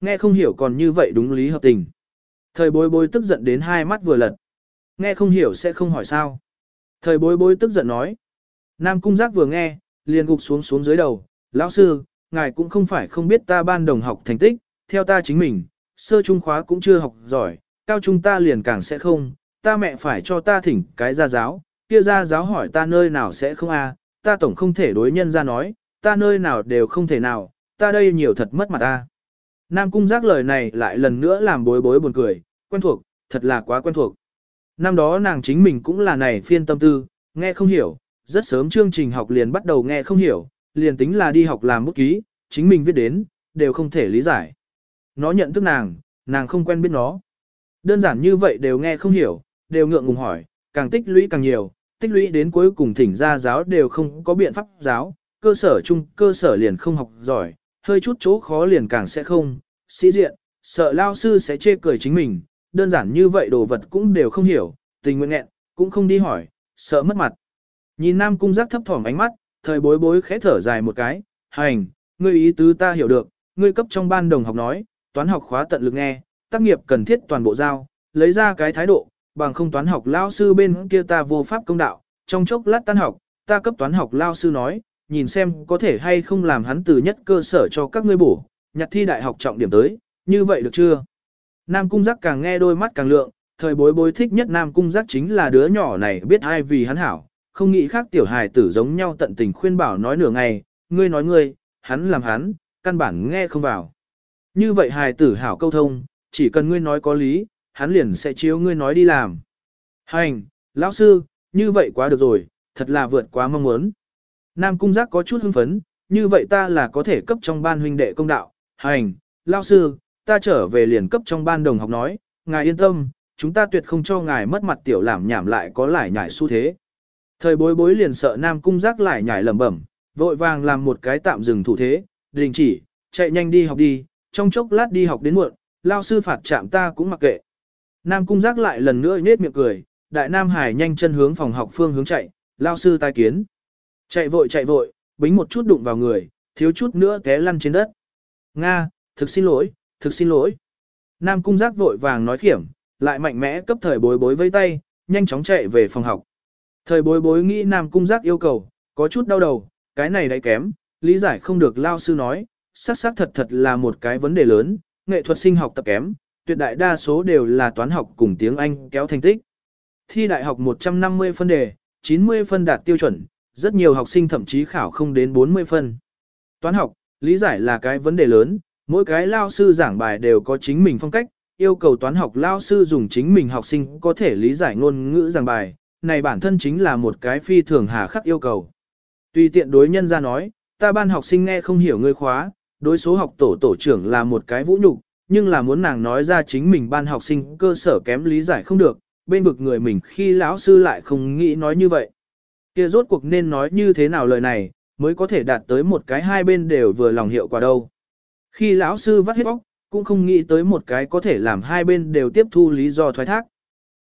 Nghe không hiểu còn như vậy đúng lý hợp tình. Thời bối bối tức giận đến hai mắt vừa lật. Nghe không hiểu sẽ không hỏi sao. Thời bối bối tức giận nói. Nam cung giác vừa nghe, liền gục xuống xuống dưới đầu. Lão sư, ngài cũng không phải không biết ta ban đồng học thành tích, theo ta chính mình, sơ trung khóa cũng chưa học giỏi, cao trung ta liền càng sẽ không, ta mẹ phải cho ta thỉnh cái gia giáo, kia gia giáo hỏi ta nơi nào sẽ không a, ta tổng không thể đối nhân ra nói, ta nơi nào đều không thể nào, ta đây nhiều thật mất mặt ta. Nam cung giác lời này lại lần nữa làm bối bối buồn cười, quen thuộc, thật là quá quen thuộc. Năm đó nàng chính mình cũng là này phiên tâm tư, nghe không hiểu, rất sớm chương trình học liền bắt đầu nghe không hiểu, liền tính là đi học làm bút ký, chính mình viết đến, đều không thể lý giải. Nó nhận thức nàng, nàng không quen biết nó. Đơn giản như vậy đều nghe không hiểu, đều ngượng ngùng hỏi, càng tích lũy càng nhiều, tích lũy đến cuối cùng thỉnh ra giáo đều không có biện pháp giáo, cơ sở chung cơ sở liền không học giỏi, hơi chút chỗ khó liền càng sẽ không, sĩ diện, sợ lao sư sẽ chê cười chính mình, đơn giản như vậy đồ vật cũng đều không hiểu, tình nguyện nghẹn, cũng không đi hỏi, sợ mất mặt. Nhìn Nam Cung giác thấp thỏm ánh mắt, thời bối bối khẽ thở dài một cái, hành, ngươi ý tứ ta hiểu được, ngươi cấp trong ban đồng học nói, toán học khóa tận lực nghe, tác nghiệp cần thiết toàn bộ giao, lấy ra cái thái độ, bằng không toán học lao sư bên kia ta vô pháp công đạo, trong chốc lát tan học, ta cấp toán học lao sư nói, nhìn xem có thể hay không làm hắn từ nhất cơ sở cho các ngươi bổ, nhặt thi đại học trọng điểm tới, như vậy được chưa? Nam cung giác càng nghe đôi mắt càng lượng, thời bối bối thích nhất Nam cung giác chính là đứa nhỏ này biết ai vì hắn hảo, không nghĩ khác tiểu hài tử giống nhau tận tình khuyên bảo nói nửa ngày, ngươi nói ngươi, hắn làm hắn, căn bản nghe không vào. Như vậy hài tử hảo câu thông, chỉ cần ngươi nói có lý, hắn liền sẽ chiếu ngươi nói đi làm. Hành, lão sư, như vậy quá được rồi, thật là vượt quá mong muốn. Nam cung giác có chút hưng phấn, như vậy ta là có thể cấp trong ban huynh đệ công đạo. Hành, lão sư, ta trở về liền cấp trong ban đồng học nói, ngài yên tâm, chúng ta tuyệt không cho ngài mất mặt tiểu làm nhảm lại có lại nhải xu thế. Thời bối bối liền sợ Nam cung giác lại nhải lẩm bẩm, vội vàng làm một cái tạm dừng thủ thế, đình chỉ, chạy nhanh đi học đi, trong chốc lát đi học đến muộn, lao sư phạt chạm ta cũng mặc kệ. Nam cung giác lại lần nữa nết miệng cười, đại nam hải nhanh chân hướng phòng học phương hướng chạy, lao sư tai kiến. Chạy vội chạy vội, bính một chút đụng vào người, thiếu chút nữa té lăn trên đất. Nga, thực xin lỗi, thực xin lỗi. Nam cung giác vội vàng nói khiểm, lại mạnh mẽ cấp thời bối bối vây tay, nhanh chóng chạy về phòng học. Thời bối bối nghĩ Nam cung giác yêu cầu, có chút đau đầu, cái này đáy kém, lý giải không được lao sư nói, xác xác thật thật là một cái vấn đề lớn, nghệ thuật sinh học tập kém, tuyệt đại đa số đều là toán học cùng tiếng Anh kéo thành tích. Thi đại học 150 phân đề, 90 phân đạt tiêu chuẩn, rất nhiều học sinh thậm chí khảo không đến 40 phân. Toán học, lý giải là cái vấn đề lớn, mỗi cái lao sư giảng bài đều có chính mình phong cách, yêu cầu toán học lao sư dùng chính mình học sinh có thể lý giải ngôn ngữ giảng bài, này bản thân chính là một cái phi thường hà khắc yêu cầu. Tùy tiện đối nhân ra nói, ta ban học sinh nghe không hiểu ngươi khóa, đối số học tổ tổ trưởng là một cái vũ nhục, nhưng là muốn nàng nói ra chính mình ban học sinh cơ sở kém lý giải không được, bên vực người mình khi lão sư lại không nghĩ nói như vậy. kia rốt cuộc nên nói như thế nào lời này, mới có thể đạt tới một cái hai bên đều vừa lòng hiệu quả đâu. Khi lão sư vắt hết bóc, cũng không nghĩ tới một cái có thể làm hai bên đều tiếp thu lý do thoái thác.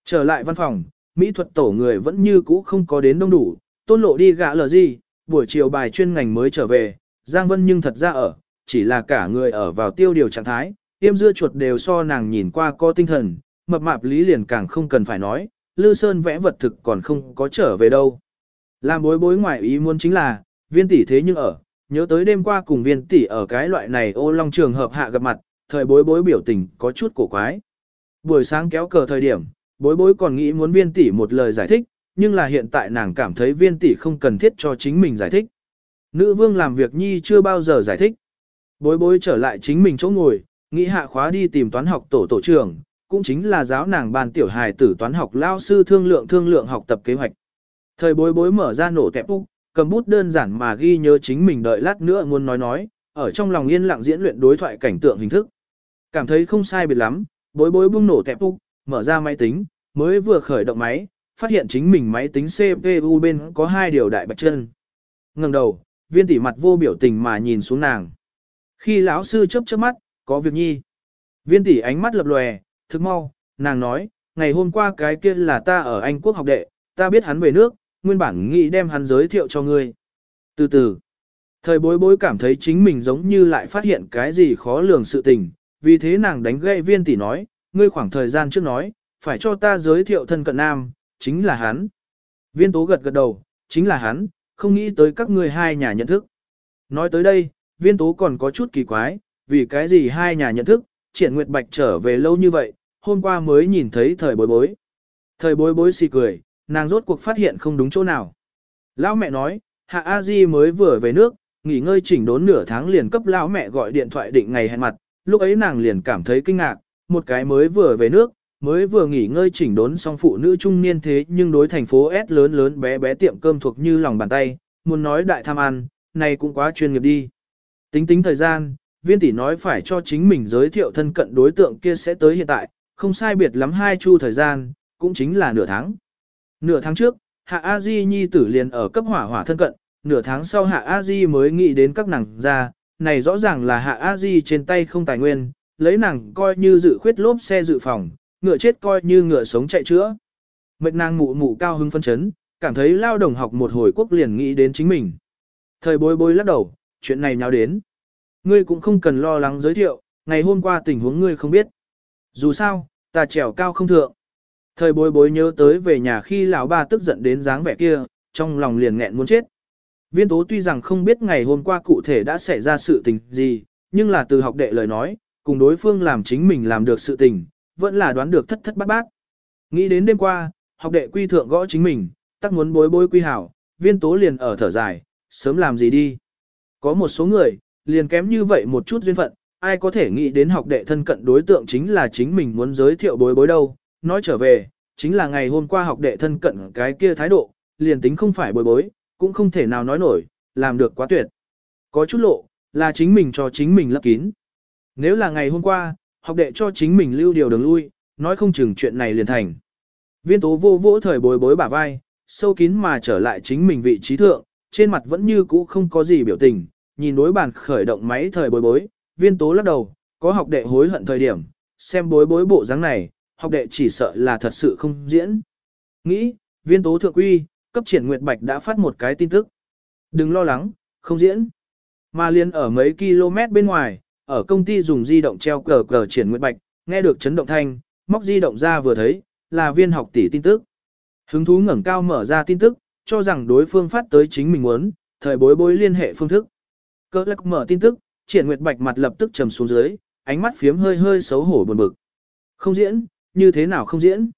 Trở lại văn phòng, mỹ thuật tổ người vẫn như cũ không có đến đông đủ, tôn lộ đi gã lờ gì, buổi chiều bài chuyên ngành mới trở về, Giang Vân nhưng thật ra ở, chỉ là cả người ở vào tiêu điều trạng thái, tiêm dưa chuột đều so nàng nhìn qua có tinh thần, mập mạp lý liền càng không cần phải nói, Lư Sơn vẽ vật thực còn không có trở về đâu. Làm bối bối ngoại ý muốn chính là, viên tỷ thế nhưng ở, nhớ tới đêm qua cùng viên tỷ ở cái loại này ô long trường hợp hạ gặp mặt, thời bối bối biểu tình có chút cổ quái. Buổi sáng kéo cờ thời điểm, bối bối còn nghĩ muốn viên tỷ một lời giải thích, nhưng là hiện tại nàng cảm thấy viên tỷ không cần thiết cho chính mình giải thích. Nữ vương làm việc nhi chưa bao giờ giải thích. Bối bối trở lại chính mình chỗ ngồi, nghĩ hạ khóa đi tìm toán học tổ tổ trưởng, cũng chính là giáo nàng ban tiểu hài tử toán học lao sư thương lượng thương lượng học tập kế hoạch. Thời bối bối mở ra nổ tẹp úc, cầm bút đơn giản mà ghi nhớ chính mình đợi lát nữa muốn nói nói, ở trong lòng yên lặng diễn luyện đối thoại cảnh tượng hình thức. Cảm thấy không sai biệt lắm, bối bối bung nổ tẹp úc, mở ra máy tính, mới vừa khởi động máy, phát hiện chính mình máy tính CPU bên có hai điều đại bạch chân. ngẩng đầu, viên tỷ mặt vô biểu tình mà nhìn xuống nàng. Khi lão sư chớp chớp mắt, có việc nhi. Viên tỷ ánh mắt lập lòe, thức mau, nàng nói, ngày hôm qua cái kia là ta ở Anh quốc học đệ, ta biết hắn về nước, nguyên bản nghĩ đem hắn giới thiệu cho ngươi. Từ từ, thời bối bối cảm thấy chính mình giống như lại phát hiện cái gì khó lường sự tình, Vì thế nàng đánh gậy viên tỷ nói, ngươi khoảng thời gian trước nói, phải cho ta giới thiệu thân cận nam, chính là hắn. Viên tố gật gật đầu, chính là hắn, không nghĩ tới các ngươi hai nhà nhận thức. Nói tới đây, viên tố còn có chút kỳ quái, vì cái gì hai nhà nhận thức, triển nguyệt bạch trở về lâu như vậy, hôm qua mới nhìn thấy thời bối bối. Thời bối bối xì cười, nàng rốt cuộc phát hiện không đúng chỗ nào. Lão mẹ nói, hạ A Di mới vừa về nước, nghỉ ngơi chỉnh đốn nửa tháng liền cấp lão mẹ gọi điện thoại định ngày hẹn mặt, lúc ấy nàng liền cảm thấy kinh ngạc, một cái mới vừa về nước, mới vừa nghỉ ngơi chỉnh đốn xong phụ nữ trung niên thế nhưng đối thành phố S lớn lớn bé bé tiệm cơm thuộc như lòng bàn tay, muốn nói đại tham ăn, này cũng quá chuyên nghiệp đi. Tính tính thời gian, viên tỷ nói phải cho chính mình giới thiệu thân cận đối tượng kia sẽ tới hiện tại, không sai biệt lắm hai chu thời gian, cũng chính là nửa tháng. Nửa tháng trước, Hạ A Di nhi tử liền ở cấp hỏa hỏa thân cận, nửa tháng sau Hạ A Di mới nghĩ đến các nàng ra, này rõ ràng là Hạ A Di trên tay không tài nguyên, lấy nàng coi như dự khuyết lốp xe dự phòng, ngựa chết coi như ngựa sống chạy chữa. Mệt nàng mụ mụ cao hứng phân chấn, cảm thấy lao động học một hồi quốc liền nghĩ đến chính mình. Thời bối bối lắc đầu, chuyện này nháo đến. Ngươi cũng không cần lo lắng giới thiệu, ngày hôm qua tình huống ngươi không biết. Dù sao, ta trèo cao không thượng. Thời bối bối nhớ tới về nhà khi lão ba tức giận đến dáng vẻ kia, trong lòng liền nghẹn muốn chết. Viên tố tuy rằng không biết ngày hôm qua cụ thể đã xảy ra sự tình gì, nhưng là từ học đệ lời nói, cùng đối phương làm chính mình làm được sự tình, vẫn là đoán được thất thất bát bát. Nghĩ đến đêm qua, học đệ quy thượng gõ chính mình, tắc muốn bối bối quy hảo, viên tố liền ở thở dài, sớm làm gì đi. Có một số người, liền kém như vậy một chút duyên phận, ai có thể nghĩ đến học đệ thân cận đối tượng chính là chính mình muốn giới thiệu bối bối đâu. Nói trở về, chính là ngày hôm qua học đệ thân cận cái kia thái độ, liền tính không phải bồi bối, cũng không thể nào nói nổi, làm được quá tuyệt. Có chút lộ, là chính mình cho chính mình lấp kín. Nếu là ngày hôm qua, học đệ cho chính mình lưu điều đường lui, nói không chừng chuyện này liền thành. Viên tố vô vỗ thời bối bối bả vai, sâu kín mà trở lại chính mình vị trí thượng, trên mặt vẫn như cũ không có gì biểu tình, nhìn đối bàn khởi động máy thời bối bối, viên tố lắc đầu, có học đệ hối hận thời điểm, xem bối bối bộ dáng này, học đệ chỉ sợ là thật sự không diễn. Nghĩ, viên tố thượng quy, cấp triển Nguyệt Bạch đã phát một cái tin tức. Đừng lo lắng, không diễn. Mà liên ở mấy km bên ngoài, ở công ty dùng di động treo cờ cờ triển Nguyệt Bạch, nghe được chấn động thanh, móc di động ra vừa thấy, là viên học tỷ tin tức. Hứng thú ngẩng cao mở ra tin tức, cho rằng đối phương phát tới chính mình muốn, thời bối bối liên hệ phương thức. Cơ lắc mở tin tức, triển Nguyệt Bạch mặt lập tức trầm xuống dưới, ánh mắt phiếm hơi hơi xấu hổ buồn bực. Không diễn, như thế nào không diễn?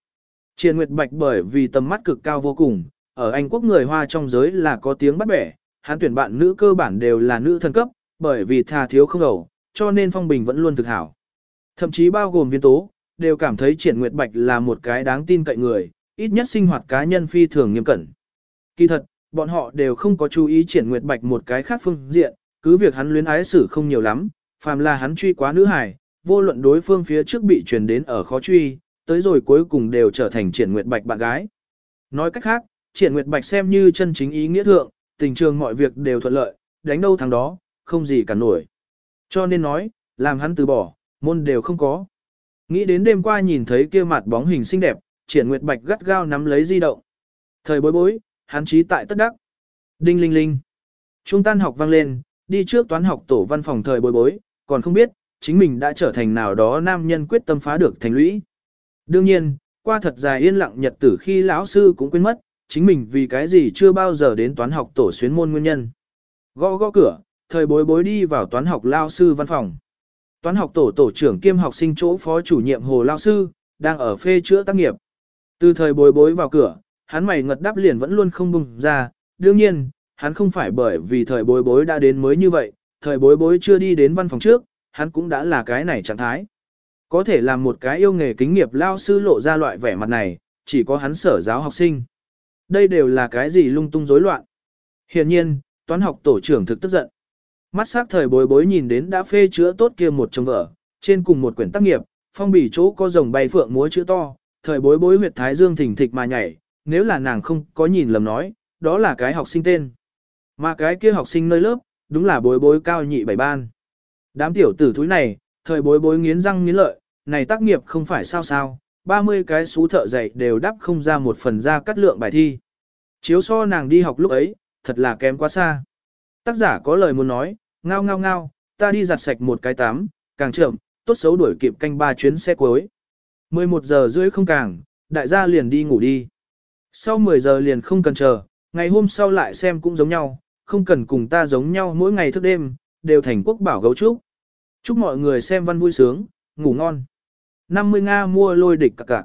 Triển Nguyệt Bạch bởi vì tầm mắt cực cao vô cùng, ở Anh quốc người Hoa trong giới là có tiếng bắt bẻ, hắn tuyển bạn nữ cơ bản đều là nữ thân cấp, bởi vì thà thiếu không đầu, cho nên phong bình vẫn luôn thực hảo. Thậm chí bao gồm viên tố, đều cảm thấy Triển Nguyệt Bạch là một cái đáng tin cậy người, ít nhất sinh hoạt cá nhân phi thường nghiêm cẩn. Kỳ thật, bọn họ đều không có chú ý Triển Nguyệt Bạch một cái khác phương diện, cứ việc hắn luyến ái xử không nhiều lắm, phàm là hắn truy quá nữ hải, vô luận đối phương phía trước bị truyền đến ở khó truy, tới rồi cuối cùng đều trở thành Triển Nguyệt Bạch bạn gái. Nói cách khác, Triển Nguyệt Bạch xem như chân chính ý nghĩa thượng, tình trường mọi việc đều thuận lợi, đánh đâu thắng đó, không gì cả nổi. Cho nên nói, làm hắn từ bỏ, môn đều không có. Nghĩ đến đêm qua nhìn thấy kia mặt bóng hình xinh đẹp, Triển Nguyệt Bạch gắt gao nắm lấy di động. Thời bối bối, hắn trí tại tất đắc. Đinh linh linh. Trung tan học vang lên, đi trước toán học tổ văn phòng thời bối bối, còn không biết, chính mình đã trở thành nào đó nam nhân quyết tâm phá được thành lũy. Đương nhiên, qua thật dài yên lặng nhật tử khi lão sư cũng quên mất, chính mình vì cái gì chưa bao giờ đến toán học tổ xuyến môn nguyên nhân. Gõ gõ cửa, thời bối bối đi vào toán học lao sư văn phòng. Toán học tổ tổ trưởng kiêm học sinh chỗ phó chủ nhiệm hồ lao sư, đang ở phê chữa tác nghiệp. Từ thời bối bối vào cửa, hắn mày ngật đáp liền vẫn luôn không bùng ra, đương nhiên, hắn không phải bởi vì thời bối bối đã đến mới như vậy, thời bối bối chưa đi đến văn phòng trước, hắn cũng đã là cái này trạng thái. Có thể làm một cái yêu nghề kính nghiệp lao sư lộ ra loại vẻ mặt này, chỉ có hắn sở giáo học sinh. Đây đều là cái gì lung tung rối loạn. Hiện nhiên, toán học tổ trưởng thực tức giận. Mắt sắc thời bối bối nhìn đến đã phê chữa tốt kia một chồng vở, trên cùng một quyển tác nghiệp, phong bì chỗ có rồng bay phượng múa chữ to, thời bối bối huyệt thái dương thỉnh thịch mà nhảy, nếu là nàng không có nhìn lầm nói, đó là cái học sinh tên. Mà cái kia học sinh nơi lớp, đúng là bối bối cao nhị bảy ban. Đám tiểu tử thúi này, thời bối bối nghiến răng nghiến lợi, này tác nghiệp không phải sao sao, 30 cái xú thợ dạy đều đắp không ra một phần ra cắt lượng bài thi. Chiếu so nàng đi học lúc ấy, thật là kém quá xa. Tác giả có lời muốn nói, ngao ngao ngao, ta đi giặt sạch một cái tắm, càng trưởng tốt xấu đuổi kịp canh ba chuyến xe cuối. 11 giờ rưỡi không càng, đại gia liền đi ngủ đi. Sau 10 giờ liền không cần chờ, ngày hôm sau lại xem cũng giống nhau, không cần cùng ta giống nhau mỗi ngày thức đêm, đều thành quốc bảo gấu trúc. Chúc mọi người xem văn vui sướng, ngủ ngon. 50 Nga mua lôi địch cả cạc.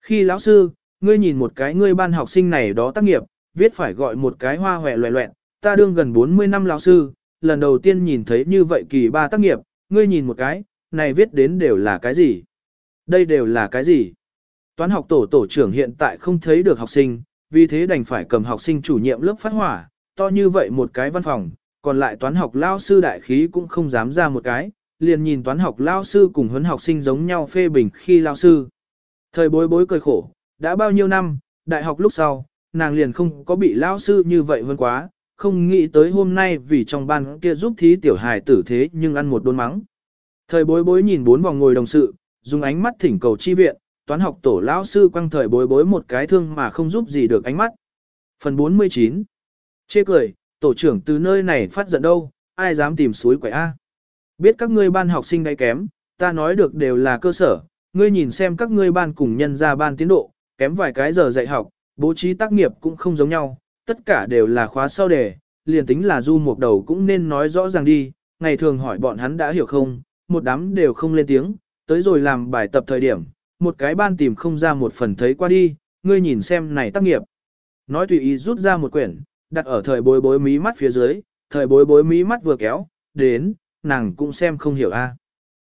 Khi lão sư, ngươi nhìn một cái ngươi ban học sinh này đó tác nghiệp, viết phải gọi một cái hoa hòe loẹ loẹn, ta đương gần 40 năm lão sư, lần đầu tiên nhìn thấy như vậy kỳ ba tác nghiệp, ngươi nhìn một cái, này viết đến đều là cái gì? Đây đều là cái gì? Toán học tổ tổ trưởng hiện tại không thấy được học sinh, vì thế đành phải cầm học sinh chủ nhiệm lớp phát hỏa, to như vậy một cái văn phòng, còn lại toán học lao sư đại khí cũng không dám ra một cái, liền nhìn toán học lao sư cùng huấn học sinh giống nhau phê bình khi lao sư. Thời bối bối cười khổ, đã bao nhiêu năm, đại học lúc sau, nàng liền không có bị lao sư như vậy hơn quá, không nghĩ tới hôm nay vì trong ban kia giúp thí tiểu hài tử thế nhưng ăn một đốn mắng. Thời bối bối nhìn bốn vòng ngồi đồng sự, dùng ánh mắt thỉnh cầu chi viện, toán học tổ lão sư quăng thời bối bối một cái thương mà không giúp gì được ánh mắt. Phần 49 Chê cười, tổ trưởng từ nơi này phát giận đâu, ai dám tìm suối quậy A. Biết các ngươi ban học sinh đáy kém, ta nói được đều là cơ sở, ngươi nhìn xem các ngươi ban cùng nhân ra ban tiến độ, kém vài cái giờ dạy học, bố trí tác nghiệp cũng không giống nhau, tất cả đều là khóa sau đề, liền tính là du một đầu cũng nên nói rõ ràng đi, ngày thường hỏi bọn hắn đã hiểu không, một đám đều không lên tiếng, tới rồi làm bài tập thời điểm, một cái ban tìm không ra một phần thấy qua đi, ngươi nhìn xem này tác nghiệp. Nói tùy ý rút ra một quyển, đặt ở thời bối bối mí mắt phía dưới, thời bối bối mí mắt vừa kéo, đến, nàng cũng xem không hiểu a.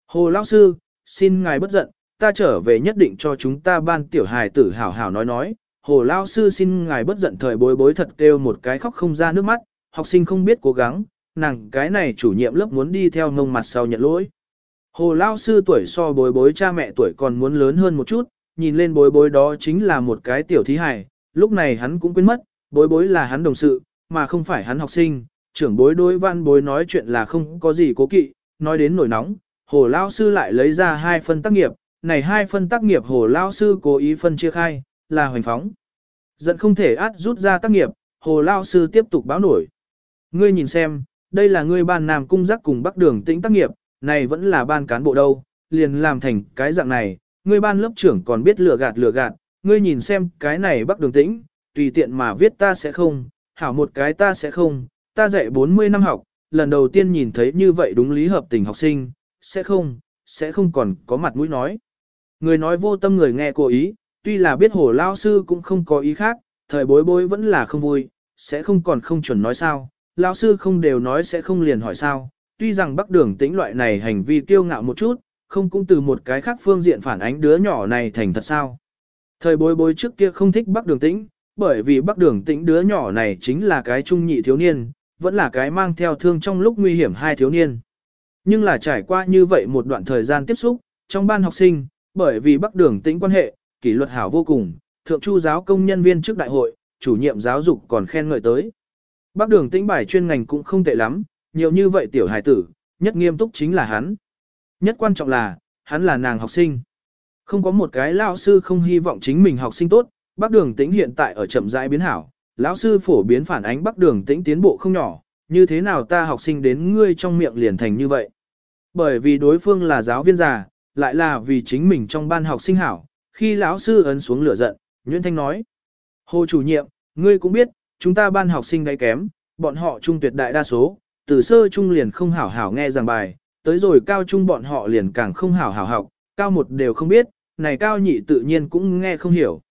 Hồ lão sư, xin ngài bất giận, ta trở về nhất định cho chúng ta ban tiểu hài tử hảo hảo nói nói. Hồ lão sư xin ngài bất giận thời bối bối thật kêu một cái khóc không ra nước mắt, học sinh không biết cố gắng, nàng cái này chủ nhiệm lớp muốn đi theo ngông mặt sau nhận lỗi. Hồ lão sư tuổi so bối bối cha mẹ tuổi còn muốn lớn hơn một chút, nhìn lên bối bối đó chính là một cái tiểu thí hài, lúc này hắn cũng quên mất, bối bối là hắn đồng sự, mà không phải hắn học sinh, trưởng bối đối văn bối nói chuyện là không có gì cố kỵ, nói đến nổi nóng, hồ lao sư lại lấy ra hai phân tác nghiệp, này hai phân tác nghiệp hồ lao sư cố ý phân chia khai, là hoành phóng. Giận không thể át rút ra tác nghiệp, hồ lao sư tiếp tục báo nổi. Ngươi nhìn xem, đây là ngươi ban nam cung giác cùng bắc đường tĩnh tác nghiệp, này vẫn là ban cán bộ đâu, liền làm thành cái dạng này, ngươi ban lớp trưởng còn biết lừa gạt lừa gạt, ngươi nhìn xem cái này bắc đường tĩnh, tùy tiện mà viết ta sẽ không, hảo một cái ta sẽ không, ta dạy 40 năm học, lần đầu tiên nhìn thấy như vậy đúng lý hợp tình học sinh, sẽ không, sẽ không còn có mặt mũi nói. Người nói vô tâm người nghe cố ý, tuy là biết hồ lao sư cũng không có ý khác, thời bối bối vẫn là không vui, sẽ không còn không chuẩn nói sao, lao sư không đều nói sẽ không liền hỏi sao, tuy rằng bắc đường tĩnh loại này hành vi kiêu ngạo một chút, không cũng từ một cái khác phương diện phản ánh đứa nhỏ này thành thật sao. Thời bối bối trước kia không thích bắc đường tĩnh, bởi vì bắc đường tĩnh đứa nhỏ này chính là cái trung nhị thiếu niên, vẫn là cái mang theo thương trong lúc nguy hiểm hai thiếu niên. Nhưng là trải qua như vậy một đoạn thời gian tiếp xúc, trong ban học sinh, bởi vì bắc đường tĩnh quan hệ, kỷ luật hảo vô cùng, thượng chu giáo công nhân viên trước đại hội, chủ nhiệm giáo dục còn khen ngợi tới. Bắc đường tĩnh bài chuyên ngành cũng không tệ lắm, nhiều như vậy tiểu hài tử, nhất nghiêm túc chính là hắn. Nhất quan trọng là, hắn là nàng học sinh. Không có một cái lao sư không hy vọng chính mình học sinh tốt, Bắc Đường Tĩnh hiện tại ở chậm rãi biến hảo, lão sư phổ biến phản ánh Bắc Đường Tĩnh tiến bộ không nhỏ, như thế nào ta học sinh đến ngươi trong miệng liền thành như vậy? Bởi vì đối phương là giáo viên già, lại là vì chính mình trong ban học sinh hảo, khi lão sư ấn xuống lửa giận, Nguyễn Thanh nói: "Hồ chủ nhiệm, ngươi cũng biết, chúng ta ban học sinh đáy kém, bọn họ trung tuyệt đại đa số, từ sơ trung liền không hảo hảo nghe giảng bài, tới rồi cao trung bọn họ liền càng không hảo hảo học, cao một đều không biết, này cao nhị tự nhiên cũng nghe không hiểu.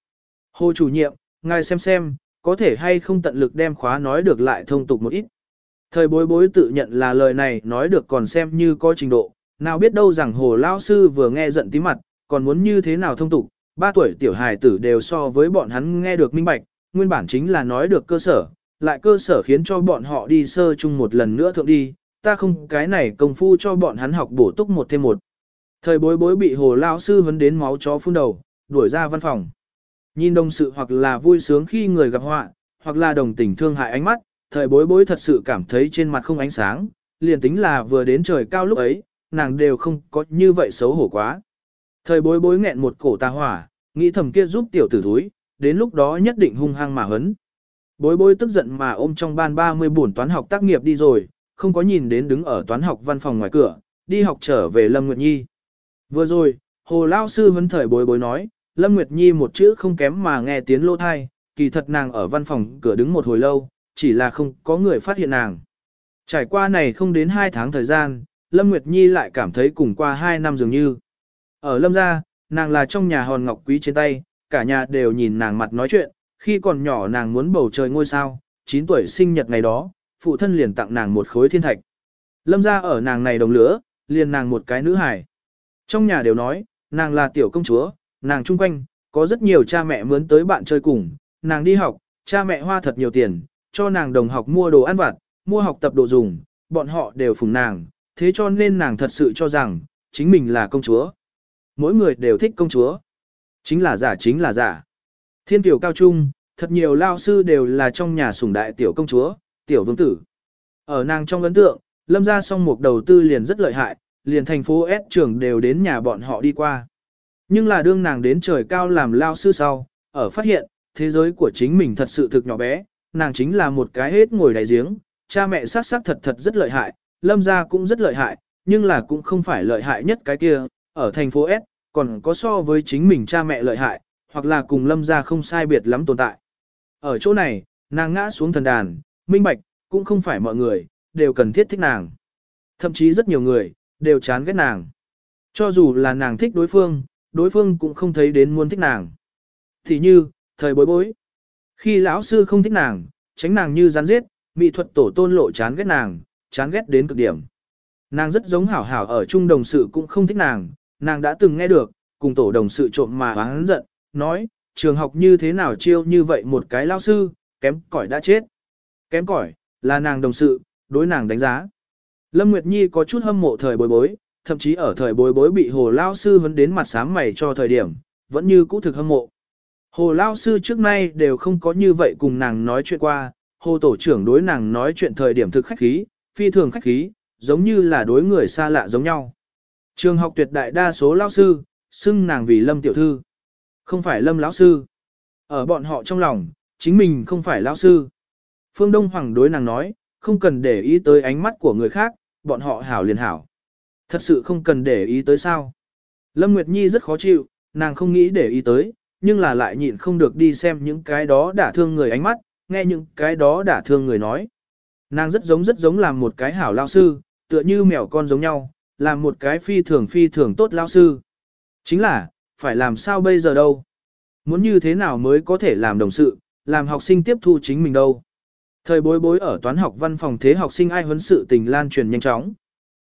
Hồ chủ nhiệm, ngài xem xem, có thể hay không tận lực đem khóa nói được lại thông tục một ít. Thời bối bối tự nhận là lời này nói được còn xem như có trình độ, nào biết đâu rằng hồ lao sư vừa nghe giận tí mặt, còn muốn như thế nào thông tục, ba tuổi tiểu hài tử đều so với bọn hắn nghe được minh bạch, nguyên bản chính là nói được cơ sở, lại cơ sở khiến cho bọn họ đi sơ chung một lần nữa thượng đi, ta không cái này công phu cho bọn hắn học bổ túc một thêm một. Thời bối bối bị hồ lao sư vấn đến máu chó phun đầu, đuổi ra văn phòng. Nhìn đồng sự hoặc là vui sướng khi người gặp họa, hoặc là đồng tình thương hại ánh mắt, thời bối bối thật sự cảm thấy trên mặt không ánh sáng, liền tính là vừa đến trời cao lúc ấy, nàng đều không có như vậy xấu hổ quá. Thời bối bối nghẹn một cổ tà hỏa, nghĩ thầm kia giúp tiểu tử thúi, đến lúc đó nhất định hung hăng mà hấn. Bối bối tức giận mà ôm trong ban 30 buồn toán học tác nghiệp đi rồi, không có nhìn đến đứng ở toán học văn phòng ngoài cửa, đi học trở về Lâm Nguyệt Nhi. Vừa rồi, hồ lao sư vấn thời bối bối nói, Lâm Nguyệt Nhi một chữ không kém mà nghe tiếng lô thai, kỳ thật nàng ở văn phòng cửa đứng một hồi lâu, chỉ là không có người phát hiện nàng. Trải qua này không đến 2 tháng thời gian, Lâm Nguyệt Nhi lại cảm thấy cùng qua 2 năm dường như. Ở Lâm gia, nàng là trong nhà hòn ngọc quý trên tay, cả nhà đều nhìn nàng mặt nói chuyện, khi còn nhỏ nàng muốn bầu trời ngôi sao, 9 tuổi sinh nhật ngày đó, phụ thân liền tặng nàng một khối thiên thạch. Lâm gia ở nàng này đồng lửa, liền nàng một cái nữ hài. Trong nhà đều nói, nàng là tiểu công chúa, nàng chung quanh, có rất nhiều cha mẹ mướn tới bạn chơi cùng, nàng đi học, cha mẹ hoa thật nhiều tiền, cho nàng đồng học mua đồ ăn vặt, mua học tập đồ dùng, bọn họ đều phùng nàng, thế cho nên nàng thật sự cho rằng, chính mình là công chúa. Mỗi người đều thích công chúa. Chính là giả chính là giả. Thiên tiểu cao trung, thật nhiều lao sư đều là trong nhà sủng đại tiểu công chúa, tiểu vương tử. Ở nàng trong ấn tượng, lâm ra song mục đầu tư liền rất lợi hại, liền thành phố S trường đều đến nhà bọn họ đi qua. Nhưng là đương nàng đến trời cao làm lao sư sau, ở phát hiện, thế giới của chính mình thật sự thực nhỏ bé, nàng chính là một cái hết ngồi đáy giếng, cha mẹ sát sát thật thật rất lợi hại, lâm gia cũng rất lợi hại, nhưng là cũng không phải lợi hại nhất cái kia, ở thành phố S, còn có so với chính mình cha mẹ lợi hại, hoặc là cùng lâm gia không sai biệt lắm tồn tại. Ở chỗ này, nàng ngã xuống thần đàn, minh bạch, cũng không phải mọi người, đều cần thiết thích nàng. Thậm chí rất nhiều người, đều chán ghét nàng. Cho dù là nàng thích đối phương, đối phương cũng không thấy đến muốn thích nàng. Thì như, thời bối bối. Khi lão sư không thích nàng, tránh nàng như rắn giết, mỹ thuật tổ tôn lộ chán ghét nàng, chán ghét đến cực điểm. Nàng rất giống hảo hảo ở chung đồng sự cũng không thích nàng, nàng đã từng nghe được, cùng tổ đồng sự trộm mà hắn giận, nói, trường học như thế nào chiêu như vậy một cái lao sư, kém cỏi đã chết. Kém cỏi, là nàng đồng sự, đối nàng đánh giá. Lâm Nguyệt Nhi có chút hâm mộ thời bối bối, thậm chí ở thời bối bối bị hồ lao sư vấn đến mặt sáng mày cho thời điểm, vẫn như cũ thực hâm mộ. Hồ lao sư trước nay đều không có như vậy cùng nàng nói chuyện qua, hồ tổ trưởng đối nàng nói chuyện thời điểm thực khách khí, phi thường khách khí, giống như là đối người xa lạ giống nhau. Trường học tuyệt đại đa số lao sư, xưng nàng vì lâm tiểu thư. Không phải lâm lão sư. Ở bọn họ trong lòng, chính mình không phải lão sư. Phương Đông Hoàng đối nàng nói, không cần để ý tới ánh mắt của người khác, bọn họ hảo liền hảo. Thật sự không cần để ý tới sao. Lâm Nguyệt Nhi rất khó chịu, nàng không nghĩ để ý tới, nhưng là lại nhịn không được đi xem những cái đó đả thương người ánh mắt, nghe những cái đó đả thương người nói. Nàng rất giống rất giống làm một cái hảo lao sư, tựa như mèo con giống nhau, làm một cái phi thường phi thường tốt lao sư. Chính là, phải làm sao bây giờ đâu? Muốn như thế nào mới có thể làm đồng sự, làm học sinh tiếp thu chính mình đâu? Thời bối bối ở toán học văn phòng thế học sinh ai huấn sự tình lan truyền nhanh chóng.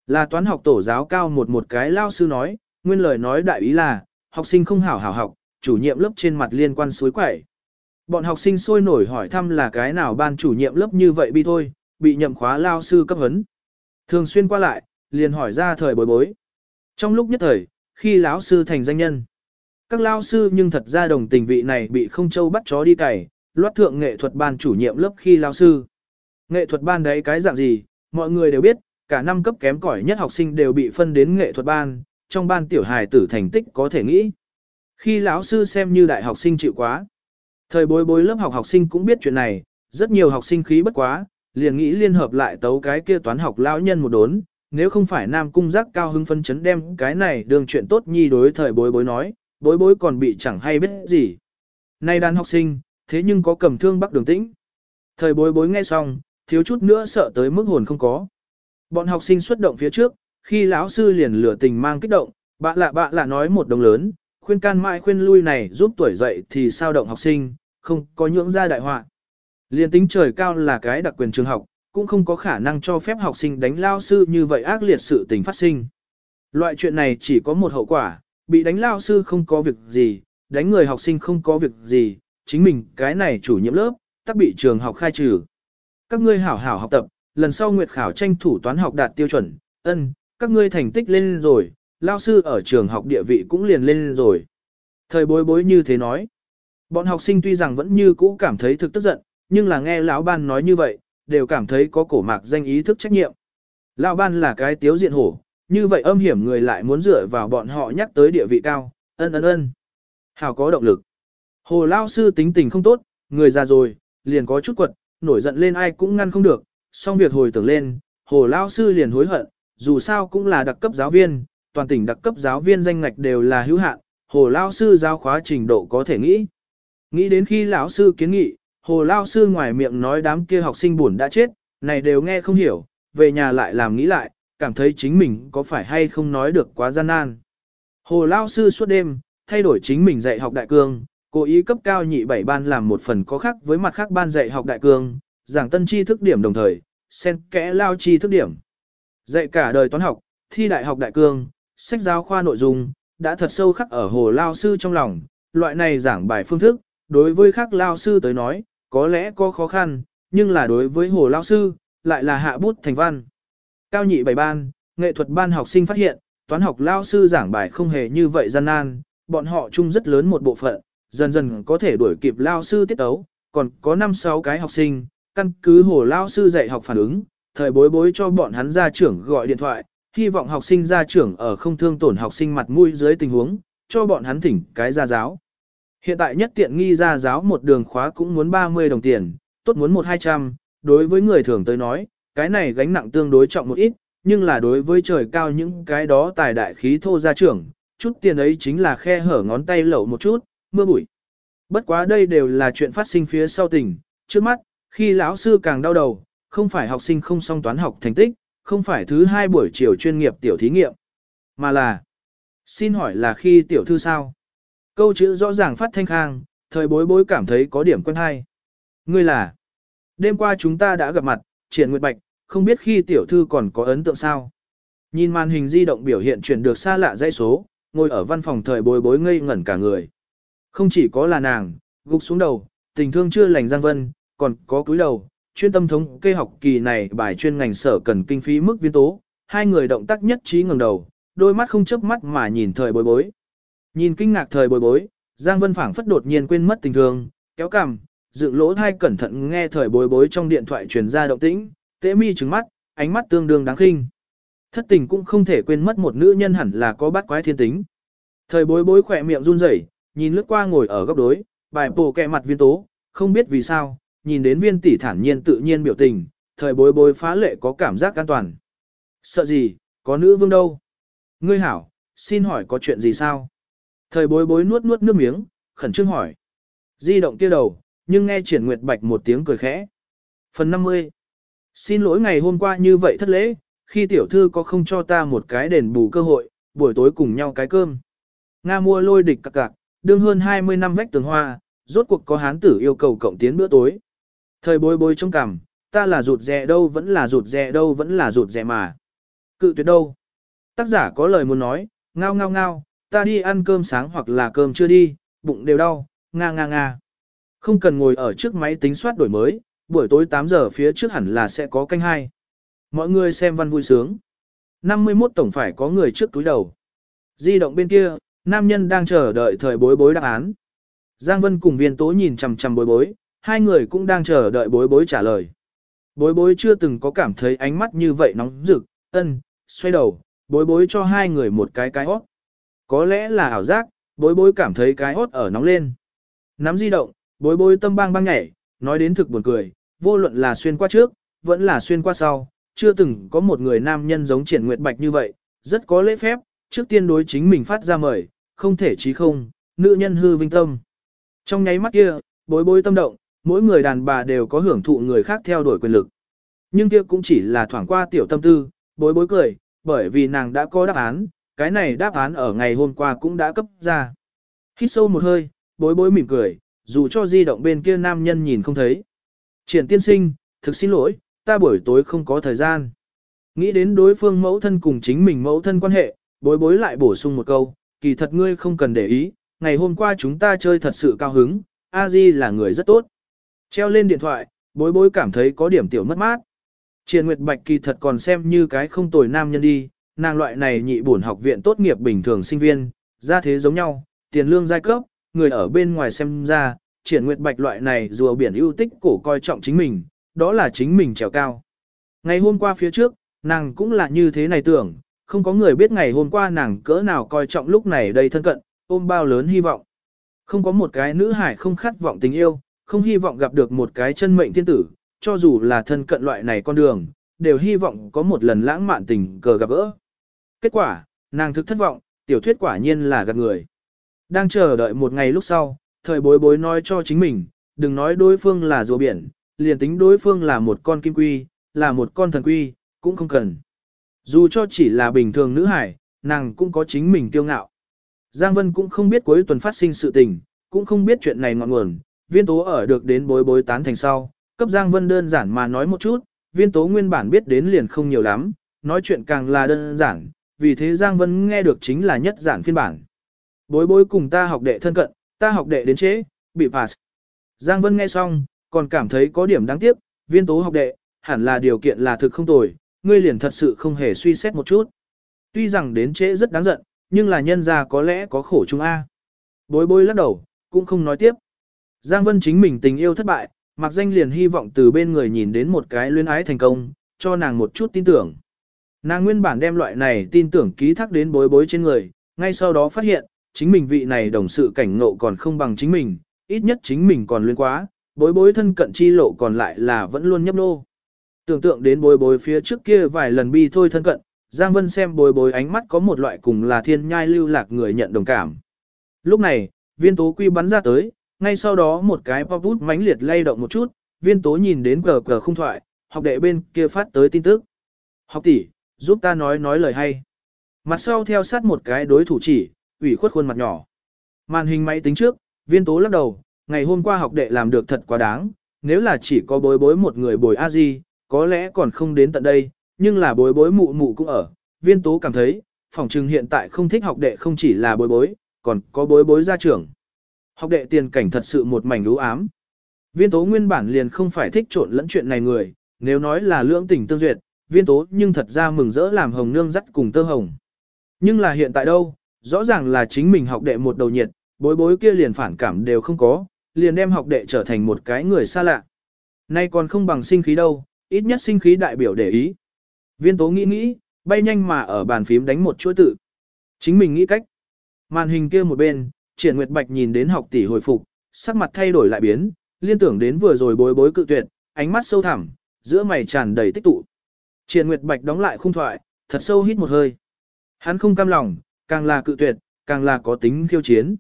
Là toán học tổ giáo cao một một cái lao sư nói, nguyên lời nói đại ý là, học sinh không hảo hảo học, chủ nhiệm lớp trên mặt liên quan suối quẩy. Bọn học sinh sôi nổi hỏi thăm là cái nào ban chủ nhiệm lớp như vậy bi thôi, bị nhậm khóa lao sư cấp hấn. Thường xuyên qua lại, liền hỏi ra thời bối bối. Trong lúc nhất thời, khi lão sư thành danh nhân, các lao sư nhưng thật ra đồng tình vị này bị không châu bắt chó đi cày, loát thượng nghệ thuật ban chủ nhiệm lớp khi lao sư. Nghệ thuật ban đấy cái dạng gì, mọi người đều biết, cả năm cấp kém cỏi nhất học sinh đều bị phân đến nghệ thuật ban, trong ban tiểu hài tử thành tích có thể nghĩ. Khi lão sư xem như đại học sinh chịu quá. Thời bối bối lớp học học sinh cũng biết chuyện này, rất nhiều học sinh khí bất quá, liền nghĩ liên hợp lại tấu cái kia toán học lão nhân một đốn, nếu không phải Nam Cung giác cao hứng phân chấn đem cái này đường chuyện tốt nhi đối thời bối bối nói, bối bối còn bị chẳng hay biết gì. Nay đàn học sinh, thế nhưng có cầm thương bắc đường tĩnh. Thời bối bối nghe xong, thiếu chút nữa sợ tới mức hồn không có. Bọn học sinh xuất động phía trước, khi lão sư liền lửa tình mang kích động, bạ lạ bạ lạ nói một đồng lớn, khuyên can mãi khuyên lui này giúp tuổi dậy thì sao động học sinh, không có nhưỡng ra đại họa. Liên tính trời cao là cái đặc quyền trường học, cũng không có khả năng cho phép học sinh đánh lao sư như vậy ác liệt sự tình phát sinh. Loại chuyện này chỉ có một hậu quả, bị đánh lao sư không có việc gì, đánh người học sinh không có việc gì, chính mình cái này chủ nhiệm lớp, tắc bị trường học khai trừ. Các ngươi hảo hảo học tập, lần sau nguyệt khảo tranh thủ toán học đạt tiêu chuẩn, ân, các ngươi thành tích lên rồi, lao sư ở trường học địa vị cũng liền lên rồi. Thời bối bối như thế nói. Bọn học sinh tuy rằng vẫn như cũ cảm thấy thực tức giận, nhưng là nghe lão ban nói như vậy, đều cảm thấy có cổ mạc danh ý thức trách nhiệm. Lão ban là cái tiếu diện hổ, như vậy âm hiểm người lại muốn dựa vào bọn họ nhắc tới địa vị cao, ân ân ân. Hào có động lực. Hồ lao sư tính tình không tốt, người già rồi, liền có chút quật, nổi giận lên ai cũng ngăn không được, xong việc hồi tưởng lên, hồ lao sư liền hối hận, dù sao cũng là đặc cấp giáo viên, toàn tỉnh đặc cấp giáo viên danh ngạch đều là hữu hạn, hồ lao sư giáo khóa trình độ có thể nghĩ. Nghĩ đến khi lão sư kiến nghị, hồ lao sư ngoài miệng nói đám kia học sinh buồn đã chết, này đều nghe không hiểu, về nhà lại làm nghĩ lại, cảm thấy chính mình có phải hay không nói được quá gian nan. Hồ lao sư suốt đêm, thay đổi chính mình dạy học đại cương, cố ý cấp cao nhị bảy ban làm một phần có khác với mặt khác ban dạy học đại cương, giảng tân tri thức điểm đồng thời, xen kẽ lao tri thức điểm. Dạy cả đời toán học, thi đại học đại cương, sách giáo khoa nội dung, đã thật sâu khắc ở hồ lao sư trong lòng, loại này giảng bài phương thức, đối với khác lao sư tới nói, có lẽ có khó khăn, nhưng là đối với hồ lao sư, lại là hạ bút thành văn. Cao nhị bảy ban, nghệ thuật ban học sinh phát hiện, toán học lao sư giảng bài không hề như vậy gian nan, bọn họ chung rất lớn một bộ phận, dần dần có thể đuổi kịp lao sư tiết tấu, còn có 5-6 cái học sinh, căn cứ hồ lao sư dạy học phản ứng, thời bối bối cho bọn hắn gia trưởng gọi điện thoại, hy vọng học sinh gia trưởng ở không thương tổn học sinh mặt mũi dưới tình huống, cho bọn hắn thỉnh cái gia giáo. Hiện tại nhất tiện nghi gia giáo một đường khóa cũng muốn 30 đồng tiền, tốt muốn 1-200, đối với người thường tới nói, cái này gánh nặng tương đối trọng một ít, nhưng là đối với trời cao những cái đó tài đại khí thô gia trưởng, chút tiền ấy chính là khe hở ngón tay lẩu một chút, mưa bụi. Bất quá đây đều là chuyện phát sinh phía sau tình, trước mắt, khi lão sư càng đau đầu, không phải học sinh không song toán học thành tích, không phải thứ hai buổi chiều chuyên nghiệp tiểu thí nghiệm, mà là Xin hỏi là khi tiểu thư sao? Câu chữ rõ ràng phát thanh khang, thời bối bối cảm thấy có điểm quen hay. Ngươi là Đêm qua chúng ta đã gặp mặt, triển nguyệt bạch, không biết khi tiểu thư còn có ấn tượng sao? Nhìn màn hình di động biểu hiện chuyển được xa lạ dãy số, ngồi ở văn phòng thời bối bối ngây ngẩn cả người. Không chỉ có là nàng, gục xuống đầu, tình thương chưa lành Giang Vân, còn có cúi đầu, chuyên tâm thống kê học kỳ này bài chuyên ngành sở cần kinh phí mức viên tố, hai người động tác nhất trí ngẩng đầu, đôi mắt không chớp mắt mà nhìn thời bối bối. Nhìn kinh ngạc thời bối bối, Giang Vân phảng phất đột nhiên quên mất tình thương, kéo cằm, dựng lỗ thai cẩn thận nghe thời bối bối trong điện thoại truyền ra động tĩnh, tế mi trừng mắt, ánh mắt tương đương đáng khinh. Thất tình cũng không thể quên mất một nữ nhân hẳn là có bát quái thiên tính. Thời bối bối khỏe miệng run rẩy, nhìn lướt qua ngồi ở góc đối, bài bổ kẹ mặt viên tố, không biết vì sao, nhìn đến viên tỷ thản nhiên tự nhiên biểu tình, thời bối bối phá lệ có cảm giác an toàn. Sợ gì, có nữ vương đâu. Ngươi hảo, xin hỏi có chuyện gì sao? Thời bối bối nuốt nuốt nước miếng, khẩn trương hỏi. Di động kia đầu, nhưng nghe triển nguyệt bạch một tiếng cười khẽ. Phần 50. Xin lỗi ngày hôm qua như vậy thất lễ, khi tiểu thư có không cho ta một cái đền bù cơ hội, buổi tối cùng nhau cái cơm. Nga mua lôi địch cạc cạc, đương hơn 20 năm vách tường hoa, rốt cuộc có hán tử yêu cầu cộng tiến bữa tối. Thời bối bối trong cằm, ta là rụt rè đâu vẫn là rụt rè đâu vẫn là rụt rè mà. Cự tuyệt đâu. Tác giả có lời muốn nói, ngao ngao ngao, ta đi ăn cơm sáng hoặc là cơm chưa đi, bụng đều đau, nga nga nga. Không cần ngồi ở trước máy tính soát đổi mới, buổi tối 8 giờ phía trước hẳn là sẽ có canh hai. Mọi người xem văn vui sướng. 51 tổng phải có người trước túi đầu. Di động bên kia, nam nhân đang chờ đợi thời bối bối đáp án. Giang Vân cùng viên tố nhìn chằm chằm bối bối, hai người cũng đang chờ đợi bối bối trả lời. Bối bối chưa từng có cảm thấy ánh mắt như vậy nóng rực, ân, xoay đầu, bối bối cho hai người một cái cái hót. Có lẽ là ảo giác, bối bối cảm thấy cái hót ở nóng lên. Nắm di động, bối bối tâm bang bang nhảy, nói đến thực buồn cười, vô luận là xuyên qua trước, vẫn là xuyên qua sau, chưa từng có một người nam nhân giống triển nguyệt bạch như vậy, rất có lễ phép, trước tiên đối chính mình phát ra mời, không thể chí không, nữ nhân hư vinh tâm. Trong nháy mắt kia, bối bối tâm động, mỗi người đàn bà đều có hưởng thụ người khác theo đuổi quyền lực. Nhưng kia cũng chỉ là thoảng qua tiểu tâm tư, bối bối cười, bởi vì nàng đã có đáp án, cái này đáp án ở ngày hôm qua cũng đã cấp ra. Hít sâu một hơi, bối bối mỉm cười, dù cho di động bên kia nam nhân nhìn không thấy. Triển tiên sinh, thực xin lỗi, ta buổi tối không có thời gian. Nghĩ đến đối phương mẫu thân cùng chính mình mẫu thân quan hệ, bối bối lại bổ sung một câu, kỳ thật ngươi không cần để ý, ngày hôm qua chúng ta chơi thật sự cao hứng, a di là người rất tốt. Treo lên điện thoại, bối bối cảm thấy có điểm tiểu mất mát. Triền Nguyệt Bạch kỳ thật còn xem như cái không tồi nam nhân đi, nàng loại này nhị bổn học viện tốt nghiệp bình thường sinh viên, ra thế giống nhau, tiền lương giai cấp, người ở bên ngoài xem ra, Triển Nguyệt Bạch loại này rùa biển ưu tích cổ coi trọng chính mình, đó là chính mình trèo cao. Ngày hôm qua phía trước, nàng cũng là như thế này tưởng, không có người biết ngày hôm qua nàng cỡ nào coi trọng lúc này đây thân cận, ôm bao lớn hy vọng. Không có một cái nữ hải không khát vọng tình yêu, không hy vọng gặp được một cái chân mệnh thiên tử, cho dù là thân cận loại này con đường, đều hy vọng có một lần lãng mạn tình cờ gặp gỡ. Kết quả, Nàng thực thất vọng, tiểu thuyết quả nhiên là gặp người. Đang chờ đợi một ngày lúc sau, thời bối bối nói cho chính mình, đừng nói đối phương là rùa biển, liền tính đối phương là một con kim quy, là một con thần quy, cũng không cần. Dù cho chỉ là bình thường nữ hải, nàng cũng có chính mình kiêu ngạo. Giang Vân cũng không biết cuối tuần phát sinh sự tình, cũng không biết chuyện này ngọn nguồn, viên tố ở được đến bối bối tán thành sau, cấp Giang Vân đơn giản mà nói một chút, viên tố nguyên bản biết đến liền không nhiều lắm, nói chuyện càng là đơn giản, vì thế Giang Vân nghe được chính là nhất giản phiên bản. Bối bối cùng ta học đệ thân cận, ta học đệ đến chế, bị pass. Giang Vân nghe xong, còn cảm thấy có điểm đáng tiếc, viên tố học đệ, hẳn là điều kiện là thực không tồi, ngươi liền thật sự không hề suy xét một chút. Tuy rằng đến trễ rất đáng giận, nhưng là nhân ra có lẽ có khổ chung A. Bối bối lắc đầu, cũng không nói tiếp. Giang Vân chính mình tình yêu thất bại, mặc danh liền hy vọng từ bên người nhìn đến một cái luyến ái thành công, cho nàng một chút tin tưởng. Nàng nguyên bản đem loại này tin tưởng ký thác đến bối bối trên người, ngay sau đó phát hiện, chính mình vị này đồng sự cảnh ngộ còn không bằng chính mình, ít nhất chính mình còn luyến quá, bối bối thân cận chi lộ còn lại là vẫn luôn nhấp nô. Tưởng tượng đến bối bối phía trước kia vài lần bi thôi thân cận, Giang Vân xem bối bối ánh mắt có một loại cùng là thiên nhai lưu lạc người nhận đồng cảm. Lúc này, viên tố quy bắn ra tới, ngay sau đó một cái pop bút mãnh liệt lay động một chút, viên tố nhìn đến cờ cờ không thoại, học đệ bên kia phát tới tin tức. Học tỷ, giúp ta nói nói lời hay. Mặt sau theo sát một cái đối thủ chỉ, ủy khuất khuôn mặt nhỏ. Màn hình máy tính trước, viên tố lắc đầu, ngày hôm qua học đệ làm được thật quá đáng, nếu là chỉ có bối bối một người bồi a di, có lẽ còn không đến tận đây, nhưng là bối bối mụ mụ cũng ở. Viên tố cảm thấy, phòng trừng hiện tại không thích học đệ không chỉ là bối bối, còn có bối bối gia trưởng. Học đệ tiền cảnh thật sự một mảnh lũ ám. Viên tố nguyên bản liền không phải thích trộn lẫn chuyện này người, nếu nói là lưỡng tình tương duyệt, viên tố nhưng thật ra mừng rỡ làm hồng nương dắt cùng tơ hồng. Nhưng là hiện tại đâu, rõ ràng là chính mình học đệ một đầu nhiệt, bối bối kia liền phản cảm đều không có, liền đem học đệ trở thành một cái người xa lạ. Nay còn không bằng sinh khí đâu, ít nhất sinh khí đại biểu để ý. Viên tố nghĩ nghĩ, bay nhanh mà ở bàn phím đánh một chuỗi tự. Chính mình nghĩ cách. Màn hình kia một bên, triển nguyệt bạch nhìn đến học tỷ hồi phục, sắc mặt thay đổi lại biến, liên tưởng đến vừa rồi bối bối cự tuyệt, ánh mắt sâu thẳm, giữa mày tràn đầy tích tụ. Triển nguyệt bạch đóng lại khung thoại, thật sâu hít một hơi. Hắn không cam lòng, càng là cự tuyệt, càng là có tính khiêu chiến.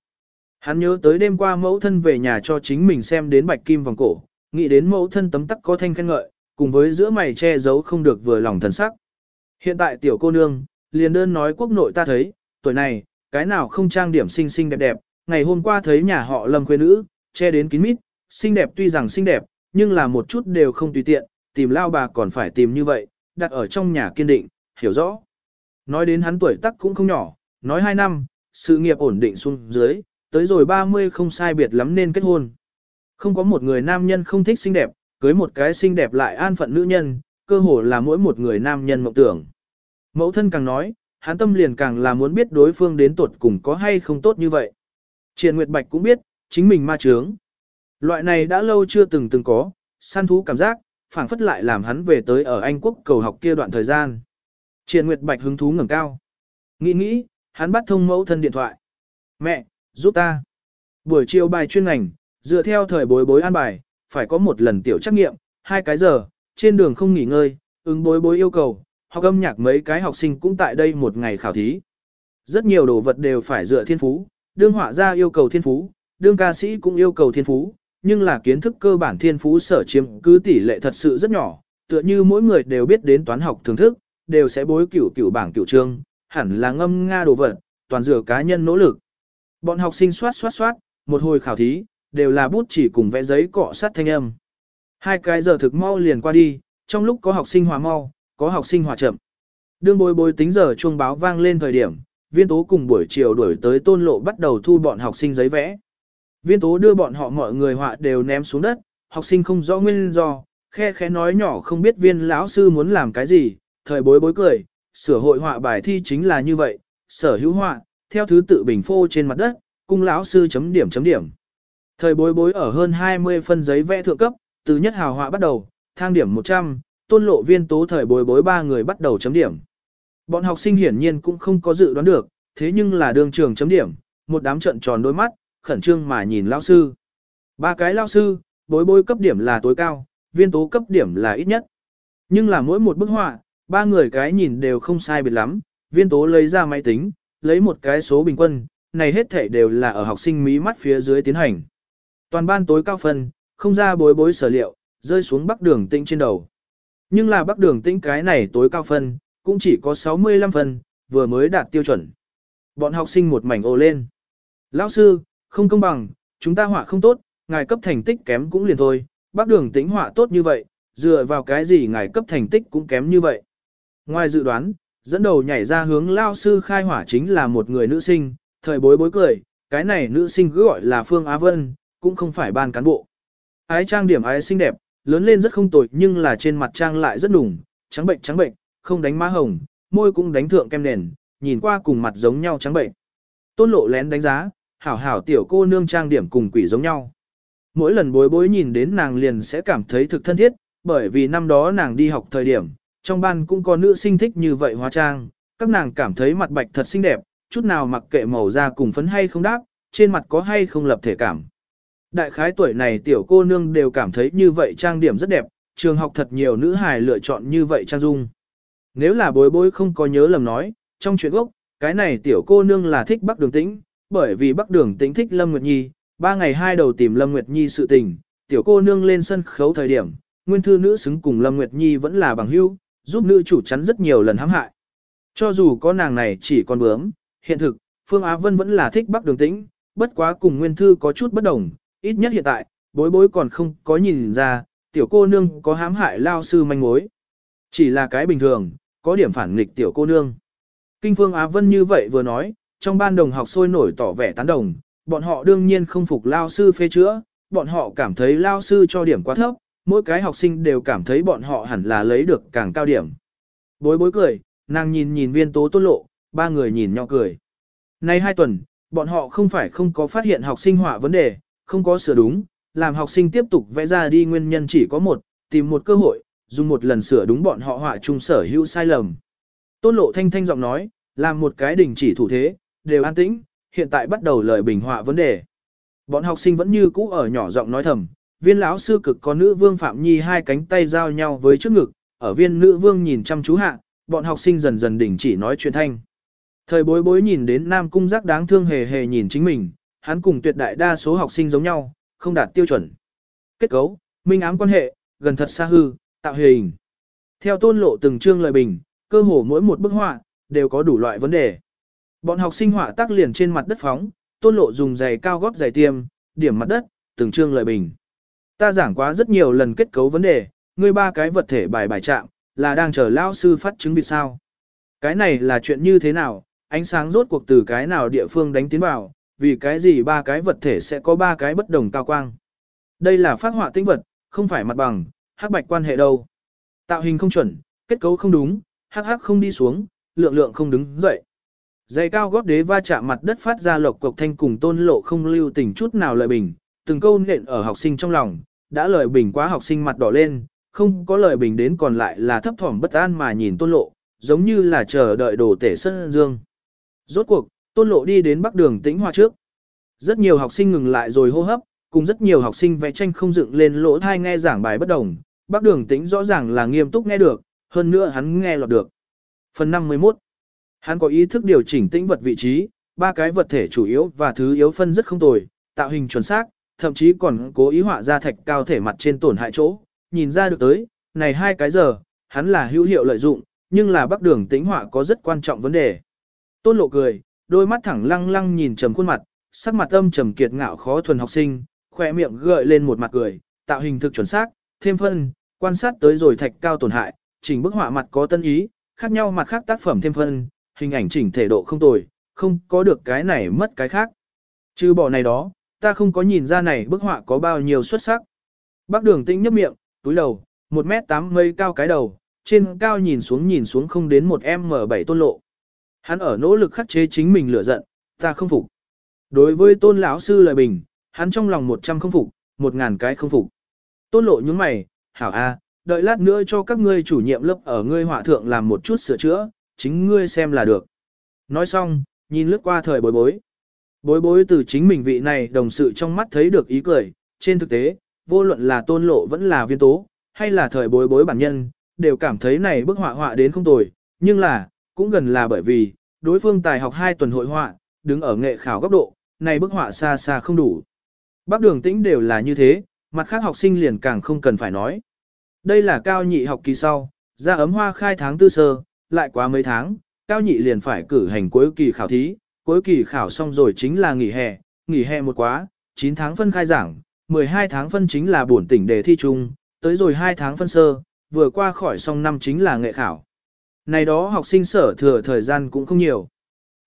Hắn nhớ tới đêm qua mẫu thân về nhà cho chính mình xem đến bạch kim vòng cổ, nghĩ đến mẫu thân tấm tắc có thanh khen ngợi, cùng với giữa mày che giấu không được vừa lòng thần sắc. Hiện tại tiểu cô nương, liền đơn nói quốc nội ta thấy, tuổi này, cái nào không trang điểm xinh xinh đẹp đẹp, ngày hôm qua thấy nhà họ lâm quê nữ, che đến kín mít, xinh đẹp tuy rằng xinh đẹp, nhưng là một chút đều không tùy tiện, tìm lao bà còn phải tìm như vậy, đặt ở trong nhà kiên định, hiểu rõ. Nói đến hắn tuổi tác cũng không nhỏ, nói hai năm, sự nghiệp ổn định xuống dưới, tới rồi 30 không sai biệt lắm nên kết hôn. Không có một người nam nhân không thích xinh đẹp, cưới một cái xinh đẹp lại an phận nữ nhân, cơ hồ là mỗi một người nam nhân mộng tưởng. Mẫu thân càng nói, hắn tâm liền càng là muốn biết đối phương đến tuột cùng có hay không tốt như vậy. Triền Nguyệt Bạch cũng biết, chính mình ma trướng. Loại này đã lâu chưa từng từng có, săn thú cảm giác, phảng phất lại làm hắn về tới ở Anh quốc cầu học kia đoạn thời gian. Triền Nguyệt Bạch hứng thú ngẩng cao. Nghĩ nghĩ, hắn bắt thông mẫu thân điện thoại. Mẹ, giúp ta. Buổi chiều bài chuyên ngành, dựa theo thời bối bối an bài, phải có một lần tiểu trắc nghiệm, hai cái giờ, trên đường không nghỉ ngơi, ứng bối bối yêu cầu, học âm nhạc mấy cái học sinh cũng tại đây một ngày khảo thí. Rất nhiều đồ vật đều phải dựa thiên phú, đương họa gia yêu cầu thiên phú, đương ca sĩ cũng yêu cầu thiên phú, nhưng là kiến thức cơ bản thiên phú sở chiếm cứ tỷ lệ thật sự rất nhỏ, tựa như mỗi người đều biết đến toán học thưởng thức, đều sẽ bối cửu cửu bảng cửu trương, hẳn là ngâm nga đồ vật, toàn dựa cá nhân nỗ lực. Bọn học sinh soát soát soát, một hồi khảo thí, đều là bút chỉ cùng vẽ giấy cọ sát thanh âm. Hai cái giờ thực mau liền qua đi, trong lúc có học sinh hòa mau, có học sinh hòa chậm. Đương bối bối tính giờ chuông báo vang lên thời điểm, viên tố cùng buổi chiều đuổi tới tôn lộ bắt đầu thu bọn học sinh giấy vẽ. Viên tố đưa bọn họ mọi người họa đều ném xuống đất, học sinh không rõ nguyên do, khe khẽ nói nhỏ không biết viên lão sư muốn làm cái gì, thời bối bối cười, sửa hội họa bài thi chính là như vậy, sở hữu họa, theo thứ tự bình phô trên mặt đất, cung lão sư chấm điểm chấm điểm. Thời bối bối ở hơn 20 phân giấy vẽ thượng cấp, từ nhất hào họa bắt đầu, thang điểm 100, tôn lộ viên tố thời bối bối ba người bắt đầu chấm điểm. Bọn học sinh hiển nhiên cũng không có dự đoán được, thế nhưng là đường trường chấm điểm, một đám trận tròn đôi mắt, khẩn trương mà nhìn lao sư. Ba cái lao sư, bối bối cấp điểm là tối cao, viên tố cấp điểm là ít nhất. Nhưng là mỗi một bức họa, ba người cái nhìn đều không sai biệt lắm, viên tố lấy ra máy tính, lấy một cái số bình quân, này hết thể đều là ở học sinh mí mắt phía dưới tiến hành. Toàn ban tối cao phân, không ra bối bối sở liệu, rơi xuống bắc đường tĩnh trên đầu. Nhưng là bắc đường tĩnh cái này tối cao phân, cũng chỉ có 65 phần, vừa mới đạt tiêu chuẩn. Bọn học sinh một mảnh ồ lên. Lão sư, không công bằng, chúng ta họa không tốt, ngài cấp thành tích kém cũng liền thôi, bác đường tính họa tốt như vậy, dựa vào cái gì ngài cấp thành tích cũng kém như vậy. Ngoài dự đoán, dẫn đầu nhảy ra hướng lao sư khai hỏa chính là một người nữ sinh, thời bối bối cười, cái này nữ sinh cứ gọi là Phương Á Vân, cũng không phải ban cán bộ. Ái trang điểm ái xinh đẹp, lớn lên rất không tồi nhưng là trên mặt trang lại rất đủng, trắng bệnh trắng bệnh, không đánh má hồng, môi cũng đánh thượng kem nền, nhìn qua cùng mặt giống nhau trắng bệnh. Tôn lộ lén đánh giá, hảo hảo tiểu cô nương trang điểm cùng quỷ giống nhau. Mỗi lần bối bối nhìn đến nàng liền sẽ cảm thấy thực thân thiết, bởi vì năm đó nàng đi học thời điểm, trong ban cũng có nữ sinh thích như vậy hóa trang, các nàng cảm thấy mặt bạch thật xinh đẹp, chút nào mặc kệ màu da cùng phấn hay không đáp, trên mặt có hay không lập thể cảm. Đại khái tuổi này tiểu cô nương đều cảm thấy như vậy trang điểm rất đẹp, trường học thật nhiều nữ hài lựa chọn như vậy trang dung. Nếu là bối bối không có nhớ lầm nói, trong chuyện gốc, cái này tiểu cô nương là thích Bắc Đường Tĩnh, bởi vì Bắc Đường Tĩnh thích Lâm Nguyệt Nhi, ba ngày hai đầu tìm Lâm Nguyệt Nhi sự tình, tiểu cô nương lên sân khấu thời điểm, nguyên thư nữ xứng cùng Lâm Nguyệt Nhi vẫn là bằng hữu, giúp nữ chủ chắn rất nhiều lần hãm hại. Cho dù có nàng này chỉ còn bướm, hiện thực, Phương Á Vân vẫn là thích Bắc Đường Tĩnh, bất quá cùng nguyên thư có chút bất đồng, ít nhất hiện tại, bối bối còn không có nhìn ra, tiểu cô nương có hãm hại lao sư manh mối. Chỉ là cái bình thường, có điểm phản nghịch tiểu cô nương. Kinh Phương Á Vân như vậy vừa nói, trong ban đồng học sôi nổi tỏ vẻ tán đồng, bọn họ đương nhiên không phục lao sư phê chữa, bọn họ cảm thấy lao sư cho điểm quá thấp, mỗi cái học sinh đều cảm thấy bọn họ hẳn là lấy được càng cao điểm. Bối bối cười, nàng nhìn nhìn viên tố tôn lộ, ba người nhìn nhau cười. Nay hai tuần, bọn họ không phải không có phát hiện học sinh họa vấn đề, không có sửa đúng, làm học sinh tiếp tục vẽ ra đi nguyên nhân chỉ có một, tìm một cơ hội, dùng một lần sửa đúng bọn họ họa chung sở hữu sai lầm. Tôn lộ thanh thanh giọng nói, làm một cái đình chỉ thủ thế, đều an tĩnh, hiện tại bắt đầu lời bình họa vấn đề. Bọn học sinh vẫn như cũ ở nhỏ giọng nói thầm, viên lão sư cực có nữ vương Phạm Nhi hai cánh tay giao nhau với trước ngực, ở viên nữ vương nhìn chăm chú hạ, bọn học sinh dần dần đình chỉ nói chuyện thanh. Thời bối bối nhìn đến Nam Cung giác đáng thương hề hề nhìn chính mình, hắn cùng tuyệt đại đa số học sinh giống nhau, không đạt tiêu chuẩn. Kết cấu, minh ám quan hệ, gần thật xa hư, tạo hình. Theo tôn lộ từng chương lời bình, cơ hồ mỗi một bức họa, đều có đủ loại vấn đề. Bọn học sinh họa tác liền trên mặt đất phóng, tôn lộ dùng giày cao gót giày tiêm, điểm mặt đất, từng chương lời bình. Ta giảng quá rất nhiều lần kết cấu vấn đề, ngươi ba cái vật thể bài bài chạm, là đang chờ lao sư phát chứng vì sao. Cái này là chuyện như thế nào, ánh sáng rốt cuộc từ cái nào địa phương đánh tiến vào, vì cái gì ba cái vật thể sẽ có ba cái bất đồng cao quang. Đây là phát họa tinh vật, không phải mặt bằng, hắc bạch quan hệ đâu. Tạo hình không chuẩn, kết cấu không đúng, hắc hắc không đi xuống, lượng lượng không đứng dậy. Giày cao gót đế va chạm mặt đất phát ra lộc cộc thanh cùng tôn lộ không lưu tình chút nào lời bình, từng câu nện ở học sinh trong lòng, đã lời bình quá học sinh mặt đỏ lên, không có lời bình đến còn lại là thấp thỏm bất an mà nhìn tôn lộ, giống như là chờ đợi đồ tể sân dương. Rốt cuộc, tôn lộ đi đến bắc đường tĩnh hoa trước. Rất nhiều học sinh ngừng lại rồi hô hấp, cùng rất nhiều học sinh vẽ tranh không dựng lên lỗ thai nghe giảng bài bất đồng. Bắc đường tĩnh rõ ràng là nghiêm túc nghe được, hơn nữa hắn nghe lọt được. Phần 51 Hắn có ý thức điều chỉnh tĩnh vật vị trí, ba cái vật thể chủ yếu và thứ yếu phân rất không tồi, tạo hình chuẩn xác, thậm chí còn cố ý họa ra thạch cao thể mặt trên tổn hại chỗ, nhìn ra được tới, này hai cái giờ, hắn là hữu hiệu lợi dụng, nhưng là bắc đường tĩnh họa có rất quan trọng vấn đề. Tôn lộ cười, đôi mắt thẳng lăng lăng nhìn trầm khuôn mặt, sắc mặt âm trầm kiệt ngạo khó thuần học sinh, khoe miệng gợi lên một mặt cười, tạo hình thực chuẩn xác, thêm phân, quan sát tới rồi thạch cao tổn hại, chỉnh bức họa mặt có tân ý, khác nhau mặt khác tác phẩm thêm phân, hình ảnh chỉnh thể độ không tồi, không có được cái này mất cái khác. Trừ bỏ này đó, ta không có nhìn ra này bức họa có bao nhiêu xuất sắc. Bác đường tĩnh nhấp miệng, túi đầu, 1 mét 8 mây cao cái đầu, trên cao nhìn xuống nhìn xuống không đến một M7 tôn lộ. Hắn ở nỗ lực khắc chế chính mình lửa giận, ta không phục. Đối với tôn lão sư lời bình, hắn trong lòng 100 không phục, 1000 cái không phục. Tôn lộ những mày, hảo a, đợi lát nữa cho các ngươi chủ nhiệm lớp ở ngươi họa thượng làm một chút sửa chữa, chính ngươi xem là được. Nói xong, nhìn lướt qua thời bối bối. Bối bối từ chính mình vị này đồng sự trong mắt thấy được ý cười, trên thực tế, vô luận là tôn lộ vẫn là viên tố, hay là thời bối bối bản nhân, đều cảm thấy này bức họa họa đến không tồi, nhưng là, cũng gần là bởi vì, đối phương tài học 2 tuần hội họa, đứng ở nghệ khảo góc độ, này bức họa xa xa không đủ. Bác đường tĩnh đều là như thế, mặt khác học sinh liền càng không cần phải nói. Đây là cao nhị học kỳ sau, ra ấm hoa khai tháng tư sơ, lại quá mấy tháng, cao nhị liền phải cử hành cuối kỳ khảo thí, cuối kỳ khảo xong rồi chính là nghỉ hè, nghỉ hè một quá, 9 tháng phân khai giảng, 12 tháng phân chính là bổn tỉnh đề thi chung, tới rồi 2 tháng phân sơ, vừa qua khỏi xong năm chính là nghệ khảo. Này đó học sinh sở thừa thời gian cũng không nhiều.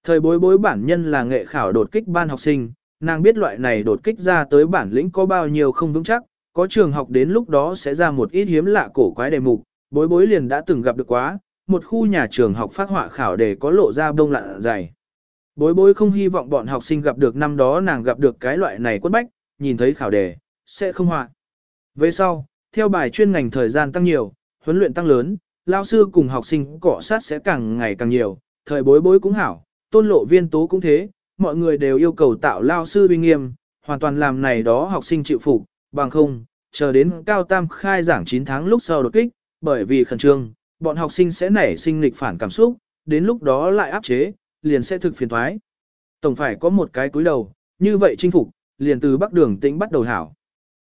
Thời bối bối bản nhân là nghệ khảo đột kích ban học sinh, nàng biết loại này đột kích ra tới bản lĩnh có bao nhiêu không vững chắc, có trường học đến lúc đó sẽ ra một ít hiếm lạ cổ quái đề mục, bối bối liền đã từng gặp được quá, một khu nhà trường học phát họa khảo đề có lộ ra bông lạ dày. Bối bối không hy vọng bọn học sinh gặp được năm đó nàng gặp được cái loại này quất bách, nhìn thấy khảo đề, sẽ không họa. Về sau, theo bài chuyên ngành thời gian tăng nhiều, huấn luyện tăng lớn, lao sư cùng học sinh cọ sát sẽ càng ngày càng nhiều, thời bối bối cũng hảo, tôn lộ viên tố cũng thế, mọi người đều yêu cầu tạo lao sư uy nghiêm, hoàn toàn làm này đó học sinh chịu phục, bằng không, chờ đến cao tam khai giảng 9 tháng lúc sau đột kích, bởi vì khẩn trương, bọn học sinh sẽ nảy sinh nghịch phản cảm xúc, đến lúc đó lại áp chế, liền sẽ thực phiền thoái. Tổng phải có một cái cúi đầu, như vậy chinh phục, liền từ Bắc Đường Tĩnh bắt đầu hảo.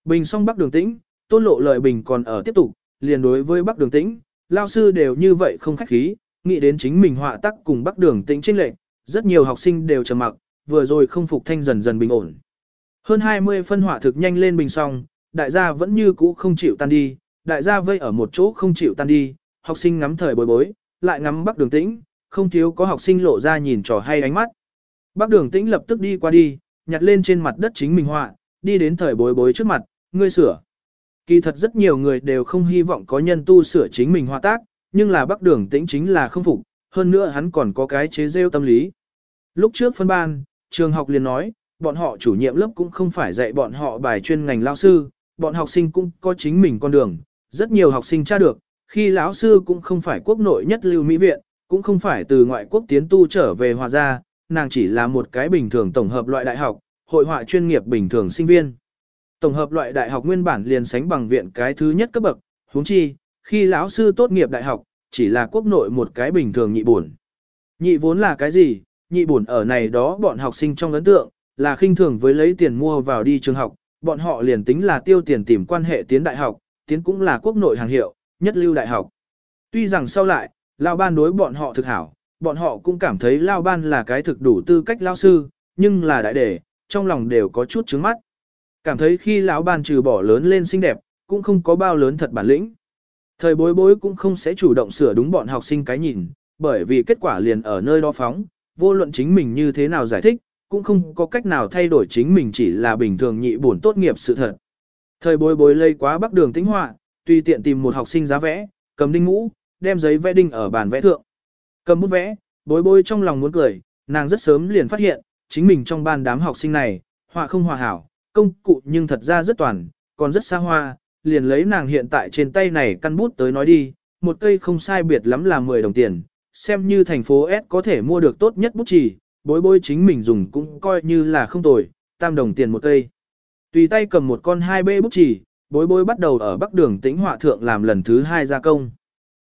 Bình xong Bắc Đường Tĩnh, tôn lộ lợi bình còn ở tiếp tục, liền đối với Bắc Đường Tĩnh, lao sư đều như vậy không khách khí, nghĩ đến chính mình họa tắc cùng Bắc Đường Tĩnh trên lệnh, rất nhiều học sinh đều trầm mặc, vừa rồi không phục thanh dần dần bình ổn. Hơn 20 phân hỏa thực nhanh lên bình xong, đại gia vẫn như cũ không chịu tan đi, đại gia vây ở một chỗ không chịu tan đi, học sinh ngắm thời bối bối, lại ngắm Bắc Đường Tĩnh, không thiếu có học sinh lộ ra nhìn trò hay ánh mắt. Bắc Đường Tĩnh lập tức đi qua đi, nhặt lên trên mặt đất chính mình họa, đi đến thời bối bối trước mặt, ngươi sửa. Kỳ thật rất nhiều người đều không hy vọng có nhân tu sửa chính mình họa tác, nhưng là Bắc Đường Tĩnh chính là không phục, hơn nữa hắn còn có cái chế rêu tâm lý. Lúc trước phân ban, trường học liền nói, bọn họ chủ nhiệm lớp cũng không phải dạy bọn họ bài chuyên ngành lao sư, bọn học sinh cũng có chính mình con đường, rất nhiều học sinh tra được, khi lão sư cũng không phải quốc nội nhất lưu mỹ viện, cũng không phải từ ngoại quốc tiến tu trở về hòa gia, nàng chỉ là một cái bình thường tổng hợp loại đại học, hội họa chuyên nghiệp bình thường sinh viên. Tổng hợp loại đại học nguyên bản liền sánh bằng viện cái thứ nhất cấp bậc, huống chi, khi lão sư tốt nghiệp đại học, chỉ là quốc nội một cái bình thường nhị buồn. Nhị vốn là cái gì? Nhị buồn ở này đó bọn học sinh trong ấn tượng, là khinh thường với lấy tiền mua vào đi trường học, bọn họ liền tính là tiêu tiền tìm quan hệ tiến đại học, tiến cũng là quốc nội hàng hiệu, nhất lưu đại học. Tuy rằng sau lại, Lao Ban đối bọn họ thực hảo, bọn họ cũng cảm thấy Lao Ban là cái thực đủ tư cách Lao sư, nhưng là đại đề, trong lòng đều có chút trứng mắt. Cảm thấy khi lão Ban trừ bỏ lớn lên xinh đẹp, cũng không có bao lớn thật bản lĩnh. Thời bối bối cũng không sẽ chủ động sửa đúng bọn học sinh cái nhìn, bởi vì kết quả liền ở nơi đó phóng, vô luận chính mình như thế nào giải thích, cũng không có cách nào thay đổi chính mình chỉ là bình thường nhị buồn tốt nghiệp sự thật. Thời bối bối lây quá bắc đường tính họa, tùy tiện tìm một học sinh giá vẽ, cầm đinh ngũ, đem giấy vẽ đinh ở bàn vẽ thượng. Cầm bút vẽ, bối bối trong lòng muốn cười, nàng rất sớm liền phát hiện, chính mình trong ban đám học sinh này, họa không hòa hảo, công cụ nhưng thật ra rất toàn, còn rất xa hoa, liền lấy nàng hiện tại trên tay này căn bút tới nói đi, một cây không sai biệt lắm là 10 đồng tiền, xem như thành phố S có thể mua được tốt nhất bút chỉ. bối bối chính mình dùng cũng coi như là không tồi, tam đồng tiền một cây. Tùy tay cầm một con 2B bút chỉ, bối bối bắt đầu ở bắc đường tĩnh họa thượng làm lần thứ hai gia công.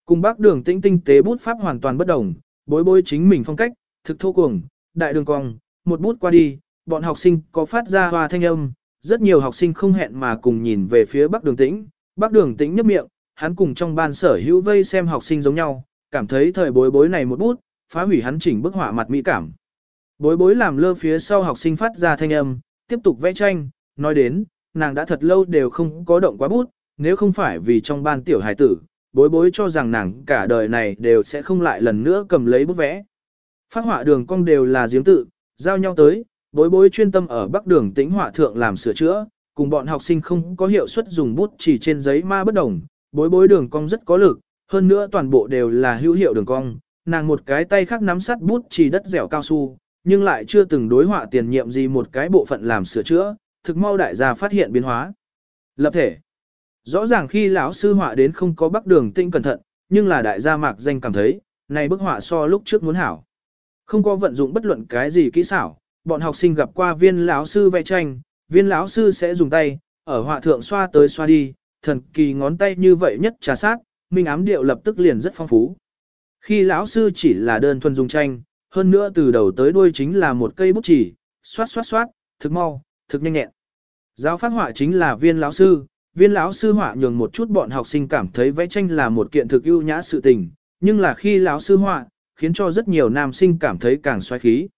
Cùng bắc đường tĩnh tinh tế bút pháp hoàn toàn bất đồng, bối bối chính mình phong cách, thực thô cuồng, đại đường cong, một bút qua đi, bọn học sinh có phát ra hòa thanh âm, rất nhiều học sinh không hẹn mà cùng nhìn về phía bắc đường tĩnh, bắc đường tĩnh nhấp miệng, hắn cùng trong ban sở hữu vây xem học sinh giống nhau, cảm thấy thời bối bối này một bút, phá hủy hắn chỉnh bức họa mặt mỹ cảm. Bối bối làm lơ phía sau học sinh phát ra thanh âm, tiếp tục vẽ tranh, nói đến, nàng đã thật lâu đều không có động quá bút, nếu không phải vì trong ban tiểu hài tử, bối bối cho rằng nàng cả đời này đều sẽ không lại lần nữa cầm lấy bút vẽ. Phát họa đường cong đều là giếng tự, giao nhau tới, bối bối chuyên tâm ở bắc đường tĩnh họa thượng làm sửa chữa, cùng bọn học sinh không có hiệu suất dùng bút chỉ trên giấy ma bất đồng, bối bối đường cong rất có lực, hơn nữa toàn bộ đều là hữu hiệu đường cong, nàng một cái tay khác nắm sắt bút chỉ đất dẻo cao su, nhưng lại chưa từng đối họa tiền nhiệm gì một cái bộ phận làm sửa chữa, thực mau đại gia phát hiện biến hóa. Lập thể. Rõ ràng khi lão sư họa đến không có bắc đường tinh cẩn thận, nhưng là đại gia mạc danh cảm thấy, này bức họa so lúc trước muốn hảo. Không có vận dụng bất luận cái gì kỹ xảo, bọn học sinh gặp qua viên lão sư vẽ tranh, viên lão sư sẽ dùng tay, ở họa thượng xoa tới xoa đi, thần kỳ ngón tay như vậy nhất trà sát, minh ám điệu lập tức liền rất phong phú. Khi lão sư chỉ là đơn thuần dùng tranh, hơn nữa từ đầu tới đuôi chính là một cây bút chỉ, xoát xoát xoát, thực mau, thực nhanh nhẹn. Giáo phát họa chính là viên lão sư, viên lão sư họa nhường một chút bọn học sinh cảm thấy vẽ tranh là một kiện thực ưu nhã sự tình, nhưng là khi lão sư họa, khiến cho rất nhiều nam sinh cảm thấy càng xoáy khí.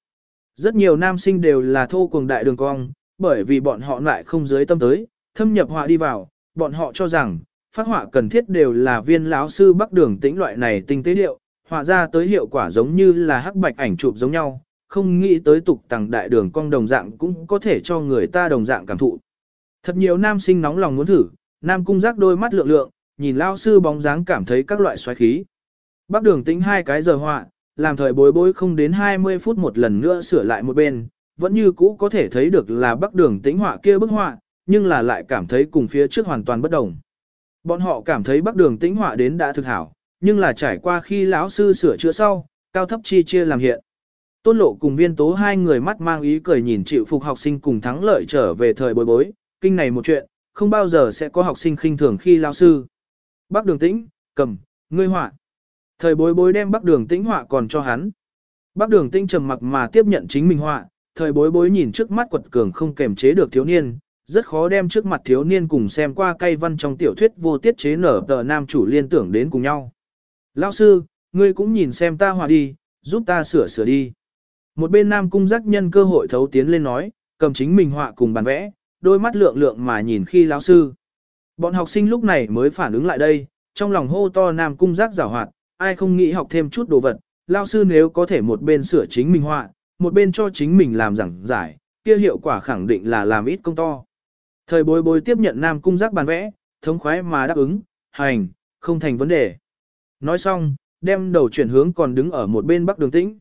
Rất nhiều nam sinh đều là thô cuồng đại đường cong, bởi vì bọn họ lại không dưới tâm tới, thâm nhập họa đi vào, bọn họ cho rằng, phát họa cần thiết đều là viên lão sư bắc đường tĩnh loại này tinh tế điệu, họa ra tới hiệu quả giống như là hắc bạch ảnh chụp giống nhau, không nghĩ tới tục tàng đại đường cong đồng dạng cũng có thể cho người ta đồng dạng cảm thụ. Thật nhiều nam sinh nóng lòng muốn thử, nam cung giác đôi mắt lượng lượng, nhìn lao sư bóng dáng cảm thấy các loại xoáy khí. Bắc đường tĩnh hai cái giờ họa, làm thời bối bối không đến 20 phút một lần nữa sửa lại một bên, vẫn như cũ có thể thấy được là bắc đường tĩnh họa kia bức họa, nhưng là lại cảm thấy cùng phía trước hoàn toàn bất đồng. Bọn họ cảm thấy bắc đường tĩnh họa đến đã thực hảo, nhưng là trải qua khi lão sư sửa chữa sau, cao thấp chi chia làm hiện. Tôn lộ cùng viên tố hai người mắt mang ý cười nhìn chịu phục học sinh cùng thắng lợi trở về thời bối bối, kinh này một chuyện, không bao giờ sẽ có học sinh khinh thường khi lão sư. Bác đường tĩnh, cầm, ngươi họa. Thời bối bối đem bác đường tĩnh họa còn cho hắn. Bác đường tĩnh trầm mặc mà tiếp nhận chính mình họa, thời bối bối nhìn trước mắt quật cường không kềm chế được thiếu niên, rất khó đem trước mặt thiếu niên cùng xem qua cây văn trong tiểu thuyết vô tiết chế nở tờ nam chủ liên tưởng đến cùng nhau. Lão sư, ngươi cũng nhìn xem ta họa đi, giúp ta sửa sửa đi. Một bên nam cung giác nhân cơ hội thấu tiến lên nói, cầm chính mình họa cùng bàn vẽ, đôi mắt lượng lượng mà nhìn khi lão sư. Bọn học sinh lúc này mới phản ứng lại đây, trong lòng hô to nam cung giác giảo hoạt, ai không nghĩ học thêm chút đồ vật, lão sư nếu có thể một bên sửa chính mình họa, một bên cho chính mình làm giảng giải, kia hiệu quả khẳng định là làm ít công to. Thời bối bối tiếp nhận nam cung giác bàn vẽ, thống khoái mà đáp ứng, hành, không thành vấn đề. Nói xong, đem đầu chuyển hướng còn đứng ở một bên bắc đường tĩnh.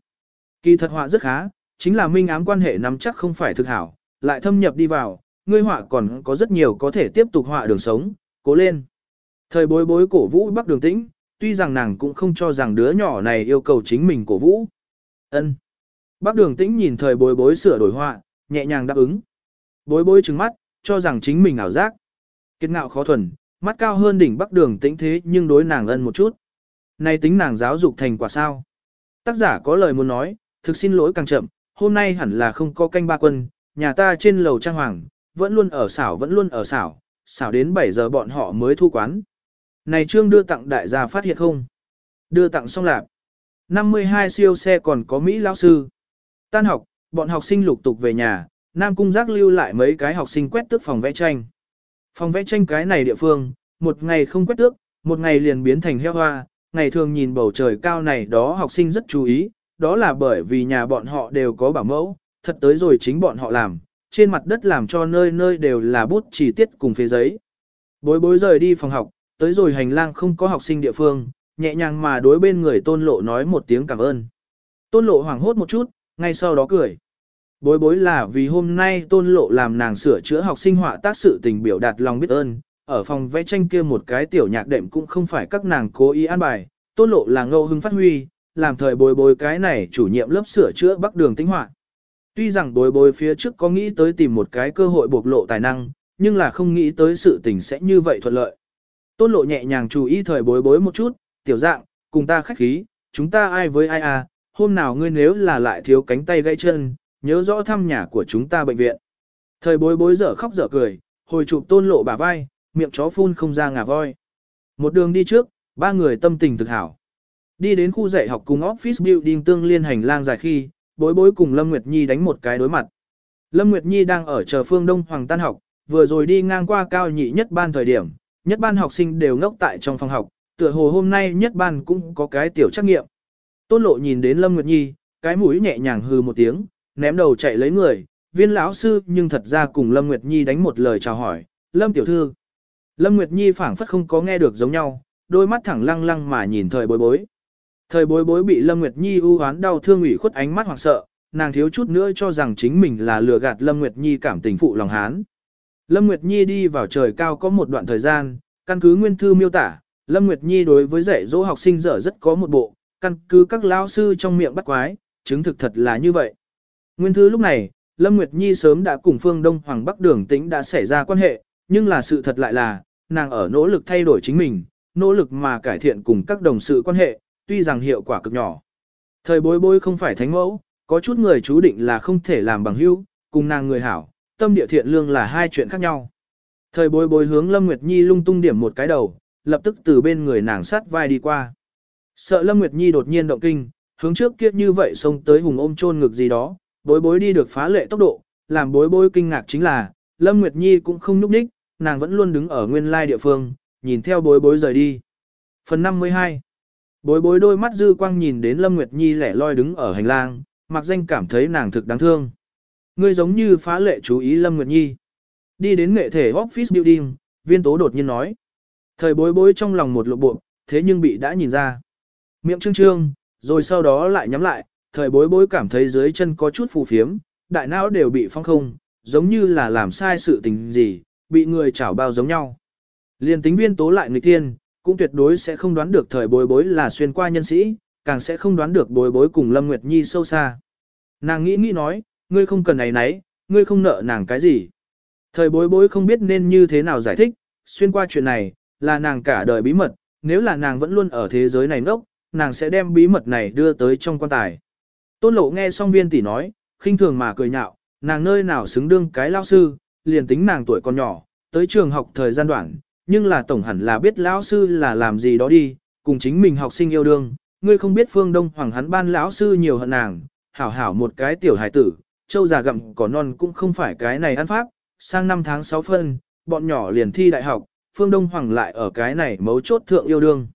Kỳ thật họa rất khá, chính là minh ám quan hệ nắm chắc không phải thực hảo, lại thâm nhập đi vào, ngươi họa còn có rất nhiều có thể tiếp tục họa đường sống, cố lên. Thời bối bối cổ vũ bắc đường tĩnh, tuy rằng nàng cũng không cho rằng đứa nhỏ này yêu cầu chính mình cổ vũ. ân Bắc đường tĩnh nhìn thời bối bối sửa đổi họa, nhẹ nhàng đáp ứng. Bối bối trừng mắt, cho rằng chính mình ảo giác. Kiệt ngạo khó thuần, mắt cao hơn đỉnh bắc đường tĩnh thế nhưng đối nàng ân một chút. nay tính nàng giáo dục thành quả sao? Tác giả có lời muốn nói, thực xin lỗi càng chậm, hôm nay hẳn là không có canh ba quân, nhà ta trên lầu trang hoàng, vẫn luôn ở xảo vẫn luôn ở xảo, xảo đến 7 giờ bọn họ mới thu quán. Này trương đưa tặng đại gia phát hiện không? Đưa tặng xong lạp. 52 siêu xe còn có Mỹ lão sư. Tan học, bọn học sinh lục tục về nhà, Nam Cung Giác lưu lại mấy cái học sinh quét tước phòng vẽ tranh. Phòng vẽ tranh cái này địa phương, một ngày không quét tước, một ngày liền biến thành heo hoa, ngày thường nhìn bầu trời cao này đó học sinh rất chú ý, đó là bởi vì nhà bọn họ đều có bảo mẫu, thật tới rồi chính bọn họ làm, trên mặt đất làm cho nơi nơi đều là bút chỉ tiết cùng phế giấy. Bối bối rời đi phòng học, tới rồi hành lang không có học sinh địa phương, nhẹ nhàng mà đối bên người tôn lộ nói một tiếng cảm ơn. Tôn lộ hoảng hốt một chút, ngay sau đó cười. Bối bối là vì hôm nay tôn lộ làm nàng sửa chữa học sinh họa tác sự tình biểu đạt lòng biết ơn, ở phòng vẽ tranh kia một cái tiểu nhạc đệm cũng không phải các nàng cố ý an bài, tôn lộ là ngẫu hưng phát huy, làm thời bối bối cái này chủ nhiệm lớp sửa chữa bắc đường tinh họa. Tuy rằng bối bối phía trước có nghĩ tới tìm một cái cơ hội bộc lộ tài năng, nhưng là không nghĩ tới sự tình sẽ như vậy thuận lợi. Tôn lộ nhẹ nhàng chú ý thời bối bối một chút, tiểu dạng, cùng ta khách khí, chúng ta ai với ai à, hôm nào ngươi nếu là lại thiếu cánh tay gãy chân, nhớ rõ thăm nhà của chúng ta bệnh viện. Thời bối bối dở khóc dở cười, hồi chụp tôn lộ bả vai, miệng chó phun không ra ngà voi. Một đường đi trước, ba người tâm tình thực hảo. Đi đến khu dạy học cùng office building tương liên hành lang dài khi, bối bối cùng Lâm Nguyệt Nhi đánh một cái đối mặt. Lâm Nguyệt Nhi đang ở chờ phương Đông Hoàng tan học, vừa rồi đi ngang qua cao nhị nhất ban thời điểm, nhất ban học sinh đều ngốc tại trong phòng học, tựa hồ hôm nay nhất ban cũng có cái tiểu trắc nghiệm. Tôn lộ nhìn đến Lâm Nguyệt Nhi, cái mũi nhẹ nhàng hừ một tiếng, ném đầu chạy lấy người, viên lão sư nhưng thật ra cùng Lâm Nguyệt Nhi đánh một lời chào hỏi, Lâm tiểu thư. Lâm Nguyệt Nhi phảng phất không có nghe được giống nhau, đôi mắt thẳng lăng lăng mà nhìn thời bối bối. Thời bối bối bị Lâm Nguyệt Nhi ưu hoán đau thương ủy khuất ánh mắt hoảng sợ, nàng thiếu chút nữa cho rằng chính mình là lừa gạt Lâm Nguyệt Nhi cảm tình phụ lòng hán. Lâm Nguyệt Nhi đi vào trời cao có một đoạn thời gian, căn cứ nguyên thư miêu tả, Lâm Nguyệt Nhi đối với dạy dỗ học sinh dở rất có một bộ, căn cứ các lao sư trong miệng bắt quái, chứng thực thật là như vậy. Nguyên thư lúc này, Lâm Nguyệt Nhi sớm đã cùng Phương Đông Hoàng Bắc Đường Tĩnh đã xảy ra quan hệ, nhưng là sự thật lại là, nàng ở nỗ lực thay đổi chính mình, nỗ lực mà cải thiện cùng các đồng sự quan hệ, tuy rằng hiệu quả cực nhỏ. Thời bối bối không phải thánh mẫu, có chút người chú định là không thể làm bằng hữu, cùng nàng người hảo, tâm địa thiện lương là hai chuyện khác nhau. Thời bối bối hướng Lâm Nguyệt Nhi lung tung điểm một cái đầu, lập tức từ bên người nàng sát vai đi qua. Sợ Lâm Nguyệt Nhi đột nhiên động kinh, hướng trước kia như vậy xông tới hùng ôm chôn ngực gì đó, bối bối đi được phá lệ tốc độ, làm bối bối kinh ngạc chính là, Lâm Nguyệt Nhi cũng không nhúc đích, nàng vẫn luôn đứng ở nguyên lai địa phương, nhìn theo bối bối rời đi. Phần 52 Bối bối đôi mắt dư quang nhìn đến Lâm Nguyệt Nhi lẻ loi đứng ở hành lang, mặc danh cảm thấy nàng thực đáng thương. Ngươi giống như phá lệ chú ý Lâm Nguyệt Nhi. Đi đến nghệ thể office building, viên tố đột nhiên nói. Thời bối bối trong lòng một lộ bộ, thế nhưng bị đã nhìn ra. Miệng trương trương, rồi sau đó lại nhắm lại, thời bối bối cảm thấy dưới chân có chút phù phiếm, đại não đều bị phong không, giống như là làm sai sự tình gì, bị người chảo bao giống nhau. Liên tính viên tố lại người tiên, cũng tuyệt đối sẽ không đoán được thời bối bối là xuyên qua nhân sĩ, càng sẽ không đoán được bối bối cùng Lâm Nguyệt Nhi sâu xa. Nàng nghĩ nghĩ nói, ngươi không cần ấy nấy, ngươi không nợ nàng cái gì. Thời bối bối không biết nên như thế nào giải thích, xuyên qua chuyện này, là nàng cả đời bí mật, nếu là nàng vẫn luôn ở thế giới này ngốc, nàng sẽ đem bí mật này đưa tới trong quan tài. Tôn lộ nghe xong viên tỷ nói, khinh thường mà cười nhạo, nàng nơi nào xứng đương cái lao sư, liền tính nàng tuổi còn nhỏ, tới trường học thời gian đoạn, nhưng là tổng hẳn là biết lão sư là làm gì đó đi, cùng chính mình học sinh yêu đương, ngươi không biết phương đông hoàng hắn ban lão sư nhiều hơn nàng, hảo hảo một cái tiểu hải tử, châu già gặm cỏ non cũng không phải cái này ăn pháp, sang năm tháng 6 phân, bọn nhỏ liền thi đại học, phương đông hoàng lại ở cái này mấu chốt thượng yêu đương.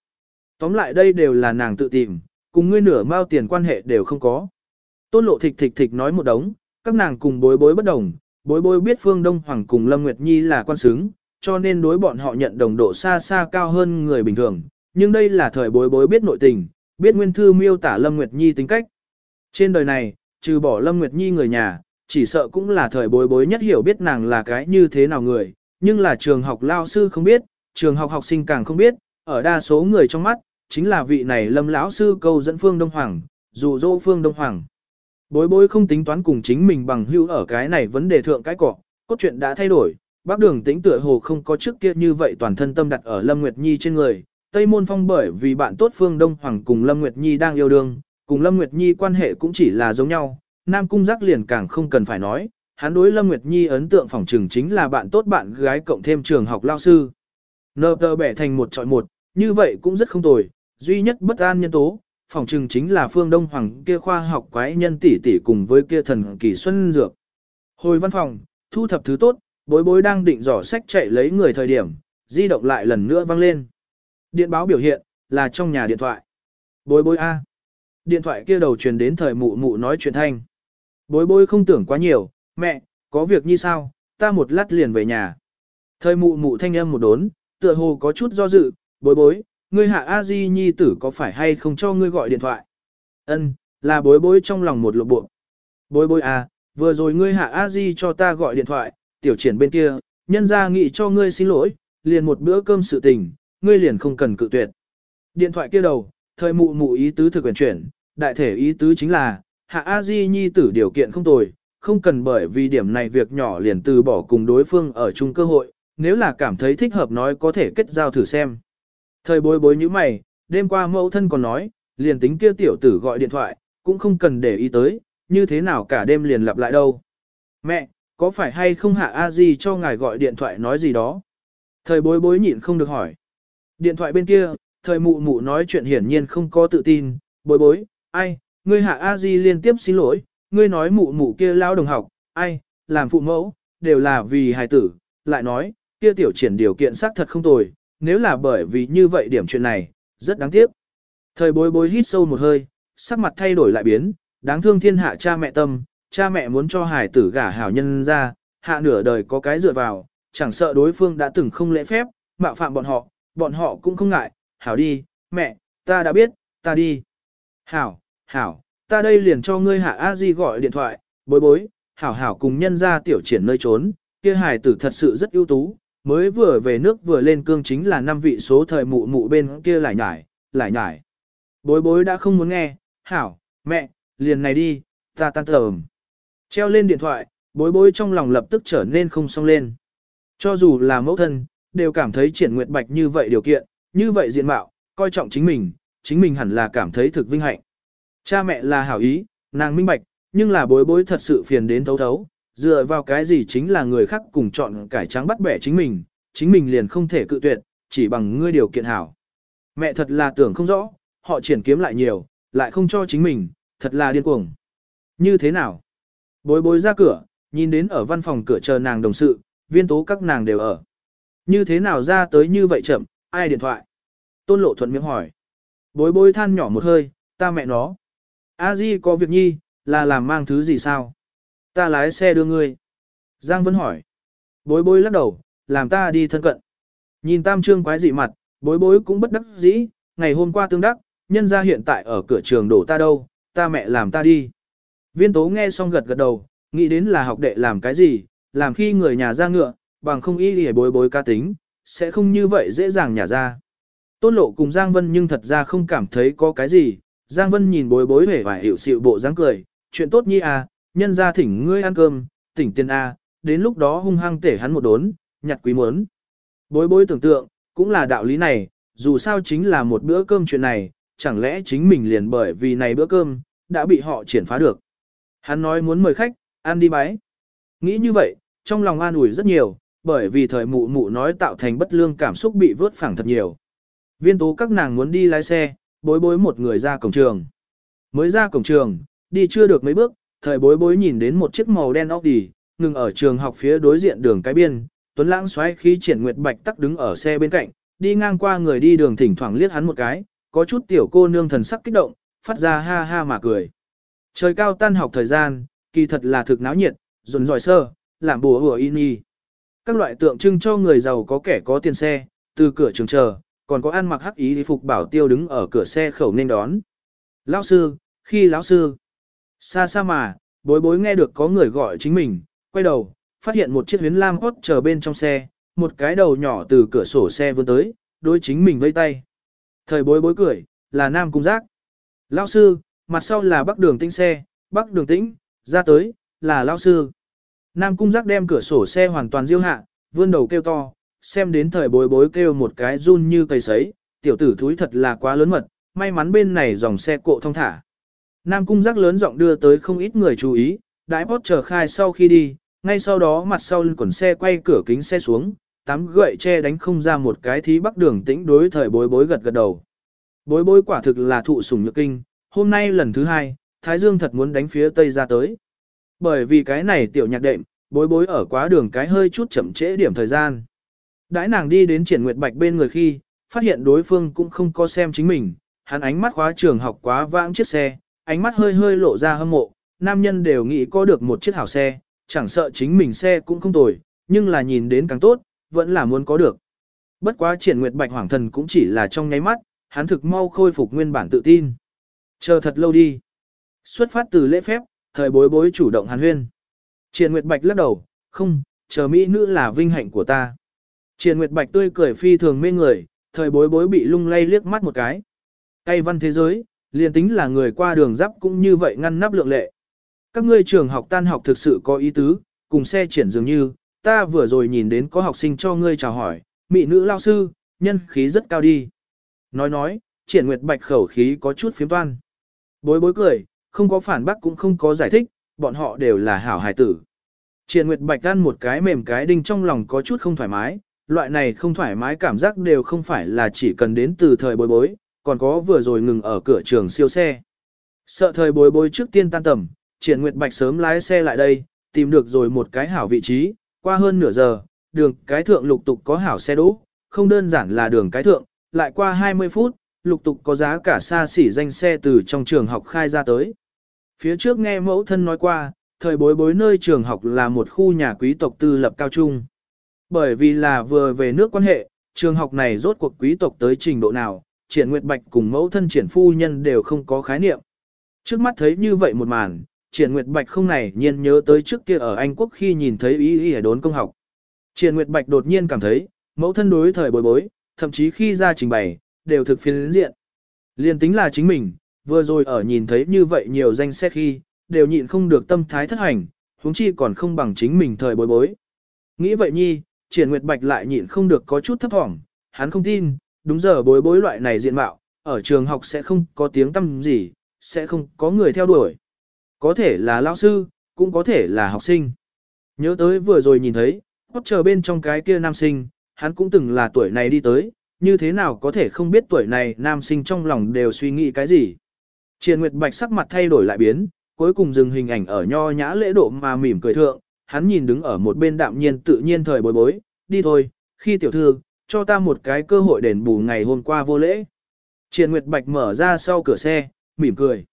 Tóm lại đây đều là nàng tự tìm, cùng ngươi nửa mao tiền quan hệ đều không có. Tôn lộ thịch thịch thịch nói một đống, các nàng cùng bối bối bất đồng, bối bối biết phương đông hoàng cùng Lâm Nguyệt Nhi là quan xứng, cho nên đối bọn họ nhận đồng độ xa xa cao hơn người bình thường, nhưng đây là thời bối bối biết nội tình, biết nguyên thư miêu tả Lâm Nguyệt Nhi tính cách. Trên đời này, trừ bỏ Lâm Nguyệt Nhi người nhà, chỉ sợ cũng là thời bối bối nhất hiểu biết nàng là cái như thế nào người, nhưng là trường học lao sư không biết, trường học học sinh càng không biết, ở đa số người trong mắt, chính là vị này Lâm lão sư câu dẫn Phương Đông Hoàng, dù dỗ Phương Đông Hoàng. Bối bối không tính toán cùng chính mình bằng hữu ở cái này vấn đề thượng cái cọ, cốt truyện đã thay đổi, bác đường tĩnh tựa hồ không có trước kia như vậy toàn thân tâm đặt ở Lâm Nguyệt Nhi trên người, Tây Môn Phong bởi vì bạn tốt Phương Đông Hoàng cùng Lâm Nguyệt Nhi đang yêu đương, cùng Lâm Nguyệt Nhi quan hệ cũng chỉ là giống nhau, Nam Cung Giác liền càng không cần phải nói, hắn đối Lâm Nguyệt Nhi ấn tượng phòng trường chính là bạn tốt bạn gái cộng thêm trường học lao sư. Nờ tờ bẻ thành một trọi một, như vậy cũng rất không tồi, duy nhất bất an nhân tố, phòng trường chính là Phương Đông Hoàng kia khoa học quái nhân tỷ tỷ cùng với kia thần kỳ xuân dược. Hồi văn phòng, thu thập thứ tốt, bối bối đang định dò sách chạy lấy người thời điểm, di động lại lần nữa vang lên. Điện báo biểu hiện, là trong nhà điện thoại. Bối bối A. Điện thoại kia đầu truyền đến thời mụ mụ nói chuyện thanh. Bối bối không tưởng quá nhiều, mẹ, có việc như sao, ta một lát liền về nhà. Thời mụ mụ thanh âm một đốn, tựa hồ có chút do dự, bối bối, ngươi hạ a di nhi tử có phải hay không cho ngươi gọi điện thoại? Ân, là bối bối trong lòng một lộ bộ. Bối bối à, vừa rồi ngươi hạ a di cho ta gọi điện thoại, tiểu triển bên kia, nhân ra nghị cho ngươi xin lỗi, liền một bữa cơm sự tình, ngươi liền không cần cự tuyệt. Điện thoại kia đầu, thời mụ mụ ý tứ thực quyền chuyển, đại thể ý tứ chính là, hạ a di nhi tử điều kiện không tồi, không cần bởi vì điểm này việc nhỏ liền từ bỏ cùng đối phương ở chung cơ hội, nếu là cảm thấy thích hợp nói có thể kết giao thử xem. Thời bối bối như mày, đêm qua mẫu thân còn nói, liền tính kia tiểu tử gọi điện thoại, cũng không cần để ý tới, như thế nào cả đêm liền lặp lại đâu. Mẹ, có phải hay không hạ a di cho ngài gọi điện thoại nói gì đó? Thời bối bối nhịn không được hỏi. Điện thoại bên kia, thời mụ mụ nói chuyện hiển nhiên không có tự tin, bối bối, ai, ngươi hạ a di liên tiếp xin lỗi, ngươi nói mụ mụ kia lao đồng học, ai, làm phụ mẫu, đều là vì hài tử, lại nói, kia tiểu triển điều kiện xác thật không tồi, nếu là bởi vì như vậy điểm chuyện này, rất đáng tiếc. Thời bối bối hít sâu một hơi, sắc mặt thay đổi lại biến, đáng thương thiên hạ cha mẹ tâm, cha mẹ muốn cho hài tử gả hảo nhân ra, hạ nửa đời có cái dựa vào, chẳng sợ đối phương đã từng không lễ phép, mạo phạm bọn họ, bọn họ cũng không ngại, hảo đi, mẹ, ta đã biết, ta đi. Hảo, hảo, ta đây liền cho ngươi hạ a di gọi điện thoại, bối bối, hảo hảo cùng nhân ra tiểu triển nơi trốn, kia hài tử thật sự rất ưu tú, mới vừa về nước vừa lên cương chính là năm vị số thời mụ mụ bên kia lại nhải, lại nhải. Bối bối đã không muốn nghe, hảo, mẹ, liền này đi, ta tan tờm. Treo lên điện thoại, bối bối trong lòng lập tức trở nên không song lên. Cho dù là mẫu thân, đều cảm thấy triển nguyệt bạch như vậy điều kiện, như vậy diện mạo, coi trọng chính mình, chính mình hẳn là cảm thấy thực vinh hạnh. Cha mẹ là hảo ý, nàng minh bạch, nhưng là bối bối thật sự phiền đến thấu thấu, dựa vào cái gì chính là người khác cùng chọn cải trắng bắt bẻ chính mình, chính mình liền không thể cự tuyệt, chỉ bằng ngươi điều kiện hảo. Mẹ thật là tưởng không rõ, họ triển kiếm lại nhiều, lại không cho chính mình, thật là điên cuồng. Như thế nào? Bối bối ra cửa, nhìn đến ở văn phòng cửa chờ nàng đồng sự, viên tố các nàng đều ở. Như thế nào ra tới như vậy chậm, ai điện thoại? Tôn lộ thuận miệng hỏi. Bối bối than nhỏ một hơi, ta mẹ nó. A Di có việc nhi, là làm mang thứ gì sao? Ta lái xe đưa ngươi. Giang Vân hỏi. Bối bối lắc đầu, làm ta đi thân cận. Nhìn tam trương quái dị mặt, bối bối cũng bất đắc dĩ, ngày hôm qua tương đắc, nhân ra hiện tại ở cửa trường đổ ta đâu, ta mẹ làm ta đi. Viên tố nghe xong gật gật đầu, nghĩ đến là học đệ làm cái gì, làm khi người nhà ra ngựa, bằng không y để bối bối ca tính, sẽ không như vậy dễ dàng nhả ra. Tôn lộ cùng Giang Vân nhưng thật ra không cảm thấy có cái gì, Giang Vân nhìn bối bối vẻ và hiểu sự bộ dáng cười, chuyện tốt nhi à, nhân ra thỉnh ngươi ăn cơm, tỉnh tiền à, đến lúc đó hung hăng tể hắn một đốn, nhặt quý muốn. Bối bối tưởng tượng, cũng là đạo lý này, dù sao chính là một bữa cơm chuyện này, chẳng lẽ chính mình liền bởi vì này bữa cơm, đã bị họ triển phá được. Hắn nói muốn mời khách, ăn đi bái. Nghĩ như vậy, trong lòng an ủi rất nhiều, bởi vì thời mụ mụ nói tạo thành bất lương cảm xúc bị vớt phẳng thật nhiều. Viên tố các nàng muốn đi lái xe, bối bối một người ra cổng trường. Mới ra cổng trường, đi chưa được mấy bước, thời bối bối nhìn đến một chiếc màu đen Audi, ngừng ở trường học phía đối diện đường cái biên, Tuấn Lãng xoáy khí triển nguyệt bạch tắc đứng ở xe bên cạnh, đi ngang qua người đi đường thỉnh thoảng liếc hắn một cái, có chút tiểu cô nương thần sắc kích động, phát ra ha ha mà cười. Trời cao tan học thời gian, kỳ thật là thực náo nhiệt, rộn ròi sơ, làm bùa hùa in y. Các loại tượng trưng cho người giàu có kẻ có tiền xe, từ cửa trường chờ, còn có ăn mặc hắc ý thì phục bảo tiêu đứng ở cửa xe khẩu nên đón. Lão sư, khi lão sư, xa xa mà, bối bối nghe được có người gọi chính mình, quay đầu, phát hiện một chiếc huyến lam hót chờ bên trong xe, một cái đầu nhỏ từ cửa sổ xe vươn tới, đối chính mình vây tay. Thời bối bối cười, là nam cung giác. Lão sư, mặt sau là bắc đường tĩnh xe, bắc đường tĩnh, ra tới, là lão sư. Nam cung giác đem cửa sổ xe hoàn toàn diêu hạ, vươn đầu kêu to, xem đến thời bối bối kêu một cái run như cây sấy, tiểu tử thúi thật là quá lớn mật, may mắn bên này dòng xe cộ thông thả. Nam cung giác lớn giọng đưa tới không ít người chú ý, đại bót chờ khai sau khi đi, ngay sau đó mặt sau lưng quần xe quay cửa kính xe xuống, tám gậy che đánh không ra một cái thí bắc đường tĩnh đối thời bối bối gật gật đầu. Bối bối quả thực là thụ sủng nhược kinh, hôm nay lần thứ hai, Thái Dương thật muốn đánh phía Tây ra tới. Bởi vì cái này tiểu nhạc đệm, bối bối ở quá đường cái hơi chút chậm trễ điểm thời gian. Đãi nàng đi đến triển nguyệt bạch bên người khi, phát hiện đối phương cũng không có xem chính mình, hắn ánh mắt khóa trường học quá vãng chiếc xe, ánh mắt hơi hơi lộ ra hâm mộ, nam nhân đều nghĩ có được một chiếc hảo xe, chẳng sợ chính mình xe cũng không tồi, nhưng là nhìn đến càng tốt, vẫn là muốn có được. Bất quá triển nguyệt bạch hoàng thần cũng chỉ là trong nháy mắt, hắn thực mau khôi phục nguyên bản tự tin. Chờ thật lâu đi. Xuất phát từ lễ phép, thời bối bối chủ động hàn huyên. Triển nguyệt bạch lắc đầu, không, chờ mỹ nữ là vinh hạnh của ta. Triển nguyệt bạch tươi cười phi thường mê người, thời bối bối bị lung lay liếc mắt một cái. Cây văn thế giới, liền tính là người qua đường giáp cũng như vậy ngăn nắp lượng lệ. Các ngươi trường học tan học thực sự có ý tứ, cùng xe triển dường như, ta vừa rồi nhìn đến có học sinh cho ngươi chào hỏi, mỹ nữ lao sư, nhân khí rất cao đi. Nói nói, triển nguyệt bạch khẩu khí có chút phiếm toan. Bối bối cười, không có phản bác cũng không có giải thích, bọn họ đều là hảo hài tử. Triển nguyệt bạch ăn một cái mềm cái đinh trong lòng có chút không thoải mái, loại này không thoải mái cảm giác đều không phải là chỉ cần đến từ thời bối bối, còn có vừa rồi ngừng ở cửa trường siêu xe. Sợ thời bối bối trước tiên tan tầm, triển nguyệt bạch sớm lái xe lại đây, tìm được rồi một cái hảo vị trí, qua hơn nửa giờ, đường cái thượng lục tục có hảo xe đỗ, không đơn giản là đường cái thượng, lại qua 20 phút, lục tục có giá cả xa xỉ danh xe từ trong trường học khai ra tới. Phía trước nghe mẫu thân nói qua, thời bối bối nơi trường học là một khu nhà quý tộc tư lập cao trung. Bởi vì là vừa về nước quan hệ, trường học này rốt cuộc quý tộc tới trình độ nào, triển nguyệt bạch cùng mẫu thân triển phu nhân đều không có khái niệm. Trước mắt thấy như vậy một màn, triển nguyệt bạch không này nhiên nhớ tới trước kia ở Anh Quốc khi nhìn thấy ý ý ở đốn công học. Triển nguyệt bạch đột nhiên cảm thấy, mẫu thân đối thời bối bối, thậm chí khi ra trình bày, đều thực phiến diện. Liên tính là chính mình, vừa rồi ở nhìn thấy như vậy nhiều danh xét khi, đều nhịn không được tâm thái thất hành, huống chi còn không bằng chính mình thời bối bối. Nghĩ vậy nhi, triển nguyệt bạch lại nhịn không được có chút thấp thỏm, hắn không tin, đúng giờ bối bối loại này diện mạo, ở trường học sẽ không có tiếng tăm gì, sẽ không có người theo đuổi. Có thể là lão sư, cũng có thể là học sinh. Nhớ tới vừa rồi nhìn thấy, hót chờ bên trong cái kia nam sinh, hắn cũng từng là tuổi này đi tới, như thế nào có thể không biết tuổi này nam sinh trong lòng đều suy nghĩ cái gì. Triền Nguyệt Bạch sắc mặt thay đổi lại biến, cuối cùng dừng hình ảnh ở nho nhã lễ độ mà mỉm cười thượng, hắn nhìn đứng ở một bên đạm nhiên tự nhiên thời bối bối, đi thôi, khi tiểu thư, cho ta một cái cơ hội đền bù ngày hôm qua vô lễ. Triền Nguyệt Bạch mở ra sau cửa xe, mỉm cười.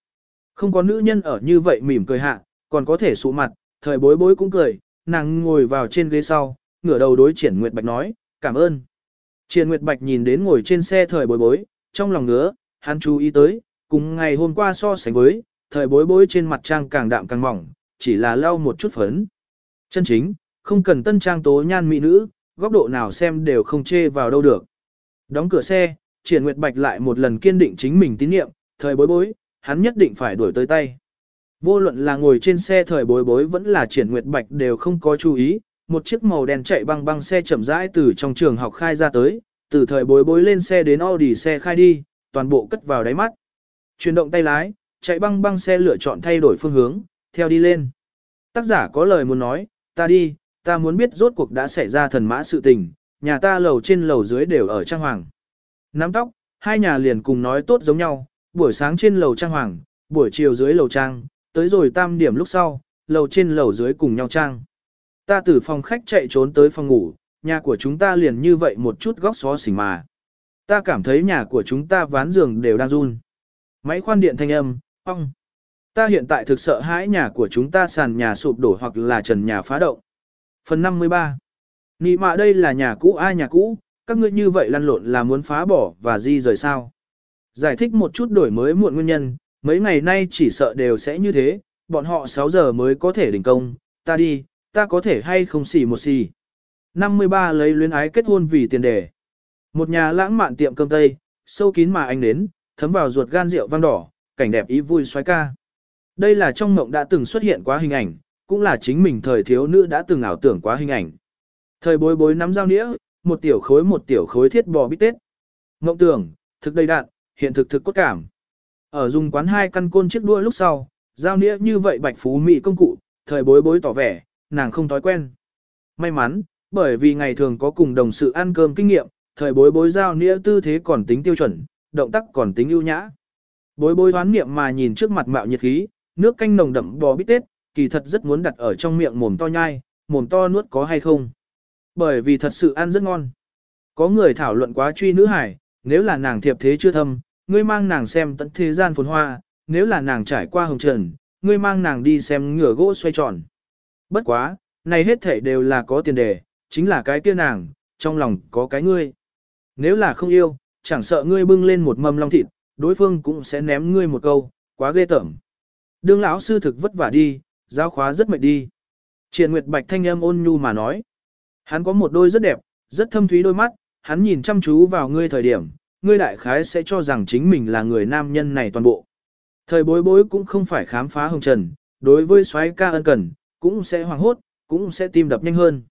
Không có nữ nhân ở như vậy mỉm cười hạ, còn có thể sụ mặt, thời bối bối cũng cười, nàng ngồi vào trên ghế sau, ngửa đầu đối Triển Nguyệt Bạch nói, cảm ơn. Triển Nguyệt Bạch nhìn đến ngồi trên xe thời bối bối, trong lòng ngứa, hắn chú ý tới, cùng ngày hôm qua so sánh với, thời bối bối trên mặt trang càng đạm càng mỏng, chỉ là lau một chút phấn. Chân chính, không cần tân trang tố nhan mỹ nữ, góc độ nào xem đều không chê vào đâu được. Đóng cửa xe, Triển Nguyệt Bạch lại một lần kiên định chính mình tín nhiệm, thời bối bối, hắn nhất định phải đuổi tới tay. Vô luận là ngồi trên xe thời bối bối vẫn là Triển Nguyệt Bạch đều không có chú ý, một chiếc màu đen chạy băng băng xe chậm rãi từ trong trường học khai ra tới, từ thời bối bối lên xe đến Audi xe khai đi, toàn bộ cất vào đáy mắt. Chuyển động tay lái, chạy băng băng xe lựa chọn thay đổi phương hướng, theo đi lên. Tác giả có lời muốn nói, ta đi, ta muốn biết rốt cuộc đã xảy ra thần mã sự tình, nhà ta lầu trên lầu dưới đều ở trang hoàng. Nắm tóc, hai nhà liền cùng nói tốt giống nhau, buổi sáng trên lầu trang hoàng, buổi chiều dưới lầu trang, tới rồi tam điểm lúc sau, lầu trên lầu dưới cùng nhau trang. Ta từ phòng khách chạy trốn tới phòng ngủ, nhà của chúng ta liền như vậy một chút góc xó xỉnh mà. Ta cảm thấy nhà của chúng ta ván giường đều đang run. Máy khoan điện thanh âm, ong. Ta hiện tại thực sợ hãi nhà của chúng ta sàn nhà sụp đổ hoặc là trần nhà phá động. Phần 53 Nị mạ đây là nhà cũ ai nhà cũ, các ngươi như vậy lăn lộn là muốn phá bỏ và di rời sao. Giải thích một chút đổi mới muộn nguyên nhân, mấy ngày nay chỉ sợ đều sẽ như thế, bọn họ 6 giờ mới có thể đình công, ta đi, ta có thể hay không xỉ một xì. 53 lấy luyến ái kết hôn vì tiền đề. Một nhà lãng mạn tiệm cơm tây, sâu kín mà anh đến, thấm vào ruột gan rượu vang đỏ, cảnh đẹp ý vui xoái ca. Đây là trong mộng đã từng xuất hiện quá hình ảnh, cũng là chính mình thời thiếu nữ đã từng ảo tưởng quá hình ảnh. Thời bối bối nắm dao nĩa, một tiểu khối một tiểu khối thiết bò bít tết. Mộng tưởng, thực đầy đạn, hiện thực thực cốt cảm. Ở dùng quán hai căn côn chiếc đua lúc sau, giao nĩa như vậy bạch phú mỹ công cụ, thời bối bối tỏ vẻ, nàng không thói quen. May mắn, bởi vì ngày thường có cùng đồng sự ăn cơm kinh nghiệm, thời bối bối giao nĩa tư thế còn tính tiêu chuẩn, động tác còn tính ưu nhã. Bối bối hoán niệm mà nhìn trước mặt mạo nhiệt khí, nước canh nồng đậm bò bít tết, kỳ thật rất muốn đặt ở trong miệng mồm to nhai, mồm to nuốt có hay không. Bởi vì thật sự ăn rất ngon. Có người thảo luận quá truy nữ hải, nếu là nàng thiệp thế chưa thâm, ngươi mang nàng xem tận thế gian phồn hoa, nếu là nàng trải qua hồng trần, ngươi mang nàng đi xem ngửa gỗ xoay tròn. Bất quá, này hết thể đều là có tiền đề, chính là cái kia nàng, trong lòng có cái ngươi. Nếu là không yêu, chẳng sợ ngươi bưng lên một mâm long thịt, đối phương cũng sẽ ném ngươi một câu, quá ghê tởm. Đương lão sư thực vất vả đi, giao khóa rất mệt đi. Triền Nguyệt Bạch thanh âm ôn nhu mà nói. Hắn có một đôi rất đẹp, rất thâm thúy đôi mắt, hắn nhìn chăm chú vào ngươi thời điểm, ngươi đại khái sẽ cho rằng chính mình là người nam nhân này toàn bộ. Thời bối bối cũng không phải khám phá hồng trần, đối với soái ca ân cần, cũng sẽ hoảng hốt, cũng sẽ tim đập nhanh hơn.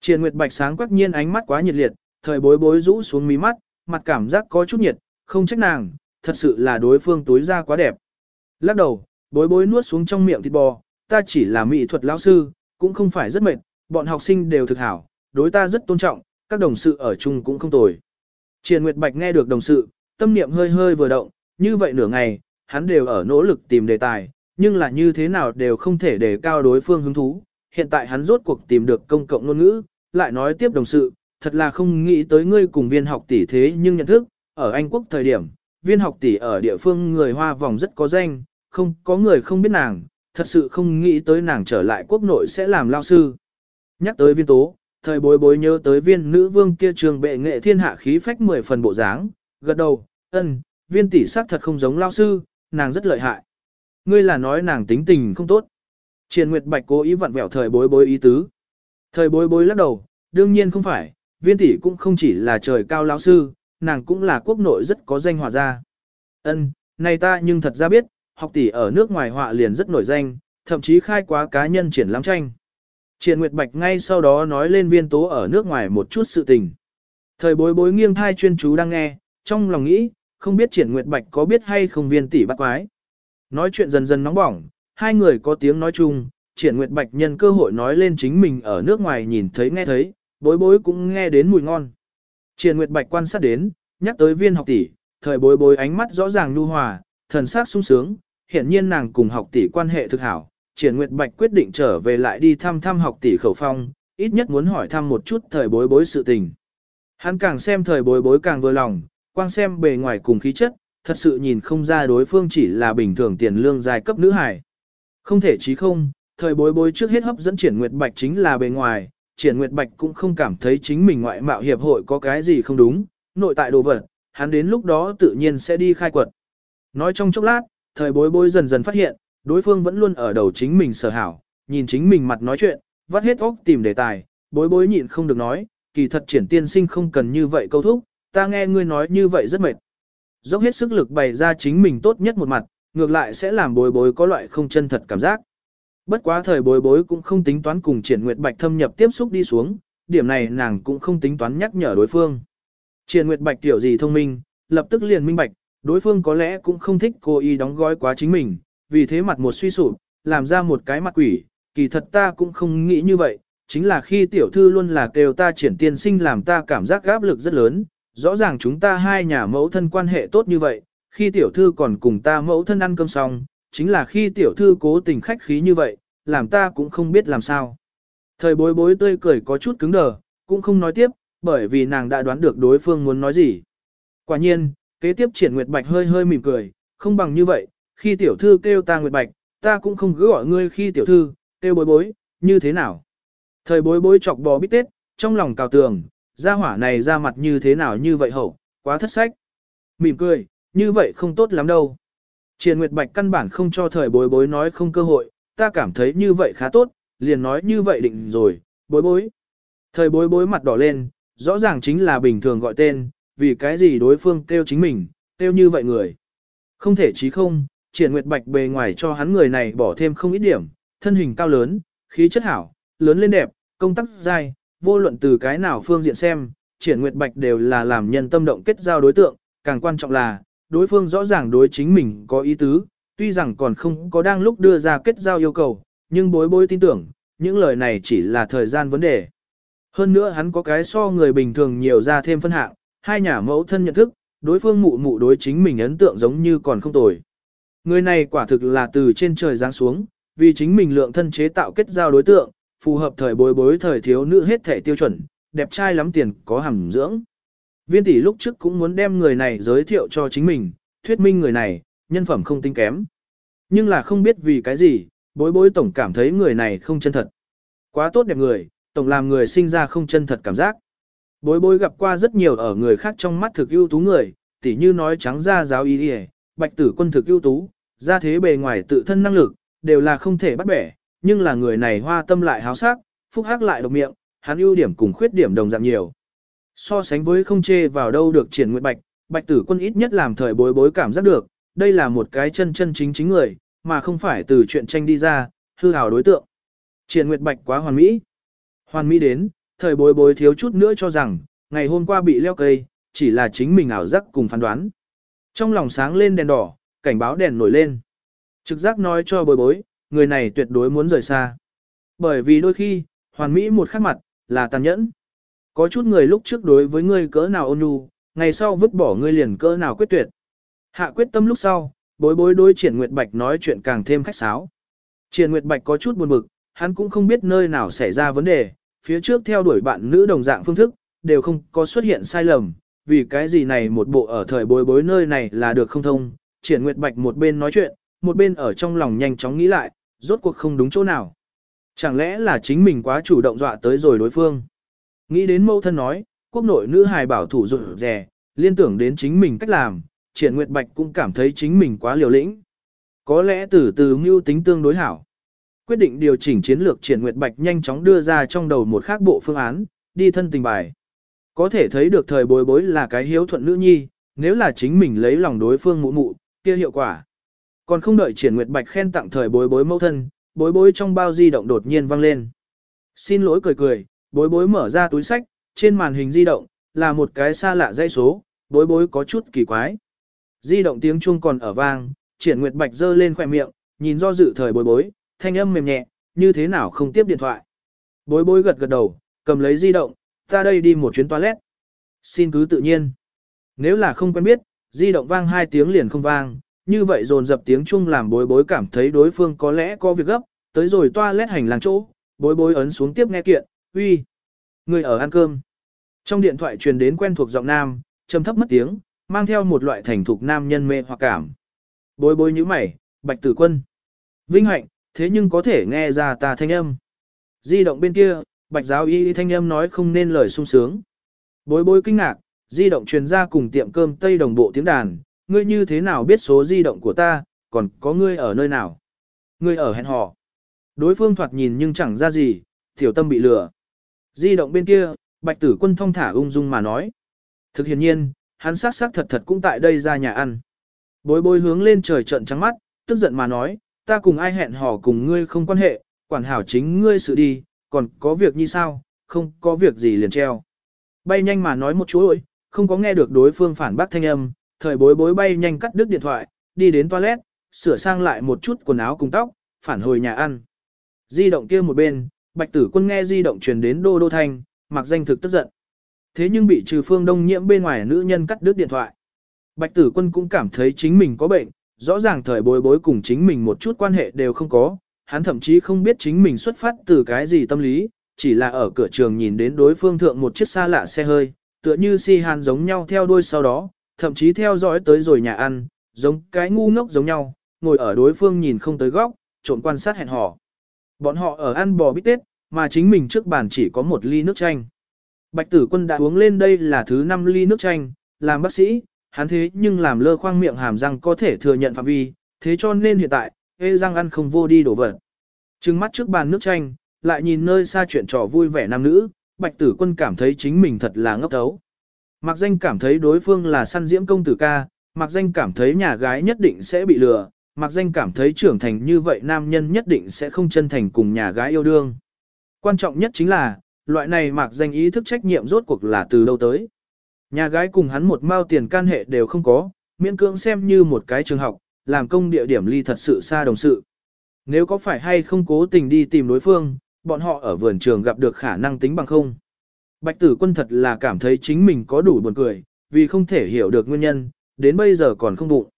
Triền Nguyệt Bạch sáng quắc nhiên ánh mắt quá nhiệt liệt, thời bối bối rũ xuống mí mắt, mặt cảm giác có chút nhiệt, không trách nàng, thật sự là đối phương túi ra quá đẹp. Lắc đầu, bối bối nuốt xuống trong miệng thịt bò, ta chỉ là mỹ thuật lão sư, cũng không phải rất mệt, bọn học sinh đều thực hảo, đối ta rất tôn trọng, các đồng sự ở chung cũng không tồi. Triền Nguyệt Bạch nghe được đồng sự, tâm niệm hơi hơi vừa động, như vậy nửa ngày, hắn đều ở nỗ lực tìm đề tài, nhưng là như thế nào đều không thể đề cao đối phương hứng thú. Hiện tại hắn rốt cuộc tìm được công cộng ngôn ngữ, lại nói tiếp đồng sự, thật là không nghĩ tới ngươi cùng viên học tỷ thế nhưng nhận thức, ở Anh Quốc thời điểm, viên học tỷ ở địa phương người Hoa vòng rất có danh, không có người không biết nàng, thật sự không nghĩ tới nàng trở lại quốc nội sẽ làm lao sư. Nhắc tới viên tố, thời bối bối nhớ tới viên nữ vương kia trường bệ nghệ thiên hạ khí phách mười phần bộ dáng, gật đầu, ân, viên tỷ sắc thật không giống lao sư, nàng rất lợi hại. Ngươi là nói nàng tính tình không tốt. Triền Nguyệt Bạch cố ý vặn vẹo thời bối bối ý tứ. Thời bối bối lắc đầu, đương nhiên không phải, viên tỷ cũng không chỉ là trời cao lão sư, nàng cũng là quốc nội rất có danh hòa gia. Ân, này ta nhưng thật ra biết, học tỷ ở nước ngoài họa liền rất nổi danh, thậm chí khai quá cá nhân triển lãm tranh. Triển Nguyệt Bạch ngay sau đó nói lên viên tố ở nước ngoài một chút sự tình. Thời bối bối nghiêng thai chuyên chú đang nghe, trong lòng nghĩ, không biết triển nguyệt bạch có biết hay không viên tỷ bắt quái. Nói chuyện dần dần nóng bỏng, hai người có tiếng nói chung, triển nguyệt bạch nhân cơ hội nói lên chính mình ở nước ngoài nhìn thấy nghe thấy, bối bối cũng nghe đến mùi ngon. Triển nguyệt bạch quan sát đến, nhắc tới viên học tỷ, thời bối bối ánh mắt rõ ràng nhu hòa, thần sắc sung sướng, hiện nhiên nàng cùng học tỷ quan hệ thực hảo. Triển Nguyệt Bạch quyết định trở về lại đi thăm thăm học tỷ khẩu phong, ít nhất muốn hỏi thăm một chút thời bối bối sự tình. Hắn càng xem thời bối bối càng vừa lòng, quang xem bề ngoài cùng khí chất, thật sự nhìn không ra đối phương chỉ là bình thường tiền lương giai cấp nữ hải. Không thể chí không, thời bối bối trước hết hấp dẫn triển nguyệt bạch chính là bề ngoài, triển nguyệt bạch cũng không cảm thấy chính mình ngoại mạo hiệp hội có cái gì không đúng, nội tại đồ vật, hắn đến lúc đó tự nhiên sẽ đi khai quật. Nói trong chốc lát, thời bối bối dần dần phát hiện, đối phương vẫn luôn ở đầu chính mình sở hảo, nhìn chính mình mặt nói chuyện, vắt hết óc tìm đề tài, bối bối nhịn không được nói, kỳ thật triển tiên sinh không cần như vậy câu thúc, ta nghe ngươi nói như vậy rất mệt. Dốc hết sức lực bày ra chính mình tốt nhất một mặt, ngược lại sẽ làm bối bối có loại không chân thật cảm giác. Bất quá thời bối bối cũng không tính toán cùng triển nguyệt bạch thâm nhập tiếp xúc đi xuống, điểm này nàng cũng không tính toán nhắc nhở đối phương. Triển nguyệt bạch tiểu gì thông minh, lập tức liền minh bạch, đối phương có lẽ cũng không thích cô y đóng gói quá chính mình, vì thế mặt một suy sụp, làm ra một cái mặt quỷ, kỳ thật ta cũng không nghĩ như vậy, chính là khi tiểu thư luôn là kêu ta triển tiên sinh làm ta cảm giác áp lực rất lớn, rõ ràng chúng ta hai nhà mẫu thân quan hệ tốt như vậy, khi tiểu thư còn cùng ta mẫu thân ăn cơm xong, chính là khi tiểu thư cố tình khách khí như vậy, làm ta cũng không biết làm sao. Thời bối bối tươi cười có chút cứng đờ, cũng không nói tiếp, bởi vì nàng đã đoán được đối phương muốn nói gì. Quả nhiên, kế tiếp triển Nguyệt Bạch hơi hơi mỉm cười, không bằng như vậy, khi tiểu thư kêu ta Nguyệt Bạch, ta cũng không cứ gọi ngươi khi tiểu thư, kêu bối bối, như thế nào. Thời bối bối chọc bò bít tết, trong lòng cào tường, ra hỏa này ra mặt như thế nào như vậy hậu, quá thất sách. Mỉm cười, như vậy không tốt lắm đâu. Triền Nguyệt Bạch căn bản không cho thời bối bối nói không cơ hội, ta cảm thấy như vậy khá tốt, liền nói như vậy định rồi, bối bối. Thời bối bối mặt đỏ lên, rõ ràng chính là bình thường gọi tên, vì cái gì đối phương kêu chính mình, kêu như vậy người. Không thể chí không, Triển Nguyệt Bạch bề ngoài cho hắn người này bỏ thêm không ít điểm, thân hình cao lớn, khí chất hảo, lớn lên đẹp, công tác dai, vô luận từ cái nào phương diện xem, Triển Nguyệt Bạch đều là làm nhân tâm động kết giao đối tượng, càng quan trọng là, đối phương rõ ràng đối chính mình có ý tứ, tuy rằng còn không có đang lúc đưa ra kết giao yêu cầu, nhưng bối bối tin tưởng, những lời này chỉ là thời gian vấn đề. Hơn nữa hắn có cái so người bình thường nhiều ra thêm phân hạng, hai nhà mẫu thân nhận thức, đối phương mụ mụ đối chính mình ấn tượng giống như còn không tồi. Người này quả thực là từ trên trời giáng xuống, vì chính mình lượng thân chế tạo kết giao đối tượng, phù hợp thời bối bối thời thiếu nữ hết thể tiêu chuẩn, đẹp trai lắm tiền có hàm dưỡng. Viên tỷ lúc trước cũng muốn đem người này giới thiệu cho chính mình, thuyết minh người này, nhân phẩm không tinh kém. Nhưng là không biết vì cái gì, bối bối tổng cảm thấy người này không chân thật. Quá tốt đẹp người, tổng làm người sinh ra không chân thật cảm giác. Bối bối gặp qua rất nhiều ở người khác trong mắt thực ưu tú người, tỉ như nói trắng ra giáo ý đi bạch tử quân thực ưu tú, ra thế bề ngoài tự thân năng lực, đều là không thể bắt bẻ, nhưng là người này hoa tâm lại háo sắc, phúc hắc lại độc miệng, hắn ưu điểm cùng khuyết điểm đồng dạng nhiều. So sánh với không chê vào đâu được triển nguyện bạch, bạch tử quân ít nhất làm thời bối bối cảm giác được, đây là một cái chân chân chính chính người, mà không phải từ chuyện tranh đi ra, hư hào đối tượng. Triển nguyệt bạch quá hoàn mỹ. Hoàn mỹ đến, thời bối bối thiếu chút nữa cho rằng, ngày hôm qua bị leo cây, chỉ là chính mình ảo giác cùng phán đoán. Trong lòng sáng lên đèn đỏ, cảnh báo đèn nổi lên. Trực giác nói cho bối bối, người này tuyệt đối muốn rời xa. Bởi vì đôi khi, hoàn mỹ một khắc mặt, là tàn nhẫn. Có chút người lúc trước đối với ngươi cỡ nào ôn nhu, ngày sau vứt bỏ ngươi liền cỡ nào quyết tuyệt. Hạ quyết tâm lúc sau, bối bối đối triển Nguyệt Bạch nói chuyện càng thêm khách sáo. Triển Nguyệt Bạch có chút buồn bực, hắn cũng không biết nơi nào xảy ra vấn đề, phía trước theo đuổi bạn nữ đồng dạng phương thức, đều không có xuất hiện sai lầm, vì cái gì này một bộ ở thời bối bối nơi này là được không thông, triển nguyệt bạch một bên nói chuyện, một bên ở trong lòng nhanh chóng nghĩ lại, rốt cuộc không đúng chỗ nào. Chẳng lẽ là chính mình quá chủ động dọa tới rồi đối phương. Nghĩ đến mâu thân nói, quốc nội nữ hài bảo thủ rụt rè, liên tưởng đến chính mình cách làm, triển nguyệt bạch cũng cảm thấy chính mình quá liều lĩnh. Có lẽ từ từ mưu tính tương đối hảo. Quyết định điều chỉnh chiến lược triển nguyệt bạch nhanh chóng đưa ra trong đầu một khác bộ phương án, đi thân tình bài. Có thể thấy được thời bối bối là cái hiếu thuận nữ nhi, nếu là chính mình lấy lòng đối phương mụ mụ, kia hiệu quả. Còn không đợi triển nguyệt bạch khen tặng thời bối bối mẫu thân, bối bối trong bao di động đột nhiên vang lên. Xin lỗi cười cười, bối bối mở ra túi sách, trên màn hình di động, là một cái xa lạ dây số, bối bối có chút kỳ quái. Di động tiếng chuông còn ở vang, triển nguyệt bạch giơ lên khỏe miệng, nhìn do dự thời bối bối, thanh âm mềm nhẹ, như thế nào không tiếp điện thoại. Bối bối gật gật đầu, cầm lấy di động, ta đây đi một chuyến toilet. Xin cứ tự nhiên. Nếu là không quen biết, di động vang hai tiếng liền không vang, như vậy dồn dập tiếng chung làm bối bối cảm thấy đối phương có lẽ có việc gấp, tới rồi toilet hành lang chỗ, bối bối ấn xuống tiếp nghe kiện, uy, người ở ăn cơm. Trong điện thoại truyền đến quen thuộc giọng nam, trầm thấp mất tiếng, mang theo một loại thành thục nam nhân mê hoặc cảm. Bối bối như mày, bạch tử quân. Vinh hạnh, thế nhưng có thể nghe ra ta thanh âm. Di động bên kia, bạch giáo y thanh âm nói không nên lời sung sướng. Bối bối kinh ngạc, di động truyền ra cùng tiệm cơm Tây đồng bộ tiếng đàn, ngươi như thế nào biết số di động của ta, còn có ngươi ở nơi nào? Ngươi ở hẹn hò. Đối phương thoạt nhìn nhưng chẳng ra gì, tiểu tâm bị lừa. Di động bên kia, bạch tử quân thông thả ung dung mà nói. Thực hiện nhiên, hắn sát sát thật thật cũng tại đây ra nhà ăn. Bối bối hướng lên trời trận trắng mắt, tức giận mà nói, ta cùng ai hẹn hò cùng ngươi không quan hệ, quản hảo chính ngươi sự đi, còn có việc như sao, không có việc gì liền treo. Bay nhanh mà nói một chú ơi, không có nghe được đối phương phản bác thanh âm, thời bối bối bay nhanh cắt đứt điện thoại, đi đến toilet, sửa sang lại một chút quần áo cùng tóc, phản hồi nhà ăn. Di động kia một bên, bạch tử quân nghe di động truyền đến đô đô thanh, mặc danh thực tức giận. Thế nhưng bị trừ phương đông nhiễm bên ngoài nữ nhân cắt đứt điện thoại. Bạch tử quân cũng cảm thấy chính mình có bệnh, rõ ràng thời bối bối cùng chính mình một chút quan hệ đều không có, hắn thậm chí không biết chính mình xuất phát từ cái gì tâm lý, chỉ là ở cửa trường nhìn đến đối phương thượng một chiếc xa lạ xe hơi, tựa như si hàn giống nhau theo đuôi sau đó, thậm chí theo dõi tới rồi nhà ăn, giống cái ngu ngốc giống nhau, ngồi ở đối phương nhìn không tới góc, trộn quan sát hẹn hò. Bọn họ ở ăn bò bít tết, mà chính mình trước bàn chỉ có một ly nước chanh. Bạch tử quân đã uống lên đây là thứ năm ly nước chanh, làm bác sĩ, hắn thế nhưng làm lơ khoang miệng hàm răng có thể thừa nhận phạm vi, thế cho nên hiện tại, ê răng ăn không vô đi đổ vật. Trừng mắt trước bàn nước chanh, lại nhìn nơi xa chuyện trò vui vẻ nam nữ, bạch tử quân cảm thấy chính mình thật là ngốc thấu. Mạc danh cảm thấy đối phương là săn diễm công tử ca, Mạc danh cảm thấy nhà gái nhất định sẽ bị lừa, Mạc danh cảm thấy trưởng thành như vậy nam nhân nhất định sẽ không chân thành cùng nhà gái yêu đương. Quan trọng nhất chính là, loại này Mạc danh ý thức trách nhiệm rốt cuộc là từ đâu tới. Nhà gái cùng hắn một mao tiền can hệ đều không có, miễn cưỡng xem như một cái trường học, làm công địa điểm ly thật sự xa đồng sự. Nếu có phải hay không cố tình đi tìm đối phương, bọn họ ở vườn trường gặp được khả năng tính bằng không. Bạch tử quân thật là cảm thấy chính mình có đủ buồn cười, vì không thể hiểu được nguyên nhân, đến bây giờ còn không bụng.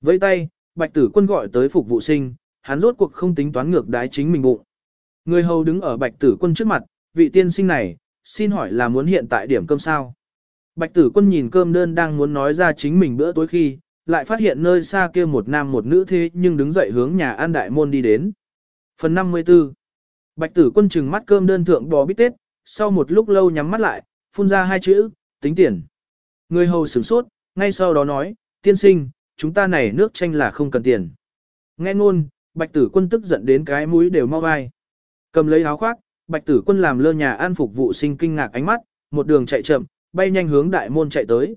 Với tay, bạch tử quân gọi tới phục vụ sinh, hắn rốt cuộc không tính toán ngược đái chính mình bụng. Người hầu đứng ở bạch tử quân trước mặt, vị tiên sinh này, xin hỏi là muốn hiện tại điểm cơm sao? Bạch tử quân nhìn cơm đơn đang muốn nói ra chính mình bữa tối khi, lại phát hiện nơi xa kia một nam một nữ thế nhưng đứng dậy hướng nhà an đại môn đi đến. Phần 54 Bạch tử quân trừng mắt cơm đơn thượng bò bít tết, sau một lúc lâu nhắm mắt lại, phun ra hai chữ, tính tiền. Người hầu sửng sốt, ngay sau đó nói, tiên sinh, chúng ta này nước chanh là không cần tiền. Nghe ngôn, bạch tử quân tức giận đến cái mũi đều mau vai. Cầm lấy áo khoác, bạch tử quân làm lơ nhà an phục vụ sinh kinh ngạc ánh mắt, một đường chạy chậm, bay nhanh hướng đại môn chạy tới.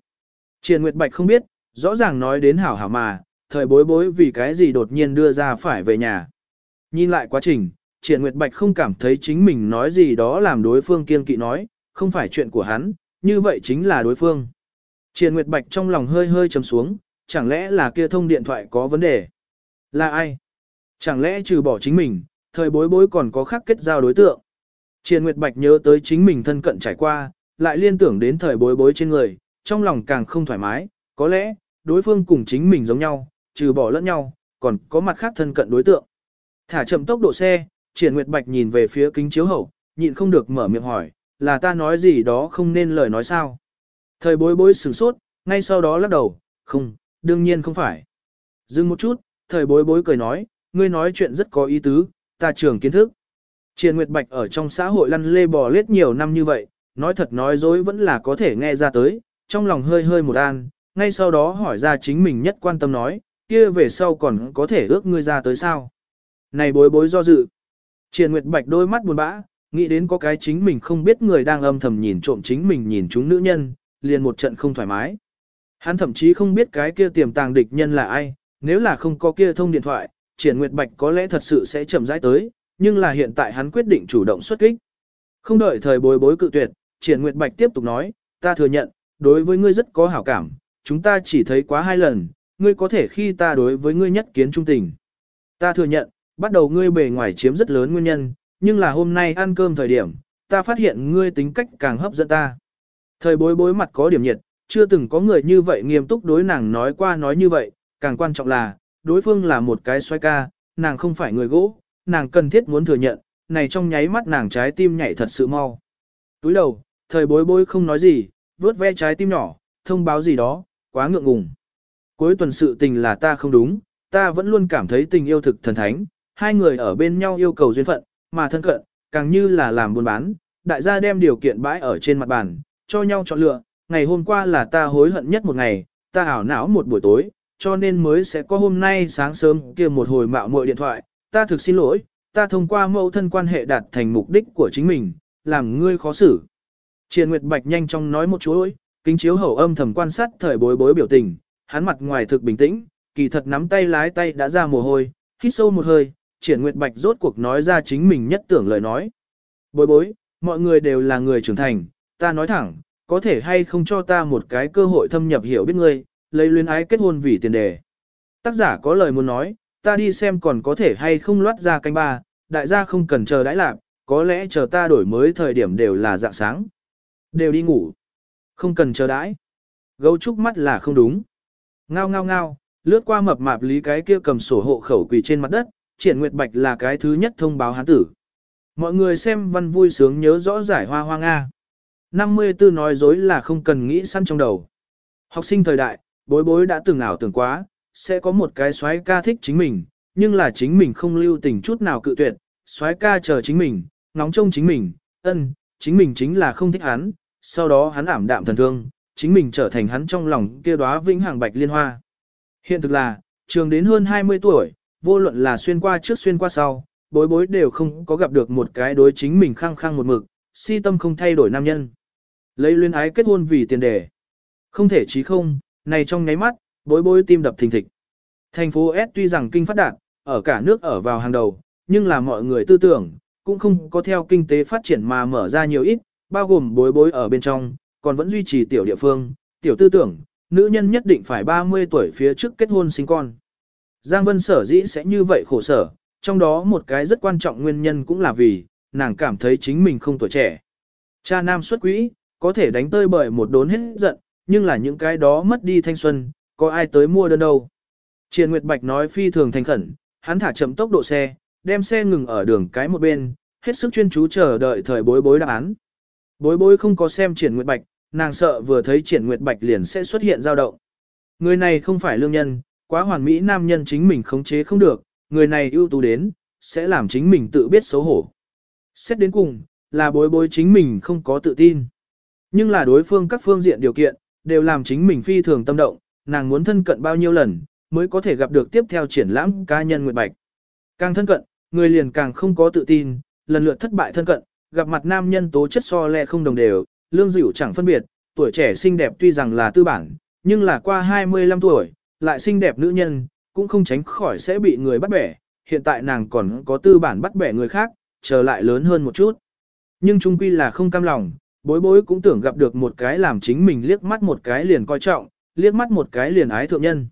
Triền Nguyệt Bạch không biết, rõ ràng nói đến hảo hảo mà, thời bối bối vì cái gì đột nhiên đưa ra phải về nhà. Nhìn lại quá trình, Triền Nguyệt Bạch không cảm thấy chính mình nói gì đó làm đối phương kiên kỵ nói, không phải chuyện của hắn, như vậy chính là đối phương. Triền Nguyệt Bạch trong lòng hơi hơi trầm xuống, chẳng lẽ là kia thông điện thoại có vấn đề? Là ai? Chẳng lẽ trừ bỏ chính mình, thời bối bối còn có khác kết giao đối tượng? Triền Nguyệt Bạch nhớ tới chính mình thân cận trải qua, lại liên tưởng đến thời bối bối trên người, trong lòng càng không thoải mái, có lẽ, đối phương cùng chính mình giống nhau, trừ bỏ lẫn nhau, còn có mặt khác thân cận đối tượng. Thả chậm tốc độ xe, Triển Nguyệt Bạch nhìn về phía kính chiếu hậu, nhịn không được mở miệng hỏi, là ta nói gì đó không nên lời nói sao? Thời bối bối sửng sốt, ngay sau đó lắc đầu, không, đương nhiên không phải. Dừng một chút, thời bối bối cười nói, ngươi nói chuyện rất có ý tứ, ta trưởng kiến thức. Triển Nguyệt Bạch ở trong xã hội lăn lê bò lết nhiều năm như vậy, nói thật nói dối vẫn là có thể nghe ra tới, trong lòng hơi hơi một an, ngay sau đó hỏi ra chính mình nhất quan tâm nói, kia về sau còn có thể ước ngươi ra tới sao. Này bối bối do dự. Triền Nguyệt Bạch đôi mắt buồn bã, nghĩ đến có cái chính mình không biết người đang âm thầm nhìn trộm chính mình nhìn chúng nữ nhân, liền một trận không thoải mái. Hắn thậm chí không biết cái kia tiềm tàng địch nhân là ai, nếu là không có kia thông điện thoại, Triển Nguyệt Bạch có lẽ thật sự sẽ chậm rãi tới, nhưng là hiện tại hắn quyết định chủ động xuất kích. Không đợi thời bối bối cự tuyệt, Triển Nguyệt Bạch tiếp tục nói, ta thừa nhận, đối với ngươi rất có hảo cảm, chúng ta chỉ thấy quá hai lần, ngươi có thể khi ta đối với ngươi nhất kiến trung tình. Ta thừa nhận, bắt đầu ngươi bề ngoài chiếm rất lớn nguyên nhân, nhưng là hôm nay ăn cơm thời điểm, ta phát hiện ngươi tính cách càng hấp dẫn ta. Thời bối bối mặt có điểm nhiệt, chưa từng có người như vậy nghiêm túc đối nàng nói qua nói như vậy, càng quan trọng là, đối phương là một cái xoay ca, nàng không phải người gỗ, nàng cần thiết muốn thừa nhận, này trong nháy mắt nàng trái tim nhảy thật sự mau. Túi đầu, thời bối bối không nói gì, vớt ve trái tim nhỏ, thông báo gì đó, quá ngượng ngùng. Cuối tuần sự tình là ta không đúng, ta vẫn luôn cảm thấy tình yêu thực thần thánh, hai người ở bên nhau yêu cầu duyên phận, mà thân cận, càng như là làm buôn bán, đại gia đem điều kiện bãi ở trên mặt bàn, cho nhau chọn lựa, ngày hôm qua là ta hối hận nhất một ngày, ta ảo não một buổi tối, cho nên mới sẽ có hôm nay sáng sớm kia một hồi mạo muội điện thoại, ta thực xin lỗi, ta thông qua mẫu thân quan hệ đạt thành mục đích của chính mình, làm ngươi khó xử. Triền Nguyệt Bạch nhanh chóng nói một chuỗi, kính chiếu hậu âm thầm quan sát thời bối bối biểu tình, hắn mặt ngoài thực bình tĩnh, kỳ thật nắm tay lái tay đã ra mồ hôi, hít sâu một hơi, Triển Nguyệt Bạch rốt cuộc nói ra chính mình nhất tưởng lời nói. Bối bối, mọi người đều là người trưởng thành, ta nói thẳng, có thể hay không cho ta một cái cơ hội thâm nhập hiểu biết ngươi, lấy luyến ái kết hôn vì tiền đề. Tác giả có lời muốn nói, ta đi xem còn có thể hay không loát ra canh ba, đại gia không cần chờ đãi lạc, có lẽ chờ ta đổi mới thời điểm đều là dạng sáng. Đều đi ngủ. Không cần chờ đãi. Gấu trúc mắt là không đúng. Ngao ngao ngao, lướt qua mập mạp lý cái kia cầm sổ hộ khẩu quỳ trên mặt đất, triển nguyệt bạch là cái thứ nhất thông báo hán tử. Mọi người xem văn vui sướng nhớ rõ giải hoa hoa Nga. 54 nói dối là không cần nghĩ săn trong đầu. Học sinh thời đại, bối bối đã từng ảo tưởng quá, sẽ có một cái xoái ca thích chính mình, nhưng là chính mình không lưu tình chút nào cự tuyệt, xoái ca chờ chính mình, ngóng trông chính mình, ân, chính mình chính là không thích hắn, sau đó hắn ảm đạm thần thương, chính mình trở thành hắn trong lòng kia đóa vĩnh hằng bạch liên hoa. Hiện thực là, trường đến hơn 20 tuổi, vô luận là xuyên qua trước xuyên qua sau, bối bối đều không có gặp được một cái đối chính mình khăng khăng một mực, si tâm không thay đổi nam nhân. Lấy luyến ái kết hôn vì tiền đề. Không thể chí không, này trong nháy mắt, bối bối tim đập thình thịch. Thành phố S tuy rằng kinh phát đạt, ở cả nước ở vào hàng đầu, nhưng là mọi người tư tưởng, cũng không có theo kinh tế phát triển mà mở ra nhiều ít, bao gồm bối bối ở bên trong, còn vẫn duy trì tiểu địa phương, tiểu tư tưởng, nữ nhân nhất định phải 30 tuổi phía trước kết hôn sinh con. Giang Vân sở dĩ sẽ như vậy khổ sở, trong đó một cái rất quan trọng nguyên nhân cũng là vì, nàng cảm thấy chính mình không tuổi trẻ. Cha nam xuất quỹ, có thể đánh tơi bởi một đốn hết giận, nhưng là những cái đó mất đi thanh xuân, có ai tới mua đơn đâu. Triền Nguyệt Bạch nói phi thường thành khẩn, hắn thả chậm tốc độ xe, đem xe ngừng ở đường cái một bên, hết sức chuyên chú chờ đợi thời bối bối đáp án. Bối bối không có xem Triển Nguyệt Bạch, nàng sợ vừa thấy Triển Nguyệt Bạch liền sẽ xuất hiện dao động. Người này không phải lương nhân, quá hoàn mỹ nam nhân chính mình khống chế không được, người này ưu tú đến, sẽ làm chính mình tự biết xấu hổ. Xét đến cùng, là bối bối chính mình không có tự tin. Nhưng là đối phương các phương diện điều kiện, đều làm chính mình phi thường tâm động, nàng muốn thân cận bao nhiêu lần, mới có thể gặp được tiếp theo triển lãm cá nhân Nguyệt Bạch. Càng thân cận, người liền càng không có tự tin, lần lượt thất bại thân cận, gặp mặt nam nhân tố chất so le không đồng đều, lương dịu chẳng phân biệt, tuổi trẻ xinh đẹp tuy rằng là tư bản, nhưng là qua 25 tuổi, lại xinh đẹp nữ nhân, cũng không tránh khỏi sẽ bị người bắt bẻ, hiện tại nàng còn có tư bản bắt bẻ người khác, chờ lại lớn hơn một chút. Nhưng trung quy là không cam lòng, bối bối cũng tưởng gặp được một cái làm chính mình liếc mắt một cái liền coi trọng, liếc mắt một cái liền ái thượng nhân.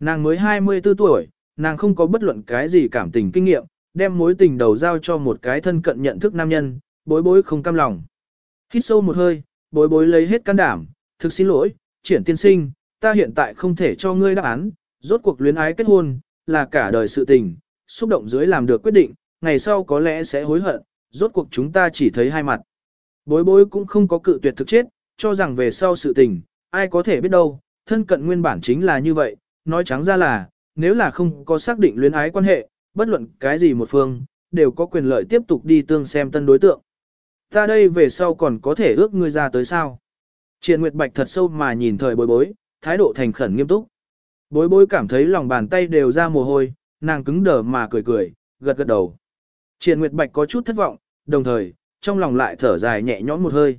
Nàng mới 24 tuổi, nàng không có bất luận cái gì cảm tình kinh nghiệm, đem mối tình đầu giao cho một cái thân cận nhận thức nam nhân, bối bối không cam lòng. Hít sâu một hơi, bối bối lấy hết can đảm, thực xin lỗi, triển tiên sinh, ta hiện tại không thể cho ngươi đáp án, rốt cuộc luyến ái kết hôn, là cả đời sự tình, xúc động dưới làm được quyết định, ngày sau có lẽ sẽ hối hận, rốt cuộc chúng ta chỉ thấy hai mặt. Bối bối cũng không có cự tuyệt thực chết, cho rằng về sau sự tình, ai có thể biết đâu, thân cận nguyên bản chính là như vậy, nói trắng ra là, nếu là không có xác định luyến ái quan hệ, bất luận cái gì một phương, đều có quyền lợi tiếp tục đi tương xem tân đối tượng. Ta đây về sau còn có thể ước ngươi ra tới sao? Triền Nguyệt Bạch thật sâu mà nhìn thời bối bối, thái độ thành khẩn nghiêm túc. Bối bối cảm thấy lòng bàn tay đều ra mồ hôi, nàng cứng đờ mà cười cười, gật gật đầu. Triền Nguyệt Bạch có chút thất vọng, đồng thời, trong lòng lại thở dài nhẹ nhõm một hơi.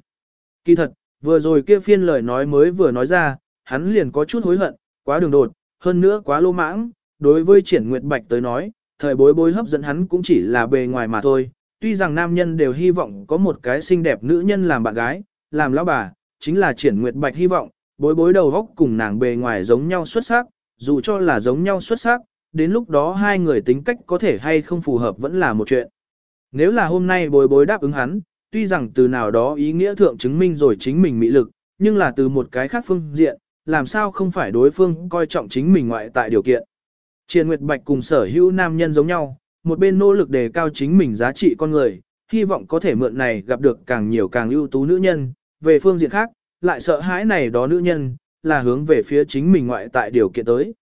Kỳ thật, vừa rồi kia phiên lời nói mới vừa nói ra, hắn liền có chút hối hận, quá đường đột, hơn nữa quá lô mãng, đối với triển nguyệt bạch tới nói, thời bối bối hấp dẫn hắn cũng chỉ là bề ngoài mà thôi, tuy rằng nam nhân đều hy vọng có một cái xinh đẹp nữ nhân làm bạn gái, làm lão bà, chính là triển nguyệt bạch hy vọng, bối bối đầu góc cùng nàng bề ngoài giống nhau xuất sắc, dù cho là giống nhau xuất sắc, đến lúc đó hai người tính cách có thể hay không phù hợp vẫn là một chuyện. Nếu là hôm nay bối bối đáp ứng hắn, tuy rằng từ nào đó ý nghĩa thượng chứng minh rồi chính mình mỹ lực, nhưng là từ một cái khác phương diện, làm sao không phải đối phương coi trọng chính mình ngoại tại điều kiện. Triền Nguyệt Bạch cùng sở hữu nam nhân giống nhau, một bên nỗ lực đề cao chính mình giá trị con người, hy vọng có thể mượn này gặp được càng nhiều càng ưu tú nữ nhân, về phương diện khác, lại sợ hãi này đó nữ nhân, là hướng về phía chính mình ngoại tại điều kiện tới.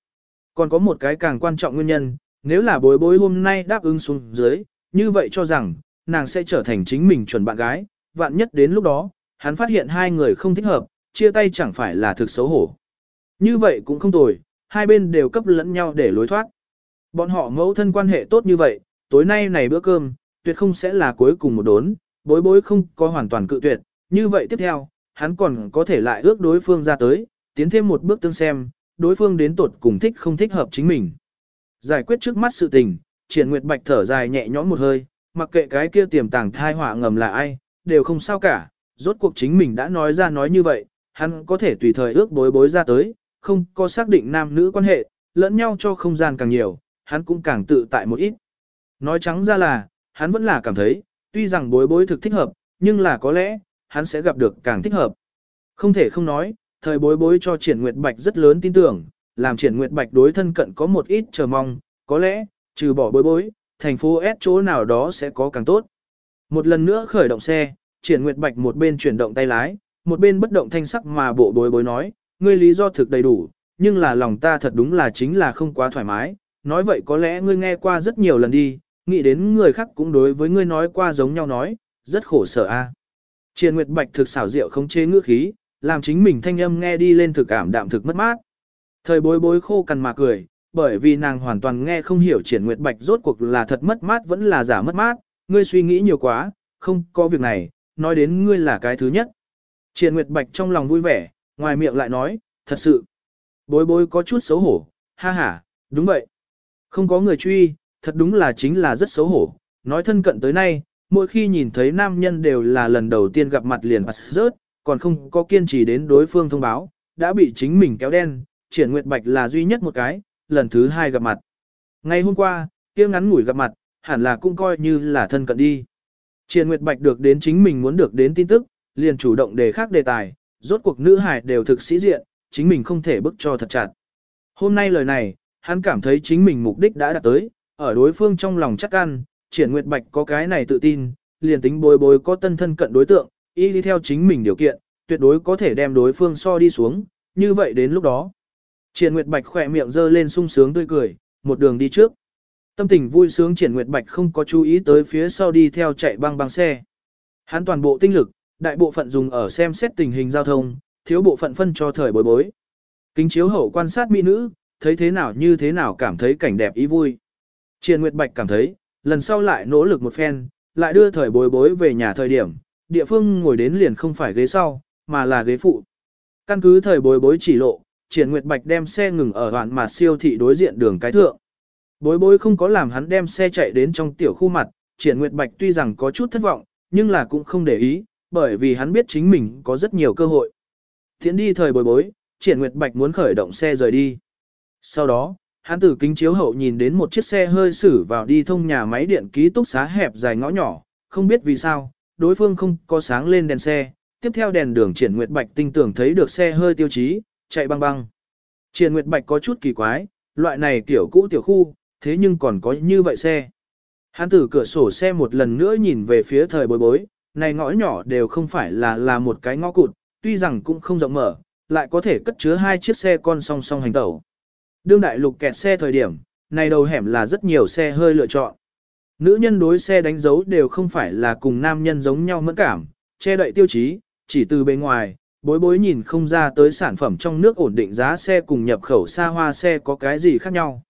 Còn có một cái càng quan trọng nguyên nhân, nếu là bối bối hôm nay đáp ứng xuống dưới, như vậy cho rằng, nàng sẽ trở thành chính mình chuẩn bạn gái, vạn nhất đến lúc đó, hắn phát hiện hai người không thích hợp, chia tay chẳng phải là thực xấu hổ. Như vậy cũng không tồi, hai bên đều cấp lẫn nhau để lối thoát. Bọn họ mẫu thân quan hệ tốt như vậy, tối nay này bữa cơm, tuyệt không sẽ là cuối cùng một đốn, bối bối không có hoàn toàn cự tuyệt, như vậy tiếp theo, hắn còn có thể lại ước đối phương ra tới, tiến thêm một bước tương xem, đối phương đến tột cùng thích không thích hợp chính mình. Giải quyết trước mắt sự tình, triển nguyệt bạch thở dài nhẹ nhõm một hơi, mặc kệ cái kia tiềm tàng thai họa ngầm là ai, đều không sao cả, rốt cuộc chính mình đã nói ra nói như vậy, hắn có thể tùy thời ước bối bối ra tới, không có xác định nam nữ quan hệ, lẫn nhau cho không gian càng nhiều, hắn cũng càng tự tại một ít. Nói trắng ra là, hắn vẫn là cảm thấy, tuy rằng bối bối thực thích hợp, nhưng là có lẽ, hắn sẽ gặp được càng thích hợp. Không thể không nói, thời bối bối cho triển nguyệt bạch rất lớn tin tưởng, làm triển nguyệt bạch đối thân cận có một ít chờ mong, có lẽ, trừ bỏ bối bối, thành phố S chỗ nào đó sẽ có càng tốt. Một lần nữa khởi động xe, triển nguyệt bạch một bên chuyển động tay lái, một bên bất động thanh sắc mà bộ bối bối nói, ngươi lý do thực đầy đủ, nhưng là lòng ta thật đúng là chính là không quá thoải mái, nói vậy có lẽ ngươi nghe qua rất nhiều lần đi, nghĩ đến người khác cũng đối với ngươi nói qua giống nhau nói, rất khổ sở a. À. Triền Nguyệt Bạch thực xảo diệu không chế ngữ khí, làm chính mình thanh âm nghe đi lên thực cảm đạm thực mất mát. Thời bối bối khô cằn mà cười, bởi vì nàng hoàn toàn nghe không hiểu Triển Nguyệt Bạch rốt cuộc là thật mất mát vẫn là giả mất mát, ngươi suy nghĩ nhiều quá, không có việc này, nói đến ngươi là cái thứ nhất. Triển Nguyệt Bạch trong lòng vui vẻ, ngoài miệng lại nói, thật sự. Bối bối có chút xấu hổ, ha ha, đúng vậy. Không có người truy, thật đúng là chính là rất xấu hổ. Nói thân cận tới nay, mỗi khi nhìn thấy nam nhân đều là lần đầu tiên gặp mặt liền bắt rớt, còn không có kiên trì đến đối phương thông báo, đã bị chính mình kéo đen, triển nguyệt bạch là duy nhất một cái, lần thứ hai gặp mặt. Ngày hôm qua, kia ngắn ngủi gặp mặt, hẳn là cũng coi như là thân cận đi. Triển nguyệt bạch được đến chính mình muốn được đến tin tức, liền chủ động đề khác đề tài, rốt cuộc nữ hải đều thực sĩ diện, chính mình không thể bức cho thật chặt. Hôm nay lời này, hắn cảm thấy chính mình mục đích đã đạt tới, ở đối phương trong lòng chắc ăn, triển nguyệt bạch có cái này tự tin, liền tính bối bối có tân thân cận đối tượng, y đi theo chính mình điều kiện, tuyệt đối có thể đem đối phương so đi xuống, như vậy đến lúc đó. Triển Nguyệt Bạch khỏe miệng dơ lên sung sướng tươi cười, một đường đi trước. Tâm tình vui sướng Triển Nguyệt Bạch không có chú ý tới phía sau đi theo chạy băng băng xe. Hắn toàn bộ tinh lực, đại bộ phận dùng ở xem xét tình hình giao thông, thiếu bộ phận phân cho thời bối bối. Kính chiếu hậu quan sát mỹ nữ, thấy thế nào như thế nào cảm thấy cảnh đẹp ý vui. Triền Nguyệt Bạch cảm thấy, lần sau lại nỗ lực một phen, lại đưa thời bối bối về nhà thời điểm, địa phương ngồi đến liền không phải ghế sau, mà là ghế phụ. Căn cứ thời bối bối chỉ lộ, Triển Nguyệt Bạch đem xe ngừng ở đoạn mà siêu thị đối diện đường cái thượng. Bối bối không có làm hắn đem xe chạy đến trong tiểu khu mặt, Triển Nguyệt Bạch tuy rằng có chút thất vọng, nhưng là cũng không để ý, bởi vì hắn biết chính mình có rất nhiều cơ hội. Thiện đi thời bồi bối, Triển Nguyệt Bạch muốn khởi động xe rời đi. Sau đó, hắn từ kính chiếu hậu nhìn đến một chiếc xe hơi xử vào đi thông nhà máy điện ký túc xá hẹp dài ngõ nhỏ, không biết vì sao, đối phương không có sáng lên đèn xe, tiếp theo đèn đường triển nguyệt bạch tinh tưởng thấy được xe hơi tiêu chí, chạy băng băng. Triển nguyệt bạch có chút kỳ quái, loại này tiểu cũ tiểu khu, thế nhưng còn có như vậy xe. Hắn từ cửa sổ xe một lần nữa nhìn về phía thời bối bối, này ngõ nhỏ đều không phải là là một cái ngõ cụt, tuy rằng cũng không rộng mở, lại có thể cất chứa hai chiếc xe con song song hành tẩu. Đương đại lục kẹt xe thời điểm, này đầu hẻm là rất nhiều xe hơi lựa chọn. Nữ nhân đối xe đánh dấu đều không phải là cùng nam nhân giống nhau mẫn cảm, che đậy tiêu chí, chỉ từ bên ngoài, bối bối nhìn không ra tới sản phẩm trong nước ổn định giá xe cùng nhập khẩu xa hoa xe có cái gì khác nhau.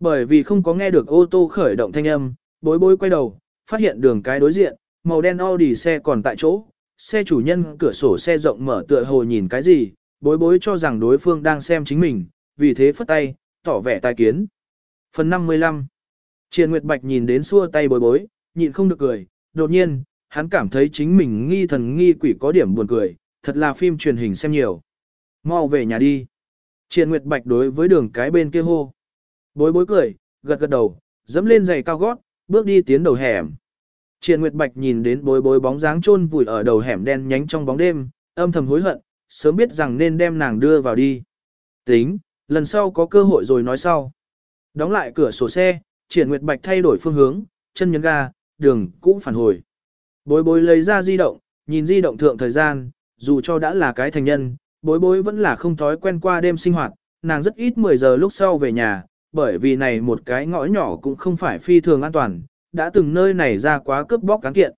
Bởi vì không có nghe được ô tô khởi động thanh âm, bối bối quay đầu, phát hiện đường cái đối diện, màu đen Audi xe còn tại chỗ, xe chủ nhân cửa sổ xe rộng mở tựa hồ nhìn cái gì, bối bối cho rằng đối phương đang xem chính mình, vì thế phất tay, tỏ vẻ tai kiến. Phần 55 Triền Nguyệt Bạch nhìn đến xua tay bối bối, nhịn không được cười, đột nhiên, hắn cảm thấy chính mình nghi thần nghi quỷ có điểm buồn cười, thật là phim truyền hình xem nhiều. Mau về nhà đi. Triền Nguyệt Bạch đối với đường cái bên kia hô. Bối bối cười, gật gật đầu, dẫm lên giày cao gót, bước đi tiến đầu hẻm. Triển Nguyệt Bạch nhìn đến bối bối bóng dáng chôn vùi ở đầu hẻm đen nhánh trong bóng đêm, âm thầm hối hận, sớm biết rằng nên đem nàng đưa vào đi. Tính, lần sau có cơ hội rồi nói sau. Đóng lại cửa sổ xe, Triển Nguyệt Bạch thay đổi phương hướng, chân nhấn ga, đường cũ phản hồi. Bối bối lấy ra di động, nhìn di động thượng thời gian, dù cho đã là cái thành nhân, bối bối vẫn là không thói quen qua đêm sinh hoạt, nàng rất ít 10 giờ lúc sau về nhà, bởi vì này một cái ngõ nhỏ cũng không phải phi thường an toàn, đã từng nơi này ra quá cướp bóc cán kiện.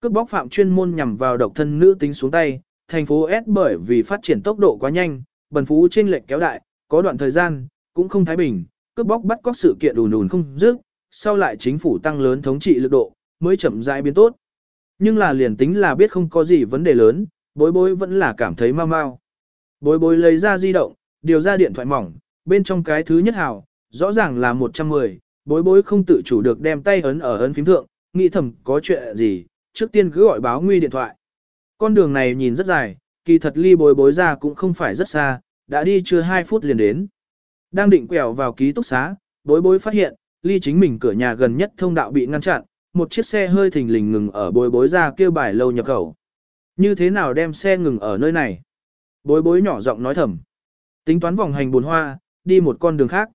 Cướp bóc phạm chuyên môn nhằm vào độc thân nữ tính xuống tay, thành phố S bởi vì phát triển tốc độ quá nhanh, bần phú trên lệch kéo đại, có đoạn thời gian, cũng không thái bình, cướp bóc bắt cóc sự kiện đùn đùn không dứt, sau lại chính phủ tăng lớn thống trị lực độ, mới chậm rãi biến tốt. Nhưng là liền tính là biết không có gì vấn đề lớn, bối bối vẫn là cảm thấy mau mau. Bối bối lấy ra di động, điều ra điện thoại mỏng, bên trong cái thứ nhất hào, rõ ràng là 110, bối bối không tự chủ được đem tay ấn ở ấn phím thượng, nghĩ thầm có chuyện gì, trước tiên cứ gọi báo nguy điện thoại. Con đường này nhìn rất dài, kỳ thật ly bối bối ra cũng không phải rất xa, đã đi chưa 2 phút liền đến. Đang định quẹo vào ký túc xá, bối bối phát hiện, ly chính mình cửa nhà gần nhất thông đạo bị ngăn chặn, một chiếc xe hơi thình lình ngừng ở bối bối ra kêu bài lâu nhập khẩu. Như thế nào đem xe ngừng ở nơi này? Bối bối nhỏ giọng nói thầm. Tính toán vòng hành buồn hoa, đi một con đường khác.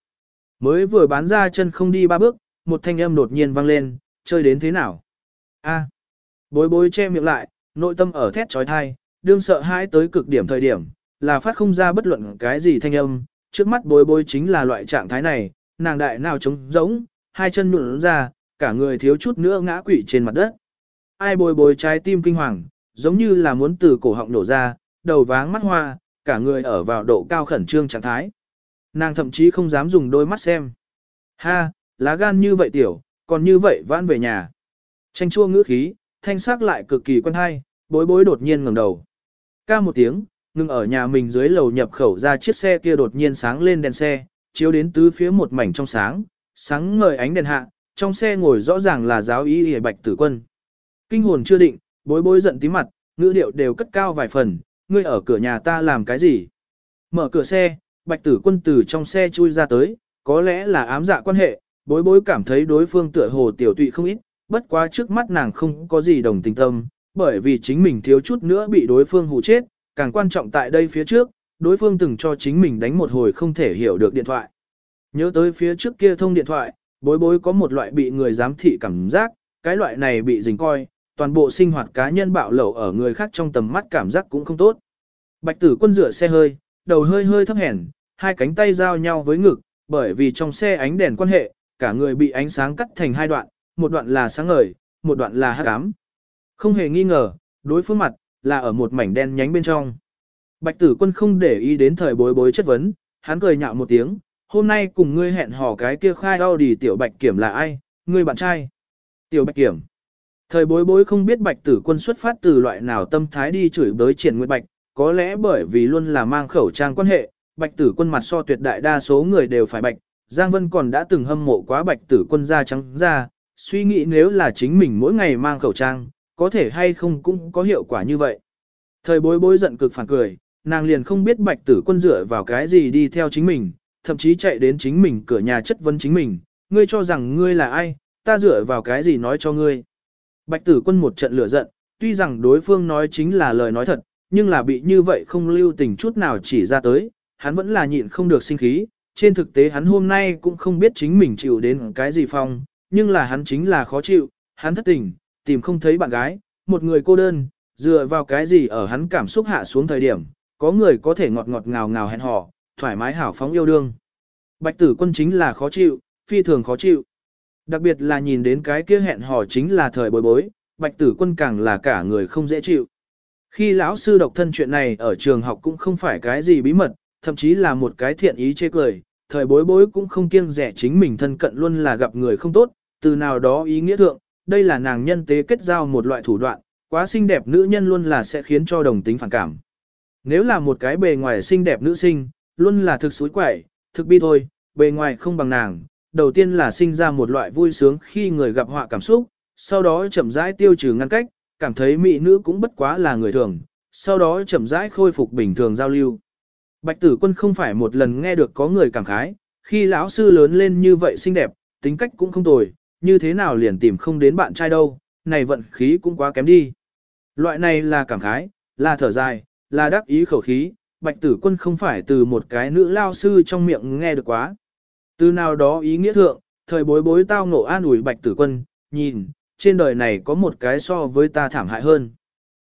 Mới vừa bán ra chân không đi ba bước, một thanh âm đột nhiên vang lên, chơi đến thế nào? A. Bối bối che miệng lại, nội tâm ở thét trói thai, đương sợ hãi tới cực điểm thời điểm, là phát không ra bất luận cái gì thanh âm, trước mắt bối bối chính là loại trạng thái này, nàng đại nào trống giống, hai chân nụn ra, cả người thiếu chút nữa ngã quỵ trên mặt đất. Ai bối bối trái tim kinh hoàng, giống như là muốn từ cổ họng nổ ra, đầu váng mắt hoa, cả người ở vào độ cao khẩn trương trạng thái. Nàng thậm chí không dám dùng đôi mắt xem. Ha, lá gan như vậy tiểu, còn như vậy vãn về nhà. Tranh chua ngữ khí, thanh sắc lại cực kỳ quen hay, bối bối đột nhiên ngẩng đầu. Ca một tiếng, ngừng ở nhà mình dưới lầu nhập khẩu ra chiếc xe kia đột nhiên sáng lên đèn xe, chiếu đến tứ phía một mảnh trong sáng, sáng ngời ánh đèn hạ, trong xe ngồi rõ ràng là giáo ý hề bạch tử quân. Kinh hồn chưa định, bối bối giận tí mặt, ngữ điệu đều cất cao vài phần, ngươi ở cửa nhà ta làm cái gì? Mở cửa xe, bạch tử quân từ trong xe chui ra tới, có lẽ là ám dạ quan hệ, bối bối cảm thấy đối phương tựa hồ tiểu tụy không ít, bất quá trước mắt nàng không có gì đồng tình tâm, bởi vì chính mình thiếu chút nữa bị đối phương hù chết, càng quan trọng tại đây phía trước, đối phương từng cho chính mình đánh một hồi không thể hiểu được điện thoại. Nhớ tới phía trước kia thông điện thoại, bối bối có một loại bị người giám thị cảm giác, cái loại này bị dình coi, toàn bộ sinh hoạt cá nhân bạo lẩu ở người khác trong tầm mắt cảm giác cũng không tốt. Bạch tử quân rửa xe hơi, đầu hơi hơi thấp hèn, hai cánh tay giao nhau với ngực, bởi vì trong xe ánh đèn quan hệ, cả người bị ánh sáng cắt thành hai đoạn, một đoạn là sáng ngời, một đoạn là hắc ám. Không hề nghi ngờ, đối phương mặt, là ở một mảnh đen nhánh bên trong. Bạch tử quân không để ý đến thời bối bối chất vấn, hắn cười nhạo một tiếng, hôm nay cùng ngươi hẹn hò cái kia khai đau đi tiểu bạch kiểm là ai, ngươi bạn trai. Tiểu bạch kiểm. Thời bối bối không biết bạch tử quân xuất phát từ loại nào tâm thái đi chửi bới triển nguyệt bạch, có lẽ bởi vì luôn là mang khẩu trang quan hệ, bạch tử quân mặt so tuyệt đại đa số người đều phải bạch, Giang Vân còn đã từng hâm mộ quá bạch tử quân da trắng da, suy nghĩ nếu là chính mình mỗi ngày mang khẩu trang, có thể hay không cũng có hiệu quả như vậy. Thời bối bối giận cực phản cười, nàng liền không biết bạch tử quân dựa vào cái gì đi theo chính mình, thậm chí chạy đến chính mình cửa nhà chất vấn chính mình, ngươi cho rằng ngươi là ai, ta dựa vào cái gì nói cho ngươi. Bạch tử quân một trận lửa giận, tuy rằng đối phương nói chính là lời nói thật, nhưng là bị như vậy không lưu tình chút nào chỉ ra tới, hắn vẫn là nhịn không được sinh khí, trên thực tế hắn hôm nay cũng không biết chính mình chịu đến cái gì phong, nhưng là hắn chính là khó chịu, hắn thất tình, tìm không thấy bạn gái, một người cô đơn, dựa vào cái gì ở hắn cảm xúc hạ xuống thời điểm, có người có thể ngọt ngọt ngào ngào hẹn hò, thoải mái hảo phóng yêu đương. Bạch tử quân chính là khó chịu, phi thường khó chịu. Đặc biệt là nhìn đến cái kia hẹn hò chính là thời bối bối, bạch tử quân càng là cả người không dễ chịu. Khi lão sư độc thân chuyện này ở trường học cũng không phải cái gì bí mật, thậm chí là một cái thiện ý chê cười, thời bối bối cũng không kiêng rẻ chính mình thân cận luôn là gặp người không tốt, từ nào đó ý nghĩa thượng, đây là nàng nhân tế kết giao một loại thủ đoạn, quá xinh đẹp nữ nhân luôn là sẽ khiến cho đồng tính phản cảm. Nếu là một cái bề ngoài xinh đẹp nữ sinh, luôn là thực suối quẩy, thực bi thôi, bề ngoài không bằng nàng, đầu tiên là sinh ra một loại vui sướng khi người gặp họa cảm xúc, sau đó chậm rãi tiêu trừ ngăn cách, cảm thấy mỹ nữ cũng bất quá là người thường, sau đó chậm rãi khôi phục bình thường giao lưu. Bạch tử quân không phải một lần nghe được có người cảm khái, khi lão sư lớn lên như vậy xinh đẹp, tính cách cũng không tồi, như thế nào liền tìm không đến bạn trai đâu, này vận khí cũng quá kém đi. Loại này là cảm khái, là thở dài, là đắc ý khẩu khí, bạch tử quân không phải từ một cái nữ lao sư trong miệng nghe được quá. Từ nào đó ý nghĩa thượng, thời bối bối tao ngộ an ủi bạch tử quân, nhìn, trên đời này có một cái so với ta thảm hại hơn.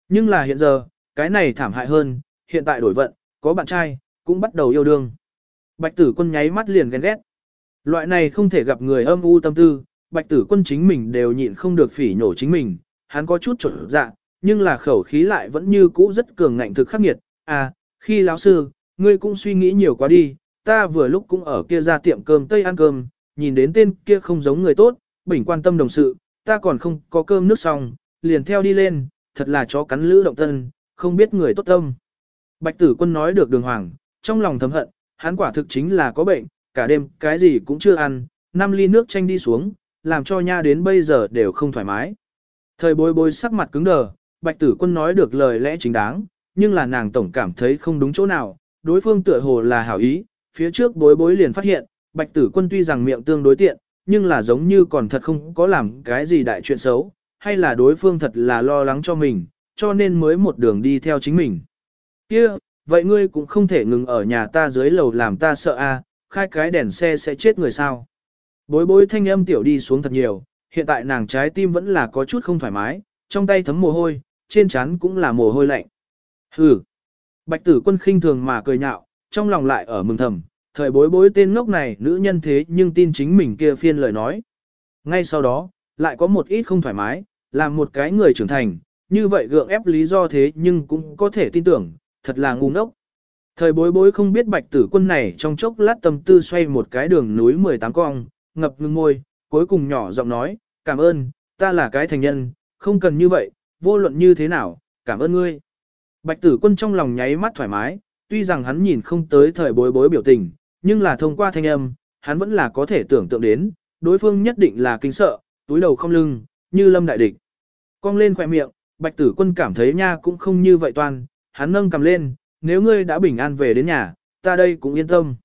Nhưng là hiện giờ, cái này thảm hại hơn, hiện tại đổi vận, có bạn trai, cũng bắt đầu yêu đương. Bạch tử quân nháy mắt liền ghen ghét. Loại này không thể gặp người âm u tâm tư, bạch tử quân chính mình đều nhịn không được phỉ nhổ chính mình, hắn có chút trở dạ, nhưng là khẩu khí lại vẫn như cũ rất cường ngạnh thực khắc nghiệt. À, khi lão sư, ngươi cũng suy nghĩ nhiều quá đi, ta vừa lúc cũng ở kia ra tiệm cơm Tây ăn cơm, nhìn đến tên kia không giống người tốt, bình quan tâm đồng sự, ta còn không có cơm nước xong, liền theo đi lên, thật là chó cắn lữ động tân, không biết người tốt tâm. Bạch tử quân nói được đường hoàng, trong lòng thầm hận, hắn quả thực chính là có bệnh, cả đêm cái gì cũng chưa ăn, năm ly nước chanh đi xuống, làm cho nha đến bây giờ đều không thoải mái. Thời bối bối sắc mặt cứng đờ, bạch tử quân nói được lời lẽ chính đáng, nhưng là nàng tổng cảm thấy không đúng chỗ nào, đối phương tựa hồ là hảo ý, phía trước bối bối liền phát hiện, bạch tử quân tuy rằng miệng tương đối tiện, nhưng là giống như còn thật không có làm cái gì đại chuyện xấu, hay là đối phương thật là lo lắng cho mình, cho nên mới một đường đi theo chính mình kia vậy ngươi cũng không thể ngừng ở nhà ta dưới lầu làm ta sợ a, khai cái đèn xe sẽ chết người sao. Bối bối thanh âm tiểu đi xuống thật nhiều, hiện tại nàng trái tim vẫn là có chút không thoải mái, trong tay thấm mồ hôi, trên trán cũng là mồ hôi lạnh. Hừ. Bạch tử quân khinh thường mà cười nhạo, trong lòng lại ở mừng thầm, thời bối bối tên ngốc này nữ nhân thế nhưng tin chính mình kia phiên lời nói. Ngay sau đó, lại có một ít không thoải mái, làm một cái người trưởng thành, như vậy gượng ép lý do thế nhưng cũng có thể tin tưởng, thật là ngu ngốc. Thời bối bối không biết bạch tử quân này trong chốc lát tâm tư xoay một cái đường núi 18 cong, ngập ngừng ngôi, cuối cùng nhỏ giọng nói, cảm ơn, ta là cái thành nhân, không cần như vậy, vô luận như thế nào, cảm ơn ngươi. Bạch tử quân trong lòng nháy mắt thoải mái, tuy rằng hắn nhìn không tới thời bối bối biểu tình, nhưng là thông qua thanh âm, hắn vẫn là có thể tưởng tượng đến, đối phương nhất định là kinh sợ, túi đầu không lưng, như lâm đại địch. Cong lên khỏe miệng, bạch tử quân cảm thấy nha cũng không như vậy toàn, hắn nâng cầm lên, nếu ngươi đã bình an về đến nhà, ta đây cũng yên tâm.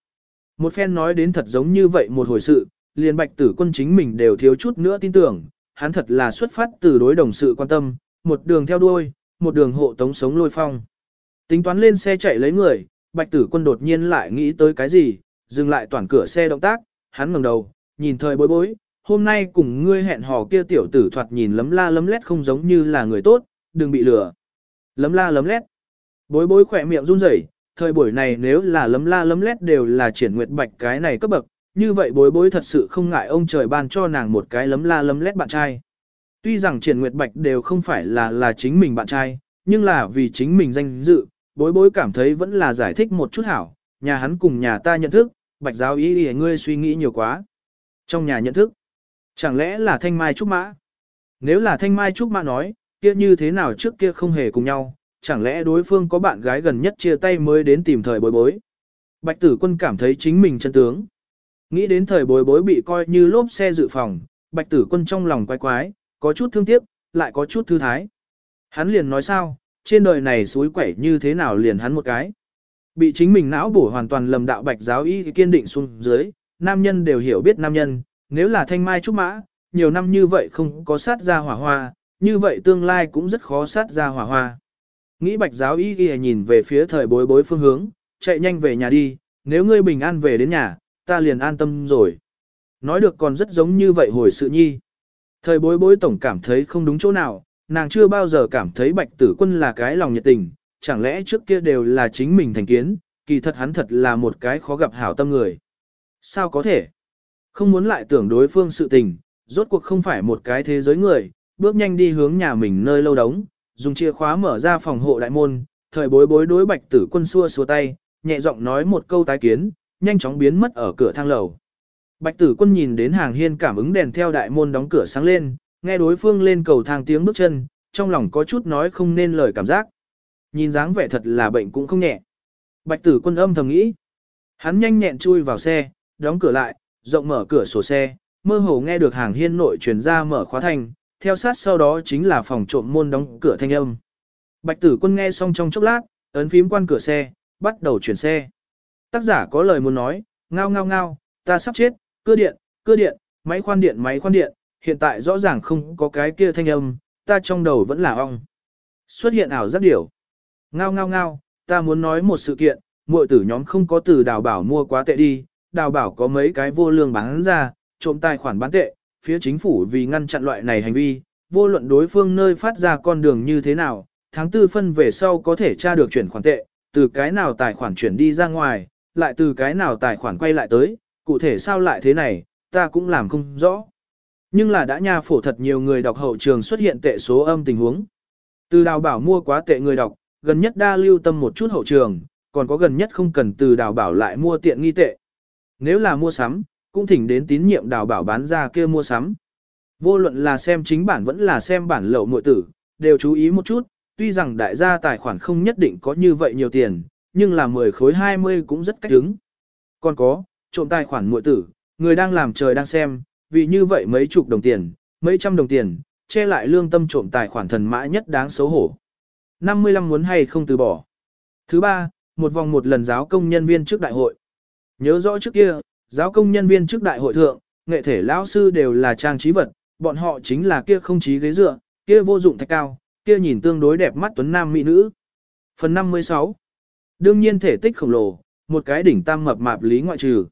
Một phen nói đến thật giống như vậy một hồi sự, liền bạch tử quân chính mình đều thiếu chút nữa tin tưởng, hắn thật là xuất phát từ đối đồng sự quan tâm, một đường theo đuôi, một đường hộ tống sống lôi phong. Tính toán lên xe chạy lấy người, bạch tử quân đột nhiên lại nghĩ tới cái gì, dừng lại toàn cửa xe động tác, hắn ngẩng đầu, nhìn thời bối bối, hôm nay cùng ngươi hẹn hò kia tiểu tử thoạt nhìn lấm la lấm lét không giống như là người tốt, đừng bị lừa. Lấm la lấm lét. Bối bối khỏe miệng run rẩy, thời buổi này nếu là lấm la lấm lét đều là triển nguyệt bạch cái này cấp bậc, như vậy bối bối thật sự không ngại ông trời ban cho nàng một cái lấm la lấm lét bạn trai. Tuy rằng triển nguyệt bạch đều không phải là là chính mình bạn trai, nhưng là vì chính mình danh dự, bối bối cảm thấy vẫn là giải thích một chút hảo, nhà hắn cùng nhà ta nhận thức, bạch giáo ý ý ngươi suy nghĩ nhiều quá. Trong nhà nhận thức, chẳng lẽ là thanh mai trúc mã? Nếu là thanh mai trúc mã nói, kia như thế nào trước kia không hề cùng nhau, chẳng lẽ đối phương có bạn gái gần nhất chia tay mới đến tìm thời bối bối. Bạch tử quân cảm thấy chính mình chân tướng. Nghĩ đến thời bối bối bị coi như lốp xe dự phòng, bạch tử quân trong lòng quái quái, có chút thương tiếc, lại có chút thư thái. Hắn liền nói sao, trên đời này suối quẩy như thế nào liền hắn một cái. Bị chính mình não bổ hoàn toàn lầm đạo bạch giáo y kiên định xuống dưới, nam nhân đều hiểu biết nam nhân, nếu là thanh mai trúc mã, nhiều năm như vậy không có sát ra hỏa hoa, như vậy tương lai cũng rất khó sát ra hỏa hoa. Nghĩ bạch giáo y ghi nhìn về phía thời bối bối phương hướng, chạy nhanh về nhà đi, nếu ngươi bình an về đến nhà, ta liền an tâm rồi. Nói được còn rất giống như vậy hồi sự nhi. Thời bối bối tổng cảm thấy không đúng chỗ nào, nàng chưa bao giờ cảm thấy bạch tử quân là cái lòng nhiệt tình, chẳng lẽ trước kia đều là chính mình thành kiến, kỳ thật hắn thật là một cái khó gặp hảo tâm người. Sao có thể? Không muốn lại tưởng đối phương sự tình, rốt cuộc không phải một cái thế giới người, bước nhanh đi hướng nhà mình nơi lâu đóng, dùng chìa khóa mở ra phòng hộ đại môn, thời bối bối đối bạch tử quân xua xua tay, nhẹ giọng nói một câu tái kiến, nhanh chóng biến mất ở cửa thang lầu. Bạch tử quân nhìn đến hàng hiên cảm ứng đèn theo đại môn đóng cửa sáng lên, nghe đối phương lên cầu thang tiếng bước chân, trong lòng có chút nói không nên lời cảm giác. Nhìn dáng vẻ thật là bệnh cũng không nhẹ. Bạch tử quân âm thầm nghĩ. Hắn nhanh nhẹn chui vào xe, đóng cửa lại, rộng mở cửa sổ xe, mơ hồ nghe được hàng hiên nội truyền ra mở khóa thành, theo sát sau đó chính là phòng trộm môn đóng cửa thanh âm. Bạch tử quân nghe xong trong chốc lát, ấn phím quan cửa xe, bắt đầu chuyển xe. Tác giả có lời muốn nói, ngao ngao ngao, ta sắp chết, cưa điện, cưa điện, máy khoan điện máy khoan điện, hiện tại rõ ràng không có cái kia thanh âm, ta trong đầu vẫn là ong. Xuất hiện ảo giác điểu. Ngao ngao ngao, ta muốn nói một sự kiện, muội tử nhóm không có từ đào bảo mua quá tệ đi, đào bảo có mấy cái vô lương bán ra, trộm tài khoản bán tệ, phía chính phủ vì ngăn chặn loại này hành vi, vô luận đối phương nơi phát ra con đường như thế nào, tháng tư phân về sau có thể tra được chuyển khoản tệ, từ cái nào tài khoản chuyển đi ra ngoài, lại từ cái nào tài khoản quay lại tới, cụ thể sao lại thế này, ta cũng làm không rõ. Nhưng là đã nha phổ thật nhiều người đọc hậu trường xuất hiện tệ số âm tình huống. Từ đào bảo mua quá tệ người đọc, gần nhất đa lưu tâm một chút hậu trường, còn có gần nhất không cần từ đào bảo lại mua tiện nghi tệ. Nếu là mua sắm, cũng thỉnh đến tín nhiệm đào bảo bán ra kia mua sắm. Vô luận là xem chính bản vẫn là xem bản lậu muội tử, đều chú ý một chút, tuy rằng đại gia tài khoản không nhất định có như vậy nhiều tiền, nhưng là 10 khối 20 cũng rất cách đứng. Còn có, trộm tài khoản muội tử, người đang làm trời đang xem, vì như vậy mấy chục đồng tiền, mấy trăm đồng tiền, che lại lương tâm trộm tài khoản thần mã nhất đáng xấu hổ. 55 muốn hay không từ bỏ. Thứ ba, một vòng một lần giáo công nhân viên trước đại hội. Nhớ rõ trước kia, giáo công nhân viên trước đại hội thượng, nghệ thể lão sư đều là trang trí vật, bọn họ chính là kia không trí ghế dựa, kia vô dụng thạch cao, kia nhìn tương đối đẹp mắt tuấn nam mỹ nữ. Phần 56 Đương nhiên thể tích khổng lồ, một cái đỉnh tam mập mạp lý ngoại trừ.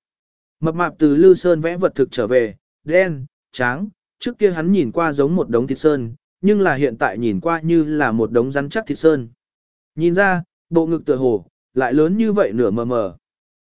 Mập mạp từ Lư Sơn vẽ vật thực trở về, đen, trắng, trước kia hắn nhìn qua giống một đống thịt sơn, nhưng là hiện tại nhìn qua như là một đống rắn chắc thịt sơn. Nhìn ra, bộ ngực tựa hồ, lại lớn như vậy nửa mờ mờ.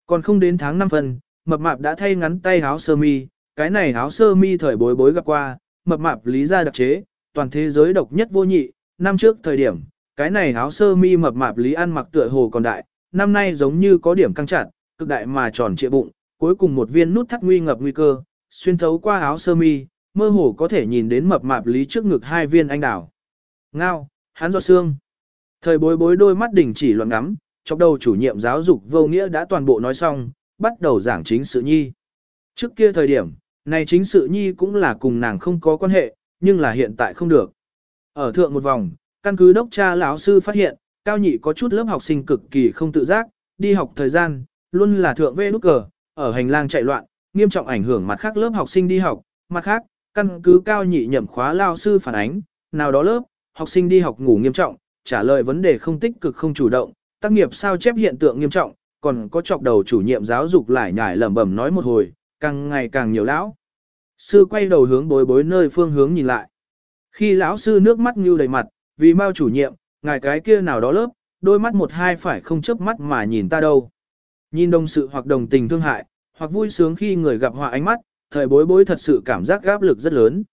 Còn không đến tháng 5 phần, mập mạp đã thay ngắn tay áo sơ mi, cái này áo sơ mi thời bối bối gặp qua, mập mạp lý ra đặc chế, toàn thế giới độc nhất vô nhị, năm trước thời điểm, cái này áo sơ mi mập mạp lý ăn mặc tựa hồ còn đại, năm nay giống như có điểm căng chặt, cực đại mà tròn trịa bụng, cuối cùng một viên nút thắt nguy ngập nguy cơ, xuyên thấu qua áo sơ mi, mơ hồ có thể nhìn đến mập mạp lý trước ngực hai viên anh đào. Ngao, hắn do xương. Thời bối bối đôi mắt đỉnh chỉ loạn ngắm, chọc đầu chủ nhiệm giáo dục vô nghĩa đã toàn bộ nói xong, bắt đầu giảng chính sự nhi. Trước kia thời điểm, này chính sự nhi cũng là cùng nàng không có quan hệ, nhưng là hiện tại không được. Ở thượng một vòng, căn cứ đốc cha lão sư phát hiện, cao nhị có chút lớp học sinh cực kỳ không tự giác, đi học thời gian, luôn là thượng vê nút cờ, ở hành lang chạy loạn, nghiêm trọng ảnh hưởng mặt khác lớp học sinh đi học, mặt khác, căn cứ cao nhị nhậm khóa lao sư phản ánh, nào đó lớp, học sinh đi học ngủ nghiêm trọng, trả lời vấn đề không tích cực không chủ động, tác nghiệp sao chép hiện tượng nghiêm trọng, còn có chọc đầu chủ nhiệm giáo dục lại nhải lẩm bẩm nói một hồi, càng ngày càng nhiều lão. Sư quay đầu hướng bối bối nơi phương hướng nhìn lại. Khi lão sư nước mắt như đầy mặt, vì mau chủ nhiệm, ngài cái kia nào đó lớp, đôi mắt một hai phải không chớp mắt mà nhìn ta đâu. Nhìn đồng sự hoặc đồng tình thương hại, hoặc vui sướng khi người gặp họa ánh mắt, thời bối bối thật sự cảm giác gáp lực rất lớn.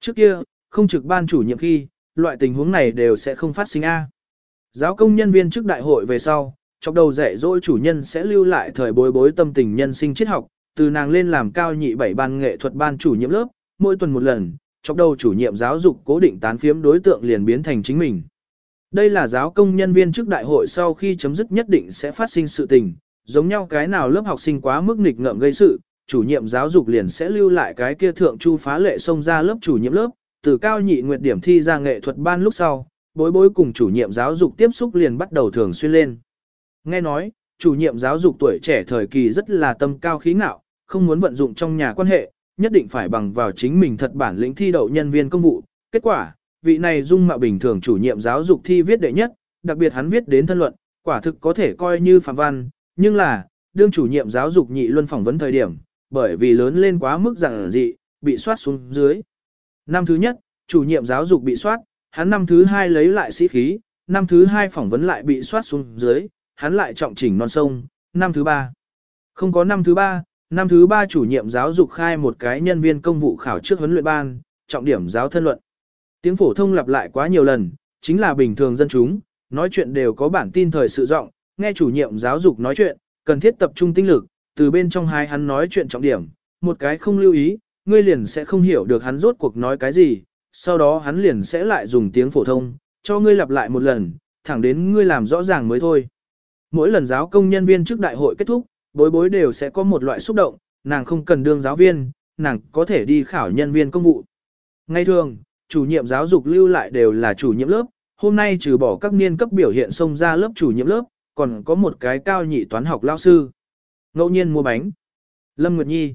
Trước kia, không trực ban chủ nhiệm khi, loại tình huống này đều sẽ không phát sinh A. Giáo công nhân viên trước đại hội về sau, trong đầu dạy dỗ chủ nhân sẽ lưu lại thời bối bối tâm tình nhân sinh triết học, từ nàng lên làm cao nhị bảy ban nghệ thuật ban chủ nhiệm lớp, mỗi tuần một lần, trong đầu chủ nhiệm giáo dục cố định tán phiếm đối tượng liền biến thành chính mình. Đây là giáo công nhân viên trước đại hội sau khi chấm dứt nhất định sẽ phát sinh sự tình, giống nhau cái nào lớp học sinh quá mức nghịch ngợm gây sự, chủ nhiệm giáo dục liền sẽ lưu lại cái kia thượng chu phá lệ xông ra lớp chủ nhiệm lớp, từ cao nhị nguyệt điểm thi ra nghệ thuật ban lúc sau, bối bối cùng chủ nhiệm giáo dục tiếp xúc liền bắt đầu thường xuyên lên. Nghe nói, chủ nhiệm giáo dục tuổi trẻ thời kỳ rất là tâm cao khí ngạo, không muốn vận dụng trong nhà quan hệ, nhất định phải bằng vào chính mình thật bản lĩnh thi đậu nhân viên công vụ. Kết quả, vị này dung mạo bình thường chủ nhiệm giáo dục thi viết đệ nhất, đặc biệt hắn viết đến thân luận, quả thực có thể coi như phạm văn, nhưng là, đương chủ nhiệm giáo dục nhị luân phỏng vấn thời điểm, bởi vì lớn lên quá mức rằng dị, bị soát xuống dưới. Năm thứ nhất, chủ nhiệm giáo dục bị soát, hắn năm thứ hai lấy lại sĩ khí, năm thứ hai phỏng vấn lại bị soát xuống dưới, hắn lại trọng chỉnh non sông, năm thứ ba. Không có năm thứ ba, năm thứ ba chủ nhiệm giáo dục khai một cái nhân viên công vụ khảo trước huấn luyện ban, trọng điểm giáo thân luận. Tiếng phổ thông lặp lại quá nhiều lần, chính là bình thường dân chúng, nói chuyện đều có bản tin thời sự rộng, nghe chủ nhiệm giáo dục nói chuyện, cần thiết tập trung tinh lực, từ bên trong hai hắn nói chuyện trọng điểm, một cái không lưu ý, ngươi liền sẽ không hiểu được hắn rốt cuộc nói cái gì, sau đó hắn liền sẽ lại dùng tiếng phổ thông, cho ngươi lặp lại một lần, thẳng đến ngươi làm rõ ràng mới thôi. Mỗi lần giáo công nhân viên trước đại hội kết thúc, bối bối đều sẽ có một loại xúc động, nàng không cần đương giáo viên, nàng có thể đi khảo nhân viên công vụ. Ngay thường, chủ nhiệm giáo dục lưu lại đều là chủ nhiệm lớp, hôm nay trừ bỏ các niên cấp biểu hiện xông ra lớp chủ nhiệm lớp, còn có một cái cao nhị toán học lao sư. Ngẫu nhiên mua bánh. Lâm Nguyệt Nhi.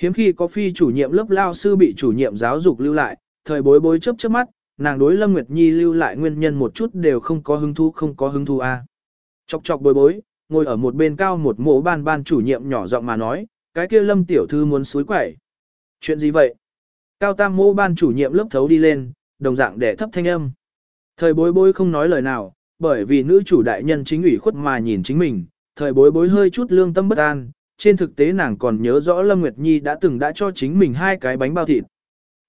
Hiếm khi có phi chủ nhiệm lớp lao sư bị chủ nhiệm giáo dục lưu lại, thời bối bối chớp chớp mắt, nàng đối Lâm Nguyệt Nhi lưu lại nguyên nhân một chút đều không có hứng thú không có hứng thú a. À. Chọc chọc bối bối, ngồi ở một bên cao một mộ ban ban chủ nhiệm nhỏ giọng mà nói, cái kia Lâm tiểu thư muốn suối quẩy. Chuyện gì vậy? Cao tam mộ ban chủ nhiệm lớp thấu đi lên, đồng dạng để thấp thanh âm. Thời bối bối không nói lời nào, bởi vì nữ chủ đại nhân chính ủy khuất mà nhìn chính mình, thời bối bối hơi chút lương tâm bất an, trên thực tế nàng còn nhớ rõ Lâm Nguyệt Nhi đã từng đã cho chính mình hai cái bánh bao thịt.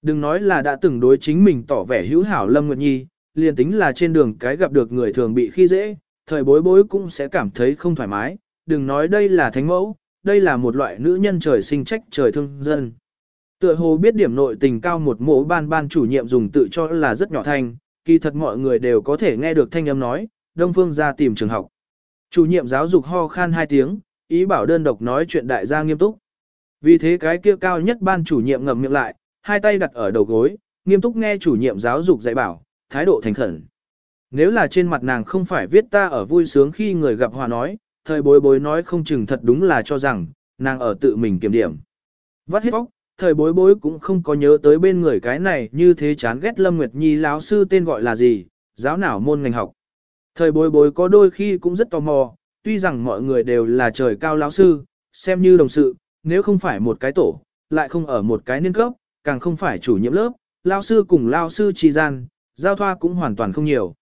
Đừng nói là đã từng đối chính mình tỏ vẻ hữu hảo Lâm Nguyệt Nhi, liền tính là trên đường cái gặp được người thường bị khi dễ, thời bối bối cũng sẽ cảm thấy không thoải mái, đừng nói đây là thánh mẫu, đây là một loại nữ nhân trời sinh trách trời thương dân. Tựa hồ biết điểm nội tình cao một mộ ban ban chủ nhiệm dùng tự cho là rất nhỏ thanh, kỳ thật mọi người đều có thể nghe được thanh âm nói, Đông Phương ra tìm trường học. Chủ nhiệm giáo dục ho khan hai tiếng, ý bảo đơn độc nói chuyện đại gia nghiêm túc. Vì thế cái kia cao nhất ban chủ nhiệm ngậm miệng lại, hai tay đặt ở đầu gối, nghiêm túc nghe chủ nhiệm giáo dục dạy bảo, thái độ thành khẩn. Nếu là trên mặt nàng không phải viết ta ở vui sướng khi người gặp hòa nói, thời bối bối nói không chừng thật đúng là cho rằng, nàng ở tự mình kiểm điểm. Vắt hết bóc, thời bối bối cũng không có nhớ tới bên người cái này như thế chán ghét Lâm Nguyệt Nhi lão sư tên gọi là gì, giáo nào môn ngành học. Thời bối bối có đôi khi cũng rất tò mò, tuy rằng mọi người đều là trời cao lão sư, xem như đồng sự, nếu không phải một cái tổ, lại không ở một cái niên cấp, càng không phải chủ nhiệm lớp, lão sư cùng lão sư trì gian, giao thoa cũng hoàn toàn không nhiều.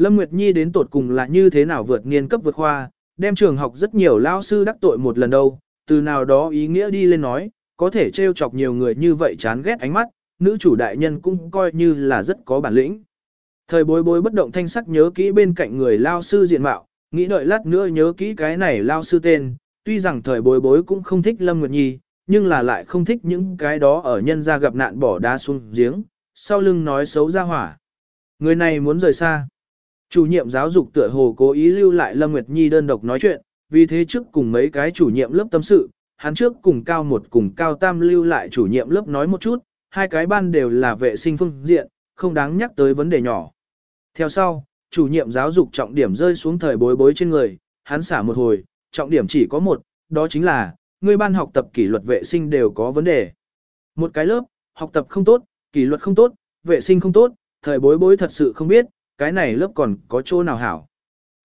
Lâm Nguyệt Nhi đến tột cùng là như thế nào vượt niên cấp vượt khoa, đem trường học rất nhiều lao sư đắc tội một lần đâu, từ nào đó ý nghĩa đi lên nói, có thể trêu chọc nhiều người như vậy chán ghét ánh mắt, nữ chủ đại nhân cũng coi như là rất có bản lĩnh. Thời bối bối bất động thanh sắc nhớ kỹ bên cạnh người lao sư diện mạo, nghĩ đợi lát nữa nhớ kỹ cái này lao sư tên, tuy rằng thời bối bối cũng không thích Lâm Nguyệt Nhi, nhưng là lại không thích những cái đó ở nhân gia gặp nạn bỏ đá xuống giếng, sau lưng nói xấu ra hỏa. Người này muốn rời xa. Chủ nhiệm giáo dục tựa hồ cố ý lưu lại Lâm Nguyệt Nhi đơn độc nói chuyện, vì thế trước cùng mấy cái chủ nhiệm lớp tâm sự, hắn trước cùng cao một cùng cao tam lưu lại chủ nhiệm lớp nói một chút, hai cái ban đều là vệ sinh phương diện, không đáng nhắc tới vấn đề nhỏ. Theo sau, chủ nhiệm giáo dục trọng điểm rơi xuống thời bối bối trên người, hắn xả một hồi, trọng điểm chỉ có một, đó chính là, người ban học tập kỷ luật vệ sinh đều có vấn đề. Một cái lớp, học tập không tốt, kỷ luật không tốt, vệ sinh không tốt, thời bối bối thật sự không biết, cái này lớp còn có chỗ nào hảo.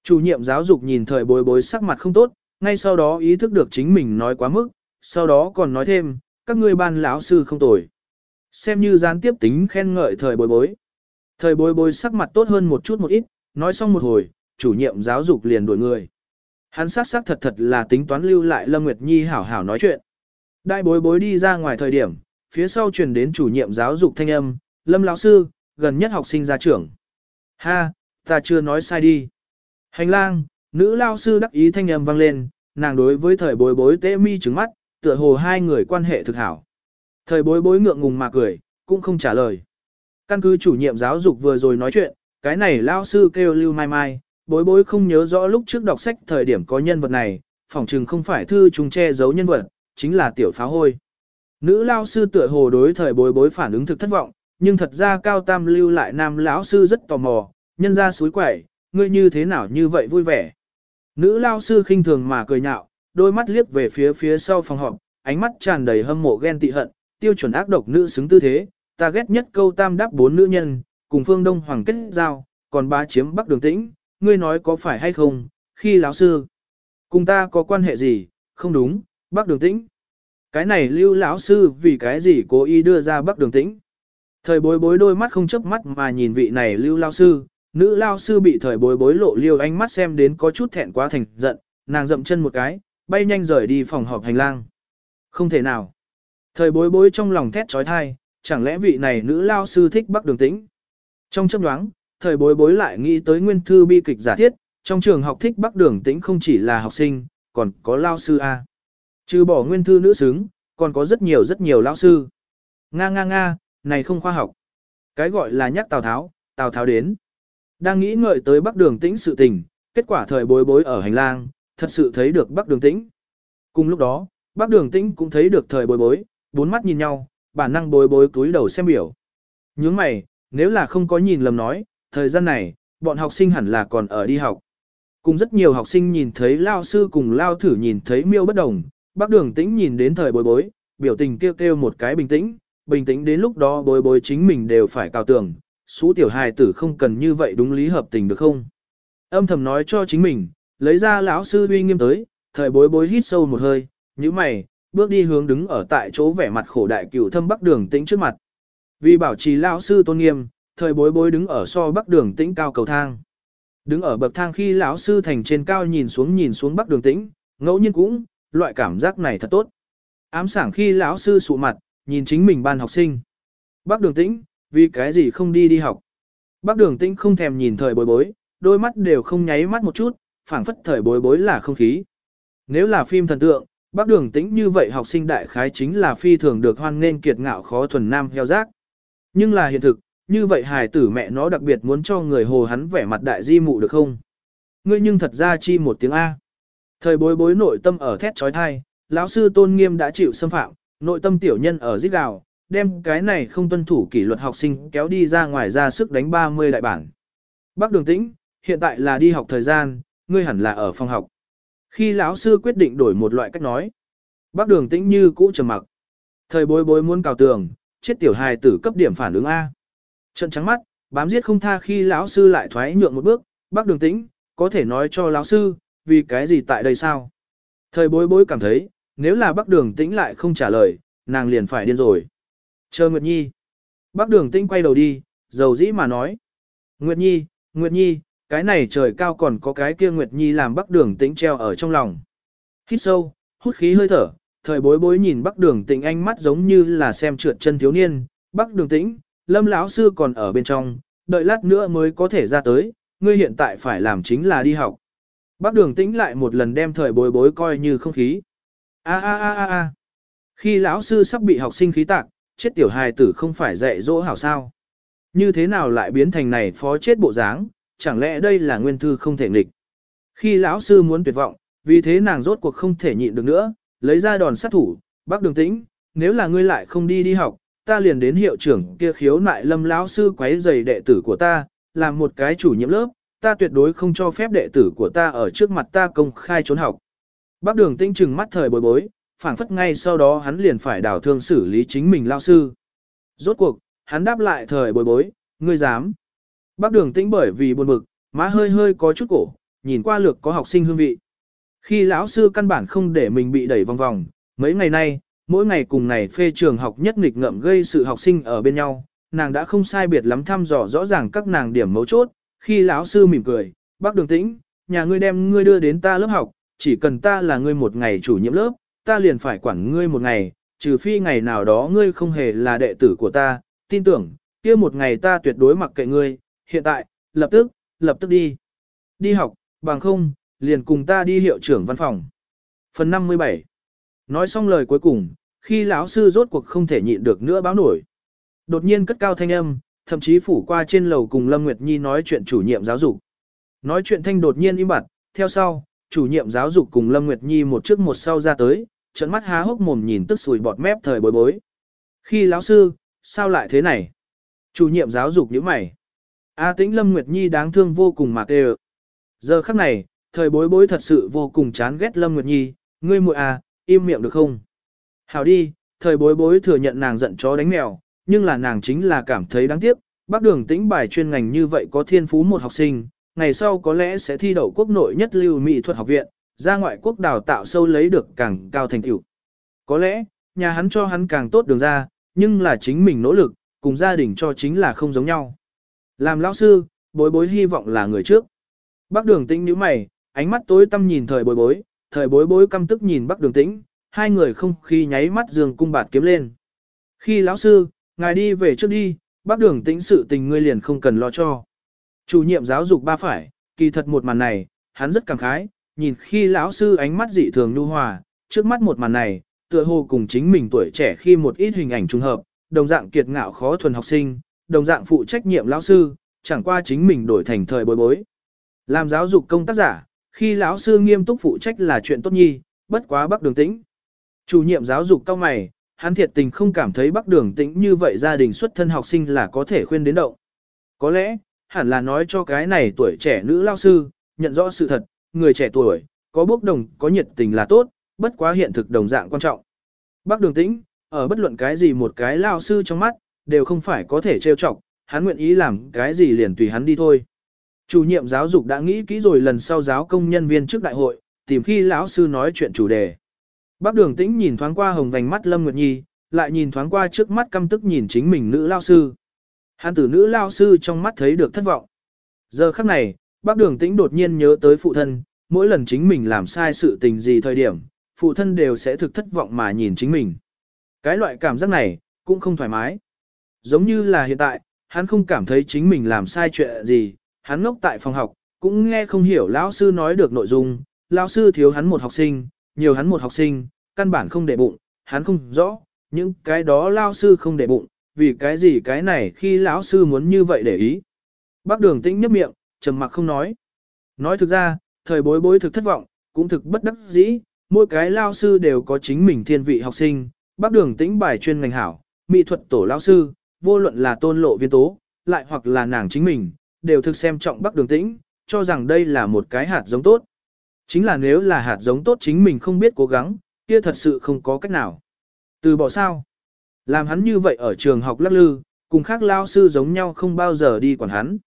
Chủ nhiệm giáo dục nhìn thời bối bối sắc mặt không tốt, ngay sau đó ý thức được chính mình nói quá mức, sau đó còn nói thêm, các ngươi ban lão sư không tồi. Xem như gián tiếp tính khen ngợi thời bối bối. Thời bối bối sắc mặt tốt hơn một chút một ít, nói xong một hồi, chủ nhiệm giáo dục liền đuổi người. Hắn sắc sắc thật thật là tính toán lưu lại Lâm Nguyệt Nhi hảo hảo nói chuyện. Đại bối bối đi ra ngoài thời điểm, phía sau truyền đến chủ nhiệm giáo dục thanh âm, Lâm lão sư, gần nhất học sinh ra trưởng. Ha, ta chưa nói sai đi. Hành lang, nữ lao sư đắc ý thanh âm vang lên, nàng đối với thời bối bối tế mi trứng mắt, tựa hồ hai người quan hệ thực hảo. Thời bối bối ngượng ngùng mà cười, cũng không trả lời. Căn cứ chủ nhiệm giáo dục vừa rồi nói chuyện, cái này lao sư kêu lưu mai mai, bối bối không nhớ rõ lúc trước đọc sách thời điểm có nhân vật này, phỏng chừng không phải thư trùng che giấu nhân vật, chính là tiểu phá hôi. Nữ lao sư tựa hồ đối thời bối bối phản ứng thực thất vọng, nhưng thật ra cao tam lưu lại nam lão sư rất tò mò, nhân ra suối quẩy, ngươi như thế nào như vậy vui vẻ. Nữ lao sư khinh thường mà cười nhạo, đôi mắt liếc về phía phía sau phòng họp, ánh mắt tràn đầy hâm mộ ghen tị hận, tiêu chuẩn ác độc nữ xứng tư thế, ta ghét nhất câu tam đáp bốn nữ nhân, cùng phương đông hoàng kết giao, còn ba chiếm bắc đường tĩnh, ngươi nói có phải hay không, khi lão sư, cùng ta có quan hệ gì, không đúng, bắc đường tĩnh. Cái này lưu lão sư vì cái gì cố ý đưa ra bắc đường tĩnh. Thời bối bối đôi mắt không chớp mắt mà nhìn vị này lưu lao sư, nữ lao sư bị thời bối bối lộ liêu ánh mắt xem đến có chút thẹn quá thành giận, nàng dậm chân một cái, bay nhanh rời đi phòng họp hành lang. Không thể nào. Thời bối bối trong lòng thét trói thai, chẳng lẽ vị này nữ lao sư thích bắc đường tĩnh. Trong chấp đoáng, thời bối bối lại nghĩ tới nguyên thư bi kịch giả thiết, trong trường học thích bắc đường tĩnh không chỉ là học sinh, còn có lao sư A. Trừ bỏ nguyên thư nữ xứng, còn có rất nhiều rất nhiều lao sư. Nga nga nga, này không khoa học. Cái gọi là nhắc Tào Tháo, Tào Tháo đến. Đang nghĩ ngợi tới bắc đường tĩnh sự tình, kết quả thời bối bối ở hành lang, thật sự thấy được bắc đường tĩnh. Cùng lúc đó, bắc đường tĩnh cũng thấy được thời bối bối, bốn mắt nhìn nhau, bản năng bối bối túi đầu xem biểu. Nhướng mày, nếu là không có nhìn lầm nói, thời gian này, bọn học sinh hẳn là còn ở đi học. Cùng rất nhiều học sinh nhìn thấy lao sư cùng lao thử nhìn thấy miêu bất đồng, bắc đường tĩnh nhìn đến thời bối bối, biểu tình kêu kêu một cái bình tĩnh, bình tĩnh đến lúc đó bối bối chính mình đều phải cào tường, xú tiểu hài tử không cần như vậy đúng lý hợp tình được không? Âm thầm nói cho chính mình, lấy ra lão sư uy nghiêm tới, thời bối bối hít sâu một hơi, như mày, bước đi hướng đứng ở tại chỗ vẻ mặt khổ đại cửu thâm bắc đường tĩnh trước mặt. Vì bảo trì lão sư tôn nghiêm, thời bối bối đứng ở so bắc đường tĩnh cao cầu thang. Đứng ở bậc thang khi lão sư thành trên cao nhìn xuống nhìn xuống bắc đường tĩnh, ngẫu nhiên cũng, loại cảm giác này thật tốt. Ám sảng khi lão sư sụ mặt, nhìn chính mình ban học sinh. bác đường tĩnh, vì cái gì không đi đi học. Bác đường tĩnh không thèm nhìn thời bối bối, đôi mắt đều không nháy mắt một chút, phảng phất thời bối bối là không khí. Nếu là phim thần tượng, bác đường tĩnh như vậy học sinh đại khái chính là phi thường được hoan nên kiệt ngạo khó thuần nam heo giác. Nhưng là hiện thực, như vậy hài tử mẹ nó đặc biệt muốn cho người hồ hắn vẻ mặt đại di mụ được không? Ngươi nhưng thật ra chi một tiếng A. Thời bối bối nội tâm ở thét trói thai, lão sư tôn nghiêm đã chịu xâm phạm, nội tâm tiểu nhân ở giết gào, đem cái này không tuân thủ kỷ luật học sinh kéo đi ra ngoài ra sức đánh 30 đại bản. Bác Đường Tĩnh, hiện tại là đi học thời gian, ngươi hẳn là ở phòng học. Khi lão sư quyết định đổi một loại cách nói, Bác Đường Tĩnh như cũ trầm mặc. Thời bối bối muốn cào tường, chết tiểu hài tử cấp điểm phản ứng A. Trận trắng mắt, bám giết không tha khi lão sư lại thoái nhượng một bước, Bác Đường Tĩnh, có thể nói cho lão sư, vì cái gì tại đây sao? Thời bối bối cảm thấy, nếu là Bác Đường Tĩnh lại không trả lời, nàng liền phải điên rồi. Chờ Nguyệt Nhi. Bác Đường Tĩnh quay đầu đi, dầu dĩ mà nói. Nguyệt Nhi, Nguyệt Nhi, cái này trời cao còn có cái kia Nguyệt Nhi làm Bác Đường Tĩnh treo ở trong lòng. Hít sâu, hút khí hơi thở, thời bối bối nhìn Bác Đường Tĩnh ánh mắt giống như là xem trượt chân thiếu niên. Bác Đường Tĩnh, Lâm lão sư còn ở bên trong, đợi lát nữa mới có thể ra tới, ngươi hiện tại phải làm chính là đi học. Bác Đường Tĩnh lại một lần đem thời bối bối coi như không khí. A a a a a. Khi lão sư sắp bị học sinh khí tạc, chết tiểu hài tử không phải dạy dỗ hảo sao. Như thế nào lại biến thành này phó chết bộ dáng, chẳng lẽ đây là nguyên thư không thể nghịch. Khi lão sư muốn tuyệt vọng, vì thế nàng rốt cuộc không thể nhịn được nữa, lấy ra đòn sát thủ, bác đường tĩnh, nếu là ngươi lại không đi đi học, ta liền đến hiệu trưởng kia khiếu nại lâm lão sư quấy giày đệ tử của ta, làm một cái chủ nhiệm lớp, ta tuyệt đối không cho phép đệ tử của ta ở trước mặt ta công khai trốn học. Bác đường tinh trừng mắt thời bối bối, phảng phất ngay sau đó hắn liền phải đảo thương xử lý chính mình lao sư. Rốt cuộc, hắn đáp lại thời bối bối, ngươi dám. Bác đường tĩnh bởi vì buồn bực, má hơi hơi có chút cổ, nhìn qua lược có học sinh hương vị. Khi lão sư căn bản không để mình bị đẩy vòng vòng, mấy ngày nay, mỗi ngày cùng này phê trường học nhất nghịch ngợm gây sự học sinh ở bên nhau, nàng đã không sai biệt lắm thăm dò rõ ràng các nàng điểm mấu chốt, khi lão sư mỉm cười, bác đường tĩnh, nhà ngươi đem ngươi đưa đến ta lớp học, chỉ cần ta là ngươi một ngày chủ nhiệm lớp, ta liền phải quản ngươi một ngày, trừ phi ngày nào đó ngươi không hề là đệ tử của ta, tin tưởng, kia một ngày ta tuyệt đối mặc kệ ngươi, hiện tại, lập tức, lập tức đi. Đi học, bằng không, liền cùng ta đi hiệu trưởng văn phòng. Phần 57 Nói xong lời cuối cùng, khi lão sư rốt cuộc không thể nhịn được nữa báo nổi. Đột nhiên cất cao thanh âm, thậm chí phủ qua trên lầu cùng Lâm Nguyệt Nhi nói chuyện chủ nhiệm giáo dục. Nói chuyện thanh đột nhiên im bặt, theo sau, chủ nhiệm giáo dục cùng Lâm Nguyệt Nhi một trước một sau ra tới, trận mắt há hốc mồm nhìn tức sùi bọt mép thời bối bối. Khi lão sư, sao lại thế này? Chủ nhiệm giáo dục như mày. A tĩnh Lâm Nguyệt Nhi đáng thương vô cùng mà kêu. Giờ khắc này, thời bối bối thật sự vô cùng chán ghét Lâm Nguyệt Nhi, ngươi muội à, im miệng được không? Hảo đi, thời bối bối thừa nhận nàng giận chó đánh mèo, nhưng là nàng chính là cảm thấy đáng tiếc, bác đường tĩnh bài chuyên ngành như vậy có thiên phú một học sinh, ngày sau có lẽ sẽ thi đậu quốc nội nhất lưu mỹ thuật học viện, ra ngoại quốc đào tạo sâu lấy được càng cao thành tựu. Có lẽ, nhà hắn cho hắn càng tốt đường ra, nhưng là chính mình nỗ lực, cùng gia đình cho chính là không giống nhau. Làm lão sư, bối bối hy vọng là người trước. Bác đường tĩnh như mày, ánh mắt tối tăm nhìn thời bối bối, thời bối bối căm tức nhìn bác đường tĩnh, hai người không khi nháy mắt giường cung bạt kiếm lên. Khi lão sư, ngài đi về trước đi, bác đường tĩnh sự tình ngươi liền không cần lo cho. Chủ nhiệm giáo dục ba phải, kỳ thật một màn này, hắn rất cảm khái, nhìn khi lão sư ánh mắt dị thường nhu hòa, trước mắt một màn này, tựa hồ cùng chính mình tuổi trẻ khi một ít hình ảnh trùng hợp, đồng dạng kiệt ngạo khó thuần học sinh, đồng dạng phụ trách nhiệm lão sư, chẳng qua chính mình đổi thành thời bối bối. Làm giáo dục công tác giả, khi lão sư nghiêm túc phụ trách là chuyện tốt nhi, bất quá bắc đường tĩnh. Chủ nhiệm giáo dục cao mày, hắn thiệt tình không cảm thấy bắc đường tĩnh như vậy gia đình xuất thân học sinh là có thể khuyên đến động. Có lẽ, hẳn là nói cho cái này tuổi trẻ nữ lao sư, nhận rõ sự thật, người trẻ tuổi, có bốc đồng, có nhiệt tình là tốt, bất quá hiện thực đồng dạng quan trọng. Bác Đường Tĩnh, ở bất luận cái gì một cái lao sư trong mắt, đều không phải có thể trêu chọc, hắn nguyện ý làm cái gì liền tùy hắn đi thôi. Chủ nhiệm giáo dục đã nghĩ kỹ rồi lần sau giáo công nhân viên trước đại hội, tìm khi lão sư nói chuyện chủ đề. Bác Đường Tĩnh nhìn thoáng qua hồng vành mắt Lâm Nguyệt Nhi, lại nhìn thoáng qua trước mắt căm tức nhìn chính mình nữ lao sư. Hắn tử nữ lao sư trong mắt thấy được thất vọng. Giờ khắc này, bác đường tĩnh đột nhiên nhớ tới phụ thân, mỗi lần chính mình làm sai sự tình gì thời điểm, phụ thân đều sẽ thực thất vọng mà nhìn chính mình. Cái loại cảm giác này, cũng không thoải mái. Giống như là hiện tại, hắn không cảm thấy chính mình làm sai chuyện gì, hắn ngốc tại phòng học, cũng nghe không hiểu lão sư nói được nội dung, lão sư thiếu hắn một học sinh, nhiều hắn một học sinh, căn bản không để bụng, hắn không rõ, những cái đó lão sư không để bụng, vì cái gì cái này khi lão sư muốn như vậy để ý. Bác đường tĩnh nhấp miệng, trầm mặc không nói. Nói thực ra, thời bối bối thực thất vọng, cũng thực bất đắc dĩ, mỗi cái lao sư đều có chính mình thiên vị học sinh, bác đường tĩnh bài chuyên ngành hảo, mỹ thuật tổ lao sư, vô luận là tôn lộ viên tố, lại hoặc là nàng chính mình, đều thực xem trọng bác đường tĩnh, cho rằng đây là một cái hạt giống tốt. Chính là nếu là hạt giống tốt chính mình không biết cố gắng, kia thật sự không có cách nào. Từ bỏ sao? Làm hắn như vậy ở trường học lắc lư, cùng khác lao sư giống nhau không bao giờ đi quản hắn.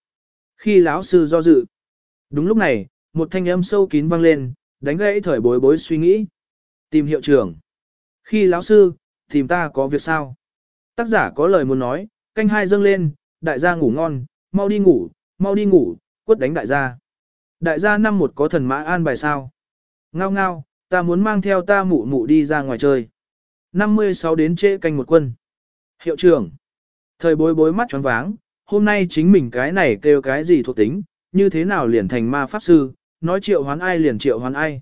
Khi lão sư do dự, đúng lúc này, một thanh âm sâu kín vang lên, đánh gãy thời bối bối suy nghĩ. Tìm hiệu trưởng. Khi lão sư, tìm ta có việc sao? Tác giả có lời muốn nói, canh hai dâng lên, đại gia ngủ ngon, mau đi ngủ, mau đi ngủ, quất đánh đại gia. Đại gia năm một có thần mã an bài sao? Ngao ngao, ta muốn mang theo ta mụ mụ đi ra ngoài chơi. 56 đến trễ canh một quân. Hiệu trưởng. Thời bối bối mắt tròn váng, hôm nay chính mình cái này kêu cái gì thuộc tính, như thế nào liền thành ma pháp sư, nói triệu hoán ai liền triệu hoán ai.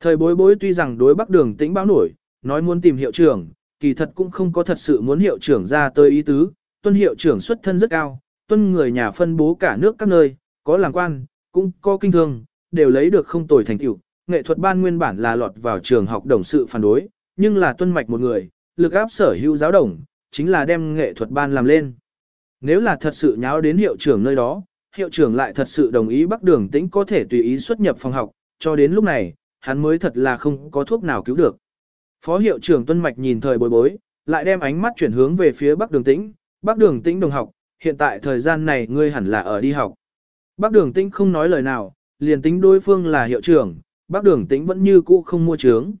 Thời bối bối tuy rằng đối bắc đường tĩnh báo nổi, nói muốn tìm hiệu trưởng, kỳ thật cũng không có thật sự muốn hiệu trưởng ra tới ý tứ, tuân hiệu trưởng xuất thân rất cao, tuân người nhà phân bố cả nước các nơi, có làng quan, cũng có kinh thương, đều lấy được không tồi thành tựu. Nghệ thuật ban nguyên bản là lọt vào trường học đồng sự phản đối, nhưng là tuân mạch một người, lực áp sở hữu giáo đồng, chính là đem nghệ thuật ban làm lên. Nếu là thật sự nháo đến hiệu trưởng nơi đó, hiệu trưởng lại thật sự đồng ý Bắc Đường Tĩnh có thể tùy ý xuất nhập phòng học, cho đến lúc này, hắn mới thật là không có thuốc nào cứu được. Phó hiệu trưởng Tuân Mạch nhìn thời bối bối, lại đem ánh mắt chuyển hướng về phía Bắc Đường Tĩnh, Bắc Đường Tĩnh đồng học, hiện tại thời gian này ngươi hẳn là ở đi học. Bắc Đường Tĩnh không nói lời nào, liền tính đối phương là hiệu trưởng, Bắc Đường Tĩnh vẫn như cũ không mua trướng.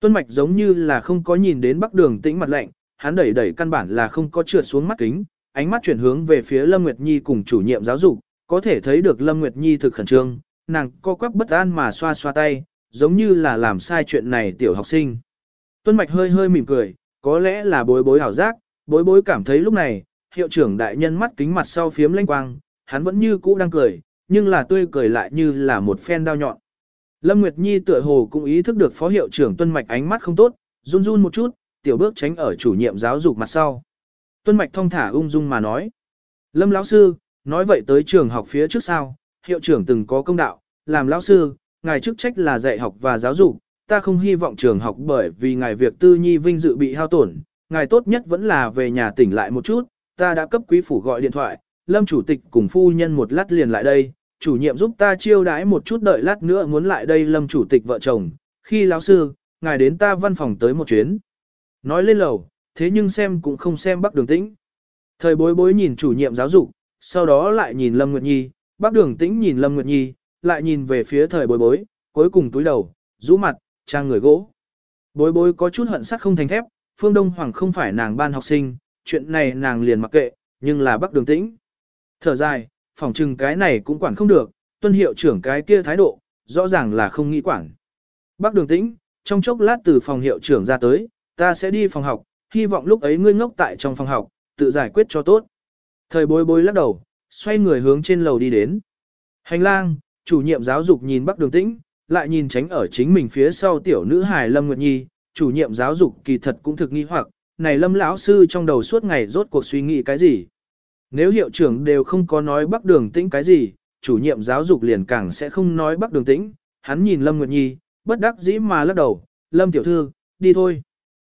Tuân Mạch giống như là không có nhìn đến Bắc Đường Tĩnh mặt lạnh, hắn đẩy đẩy căn bản là không có trượt xuống mắt kính, ánh mắt chuyển hướng về phía Lâm Nguyệt Nhi cùng chủ nhiệm giáo dục, có thể thấy được Lâm Nguyệt Nhi thực khẩn trương, nàng co quắp bất an mà xoa xoa tay, giống như là làm sai chuyện này tiểu học sinh. Tuân Mạch hơi hơi mỉm cười, có lẽ là bối bối hảo giác, bối bối cảm thấy lúc này, hiệu trưởng đại nhân mắt kính mặt sau phiếm lanh quang, hắn vẫn như cũ đang cười, nhưng là tươi cười lại như là một phen đao nhọn. Lâm Nguyệt Nhi tựa hồ cũng ý thức được phó hiệu trưởng Tuân Mạch ánh mắt không tốt, run run một chút, tiểu bước tránh ở chủ nhiệm giáo dục mặt sau. Tuân Mạch thong thả ung dung mà nói. Lâm lão sư, nói vậy tới trường học phía trước sao, hiệu trưởng từng có công đạo, làm lão sư, ngài chức trách là dạy học và giáo dục, ta không hy vọng trường học bởi vì ngài việc tư nhi vinh dự bị hao tổn, ngài tốt nhất vẫn là về nhà tỉnh lại một chút, ta đã cấp quý phủ gọi điện thoại, Lâm chủ tịch cùng phu nhân một lát liền lại đây, chủ nhiệm giúp ta chiêu đãi một chút đợi lát nữa muốn lại đây Lâm chủ tịch vợ chồng, khi lão sư, ngài đến ta văn phòng tới một chuyến. Nói lên lầu, thế nhưng xem cũng không xem bác đường tĩnh. Thời bối bối nhìn chủ nhiệm giáo dục, sau đó lại nhìn Lâm Nguyệt Nhi, bác đường tĩnh nhìn Lâm Nguyệt Nhi, lại nhìn về phía thời bối bối, cuối cùng túi đầu, rũ mặt, trang người gỗ. Bối bối có chút hận sắt không thành thép, Phương Đông Hoàng không phải nàng ban học sinh, chuyện này nàng liền mặc kệ, nhưng là bác đường tĩnh. Thở dài, phòng trừng cái này cũng quản không được, tuân hiệu trưởng cái kia thái độ, rõ ràng là không nghĩ quản. Bác đường tĩnh, trong chốc lát từ phòng hiệu trưởng ra tới, ta sẽ đi phòng học, hy vọng lúc ấy ngươi ngốc tại trong phòng học, tự giải quyết cho tốt. Thời bối bối lắc đầu, xoay người hướng trên lầu đi đến. Hành lang, chủ nhiệm giáo dục nhìn Bắc Đường Tĩnh, lại nhìn tránh ở chính mình phía sau tiểu nữ hài Lâm Nguyệt Nhi, chủ nhiệm giáo dục kỳ thật cũng thực nghi hoặc, này Lâm lão sư trong đầu suốt ngày rốt cuộc suy nghĩ cái gì? Nếu hiệu trưởng đều không có nói Bắc Đường Tĩnh cái gì, chủ nhiệm giáo dục liền càng sẽ không nói Bắc Đường Tĩnh, hắn nhìn Lâm Nguyệt Nhi, bất đắc dĩ mà lắc đầu, Lâm tiểu thư, đi thôi.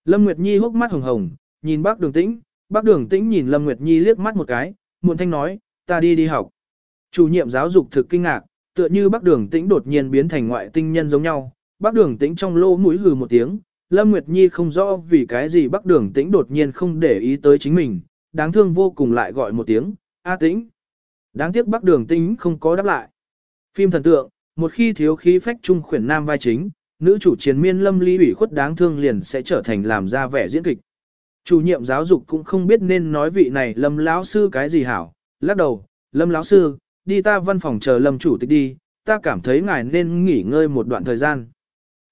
Lâm Nguyệt Nhi hốc mắt hồng hồng, nhìn bác đường tĩnh, bác đường tĩnh nhìn Lâm Nguyệt Nhi liếc mắt một cái, muộn thanh nói, ta đi đi học. Chủ nhiệm giáo dục thực kinh ngạc, tựa như bác đường tĩnh đột nhiên biến thành ngoại tinh nhân giống nhau, bác đường tĩnh trong lô mũi hừ một tiếng, Lâm Nguyệt Nhi không rõ vì cái gì bác đường tĩnh đột nhiên không để ý tới chính mình, đáng thương vô cùng lại gọi một tiếng, A tĩnh. Đáng tiếc bắc đường tĩnh không có đáp lại. Phim thần tượng, một khi thiếu khí phách trung khuyển nam vai chính, nữ chủ chiến miên lâm ly ủy khuất đáng thương liền sẽ trở thành làm ra vẻ diễn kịch. Chủ nhiệm giáo dục cũng không biết nên nói vị này lâm lão sư cái gì hảo, lắc đầu, lâm lão sư, đi ta văn phòng chờ lâm chủ tịch đi, ta cảm thấy ngài nên nghỉ ngơi một đoạn thời gian.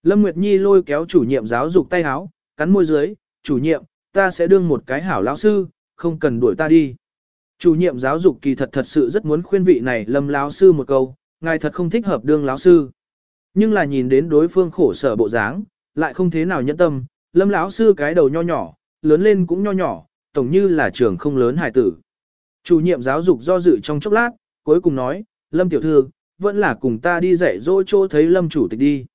Lâm Nguyệt Nhi lôi kéo chủ nhiệm giáo dục tay áo, cắn môi dưới, chủ nhiệm, ta sẽ đương một cái hảo lão sư, không cần đuổi ta đi. Chủ nhiệm giáo dục kỳ thật thật sự rất muốn khuyên vị này lâm láo sư một câu, ngài thật không thích hợp đương láo sư. Nhưng là nhìn đến đối phương khổ sở bộ dáng, lại không thế nào nhẫn tâm, lâm láo sư cái đầu nho nhỏ, lớn lên cũng nho nhỏ, tổng như là trường không lớn hài tử. Chủ nhiệm giáo dục do dự trong chốc lát, cuối cùng nói, lâm tiểu thư, vẫn là cùng ta đi dạy dỗ chỗ thấy lâm chủ tịch đi.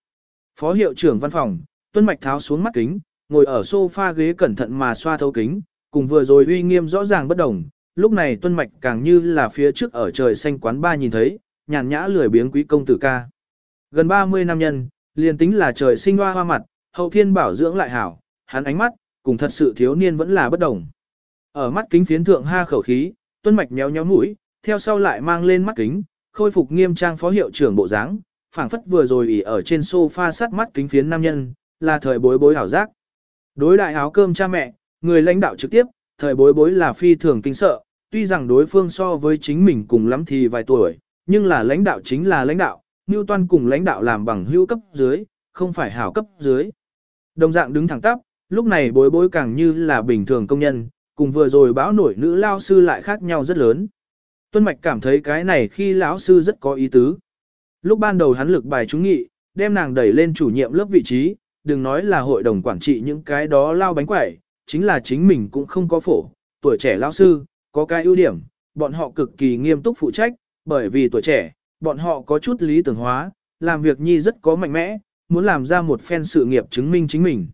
Phó hiệu trưởng văn phòng, tuân mạch tháo xuống mắt kính, ngồi ở sofa ghế cẩn thận mà xoa thấu kính, cùng vừa rồi uy nghiêm rõ ràng bất đồng, lúc này tuân mạch càng như là phía trước ở trời xanh quán ba nhìn thấy, nhàn nhã lười biếng quý công tử ca. Gần 30 năm nhân, liền tính là trời sinh hoa hoa mặt, hậu thiên bảo dưỡng lại hảo, hắn ánh mắt, cùng thật sự thiếu niên vẫn là bất đồng. Ở mắt kính phiến thượng ha khẩu khí, tuân mạch méo nhéo mũi, theo sau lại mang lên mắt kính, khôi phục nghiêm trang phó hiệu trưởng bộ dáng, phảng phất vừa rồi ỉ ở trên sofa sát mắt kính phiến nam nhân, là thời bối bối hảo giác. Đối đại áo cơm cha mẹ, người lãnh đạo trực tiếp, thời bối bối là phi thường kinh sợ, tuy rằng đối phương so với chính mình cùng lắm thì vài tuổi, nhưng là lãnh đạo chính là lãnh đạo, Newton cùng lãnh đạo làm bằng hữu cấp dưới, không phải hảo cấp dưới. Đồng dạng đứng thẳng tắp, lúc này bối bối càng như là bình thường công nhân, cùng vừa rồi báo nổi nữ lao sư lại khác nhau rất lớn. Tuân Mạch cảm thấy cái này khi lão sư rất có ý tứ. Lúc ban đầu hắn lực bài chúng nghị, đem nàng đẩy lên chủ nhiệm lớp vị trí, đừng nói là hội đồng quản trị những cái đó lao bánh quẩy, chính là chính mình cũng không có phổ, tuổi trẻ lao sư, có cái ưu điểm, bọn họ cực kỳ nghiêm túc phụ trách, bởi vì tuổi trẻ, bọn họ có chút lý tưởng hóa, làm việc nhi rất có mạnh mẽ, muốn làm ra một phen sự nghiệp chứng minh chính mình.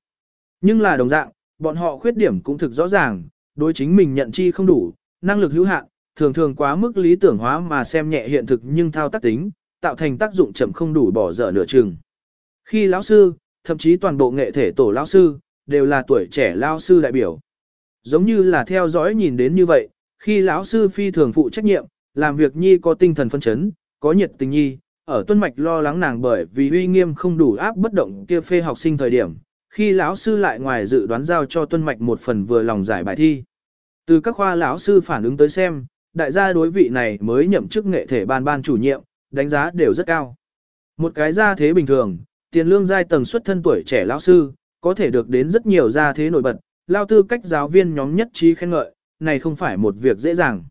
Nhưng là đồng dạng, bọn họ khuyết điểm cũng thực rõ ràng, đối chính mình nhận chi không đủ, năng lực hữu hạn, thường thường quá mức lý tưởng hóa mà xem nhẹ hiện thực nhưng thao tác tính, tạo thành tác dụng chậm không đủ bỏ dở nửa chừng. Khi lão sư, thậm chí toàn bộ nghệ thể tổ lão sư, đều là tuổi trẻ lão sư đại biểu. Giống như là theo dõi nhìn đến như vậy, khi lão sư phi thường phụ trách nhiệm, làm việc nhi có tinh thần phân chấn, có nhiệt tình nhi, ở tuân mạch lo lắng nàng bởi vì uy nghiêm không đủ áp bất động kia phê học sinh thời điểm, khi lão sư lại ngoài dự đoán giao cho tuân mạch một phần vừa lòng giải bài thi. Từ các khoa lão sư phản ứng tới xem, đại gia đối vị này mới nhậm chức nghệ thể ban ban chủ nhiệm, đánh giá đều rất cao. Một cái gia thế bình thường, tiền lương giai tầng xuất thân tuổi trẻ lão sư, có thể được đến rất nhiều gia thế nổi bật, lao tư cách giáo viên nhóm nhất trí khen ngợi, này không phải một việc dễ dàng.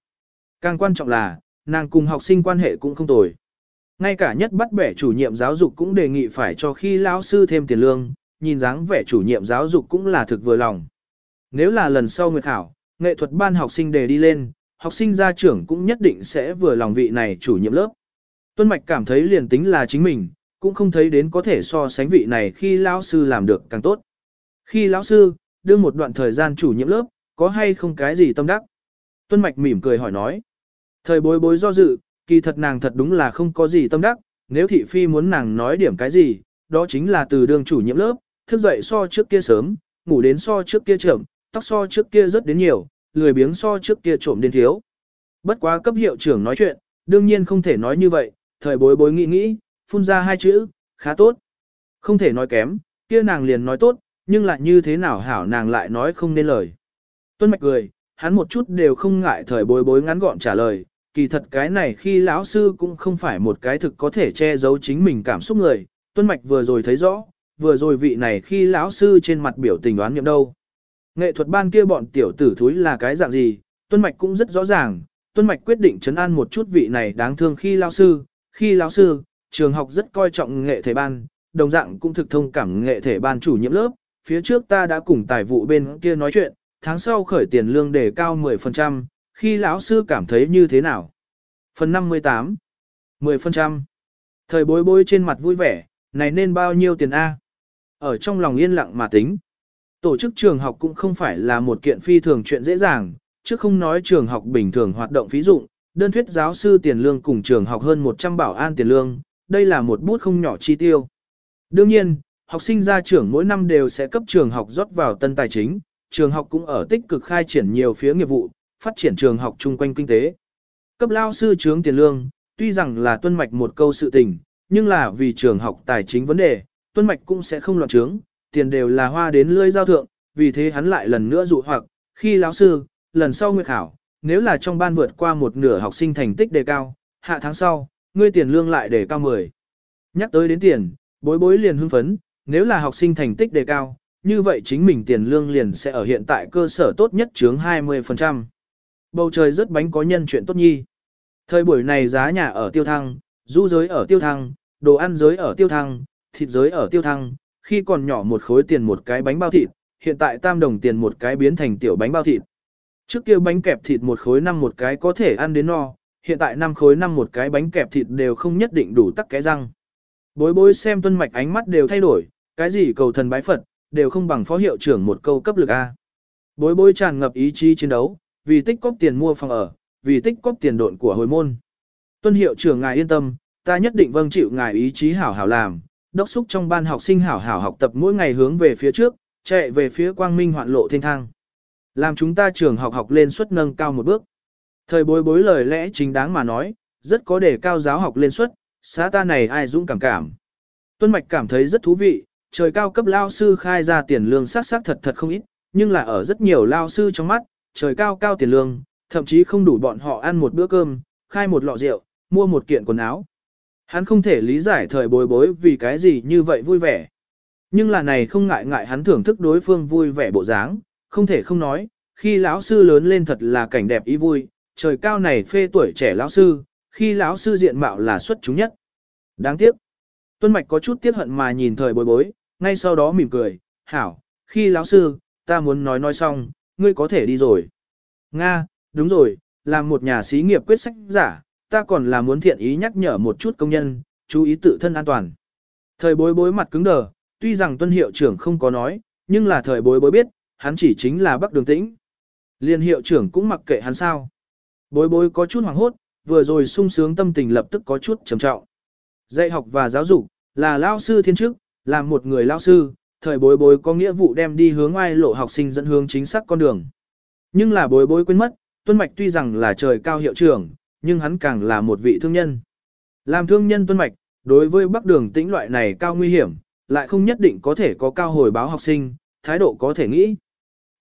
Càng quan trọng là, nàng cùng học sinh quan hệ cũng không tồi. Ngay cả nhất bắt bẻ chủ nhiệm giáo dục cũng đề nghị phải cho khi lão sư thêm tiền lương, nhìn dáng vẻ chủ nhiệm giáo dục cũng là thực vừa lòng. Nếu là lần sau nguyệt thảo, nghệ thuật ban học sinh đề đi lên, học sinh gia trưởng cũng nhất định sẽ vừa lòng vị này chủ nhiệm lớp. Tuân Mạch cảm thấy liền tính là chính mình, cũng không thấy đến có thể so sánh vị này khi lão sư làm được càng tốt. Khi lão sư, đương một đoạn thời gian chủ nhiệm lớp, có hay không cái gì tâm đắc? Tuân Mạch mỉm cười hỏi nói. Thời bối bối do dự, kỳ thật nàng thật đúng là không có gì tâm đắc, nếu thị phi muốn nàng nói điểm cái gì, đó chính là từ đường chủ nhiệm lớp, thức dậy so trước kia sớm, ngủ đến so trước kia chậm, tóc so trước kia rất đến nhiều, lười biếng so trước kia trộm đến thiếu. Bất quá cấp hiệu trưởng nói chuyện, đương nhiên không thể nói như vậy, thời bối bối nghĩ nghĩ, phun ra hai chữ, khá tốt. Không thể nói kém, kia nàng liền nói tốt, nhưng lại như thế nào hảo nàng lại nói không nên lời. Tuân mạch cười, hắn một chút đều không ngại thời bối bối ngắn gọn trả lời, kỳ thật cái này khi lão sư cũng không phải một cái thực có thể che giấu chính mình cảm xúc người, tuân mạch vừa rồi thấy rõ, vừa rồi vị này khi lão sư trên mặt biểu tình đoán nghiệm đâu. Nghệ thuật ban kia bọn tiểu tử thúi là cái dạng gì, tuân mạch cũng rất rõ ràng, tuân mạch quyết định chấn an một chút vị này đáng thương khi lão sư, khi lão sư, trường học rất coi trọng nghệ thể ban, đồng dạng cũng thực thông cảm nghệ thể ban chủ nhiệm lớp, phía trước ta đã cùng tài vụ bên kia nói chuyện, tháng sau khởi tiền lương đề cao 10%, khi lão sư cảm thấy như thế nào? Phần 58 10% Thời bối bối trên mặt vui vẻ, này nên bao nhiêu tiền A? Ở trong lòng yên lặng mà tính. Tổ chức trường học cũng không phải là một kiện phi thường chuyện dễ dàng, chứ không nói trường học bình thường hoạt động phí dụng, đơn thuyết giáo sư tiền lương cùng trường học hơn 100 bảo an tiền lương, đây là một bút không nhỏ chi tiêu. Đương nhiên, học sinh ra trưởng mỗi năm đều sẽ cấp trường học rót vào tân tài chính, trường học cũng ở tích cực khai triển nhiều phía nghiệp vụ, phát triển trường học chung quanh kinh tế. Cấp lao sư trướng tiền lương, tuy rằng là tuân mạch một câu sự tình, nhưng là vì trường học tài chính vấn đề, tuân mạch cũng sẽ không loạn trướng, tiền đều là hoa đến lưỡi giao thượng, vì thế hắn lại lần nữa dụ hoặc, khi lão sư, lần sau nguyệt khảo, nếu là trong ban vượt qua một nửa học sinh thành tích đề cao, hạ tháng sau, ngươi tiền lương lại để cao 10. Nhắc tới đến tiền, bối bối liền hưng phấn, nếu là học sinh thành tích đề cao, như vậy chính mình tiền lương liền sẽ ở hiện tại cơ sở tốt nhất chướng 20%. Bầu trời rất bánh có nhân chuyện tốt nhi. Thời buổi này giá nhà ở tiêu thăng, du giới ở tiêu thăng, đồ ăn giới ở tiêu thăng, thịt giới ở tiêu thăng, khi còn nhỏ một khối tiền một cái bánh bao thịt, hiện tại tam đồng tiền một cái biến thành tiểu bánh bao thịt. Trước kia bánh kẹp thịt một khối năm một cái có thể ăn đến no, hiện tại năm khối năm một cái bánh kẹp thịt đều không nhất định đủ tắc cái răng. Bối bối xem tuân mạch ánh mắt đều thay đổi, cái gì cầu thần bái Phật, đều không bằng phó hiệu trưởng một câu cấp lực A. Bối bối tràn ngập ý chí chiến đấu, vì tích cóp tiền mua phòng ở, vì tích cóp tiền độn của hồi môn. Tuân hiệu trưởng ngài yên tâm, ta nhất định vâng chịu ngài ý chí hảo hảo làm, đốc xúc trong ban học sinh hảo hảo học tập mỗi ngày hướng về phía trước, chạy về phía quang minh hoạn lộ thiên thang. Làm chúng ta trường học học lên suất nâng cao một bước. Thời bối bối lời lẽ chính đáng mà nói, rất có để cao giáo học lên suất, xã ta này ai dũng cảm cảm. Tuân Mạch cảm thấy rất thú vị, trời cao cấp lao sư khai ra tiền lương sát sát thật thật không ít, nhưng là ở rất nhiều lao sư trong mắt, trời cao cao tiền lương, thậm chí không đủ bọn họ ăn một bữa cơm, khai một lọ rượu, mua một kiện quần áo. Hắn không thể lý giải thời bối bối vì cái gì như vậy vui vẻ. Nhưng là này không ngại ngại hắn thưởng thức đối phương vui vẻ bộ dáng, không thể không nói, khi lão sư lớn lên thật là cảnh đẹp ý vui, trời cao này phê tuổi trẻ lão sư, khi lão sư diện mạo là xuất chúng nhất. Đáng tiếc. Tuân Mạch có chút tiếc hận mà nhìn thời bối bối, ngay sau đó mỉm cười, hảo, khi lão sư, ta muốn nói nói xong, ngươi có thể đi rồi. Nga, đúng rồi, làm một nhà xí nghiệp quyết sách giả, ta còn là muốn thiện ý nhắc nhở một chút công nhân, chú ý tự thân an toàn. Thời bối bối mặt cứng đờ, tuy rằng tuân hiệu trưởng không có nói, nhưng là thời bối bối biết, hắn chỉ chính là Bắc Đường Tĩnh. Liên hiệu trưởng cũng mặc kệ hắn sao. Bối bối có chút hoảng hốt, vừa rồi sung sướng tâm tình lập tức có chút trầm trọng. Dạy học và giáo dục, là lao sư thiên chức, là một người lao sư, thời bối bối có nghĩa vụ đem đi hướng ai lộ học sinh dẫn hướng chính xác con đường. Nhưng là bối bối quên mất, Tuân Mạch tuy rằng là trời cao hiệu trưởng, nhưng hắn càng là một vị thương nhân. Làm thương nhân Tuân Mạch, đối với bắc đường tĩnh loại này cao nguy hiểm, lại không nhất định có thể có cao hồi báo học sinh, thái độ có thể nghĩ.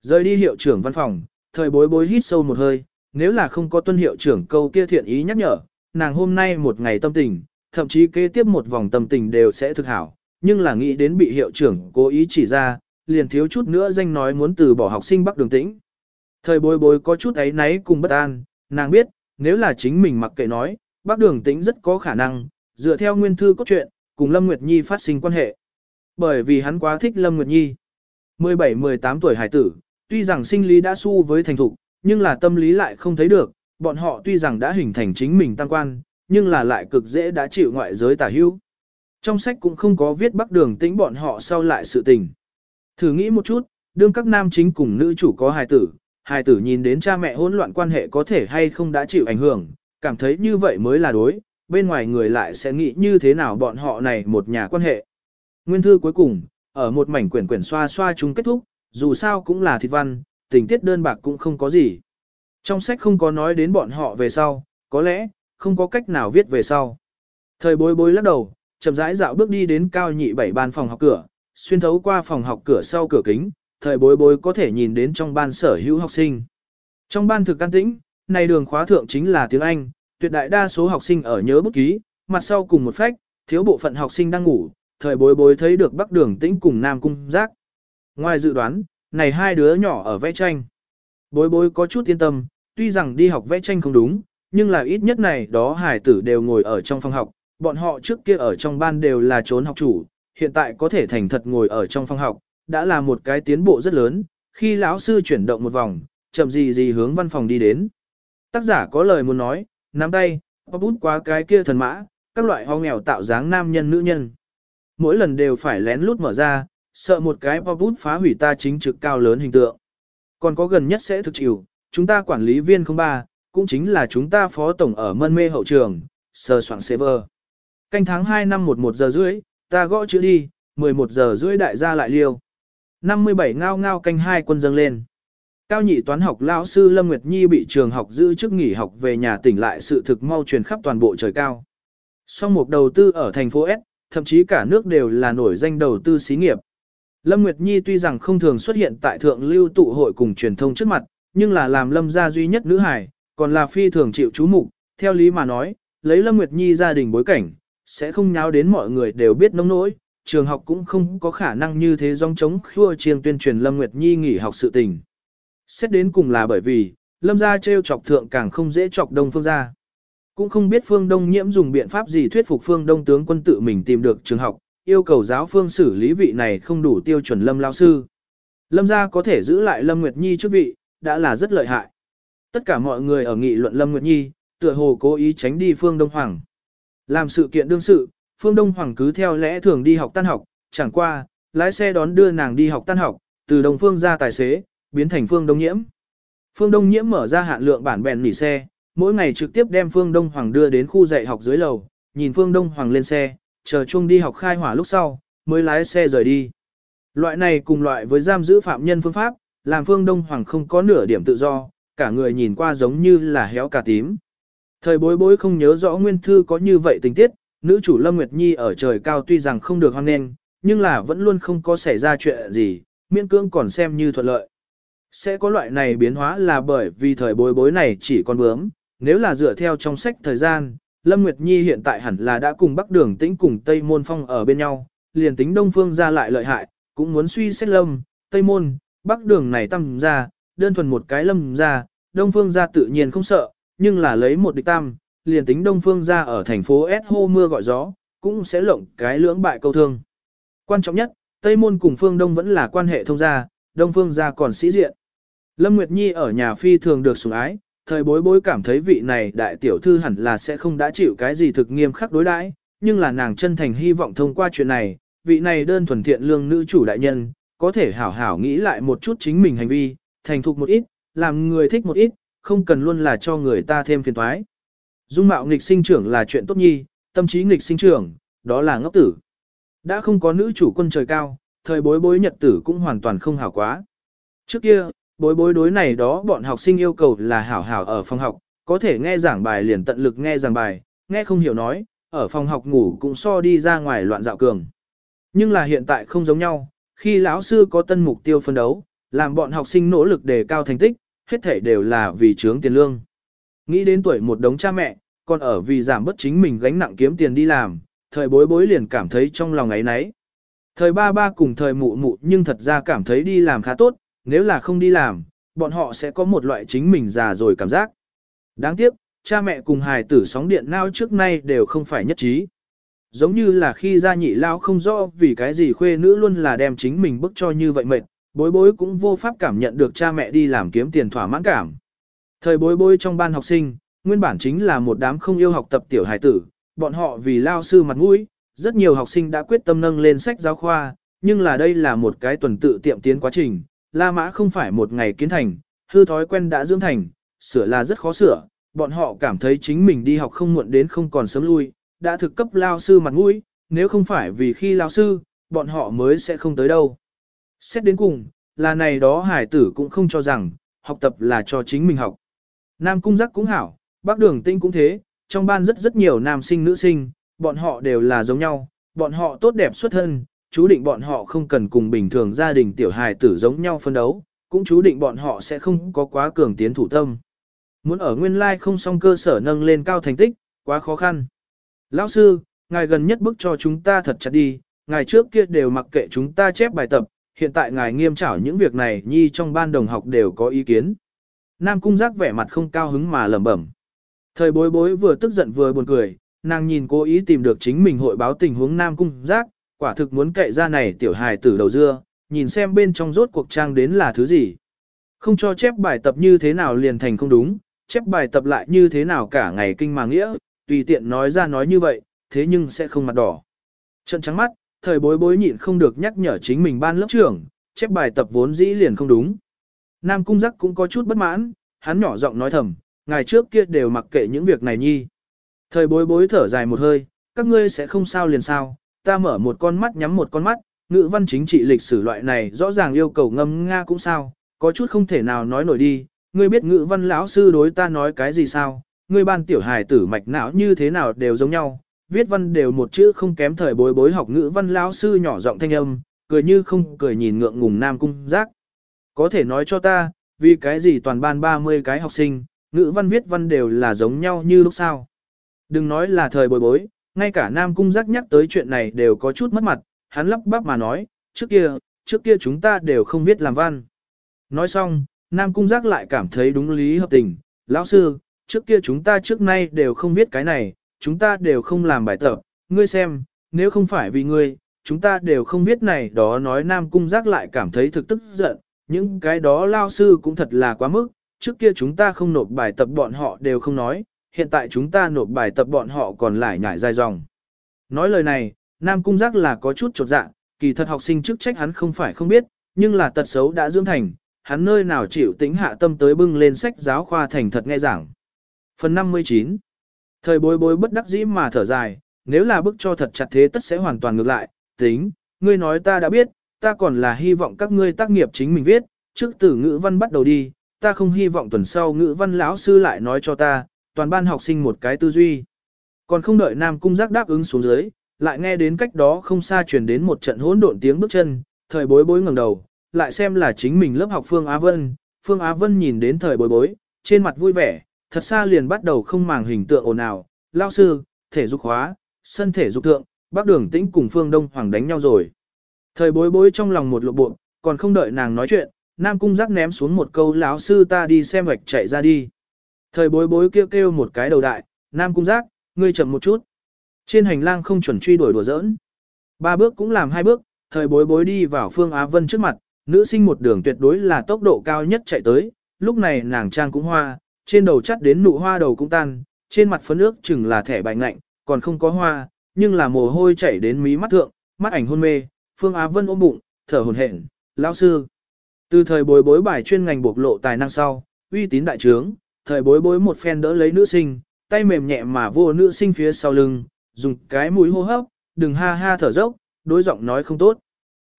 Rời đi hiệu trưởng văn phòng, thời bối bối hít sâu một hơi, nếu là không có tuân hiệu trưởng câu kia thiện ý nhắc nhở, nàng hôm nay một ngày tâm tình, thậm chí kế tiếp một vòng tâm tình đều sẽ thực hảo, nhưng là nghĩ đến bị hiệu trưởng cố ý chỉ ra, liền thiếu chút nữa danh nói muốn từ bỏ học sinh Bắc Đường Tĩnh. Thời bối bối có chút ấy náy cùng bất an, nàng biết, nếu là chính mình mặc kệ nói, Bắc Đường Tĩnh rất có khả năng, dựa theo nguyên thư cốt truyện, cùng Lâm Nguyệt Nhi phát sinh quan hệ. Bởi vì hắn quá thích Lâm Nguyệt Nhi. 17-18 tuổi hải tử, tuy rằng sinh lý đã su với thành thục, nhưng là tâm lý lại không thấy được, bọn họ tuy rằng đã hình thành chính mình tăng quan, nhưng là lại cực dễ đã chịu ngoại giới tả hữu. Trong sách cũng không có viết bắc đường tĩnh bọn họ sau lại sự tình. Thử nghĩ một chút, đương các nam chính cùng nữ chủ có hài tử, hài tử nhìn đến cha mẹ hỗn loạn quan hệ có thể hay không đã chịu ảnh hưởng, cảm thấy như vậy mới là đối, bên ngoài người lại sẽ nghĩ như thế nào bọn họ này một nhà quan hệ. Nguyên thư cuối cùng, ở một mảnh quyển quyển xoa xoa chúng kết thúc, dù sao cũng là thịt văn, tình tiết đơn bạc cũng không có gì. Trong sách không có nói đến bọn họ về sau, có lẽ, không có cách nào viết về sau. Thời bối bối lắc đầu, chậm rãi dạo bước đi đến cao nhị bảy ban phòng học cửa, xuyên thấu qua phòng học cửa sau cửa kính, thời bối bối có thể nhìn đến trong ban sở hữu học sinh. Trong ban thực can tĩnh, này đường khóa thượng chính là tiếng Anh, tuyệt đại đa số học sinh ở nhớ bút ký, mặt sau cùng một phách, thiếu bộ phận học sinh đang ngủ, thời bối bối thấy được bắc đường tĩnh cùng nam cung giác. Ngoài dự đoán, này hai đứa nhỏ ở vẽ tranh. Bối bối có chút yên tâm, tuy rằng đi học vẽ tranh không đúng, nhưng là ít nhất này đó hải tử đều ngồi ở trong phòng học, bọn họ trước kia ở trong ban đều là trốn học chủ, hiện tại có thể thành thật ngồi ở trong phòng học, đã là một cái tiến bộ rất lớn, khi lão sư chuyển động một vòng, chậm gì gì hướng văn phòng đi đến. Tác giả có lời muốn nói, nắm tay, bút qua cái kia thần mã, các loại ho nghèo tạo dáng nam nhân nữ nhân mỗi lần đều phải lén lút mở ra, sợ một cái pop bút phá hủy ta chính trực cao lớn hình tượng. Còn có gần nhất sẽ thực chịu, chúng ta quản lý viên không ba, cũng chính là chúng ta phó tổng ở mân mê hậu trường, sờ soạn server. Canh tháng 2 năm 11 giờ rưỡi, ta gõ chữ đi, 11 giờ rưỡi đại gia lại liêu. 57 ngao ngao canh hai quân dâng lên. Cao nhị toán học lão sư Lâm Nguyệt Nhi bị trường học giữ chức nghỉ học về nhà tỉnh lại sự thực mau truyền khắp toàn bộ trời cao. Song mục đầu tư ở thành phố S, thậm chí cả nước đều là nổi danh đầu tư xí nghiệp. Lâm Nguyệt Nhi tuy rằng không thường xuất hiện tại thượng lưu tụ hội cùng truyền thông trước mặt, nhưng là làm Lâm gia duy nhất nữ hài, còn là phi thường chịu chú mục, theo lý mà nói, lấy Lâm Nguyệt Nhi gia đình bối cảnh, sẽ không nháo đến mọi người đều biết nông nỗi, trường học cũng không có khả năng như thế dòng chống khua chiêng tuyên truyền Lâm Nguyệt Nhi nghỉ học sự tình. Xét đến cùng là bởi vì, Lâm gia trêu chọc thượng càng không dễ chọc Đông Phương gia. Cũng không biết Phương Đông Nhiễm dùng biện pháp gì thuyết phục Phương Đông tướng quân tự mình tìm được trường học, yêu cầu giáo phương xử lý vị này không đủ tiêu chuẩn Lâm lao sư. Lâm gia có thể giữ lại Lâm Nguyệt Nhi chức vị, đã là rất lợi hại. Tất cả mọi người ở nghị luận Lâm Nguyệt Nhi, tựa hồ cố ý tránh đi Phương Đông Hoàng. Làm sự kiện đương sự, Phương Đông Hoàng cứ theo lẽ thường đi học tan học, chẳng qua, lái xe đón đưa nàng đi học tan học, từ Đông Phương ra tài xế, biến thành Phương Đông Nhiễm. Phương Đông Nhiễm mở ra hạn lượng bản bèn nỉ xe, mỗi ngày trực tiếp đem Phương Đông Hoàng đưa đến khu dạy học dưới lầu, nhìn Phương Đông Hoàng lên xe, chờ chung đi học khai hỏa lúc sau, mới lái xe rời đi. Loại này cùng loại với giam giữ phạm nhân phương pháp, làm Phương Đông Hoàng không có nửa điểm tự do, cả người nhìn qua giống như là héo cả tím. Thời bối bối không nhớ rõ nguyên thư có như vậy tình tiết, nữ chủ Lâm Nguyệt Nhi ở trời cao tuy rằng không được hoan nghênh, nhưng là vẫn luôn không có xảy ra chuyện gì, miễn cưỡng còn xem như thuận lợi. Sẽ có loại này biến hóa là bởi vì thời bối bối này chỉ còn bướm, nếu là dựa theo trong sách thời gian, Lâm Nguyệt Nhi hiện tại hẳn là đã cùng Bắc Đường Tĩnh cùng Tây Môn Phong ở bên nhau, liền tính Đông Phương ra lại lợi hại, cũng muốn suy xét Lâm, Tây Môn, Bắc Đường này tăng ra, đơn thuần một cái Lâm ra, Đông Phương ra tự nhiên không sợ, nhưng là lấy một địch tam, liền tính Đông Phương ra ở thành phố S hô mưa gọi gió, cũng sẽ lộng cái lưỡng bại câu thương. Quan trọng nhất, Tây Môn cùng Phương Đông vẫn là quan hệ thông gia, Đông Phương gia còn sĩ diện. Lâm Nguyệt Nhi ở nhà phi thường được sủng ái, thời bối bối cảm thấy vị này đại tiểu thư hẳn là sẽ không đã chịu cái gì thực nghiêm khắc đối đãi, nhưng là nàng chân thành hy vọng thông qua chuyện này, vị này đơn thuần thiện lương nữ chủ đại nhân, có thể hảo hảo nghĩ lại một chút chính mình hành vi, thành thục một ít, làm người thích một ít, không cần luôn là cho người ta thêm phiền toái. Dung mạo nghịch sinh trưởng là chuyện tốt nhi, tâm trí nghịch sinh trưởng, đó là ngốc tử. Đã không có nữ chủ quân trời cao, thời bối bối nhật tử cũng hoàn toàn không hảo quá. Trước kia, bối bối đối này đó bọn học sinh yêu cầu là hảo hảo ở phòng học, có thể nghe giảng bài liền tận lực nghe giảng bài, nghe không hiểu nói, ở phòng học ngủ cũng so đi ra ngoài loạn dạo cường. Nhưng là hiện tại không giống nhau, khi lão sư có tân mục tiêu phân đấu, làm bọn học sinh nỗ lực đề cao thành tích, hết thể đều là vì chướng tiền lương. Nghĩ đến tuổi một đống cha mẹ, còn ở vì giảm bất chính mình gánh nặng kiếm tiền đi làm, thời bối bối liền cảm thấy trong lòng ấy nấy. Thời ba ba cùng thời mụ mụ nhưng thật ra cảm thấy đi làm khá tốt, nếu là không đi làm, bọn họ sẽ có một loại chính mình già rồi cảm giác. Đáng tiếc, cha mẹ cùng hài tử sóng điện nao trước nay đều không phải nhất trí. Giống như là khi gia nhị lao không rõ vì cái gì khuê nữ luôn là đem chính mình bức cho như vậy mệt, bối bối cũng vô pháp cảm nhận được cha mẹ đi làm kiếm tiền thỏa mãn cảm. Thời bối bối trong ban học sinh, nguyên bản chính là một đám không yêu học tập tiểu hài tử, bọn họ vì lao sư mặt mũi, rất nhiều học sinh đã quyết tâm nâng lên sách giáo khoa, nhưng là đây là một cái tuần tự tiệm tiến quá trình, La Mã không phải một ngày kiến thành, hư thói quen đã dưỡng thành, sửa là rất khó sửa, bọn họ cảm thấy chính mình đi học không muộn đến không còn sớm lui, đã thực cấp lao sư mặt mũi, nếu không phải vì khi lao sư, bọn họ mới sẽ không tới đâu. Xét đến cùng, là này đó hải tử cũng không cho rằng, học tập là cho chính mình học. Nam cung giác cũng hảo, bác đường tinh cũng thế, trong ban rất rất nhiều nam sinh nữ sinh, bọn họ đều là giống nhau, bọn họ tốt đẹp xuất thân, chú định bọn họ không cần cùng bình thường gia đình tiểu hài tử giống nhau phân đấu, cũng chú định bọn họ sẽ không có quá cường tiến thủ tâm. Muốn ở nguyên lai không song cơ sở nâng lên cao thành tích, quá khó khăn. Lão sư, ngài gần nhất bức cho chúng ta thật chặt đi, ngài trước kia đều mặc kệ chúng ta chép bài tập, hiện tại ngài nghiêm trảo những việc này nhi trong ban đồng học đều có ý kiến. Nam cung giác vẻ mặt không cao hứng mà lẩm bẩm. Thời bối bối vừa tức giận vừa buồn cười, nàng nhìn cố ý tìm được chính mình hội báo tình huống Nam cung giác, quả thực muốn cậy ra này tiểu hài tử đầu dưa, nhìn xem bên trong rốt cuộc trang đến là thứ gì. Không cho chép bài tập như thế nào liền thành không đúng, chép bài tập lại như thế nào cả ngày kinh mà nghĩa, tùy tiện nói ra nói như vậy, thế nhưng sẽ không mặt đỏ. Trận trắng mắt, thời bối bối nhịn không được nhắc nhở chính mình ban lớp trưởng, chép bài tập vốn dĩ liền không đúng. Nam cung giác cũng có chút bất mãn, hắn nhỏ giọng nói thầm, ngày trước kia đều mặc kệ những việc này nhi. Thời bối bối thở dài một hơi, các ngươi sẽ không sao liền sao, ta mở một con mắt nhắm một con mắt, ngữ văn chính trị lịch sử loại này rõ ràng yêu cầu ngâm Nga cũng sao, có chút không thể nào nói nổi đi, ngươi biết ngữ văn lão sư đối ta nói cái gì sao, ngươi ban tiểu hài tử mạch não như thế nào đều giống nhau, viết văn đều một chữ không kém thời bối bối học ngữ văn lão sư nhỏ giọng thanh âm, cười như không cười nhìn ngượng ngùng nam cung giác. Có thể nói cho ta, vì cái gì toàn ban 30 cái học sinh, ngữ văn viết văn đều là giống nhau như lúc sao? Đừng nói là thời bối bối, ngay cả nam cung giác nhắc tới chuyện này đều có chút mất mặt, hắn lắp bắp mà nói, trước kia, trước kia chúng ta đều không biết làm văn. Nói xong, nam cung giác lại cảm thấy đúng lý hợp tình, lão sư, trước kia chúng ta trước nay đều không biết cái này, chúng ta đều không làm bài tập, ngươi xem, nếu không phải vì ngươi, chúng ta đều không biết này. Đó nói Nam Cung Giác lại cảm thấy thực tức giận, những cái đó lao sư cũng thật là quá mức, trước kia chúng ta không nộp bài tập bọn họ đều không nói, hiện tại chúng ta nộp bài tập bọn họ còn lại nhải dài dòng. Nói lời này, Nam Cung Giác là có chút trột dạ, kỳ thật học sinh chức trách hắn không phải không biết, nhưng là tật xấu đã dưỡng thành, hắn nơi nào chịu tính hạ tâm tới bưng lên sách giáo khoa thành thật nghe giảng. Phần 59 Thời bối bối bất đắc dĩ mà thở dài, nếu là bức cho thật chặt thế tất sẽ hoàn toàn ngược lại, tính, ngươi nói ta đã biết, ta còn là hy vọng các ngươi tác nghiệp chính mình viết, trước từ ngữ văn bắt đầu đi, ta không hy vọng tuần sau ngữ văn lão sư lại nói cho ta, toàn ban học sinh một cái tư duy. Còn không đợi Nam Cung giác đáp ứng xuống dưới, lại nghe đến cách đó không xa truyền đến một trận hỗn độn tiếng bước chân, thời bối bối ngẩng đầu, lại xem là chính mình lớp học Phương Á Vân, Phương Á Vân nhìn đến thời bối bối, trên mặt vui vẻ, thật xa liền bắt đầu không màng hình tượng ồn ào, lao sư, thể dục hóa, sân thể dục thượng, bác đường tĩnh cùng phương đông hoàng đánh nhau rồi. Thời bối bối trong lòng một lộ bộ, còn không đợi nàng nói chuyện, nam cung giác ném xuống một câu lão sư ta đi xem vạch chạy ra đi. Thời bối bối kêu kêu một cái đầu đại, nam cung giác, ngươi chậm một chút. Trên hành lang không chuẩn truy đuổi đùa giỡn. Ba bước cũng làm hai bước, thời bối bối đi vào phương Á Vân trước mặt, nữ sinh một đường tuyệt đối là tốc độ cao nhất chạy tới, lúc này nàng trang cũng hoa, trên đầu chắt đến nụ hoa đầu cũng tan, trên mặt phấn ước chừng là thẻ bài ngạnh, còn không có hoa, nhưng là mồ hôi chảy đến mí mắt thượng, mắt ảnh hôn mê, Phương Á Vân ôm bụng, thở hổn hển, lão sư. Từ thời bối bối bài chuyên ngành bộc lộ tài năng sau, uy tín đại trướng, thời bối bối một phen đỡ lấy nữ sinh, tay mềm nhẹ mà vô nữ sinh phía sau lưng, dùng cái mũi hô hấp, đừng ha ha thở dốc, đối giọng nói không tốt.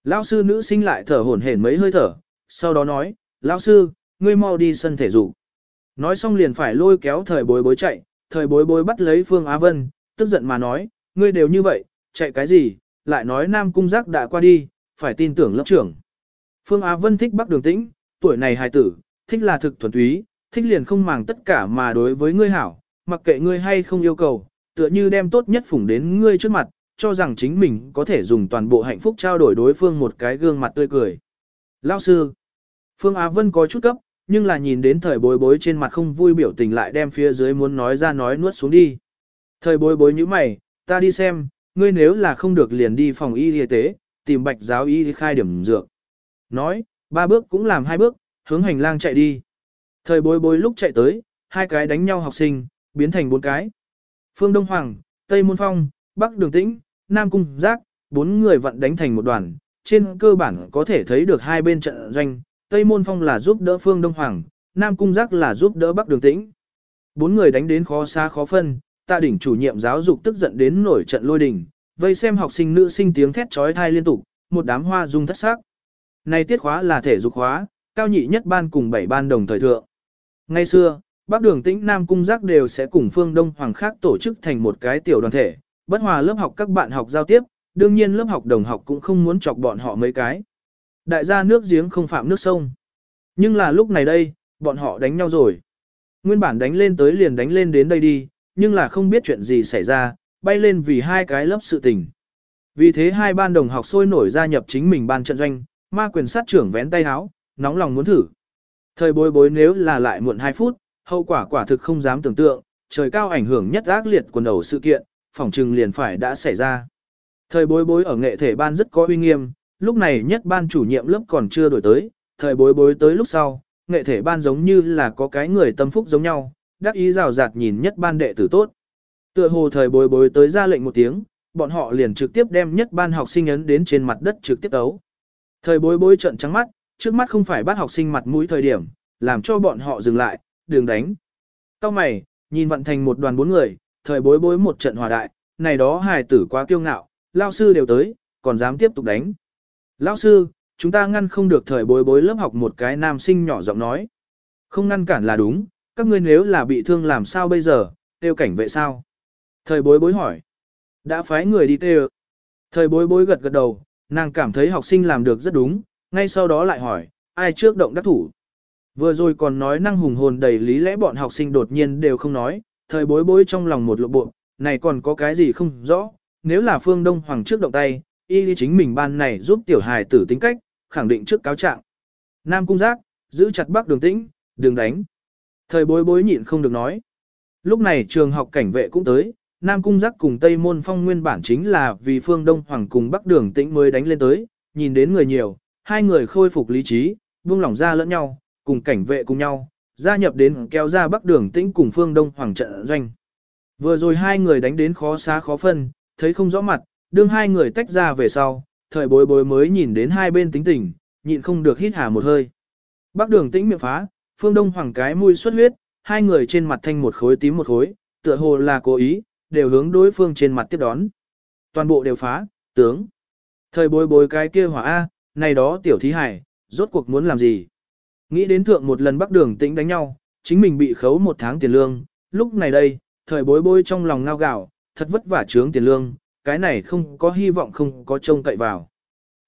Lão sư nữ sinh lại thở hổn hển mấy hơi thở, sau đó nói, lão sư, ngươi mau đi sân thể dục. Nói xong liền phải lôi kéo thời bối bối chạy, thời bối bối bắt lấy Phương Á Vân, tức giận mà nói, ngươi đều như vậy, chạy cái gì, lại nói Nam Cung Giác đã qua đi, phải tin tưởng lớp trưởng. Phương Á Vân thích Bắc Đường Tĩnh, tuổi này hài tử, thích là thực thuần túy, thích liền không màng tất cả mà đối với ngươi hảo, mặc kệ ngươi hay không yêu cầu, tựa như đem tốt nhất phủng đến ngươi trước mặt, cho rằng chính mình có thể dùng toàn bộ hạnh phúc trao đổi đối phương một cái gương mặt tươi cười. Lao sư, Phương Á Vân có chút cấp, nhưng là nhìn đến thời bối bối trên mặt không vui biểu tình lại đem phía dưới muốn nói ra nói nuốt xuống đi. Thời bối bối như mày, ta đi xem, ngươi nếu là không được liền đi phòng y y tế, tìm bạch giáo y khai điểm dược. Nói, ba bước cũng làm hai bước, hướng hành lang chạy đi. Thời bối bối lúc chạy tới, hai cái đánh nhau học sinh, biến thành bốn cái. Phương Đông Hoàng, Tây Môn Phong, Bắc Đường Tĩnh, Nam Cung Giác, bốn người vận đánh thành một đoàn. Trên cơ bản có thể thấy được hai bên trận doanh, Tây Môn Phong là giúp đỡ Phương Đông Hoàng, Nam Cung Giác là giúp đỡ Bắc Đường Tĩnh. Bốn người đánh đến khó xa khó phân, tạ đỉnh chủ nhiệm giáo dục tức giận đến nổi trận lôi đình, vây xem học sinh nữ sinh tiếng thét trói thai liên tục, một đám hoa dung thất sắc. Này tiết khóa là thể dục khóa, cao nhị nhất ban cùng bảy ban đồng thời thượng. Ngay xưa, Bắc Đường Tĩnh Nam Cung Giác đều sẽ cùng Phương Đông Hoàng khác tổ chức thành một cái tiểu đoàn thể, bất hòa lớp học các bạn học giao tiếp, đương nhiên lớp học đồng học cũng không muốn chọc bọn họ mấy cái. Đại gia nước giếng không phạm nước sông. Nhưng là lúc này đây, bọn họ đánh nhau rồi. Nguyên bản đánh lên tới liền đánh lên đến đây đi, nhưng là không biết chuyện gì xảy ra, bay lên vì hai cái lớp sự tình. Vì thế hai ban đồng học sôi nổi gia nhập chính mình ban trận doanh, ma quyền sát trưởng vén tay háo, nóng lòng muốn thử. Thời bối bối nếu là lại muộn 2 phút, hậu quả quả thực không dám tưởng tượng, trời cao ảnh hưởng nhất ác liệt quần đầu sự kiện, phỏng trừng liền phải đã xảy ra. Thời bối bối ở nghệ thể ban rất có uy nghiêm, lúc này nhất ban chủ nhiệm lớp còn chưa đổi tới, thời bối bối tới lúc sau, nghệ thể ban giống như là có cái người tâm phúc giống nhau, đắc ý rào rạt nhìn nhất ban đệ tử tốt. Tựa hồ thời bối bối tới ra lệnh một tiếng, bọn họ liền trực tiếp đem nhất ban học sinh ấn đến trên mặt đất trực tiếp ấu Thời bối bối trận trắng mắt, trước mắt không phải bắt học sinh mặt mũi thời điểm, làm cho bọn họ dừng lại, đường đánh. Cao mày, nhìn vận thành một đoàn bốn người, thời bối bối một trận hòa đại, này đó hài tử quá kiêu ngạo, lao sư đều tới, còn dám tiếp tục đánh. Lão sư, chúng ta ngăn không được thời bối bối lớp học một cái nam sinh nhỏ giọng nói. Không ngăn cản là đúng, các ngươi nếu là bị thương làm sao bây giờ, tiêu cảnh vệ sao? Thời bối bối hỏi. Đã phái người đi tiêu. Thời bối bối gật gật đầu, nàng cảm thấy học sinh làm được rất đúng, ngay sau đó lại hỏi, ai trước động đắc thủ. Vừa rồi còn nói năng hùng hồn đầy lý lẽ bọn học sinh đột nhiên đều không nói, thời bối bối trong lòng một lộ bộ, này còn có cái gì không rõ, nếu là phương Đông Hoàng trước động tay, y chính mình ban này giúp tiểu hài tử tính cách, khẳng định trước cáo trạng. Nam cung giác, giữ chặt bắc đường tĩnh, đừng đánh. Thời bối bối nhịn không được nói. Lúc này trường học cảnh vệ cũng tới, Nam cung giác cùng Tây môn phong nguyên bản chính là vì phương Đông Hoàng cùng bắc đường tĩnh mới đánh lên tới, nhìn đến người nhiều, hai người khôi phục lý trí, buông lỏng ra lẫn nhau, cùng cảnh vệ cùng nhau, gia nhập đến kéo ra bắc đường tĩnh cùng phương Đông Hoàng trận doanh. Vừa rồi hai người đánh đến khó xá khó phân, thấy không rõ mặt, đương hai người tách ra về sau, thời bối bối mới nhìn đến hai bên tính tình, nhịn không được hít hà một hơi. Bắc đường tĩnh miệng phá, phương đông hoàng cái mũi xuất huyết, hai người trên mặt thanh một khối tím một khối, tựa hồ là cố ý, đều hướng đối phương trên mặt tiếp đón. Toàn bộ đều phá, tướng. Thời bối bối cái kia hỏa A, này đó tiểu thí hải, rốt cuộc muốn làm gì? Nghĩ đến thượng một lần bắc đường tĩnh đánh nhau, chính mình bị khấu một tháng tiền lương, lúc này đây, thời bối bối trong lòng ngao gạo, thật vất vả trướng tiền lương, cái này không có hy vọng không có trông cậy vào.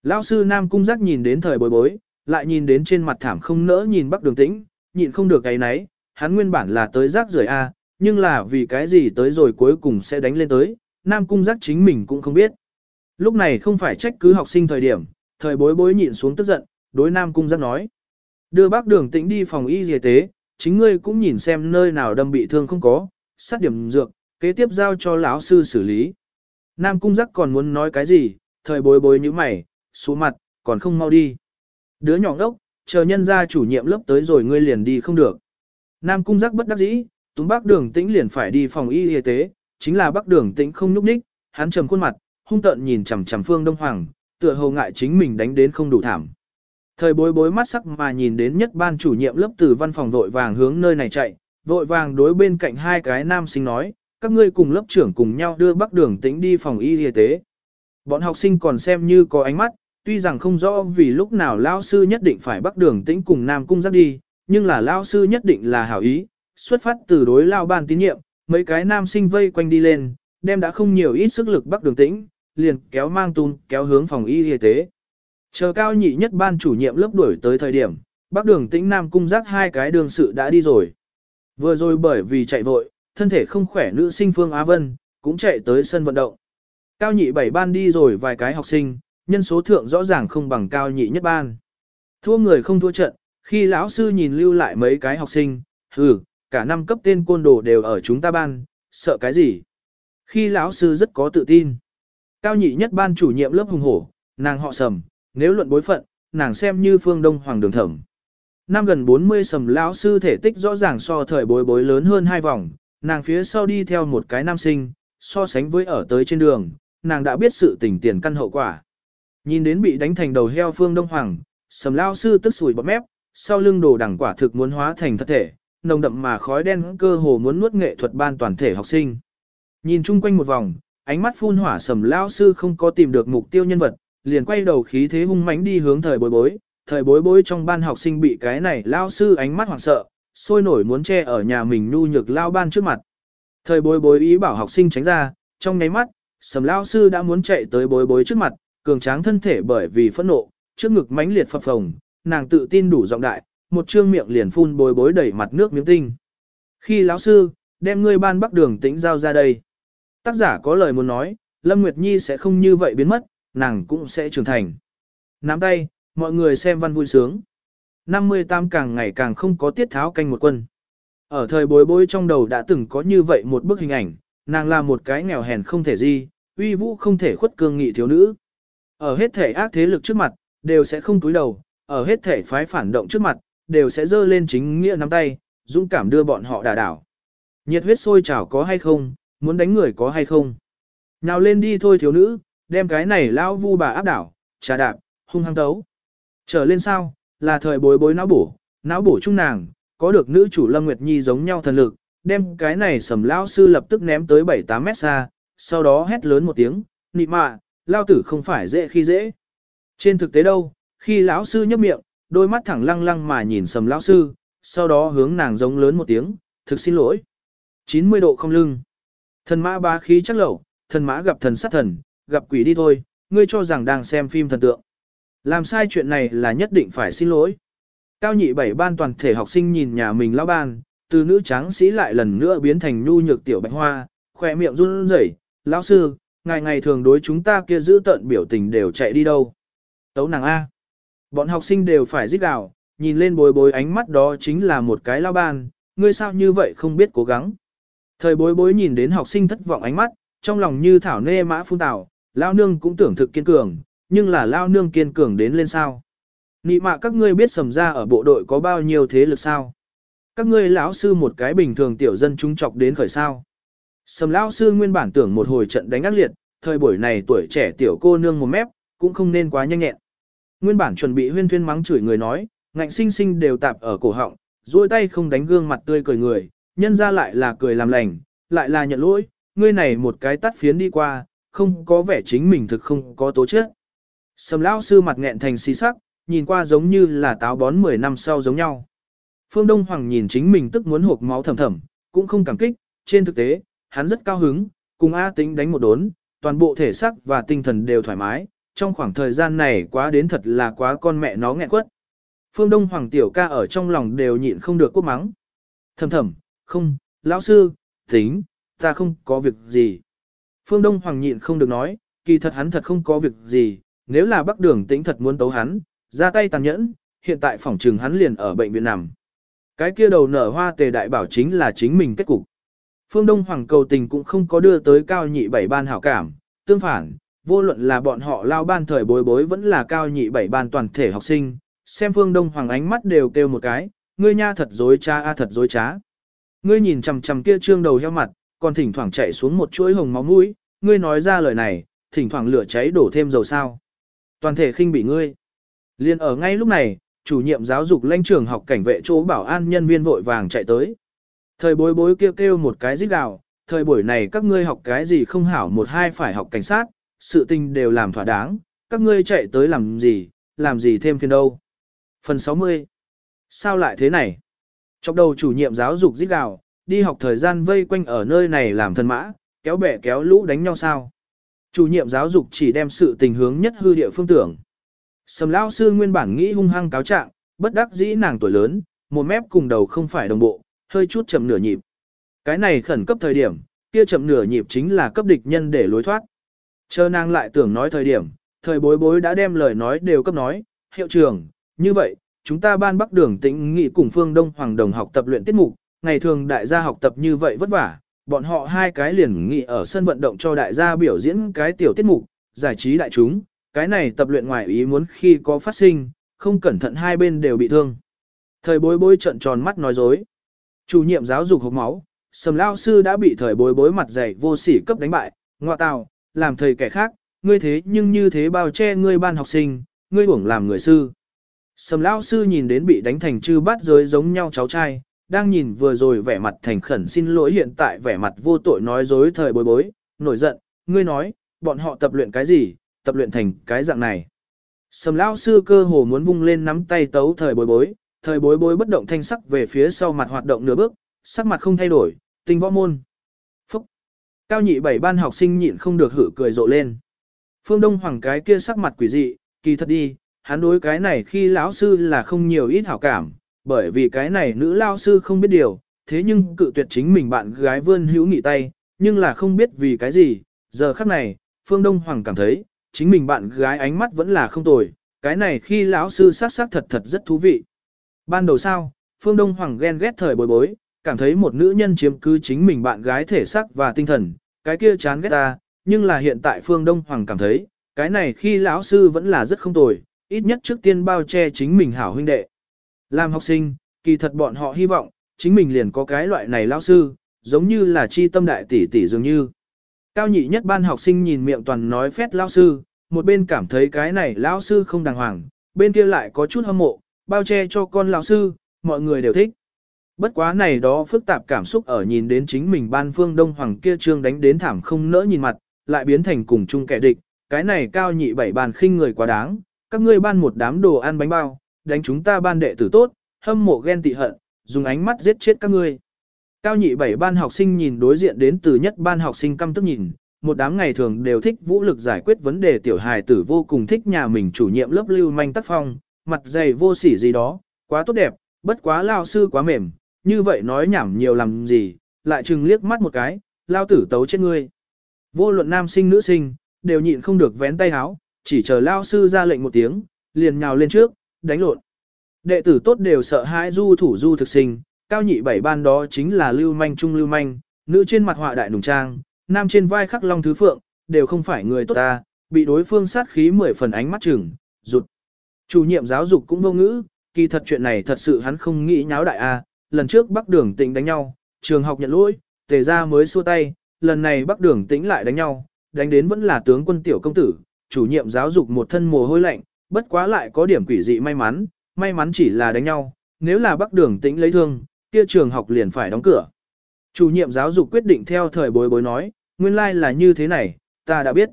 Lão sư Nam Cung giác nhìn đến thời bối bối, lại nhìn đến trên mặt thảm không nỡ nhìn bắc đường tĩnh, nhịn không được cái nấy, hắn nguyên bản là tới giác rời A, nhưng là vì cái gì tới rồi cuối cùng sẽ đánh lên tới, Nam Cung giác chính mình cũng không biết. Lúc này không phải trách cứ học sinh thời điểm, thời bối bối nhịn xuống tức giận, đối Nam Cung giác nói. Đưa bác đường tĩnh đi phòng y y tế, chính ngươi cũng nhìn xem nơi nào đâm bị thương không có, sát điểm dược, kế tiếp giao cho lão sư xử lý. Nam cung giác còn muốn nói cái gì, thời bối bối như mày, xuống mặt, còn không mau đi. Đứa nhỏ đốc, chờ nhân ra chủ nhiệm lớp tới rồi ngươi liền đi không được. Nam cung giác bất đắc dĩ, túm bác đường tĩnh liền phải đi phòng y y tế, chính là bác đường tĩnh không nhúc ních, hắn trầm khuôn mặt, hung tợn nhìn chằm chằm phương đông hoàng, tựa hồ ngại chính mình đánh đến không đủ thảm. Thời bối bối mắt sắc mà nhìn đến nhất ban chủ nhiệm lớp từ văn phòng vội vàng hướng nơi này chạy, vội vàng đối bên cạnh hai cái nam sinh nói, các ngươi cùng lớp trưởng cùng nhau đưa Bắc Đường Tĩnh đi phòng y y tế. Bọn học sinh còn xem như có ánh mắt, tuy rằng không rõ vì lúc nào lao sư nhất định phải Bắc Đường Tĩnh cùng Nam Cung giác đi, nhưng là lao sư nhất định là hảo ý, xuất phát từ đối lao ban tín nhiệm, mấy cái nam sinh vây quanh đi lên, đem đã không nhiều ít sức lực Bắc Đường Tĩnh, liền kéo mang tun, kéo hướng phòng y y tế. Chờ cao nhị nhất ban chủ nhiệm lớp đuổi tới thời điểm, Bắc Đường Tĩnh Nam Cung giác hai cái đường sự đã đi rồi. Vừa rồi bởi vì chạy vội, thân thể không khỏe nữ sinh Phương Á Vân, cũng chạy tới sân vận động. Cao nhị bảy ban đi rồi vài cái học sinh, nhân số thượng rõ ràng không bằng cao nhị nhất ban. Thua người không thua trận, khi lão sư nhìn lưu lại mấy cái học sinh, hừ, cả năm cấp tên côn đồ đều ở chúng ta ban, sợ cái gì? Khi lão sư rất có tự tin. Cao nhị nhất ban chủ nhiệm lớp hùng hổ, nàng họ sầm, nếu luận bối phận, nàng xem như phương đông hoàng đường thẩm. Năm gần 40 sầm lão sư thể tích rõ ràng so thời bối bối lớn hơn hai vòng, nàng phía sau đi theo một cái nam sinh, so sánh với ở tới trên đường, nàng đã biết sự tình tiền căn hậu quả. Nhìn đến bị đánh thành đầu heo phương đông hoàng, sầm lão sư tức sủi bọt mép, sau lưng đồ đẳng quả thực muốn hóa thành thật thể, nồng đậm mà khói đen cơ hồ muốn nuốt nghệ thuật ban toàn thể học sinh. Nhìn chung quanh một vòng, ánh mắt phun hỏa sầm lão sư không có tìm được mục tiêu nhân vật, liền quay đầu khí thế hung mãnh đi hướng thời bối bối, thời bối bối trong ban học sinh bị cái này lao sư ánh mắt hoảng sợ, sôi nổi muốn che ở nhà mình nu nhược lao ban trước mặt. Thời bối bối ý bảo học sinh tránh ra, trong nháy mắt, sầm lao sư đã muốn chạy tới bối bối trước mặt, cường tráng thân thể bởi vì phẫn nộ, trước ngực mãnh liệt phập phồng, nàng tự tin đủ giọng đại, một trương miệng liền phun bối bối đẩy mặt nước miếng tinh. Khi lão sư, đem ngươi ban bắc đường tĩnh giao ra đây. Tác giả có lời muốn nói, Lâm Nguyệt Nhi sẽ không như vậy biến mất, nàng cũng sẽ trưởng thành. Nắm tay, mọi người xem văn vui sướng. 58 càng ngày càng không có tiết tháo canh một quân. Ở thời bối bối trong đầu đã từng có như vậy một bức hình ảnh, nàng là một cái nghèo hèn không thể gì, uy vũ không thể khuất cương nghị thiếu nữ. Ở hết thể ác thế lực trước mặt, đều sẽ không túi đầu, ở hết thể phái phản động trước mặt, đều sẽ dơ lên chính nghĩa nắm tay, dũng cảm đưa bọn họ đà đảo. Nhiệt huyết sôi trào có hay không, muốn đánh người có hay không. Nào lên đi thôi thiếu nữ, đem cái này lao vu bà áp đảo, trà đạp, hung hăng tấu. Trở lên sao, là thời bối bối não bổ, não bổ chung nàng, có được nữ chủ Lâm Nguyệt Nhi giống nhau thần lực, đem cái này sầm lao sư lập tức ném tới 7-8 mét xa, sau đó hét lớn một tiếng, nị mạ, lao tử không phải dễ khi dễ. Trên thực tế đâu, khi lão sư nhấp miệng, đôi mắt thẳng lăng lăng mà nhìn sầm lão sư, sau đó hướng nàng giống lớn một tiếng, thực xin lỗi. 90 độ không lưng. Thần mã ba khí chắc lẩu, thần mã gặp thần sát thần, gặp quỷ đi thôi, ngươi cho rằng đang xem phim thần tượng. Làm sai chuyện này là nhất định phải xin lỗi. Cao nhị bảy ban toàn thể học sinh nhìn nhà mình lão ban, từ nữ tráng sĩ lại lần nữa biến thành nhu nhược tiểu bạch hoa, khỏe miệng run rẩy, lão sư, ngày ngày thường đối chúng ta kia giữ tận biểu tình đều chạy đi đâu. Tấu nàng A. Bọn học sinh đều phải giết gào, nhìn lên bối bối ánh mắt đó chính là một cái lao ban, ngươi sao như vậy không biết cố gắng. Thời bối bối nhìn đến học sinh thất vọng ánh mắt, trong lòng như thảo nê mã phun tảo, lao nương cũng tưởng thực kiên cường, nhưng là lao nương kiên cường đến lên sao. Nị mạ các ngươi biết sầm ra ở bộ đội có bao nhiêu thế lực sao? Các ngươi lão sư một cái bình thường tiểu dân trung chọc đến khởi sao? Sầm lão sư nguyên bản tưởng một hồi trận đánh ác liệt, thời buổi này tuổi trẻ tiểu cô nương một mép, cũng không nên quá nhanh nhẹn. Nguyên bản chuẩn bị huyên thuyên mắng chửi người nói, ngạnh sinh sinh đều tạp ở cổ họng, duỗi tay không đánh gương mặt tươi cười người, nhân ra lại là cười làm lành, lại là nhận lỗi, ngươi này một cái tắt phiến đi qua, không có vẻ chính mình thực không có tố chất. Sầm lão sư mặt nghẹn thành xí sắc, nhìn qua giống như là táo bón 10 năm sau giống nhau. Phương Đông Hoàng nhìn chính mình tức muốn hộp máu thầm thầm, cũng không cảm kích, trên thực tế, hắn rất cao hứng, cùng A tính đánh một đốn, toàn bộ thể xác và tinh thần đều thoải mái, trong khoảng thời gian này quá đến thật là quá con mẹ nó nghẹn quất. Phương Đông Hoàng tiểu ca ở trong lòng đều nhịn không được quốc mắng. Thầm thầm, không, lão sư, tính, ta không có việc gì. Phương Đông Hoàng nhịn không được nói, kỳ thật hắn thật không có việc gì, nếu là bắc đường tĩnh thật muốn tấu hắn, ra tay tàn nhẫn, hiện tại phòng trừng hắn liền ở bệnh viện nằm. Cái kia đầu nở hoa tề đại bảo chính là chính mình kết cục. Phương Đông Hoàng cầu tình cũng không có đưa tới cao nhị bảy ban hảo cảm, tương phản, vô luận là bọn họ lao ban thời bối bối vẫn là cao nhị bảy ban toàn thể học sinh, xem Phương Đông Hoàng ánh mắt đều kêu một cái, ngươi nha thật dối trá a thật dối trá. Ngươi nhìn chằm chằm kia trương đầu heo mặt, còn thỉnh thoảng chạy xuống một chuỗi hồng máu mũi, ngươi nói ra lời này, thỉnh thoảng lửa cháy đổ thêm dầu sao. Toàn thể khinh bị ngươi. Liên ở ngay lúc này, chủ nhiệm giáo dục lãnh trường học cảnh vệ chỗ bảo an nhân viên vội vàng chạy tới. Thời bối bối kêu kêu một cái rít gào, thời buổi này các ngươi học cái gì không hảo một hai phải học cảnh sát, sự tình đều làm thỏa đáng, các ngươi chạy tới làm gì, làm gì thêm phiền đâu. Phần 60. Sao lại thế này? Trong đầu chủ nhiệm giáo dục giết gào, đi học thời gian vây quanh ở nơi này làm thân mã, kéo bẻ kéo lũ đánh nhau sao? Chủ nhiệm giáo dục chỉ đem sự tình hướng nhất hư địa phương tưởng. Sầm lao sư nguyên bản nghĩ hung hăng cáo trạng, bất đắc dĩ nàng tuổi lớn, một mép cùng đầu không phải đồng bộ, hơi chút chậm nửa nhịp. Cái này khẩn cấp thời điểm, kia chậm nửa nhịp chính là cấp địch nhân để lối thoát. Chờ nàng lại tưởng nói thời điểm, thời bối bối đã đem lời nói đều cấp nói, hiệu trưởng, như vậy, chúng ta ban bắc đường tĩnh nghị cùng phương Đông Hoàng Đồng học tập luyện tiết mục, ngày thường đại gia học tập như vậy vất vả, bọn họ hai cái liền nghị ở sân vận động cho đại gia biểu diễn cái tiểu tiết mục, giải trí đại chúng, cái này tập luyện ngoài ý muốn khi có phát sinh, không cẩn thận hai bên đều bị thương. Thời bối bối trận tròn mắt nói dối. Chủ nhiệm giáo dục hộp máu, sầm lao sư đã bị thời bối bối mặt dày vô sỉ cấp đánh bại, ngoại tào, làm thầy kẻ khác, ngươi thế nhưng như thế bao che ngươi ban học sinh, ngươi uổng làm người sư. Sầm Lão sư nhìn đến bị đánh thành chư bát giới giống nhau cháu trai, đang nhìn vừa rồi vẻ mặt thành khẩn xin lỗi hiện tại vẻ mặt vô tội nói dối thời bối bối, nổi giận, ngươi nói, bọn họ tập luyện cái gì, tập luyện thành cái dạng này. Sầm Lão sư cơ hồ muốn vung lên nắm tay tấu thời bối bối, thời bối bối bất động thanh sắc về phía sau mặt hoạt động nửa bước, sắc mặt không thay đổi, tinh võ môn. Phúc! Cao nhị bảy ban học sinh nhịn không được hử cười rộ lên. Phương Đông Hoàng cái kia sắc mặt quỷ dị, kỳ thật đi, hắn đối cái này khi lão sư là không nhiều ít hảo cảm, bởi vì cái này nữ lao sư không biết điều, thế nhưng cự tuyệt chính mình bạn gái vươn hữu nghị tay, nhưng là không biết vì cái gì, giờ khắc này, Phương Đông Hoàng cảm thấy, chính mình bạn gái ánh mắt vẫn là không tồi, cái này khi lão sư sắc sắc thật thật rất thú vị. Ban đầu sao, Phương Đông Hoàng ghen ghét thời bối bối, cảm thấy một nữ nhân chiếm cứ chính mình bạn gái thể sắc và tinh thần, cái kia chán ghét ta, nhưng là hiện tại Phương Đông Hoàng cảm thấy, cái này khi lão sư vẫn là rất không tồi, ít nhất trước tiên bao che chính mình hảo huynh đệ. Làm học sinh, kỳ thật bọn họ hy vọng, chính mình liền có cái loại này lão sư, giống như là chi tâm đại tỷ tỷ dường như. Cao nhị nhất ban học sinh nhìn miệng toàn nói phét lão sư, một bên cảm thấy cái này lão sư không đàng hoàng, bên kia lại có chút hâm mộ, bao che cho con lão sư, mọi người đều thích. Bất quá này đó phức tạp cảm xúc ở nhìn đến chính mình ban phương đông hoàng kia trương đánh đến thảm không nỡ nhìn mặt, lại biến thành cùng chung kẻ địch, cái này cao nhị bảy bàn khinh người quá đáng, các ngươi ban một đám đồ ăn bánh bao, đánh chúng ta ban đệ tử tốt, hâm mộ ghen tị hận, dùng ánh mắt giết chết các ngươi. Cao nhị bảy ban học sinh nhìn đối diện đến từ nhất ban học sinh căm tức nhìn, một đám ngày thường đều thích vũ lực giải quyết vấn đề tiểu hài tử vô cùng thích nhà mình chủ nhiệm lớp lưu manh tác phong, mặt dày vô sỉ gì đó, quá tốt đẹp, bất quá lao sư quá mềm, như vậy nói nhảm nhiều làm gì, lại chừng liếc mắt một cái, lao tử tấu chết ngươi. Vô luận nam sinh nữ sinh, đều nhịn không được vén tay háo, chỉ chờ lao sư ra lệnh một tiếng, liền nhào lên trước, đánh lộn. Đệ tử tốt đều sợ hãi du thủ du thực sinh, cao nhị bảy ban đó chính là lưu manh trung lưu manh, nữ trên mặt họa đại nùng trang, nam trên vai khắc long thứ phượng, đều không phải người tốt ta, bị đối phương sát khí mười phần ánh mắt chừng, rụt. Chủ nhiệm giáo dục cũng vô ngữ, kỳ thật chuyện này thật sự hắn không nghĩ nháo đại a. lần trước bắc đường tĩnh đánh nhau, trường học nhận lỗi, tề ra mới xua tay, lần này bắc đường tĩnh lại đánh nhau, đánh đến vẫn là tướng quân tiểu công tử, chủ nhiệm giáo dục một thân mồ hôi lạnh, bất quá lại có điểm quỷ dị may mắn, may mắn chỉ là đánh nhau, nếu là bắc đường tĩnh lấy thương, kia trường học liền phải đóng cửa. Chủ nhiệm giáo dục quyết định theo thời bối bối nói, nguyên lai like là như thế này, ta đã biết.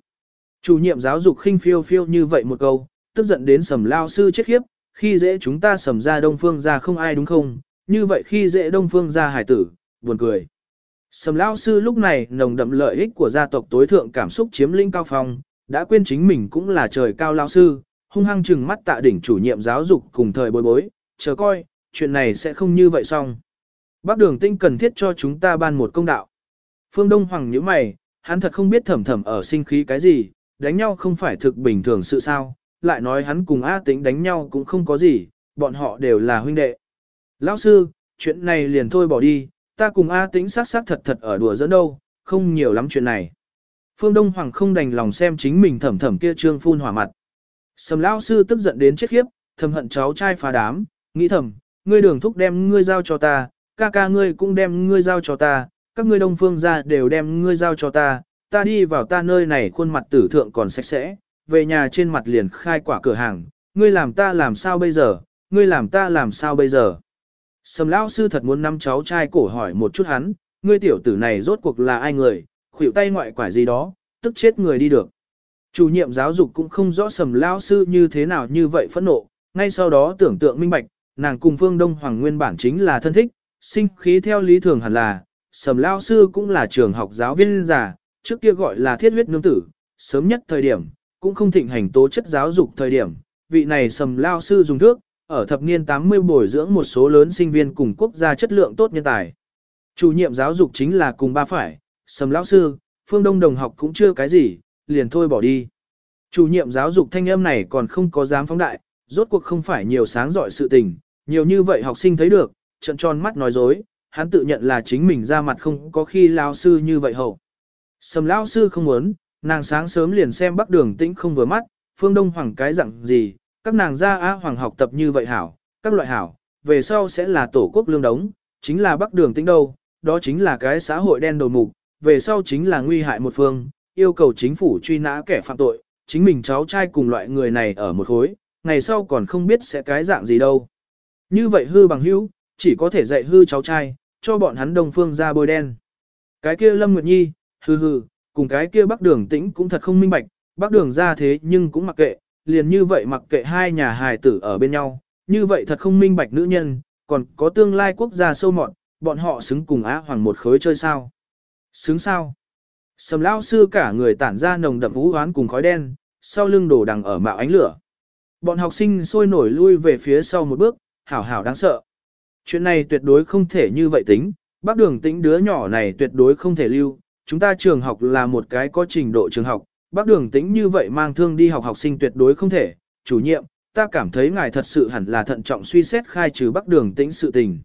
Chủ nhiệm giáo dục khinh phiêu phiêu như vậy một câu, tức giận đến sầm lao sư chết khiếp, khi dễ chúng ta sầm ra đông phương ra không ai đúng không, như vậy khi dễ đông phương ra hải tử, buồn cười. Sầm lao sư lúc này nồng đậm lợi ích của gia tộc tối thượng cảm xúc chiếm linh cao phong, đã quên chính mình cũng là trời cao lao sư, hung hăng chừng mắt tạ đỉnh chủ nhiệm giáo dục cùng thời bối bối, chờ coi, chuyện này sẽ không như vậy xong. Bác đường tinh cần thiết cho chúng ta ban một công đạo. Phương Đông Hoàng nhíu mày, hắn thật không biết thầm thầm ở sinh khí cái gì, đánh nhau không phải thực bình thường sự sao, lại nói hắn cùng A Tĩnh đánh nhau cũng không có gì, bọn họ đều là huynh đệ. Lão sư, chuyện này liền thôi bỏ đi, ta cùng A Tĩnh sát sát thật thật ở đùa giỡn đâu, không nhiều lắm chuyện này. Phương Đông Hoàng không đành lòng xem chính mình thầm thầm kia trương phun hỏa mặt. Sầm lão sư tức giận đến chết khiếp, thầm hận cháu trai phá đám, nghĩ thầm, ngươi đường thúc đem ngươi giao cho ta, ca ca ngươi cũng đem ngươi giao cho ta, các ngươi đông phương ra đều đem ngươi giao cho ta, ta đi vào ta nơi này khuôn mặt tử thượng còn sạch sẽ, về nhà trên mặt liền khai quả cửa hàng, ngươi làm ta làm sao bây giờ, ngươi làm ta làm sao bây giờ. Sầm lão sư thật muốn nắm cháu trai cổ hỏi một chút hắn, ngươi tiểu tử này rốt cuộc là ai người, khuỷu tay ngoại quả gì đó, tức chết người đi được. Chủ nhiệm giáo dục cũng không rõ sầm lao sư như thế nào như vậy phẫn nộ, ngay sau đó tưởng tượng minh bạch, nàng cùng phương Đông Hoàng nguyên bản chính là thân thích, sinh khí theo lý thường hẳn là, sầm lao sư cũng là trường học giáo viên già, trước kia gọi là thiết huyết nương tử, sớm nhất thời điểm, cũng không thịnh hành tố chất giáo dục thời điểm, vị này sầm lao sư dùng thước, ở thập niên 80 bồi dưỡng một số lớn sinh viên cùng quốc gia chất lượng tốt nhân tài. Chủ nhiệm giáo dục chính là cùng ba phải, sầm lão sư, phương đông đồng học cũng chưa cái gì, liền thôi bỏ đi. Chủ nhiệm giáo dục thanh âm này còn không có dám phóng đại, rốt cuộc không phải nhiều sáng giỏi sự tình, nhiều như vậy học sinh thấy được, trận tròn mắt nói dối, hắn tự nhận là chính mình ra mặt không có khi lao sư như vậy hậu. Sầm lão sư không muốn, nàng sáng sớm liền xem bắc đường tĩnh không vừa mắt, phương đông hoàng cái dặn gì, các nàng ra á hoàng học tập như vậy hảo, các loại hảo, về sau sẽ là tổ quốc lương đống, chính là bắc đường tĩnh đâu, đó chính là cái xã hội đen đầu mục, về sau chính là nguy hại một phương, yêu cầu chính phủ truy nã kẻ phạm tội, chính mình cháu trai cùng loại người này ở một khối, ngày sau còn không biết sẽ cái dạng gì đâu. Như vậy hư bằng hữu, chỉ có thể dạy hư cháu trai, cho bọn hắn đồng phương ra bôi đen. Cái kia Lâm Nguyệt Nhi, hư hư, cùng cái kia bác đường tĩnh cũng thật không minh bạch, bác đường ra thế nhưng cũng mặc kệ, liền như vậy mặc kệ hai nhà hài tử ở bên nhau, như vậy thật không minh bạch nữ nhân, còn có tương lai quốc gia sâu mọn, bọn họ xứng cùng Á Hoàng một khối chơi sao. Xứng sao? Sầm lao sư cả người tản ra nồng đậm vũ hoán cùng khói đen, sau lưng đổ đằng ở mạo ánh lửa. Bọn học sinh sôi nổi lui về phía sau một bước, hảo hảo đáng sợ. Chuyện này tuyệt đối không thể như vậy tính, bác đường tính đứa nhỏ này tuyệt đối không thể lưu, chúng ta trường học là một cái có trình độ trường học, bác đường tính như vậy mang thương đi học học sinh tuyệt đối không thể, chủ nhiệm, ta cảm thấy ngài thật sự hẳn là thận trọng suy xét khai trừ bác đường tĩnh sự tình.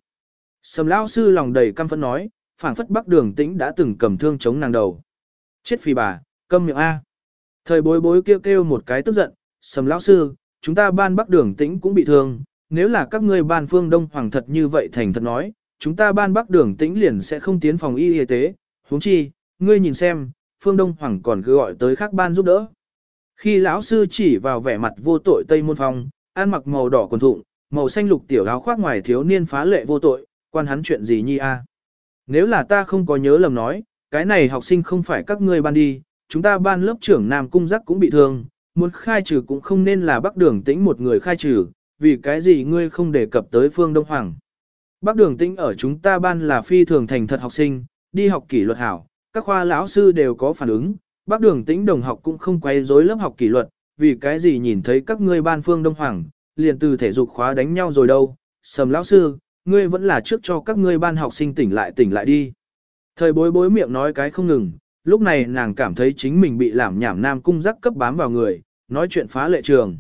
Sầm lão sư lòng đầy căm phẫn nói, phảng phất Bắc đường tĩnh đã từng cầm thương chống nàng đầu. Chết phi bà, câm miệng A. Thời bối bối kêu kêu một cái tức giận, sầm lão sư, chúng ta ban Bắc đường tĩnh cũng bị thương, nếu là các ngươi ban phương đông hoàng thật như vậy thành thật nói, chúng ta ban Bắc đường tĩnh liền sẽ không tiến phòng y y tế, huống chi, ngươi nhìn xem, phương đông hoàng còn cứ gọi tới khác ban giúp đỡ. Khi lão sư chỉ vào vẻ mặt vô tội Tây Môn Phong, ăn mặc màu đỏ quần thụng, màu xanh lục tiểu áo khoác ngoài thiếu niên phá lệ vô tội, quan hắn chuyện gì nhi a? Nếu là ta không có nhớ lầm nói, cái này học sinh không phải các ngươi ban đi, chúng ta ban lớp trưởng Nam Cung Giác cũng bị thương, muốn khai trừ cũng không nên là Bắc Đường Tĩnh một người khai trừ, vì cái gì ngươi không đề cập tới Phương Đông Hoàng. Bắc Đường Tĩnh ở chúng ta ban là phi thường thành thật học sinh, đi học kỷ luật hảo, các khoa lão sư đều có phản ứng, Bắc Đường Tĩnh đồng học cũng không quay rối lớp học kỷ luật, vì cái gì nhìn thấy các ngươi ban Phương Đông Hoàng, liền từ thể dục khóa đánh nhau rồi đâu, sầm lão sư, ngươi vẫn là trước cho các ngươi ban học sinh tỉnh lại tỉnh lại đi. Thời bối bối miệng nói cái không ngừng, lúc này nàng cảm thấy chính mình bị làm nhảm nam cung giác cấp bám vào người, nói chuyện phá lệ trường.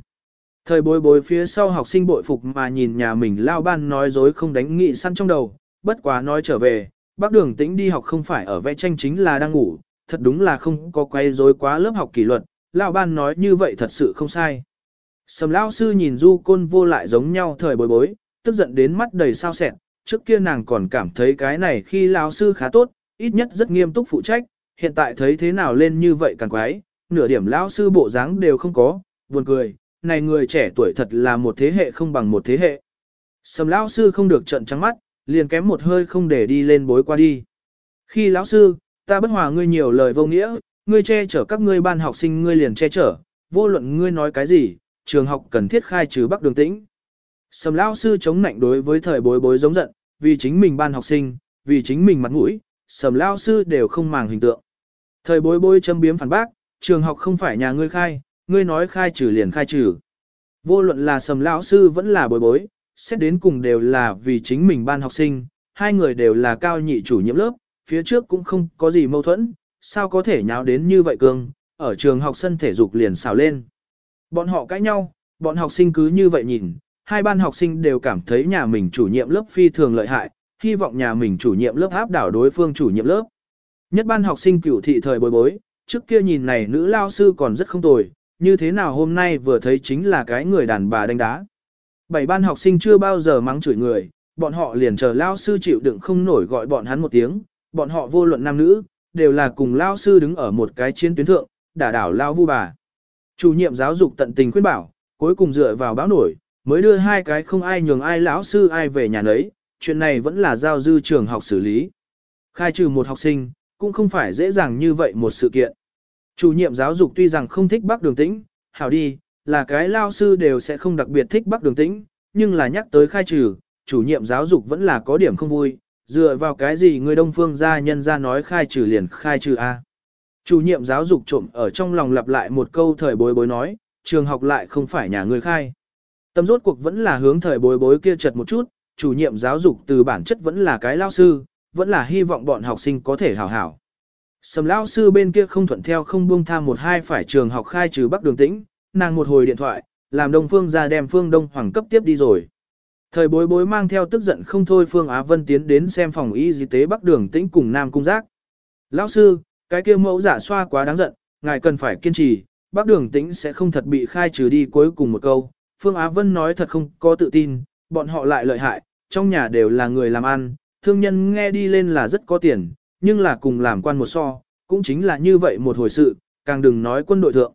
Thời bối bối phía sau học sinh bội phục mà nhìn nhà mình lao ban nói dối không đánh nghị săn trong đầu, bất quá nói trở về, bác đường tĩnh đi học không phải ở vẽ tranh chính là đang ngủ, thật đúng là không có quay dối quá lớp học kỷ luật, lao ban nói như vậy thật sự không sai. Sầm lao sư nhìn du côn vô lại giống nhau thời bối bối, tức giận đến mắt đầy sao sẹn, trước kia nàng còn cảm thấy cái này khi lao sư khá tốt, ít nhất rất nghiêm túc phụ trách, hiện tại thấy thế nào lên như vậy càng quái, nửa điểm lão sư bộ dáng đều không có, buồn cười, này người trẻ tuổi thật là một thế hệ không bằng một thế hệ. Sầm lão sư không được trận trắng mắt, liền kém một hơi không để đi lên bối qua đi. Khi lão sư, ta bất hòa ngươi nhiều lời vô nghĩa, ngươi che chở các ngươi ban học sinh ngươi liền che chở, vô luận ngươi nói cái gì, trường học cần thiết khai trừ bắc đường tĩnh. Sầm lão sư chống nạnh đối với thời bối bối giống giận, vì chính mình ban học sinh, vì chính mình mặt mũi, sầm lão sư đều không màng hình tượng. Thời bối bối châm biếm phản bác, trường học không phải nhà ngươi khai, ngươi nói khai trừ liền khai trừ. Vô luận là sầm lão sư vẫn là bối bối, xét đến cùng đều là vì chính mình ban học sinh, hai người đều là cao nhị chủ nhiệm lớp, phía trước cũng không có gì mâu thuẫn, sao có thể nháo đến như vậy cương, ở trường học sân thể dục liền xào lên. Bọn họ cãi nhau, bọn học sinh cứ như vậy nhìn, hai ban học sinh đều cảm thấy nhà mình chủ nhiệm lớp phi thường lợi hại, hy vọng nhà mình chủ nhiệm lớp áp đảo đối phương chủ nhiệm lớp. Nhất ban học sinh cửu thị thời bối bối, trước kia nhìn này nữ lao sư còn rất không tồi, như thế nào hôm nay vừa thấy chính là cái người đàn bà đánh đá. Bảy ban học sinh chưa bao giờ mắng chửi người, bọn họ liền chờ lao sư chịu đựng không nổi gọi bọn hắn một tiếng, bọn họ vô luận nam nữ, đều là cùng lao sư đứng ở một cái chiến tuyến thượng, đả đảo lao vu bà. Chủ nhiệm giáo dục tận tình khuyên bảo, cuối cùng dựa vào báo nổi, mới đưa hai cái không ai nhường ai lão sư ai về nhà nấy, chuyện này vẫn là giao dư trường học xử lý. Khai trừ một học sinh, cũng không phải dễ dàng như vậy một sự kiện. Chủ nhiệm giáo dục tuy rằng không thích bác đường tĩnh, hảo đi, là cái lao sư đều sẽ không đặc biệt thích bác đường tĩnh, nhưng là nhắc tới khai trừ, chủ nhiệm giáo dục vẫn là có điểm không vui, dựa vào cái gì người đông phương gia nhân ra nói khai trừ liền khai trừ A. Chủ nhiệm giáo dục trộm ở trong lòng lặp lại một câu thời bối bối nói, trường học lại không phải nhà người khai. Tâm rốt cuộc vẫn là hướng thời bối bối kia chật một chút, chủ nhiệm giáo dục từ bản chất vẫn là cái lao sư, vẫn là hy vọng bọn học sinh có thể hảo hảo. Sầm lão sư bên kia không thuận theo không buông tham một hai phải trường học khai trừ Bắc Đường Tĩnh, nàng một hồi điện thoại, làm Đông Phương ra đem Phương Đông Hoàng cấp tiếp đi rồi. Thời bối bối mang theo tức giận không thôi Phương Á Vân tiến đến xem phòng y tế Bắc Đường Tĩnh cùng Nam Cung Giác. Lão sư, cái kia mẫu giả xoa quá đáng giận, ngài cần phải kiên trì, Bắc Đường Tĩnh sẽ không thật bị khai trừ đi cuối cùng một câu. Phương Á Vân nói thật không có tự tin, bọn họ lại lợi hại, trong nhà đều là người làm ăn, thương nhân nghe đi lên là rất có tiền, nhưng là cùng làm quan một so, cũng chính là như vậy một hồi sự, càng đừng nói quân đội thượng.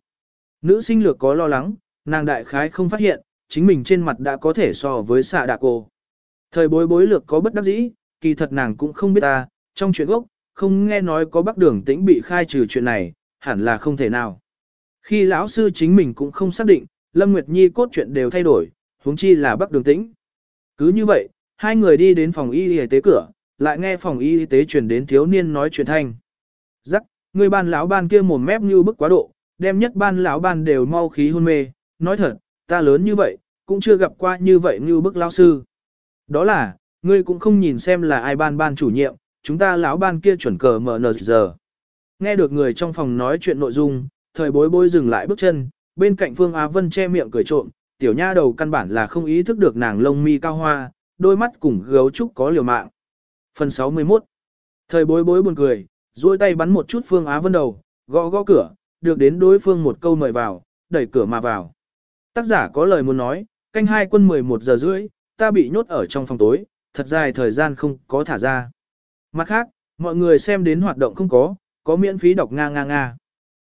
Nữ sinh lược có lo lắng, nàng đại khái không phát hiện, chính mình trên mặt đã có thể so với xạ đạ cô. Thời bối bối lược có bất đắc dĩ, kỳ thật nàng cũng không biết ta, trong chuyện gốc, không nghe nói có bác đường tĩnh bị khai trừ chuyện này, hẳn là không thể nào. Khi lão sư chính mình cũng không xác định, Lâm Nguyệt Nhi cốt chuyện đều thay đổi, huống chi là Bắc đường tĩnh. Cứ như vậy, hai người đi đến phòng y y tế cửa, lại nghe phòng y tế truyền đến thiếu niên nói chuyện thanh. Rắc, người ban lão ban kia mồm mép như bức quá độ, đem nhất ban lão ban đều mau khí hôn mê, nói thật, ta lớn như vậy, cũng chưa gặp qua như vậy như bức lão sư. Đó là, ngươi cũng không nhìn xem là ai ban ban chủ nhiệm, chúng ta lão ban kia chuẩn cờ mở nờ giờ. Nghe được người trong phòng nói chuyện nội dung, thời bối bối dừng lại bước chân, bên cạnh Phương Á Vân che miệng cười trộm, tiểu nha đầu căn bản là không ý thức được nàng lông mi cao hoa, đôi mắt cùng gấu trúc có liều mạng. Phần 61 Thời bối bối buồn cười, duỗi tay bắn một chút Phương Á Vân đầu, gõ gõ cửa, được đến đối phương một câu mời vào, đẩy cửa mà vào. Tác giả có lời muốn nói, canh hai quân 11 giờ rưỡi, ta bị nhốt ở trong phòng tối, thật dài thời gian không có thả ra. Mặt khác, mọi người xem đến hoạt động không có, có miễn phí đọc nga nga nga.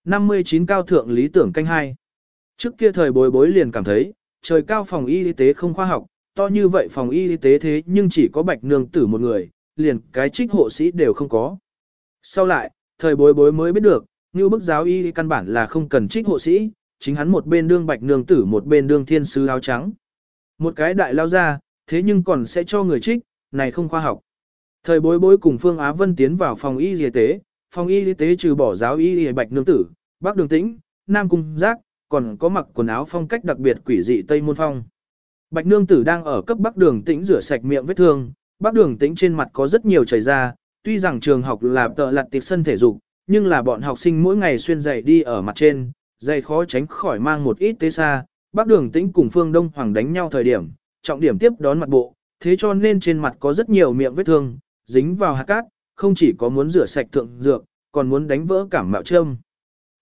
59 cao thượng lý tưởng canh hai. Trước kia thời bối bối liền cảm thấy, trời cao phòng y tế không khoa học, to như vậy phòng y tế thế nhưng chỉ có bạch nương tử một người, liền cái trích hộ sĩ đều không có. Sau lại, thời bối bối mới biết được, như bức giáo y căn bản là không cần trích hộ sĩ, chính hắn một bên đương bạch nương tử một bên đương thiên sứ áo trắng. Một cái đại lao ra, thế nhưng còn sẽ cho người trích, này không khoa học. Thời bối bối cùng Phương Á Vân tiến vào phòng y y tế, phòng y y tế trừ bỏ giáo y y bạch nương tử, bác đường tĩnh, nam cung giác, còn có mặc quần áo phong cách đặc biệt quỷ dị Tây Môn Phong. Bạch nương tử đang ở cấp bắc đường tĩnh rửa sạch miệng vết thương, bắc đường tĩnh trên mặt có rất nhiều chảy ra, tuy rằng trường học là tợ lặt tiệc sân thể dục, nhưng là bọn học sinh mỗi ngày xuyên giày đi ở mặt trên, giày khó tránh khỏi mang một ít tế xa. Bắc đường tĩnh cùng phương Đông Hoàng đánh nhau thời điểm, trọng điểm tiếp đón mặt bộ, thế cho nên trên mặt có rất nhiều miệng vết thương, dính vào hạt cát, không chỉ có muốn rửa sạch thượng dược, còn muốn đánh vỡ cảm mạo trâm.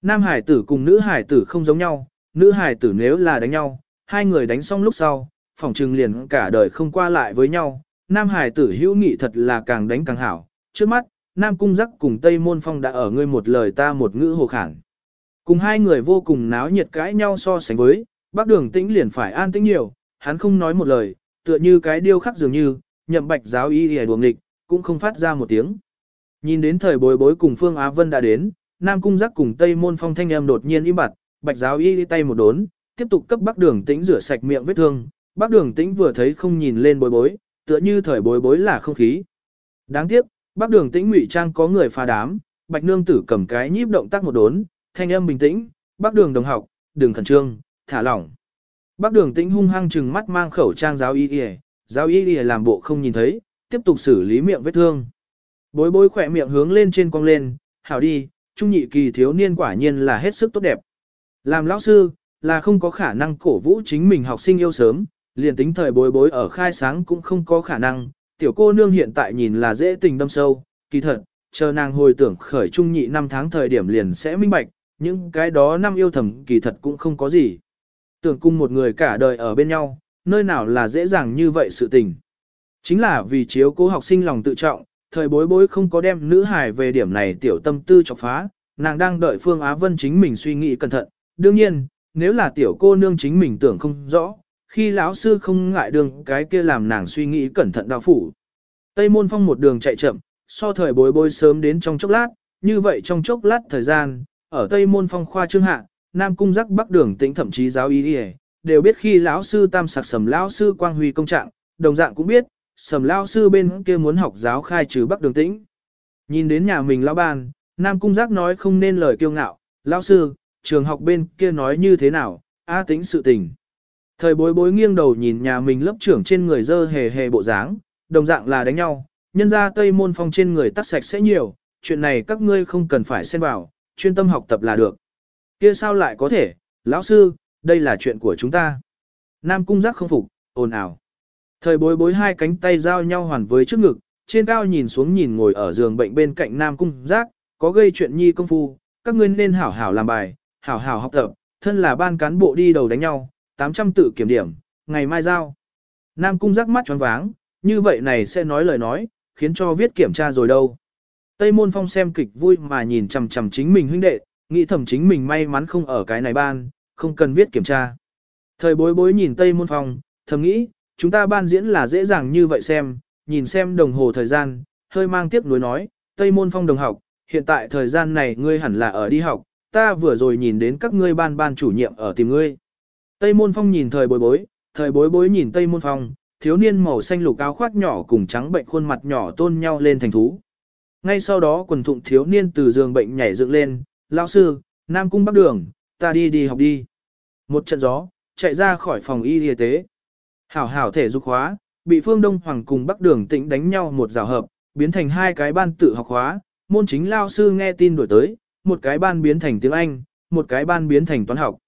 Nam hải tử cùng nữ hải tử không giống nhau, nữ hải tử nếu là đánh nhau, hai người đánh xong lúc sau, phòng trừng liền cả đời không qua lại với nhau. Nam hải tử hữu nghị thật là càng đánh càng hảo. Trước mắt, Nam cung giác cùng Tây Môn Phong đã ở ngươi một lời ta một ngữ hồ khản. Cùng hai người vô cùng náo nhiệt cãi nhau so sánh với, bác đường tĩnh liền phải an tĩnh nhiều, hắn không nói một lời, tựa như cái điêu khắc dường như, nhậm bạch giáo y hề đuồng nghịch, cũng không phát ra một tiếng. Nhìn đến thời bối bối cùng Phương Á Vân đã đến, Nam Cung Giác cùng Tây Môn Phong thanh âm đột nhiên im bặt, bạch giáo y đi tay một đốn, tiếp tục cấp Bắc đường tĩnh rửa sạch miệng vết thương. Bắc đường tĩnh vừa thấy không nhìn lên bối bối, tựa như thời bối bối là không khí. Đáng tiếc, Bắc đường tĩnh ngụy trang có người phá đám, bạch nương tử cầm cái nhíp động tác một đốn, thanh âm bình tĩnh, Bắc đường đồng học, đừng khẩn trương, thả lỏng. Bắc đường tĩnh hung hăng chừng mắt mang khẩu trang giáo y y, giáo y y làm bộ không nhìn thấy, tiếp tục xử lý miệng vết thương. Bối bối khỏe miệng hướng lên trên cong lên, hảo đi, trung nhị kỳ thiếu niên quả nhiên là hết sức tốt đẹp. Làm lão sư, là không có khả năng cổ vũ chính mình học sinh yêu sớm, liền tính thời bối bối ở khai sáng cũng không có khả năng, tiểu cô nương hiện tại nhìn là dễ tình đâm sâu, kỳ thật, chờ nàng hồi tưởng khởi trung nhị năm tháng thời điểm liền sẽ minh bạch, những cái đó năm yêu thầm kỳ thật cũng không có gì. Tưởng cung một người cả đời ở bên nhau, nơi nào là dễ dàng như vậy sự tình. Chính là vì chiếu cố học sinh lòng tự trọng, thời bối bối không có đem nữ hài về điểm này tiểu tâm tư chọc phá, nàng đang đợi Phương Á Vân chính mình suy nghĩ cẩn thận. Đương nhiên, nếu là tiểu cô nương chính mình tưởng không rõ, khi lão sư không ngại đường cái kia làm nàng suy nghĩ cẩn thận đào phủ. Tây môn phong một đường chạy chậm, so thời bối bối sớm đến trong chốc lát, như vậy trong chốc lát thời gian, ở Tây môn phong khoa trương hạ, Nam cung giác bắc đường tĩnh thậm chí giáo ý đi đều biết khi lão sư tam sạc sầm lão sư quang huy công trạng, đồng dạng cũng biết, sầm lao sư bên kia muốn học giáo khai trừ bắc đường tĩnh. Nhìn đến nhà mình lão ban, Nam Cung Giác nói không nên lời kiêu ngạo, lão sư, trường học bên kia nói như thế nào, a tính sự tình. Thời bối bối nghiêng đầu nhìn nhà mình lớp trưởng trên người dơ hề hề bộ dáng, đồng dạng là đánh nhau, nhân ra tây môn phong trên người tắt sạch sẽ nhiều, chuyện này các ngươi không cần phải xen vào, chuyên tâm học tập là được. Kia sao lại có thể, lão sư, đây là chuyện của chúng ta. Nam Cung Giác không phục, ồn ào. Thời bối bối hai cánh tay giao nhau hoàn với trước ngực, trên cao nhìn xuống nhìn ngồi ở giường bệnh bên cạnh Nam Cung Giác, có gây chuyện nhi công phu, các ngươi nên hảo hảo làm bài, hảo hảo học tập, thân là ban cán bộ đi đầu đánh nhau, 800 tự kiểm điểm, ngày mai giao. Nam Cung Giác mắt tròn váng, như vậy này sẽ nói lời nói, khiến cho viết kiểm tra rồi đâu. Tây Môn Phong xem kịch vui mà nhìn chằm chằm chính mình huynh đệ, nghĩ thầm chính mình may mắn không ở cái này ban, không cần viết kiểm tra. Thời bối bối nhìn Tây Môn Phong, thầm nghĩ, chúng ta ban diễn là dễ dàng như vậy xem, nhìn xem đồng hồ thời gian, hơi mang tiếc nuối nói, Tây Môn Phong đồng học, hiện tại thời gian này ngươi hẳn là ở đi học, ta vừa rồi nhìn đến các ngươi ban ban chủ nhiệm ở tìm ngươi. Tây Môn Phong nhìn thời bối bối, thời bối bối nhìn Tây Môn Phong, thiếu niên màu xanh lục áo khoác nhỏ cùng trắng bệnh khuôn mặt nhỏ tôn nhau lên thành thú. Ngay sau đó quần thụng thiếu niên từ giường bệnh nhảy dựng lên, lão sư, Nam Cung Bắc Đường, ta đi đi học đi. Một trận gió, chạy ra khỏi phòng y y tế. Hảo hảo thể dục hóa, bị Phương Đông Hoàng cùng Bắc Đường Tĩnh đánh nhau một rào hợp, biến thành hai cái ban tự học hóa, môn chính lao sư nghe tin đổi tới, một cái ban biến thành tiếng Anh, một cái ban biến thành toán học.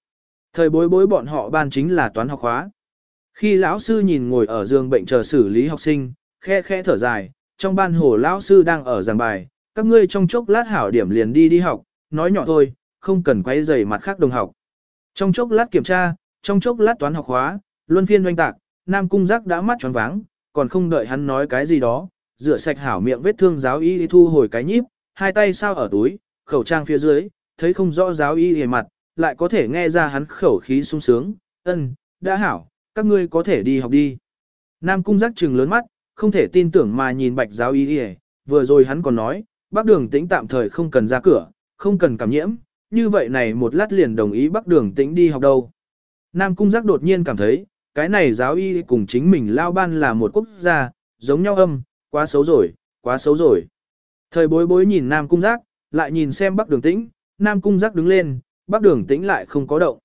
Thời bối bối bọn họ ban chính là toán học hóa. Khi lão sư nhìn ngồi ở giường bệnh chờ xử lý học sinh, khe khe thở dài, trong ban hồ lão sư đang ở giảng bài, các ngươi trong chốc lát hảo điểm liền đi đi học, nói nhỏ thôi, không cần quay dày mặt khác đồng học. Trong chốc lát kiểm tra, trong chốc lát toán học hóa, luân phiên doanh tạc, Nam Cung Giác đã mắt tròn váng, còn không đợi hắn nói cái gì đó, rửa sạch hảo miệng vết thương giáo y thu hồi cái nhíp, hai tay sao ở túi, khẩu trang phía dưới, thấy không rõ giáo y hề mặt, lại có thể nghe ra hắn khẩu khí sung sướng, ân, đã hảo, các ngươi có thể đi học đi. Nam cung giác trừng lớn mắt, không thể tin tưởng mà nhìn bạch giáo y hề. vừa rồi hắn còn nói, bác đường tĩnh tạm thời không cần ra cửa, không cần cảm nhiễm, như vậy này một lát liền đồng ý bác đường tĩnh đi học đâu. Nam cung giác đột nhiên cảm thấy, cái này giáo y cùng chính mình lao ban là một quốc gia, giống nhau âm, quá xấu rồi, quá xấu rồi. Thời bối bối nhìn Nam cung giác, lại nhìn xem bác đường tĩnh, Nam cung giác đứng lên, bác đường tĩnh lại không có động.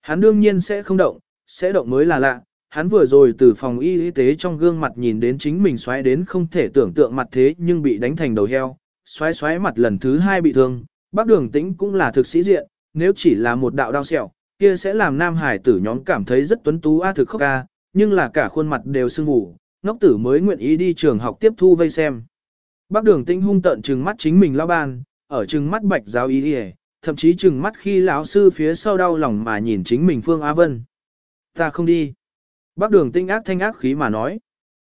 Hắn đương nhiên sẽ không động, sẽ động mới là lạ. Hắn vừa rồi từ phòng y y tế trong gương mặt nhìn đến chính mình xoáy đến không thể tưởng tượng mặt thế nhưng bị đánh thành đầu heo, xoáy xoáy mặt lần thứ hai bị thương, bác đường tĩnh cũng là thực sĩ diện, nếu chỉ là một đạo đau sẹo, kia sẽ làm nam hải tử nhóm cảm thấy rất tuấn tú a thực khóc ca, nhưng là cả khuôn mặt đều sưng vù, ngốc tử mới nguyện ý đi trường học tiếp thu vây xem. Bác đường tinh hung tận trừng mắt chính mình lao ban, ở trừng mắt bạch giáo ý đi thậm chí trừng mắt khi lão sư phía sau đau lòng mà nhìn chính mình Phương Á Vân. Ta không đi. Bác đường tinh ác thanh ác khí mà nói.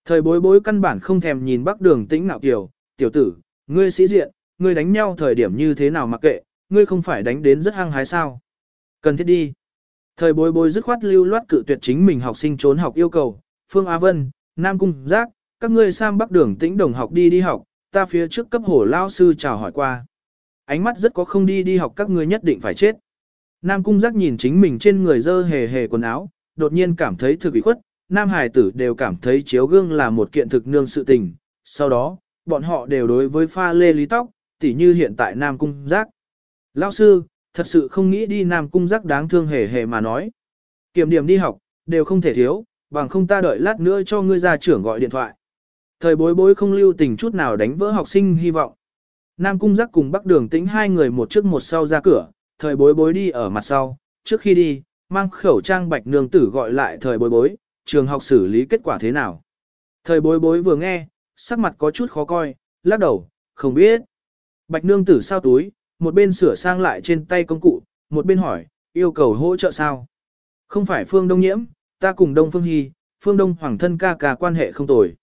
Thời bối bối căn bản không thèm nhìn bác đường tĩnh nạo kiểu, tiểu tử, ngươi sĩ diện, ngươi đánh nhau thời điểm như thế nào mặc kệ, ngươi không phải đánh đến rất hăng hái sao. Cần thiết đi. Thời bối bối dứt khoát lưu loát cự tuyệt chính mình học sinh trốn học yêu cầu, Phương Á Vân, Nam Cung Giác, các ngươi sang bắc đường tĩnh đồng học đi đi học, ta phía trước cấp hổ lao sư chào hỏi qua. Ánh mắt rất có không đi đi học các ngươi nhất định phải chết. Nam Cung Giác nhìn chính mình trên người dơ hề hề quần áo, đột nhiên cảm thấy thực bị khuất, Nam Hải tử đều cảm thấy chiếu gương là một kiện thực nương sự tình. Sau đó, bọn họ đều đối với pha lê lý tóc, tỉ như hiện tại Nam Cung Giác. Lao sư, thật sự không nghĩ đi Nam Cung Giác đáng thương hề hề mà nói. Kiểm điểm đi học, đều không thể thiếu, bằng không ta đợi lát nữa cho ngươi ra trưởng gọi điện thoại. Thời bối bối không lưu tình chút nào đánh vỡ học sinh hy vọng. Nam Cung Giác cùng Bắc Đường Tĩnh hai người một trước một sau ra cửa, thời bối bối đi ở mặt sau, trước khi đi, mang khẩu trang bạch nương tử gọi lại thời bối bối, trường học xử lý kết quả thế nào. Thời bối bối vừa nghe, sắc mặt có chút khó coi, lắc đầu, không biết. Bạch nương tử sao túi, một bên sửa sang lại trên tay công cụ, một bên hỏi, yêu cầu hỗ trợ sao? Không phải Phương Đông Nhiễm, ta cùng Đông Phương Hy, Phương Đông Hoàng thân ca ca quan hệ không tồi.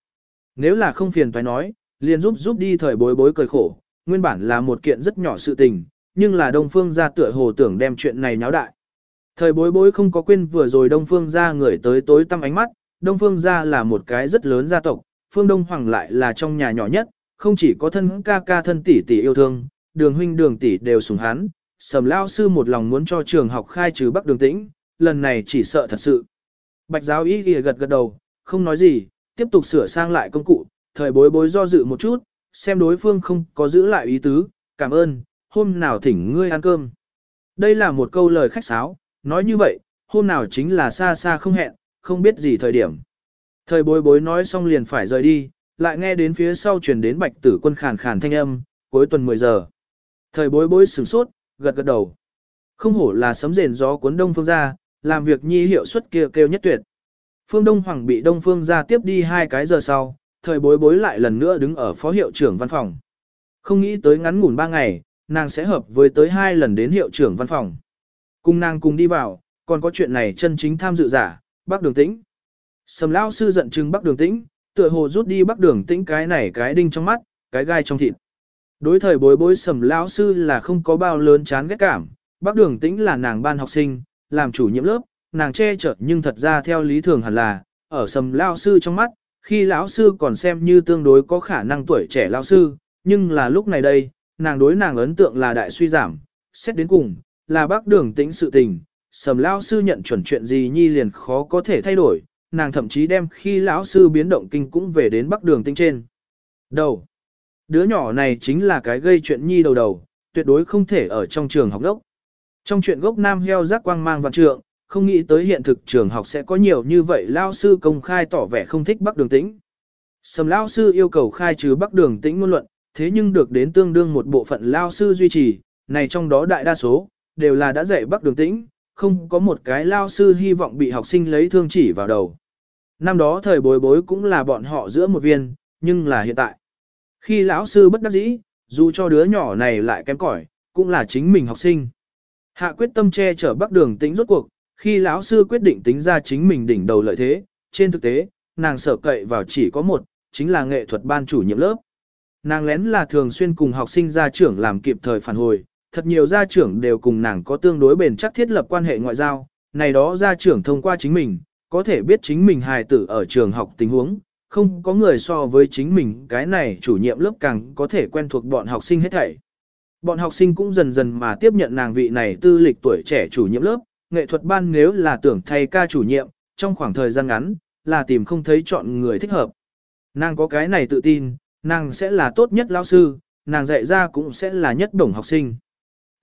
Nếu là không phiền phải nói, liền giúp giúp đi thời bối bối cười khổ, nguyên bản là một kiện rất nhỏ sự tình, nhưng là Đông Phương gia tựa hồ tưởng đem chuyện này nháo đại. Thời bối bối không có quên vừa rồi Đông Phương gia người tới tối tăm ánh mắt, Đông Phương gia là một cái rất lớn gia tộc, Phương Đông Hoàng lại là trong nhà nhỏ nhất, không chỉ có thân ca ca thân tỷ tỷ yêu thương, đường huynh đường tỷ đều sùng hắn, sầm lao sư một lòng muốn cho trường học khai trừ bắc đường tĩnh, lần này chỉ sợ thật sự. Bạch giáo y ghi gật gật đầu, không nói gì, tiếp tục sửa sang lại công cụ, thời bối bối do dự một chút, xem đối phương không có giữ lại ý tứ, cảm ơn, hôm nào thỉnh ngươi ăn cơm. Đây là một câu lời khách sáo, nói như vậy, hôm nào chính là xa xa không hẹn, không biết gì thời điểm. Thời bối bối nói xong liền phải rời đi, lại nghe đến phía sau truyền đến bạch tử quân khàn khàn thanh âm, cuối tuần 10 giờ. Thời bối bối sửng sốt, gật gật đầu. Không hổ là sấm rền gió cuốn đông phương ra, làm việc nhi hiệu suất kia kêu nhất tuyệt. Phương Đông Hoàng bị Đông Phương ra tiếp đi hai cái giờ sau, thời bối bối lại lần nữa đứng ở phó hiệu trưởng văn phòng. Không nghĩ tới ngắn ngủn ba ngày, nàng sẽ hợp với tới hai lần đến hiệu trưởng văn phòng. Cùng nàng cùng đi vào, còn có chuyện này chân chính tham dự giả, bác đường tĩnh. Sầm lao sư giận chừng bác đường tĩnh, tựa hồ rút đi bác đường tĩnh cái này cái đinh trong mắt, cái gai trong thịt. Đối thời bối bối sầm lão sư là không có bao lớn chán ghét cảm, bác đường tĩnh là nàng ban học sinh, làm chủ nhiệm lớp, nàng che chở nhưng thật ra theo lý thường hẳn là, ở sầm lão sư trong mắt, khi lão sư còn xem như tương đối có khả năng tuổi trẻ lão sư, nhưng là lúc này đây, nàng đối nàng ấn tượng là đại suy giảm, xét đến cùng, là bác đường tĩnh sự tình, sầm lão sư nhận chuẩn chuyện gì nhi liền khó có thể thay đổi, nàng thậm chí đem khi lão sư biến động kinh cũng về đến bắc đường tĩnh trên. Đầu. Đứa nhỏ này chính là cái gây chuyện nhi đầu đầu, tuyệt đối không thể ở trong trường học đốc. Trong chuyện gốc nam heo giác quang mang vạn trượng, không nghĩ tới hiện thực trường học sẽ có nhiều như vậy lao sư công khai tỏ vẻ không thích bắc đường tĩnh. Sầm lao sư yêu cầu khai trừ bắc đường tĩnh ngôn luận, thế nhưng được đến tương đương một bộ phận lao sư duy trì, này trong đó đại đa số, đều là đã dạy bắc đường tĩnh, không có một cái lao sư hy vọng bị học sinh lấy thương chỉ vào đầu. Năm đó thời bối bối cũng là bọn họ giữa một viên, nhưng là hiện tại. Khi lão sư bất đắc dĩ, dù cho đứa nhỏ này lại kém cỏi, cũng là chính mình học sinh. Hạ quyết tâm che chở bắc đường tĩnh rốt cuộc, khi lão sư quyết định tính ra chính mình đỉnh đầu lợi thế, trên thực tế, nàng sợ cậy vào chỉ có một, chính là nghệ thuật ban chủ nhiệm lớp. Nàng lén là thường xuyên cùng học sinh gia trưởng làm kịp thời phản hồi, thật nhiều gia trưởng đều cùng nàng có tương đối bền chắc thiết lập quan hệ ngoại giao, này đó gia trưởng thông qua chính mình, có thể biết chính mình hài tử ở trường học tình huống, không có người so với chính mình cái này chủ nhiệm lớp càng có thể quen thuộc bọn học sinh hết thảy. Bọn học sinh cũng dần dần mà tiếp nhận nàng vị này tư lịch tuổi trẻ chủ nhiệm lớp, nghệ thuật ban nếu là tưởng thay ca chủ nhiệm, trong khoảng thời gian ngắn, là tìm không thấy chọn người thích hợp. Nàng có cái này tự tin, nàng sẽ là tốt nhất lao sư, nàng dạy ra cũng sẽ là nhất đồng học sinh.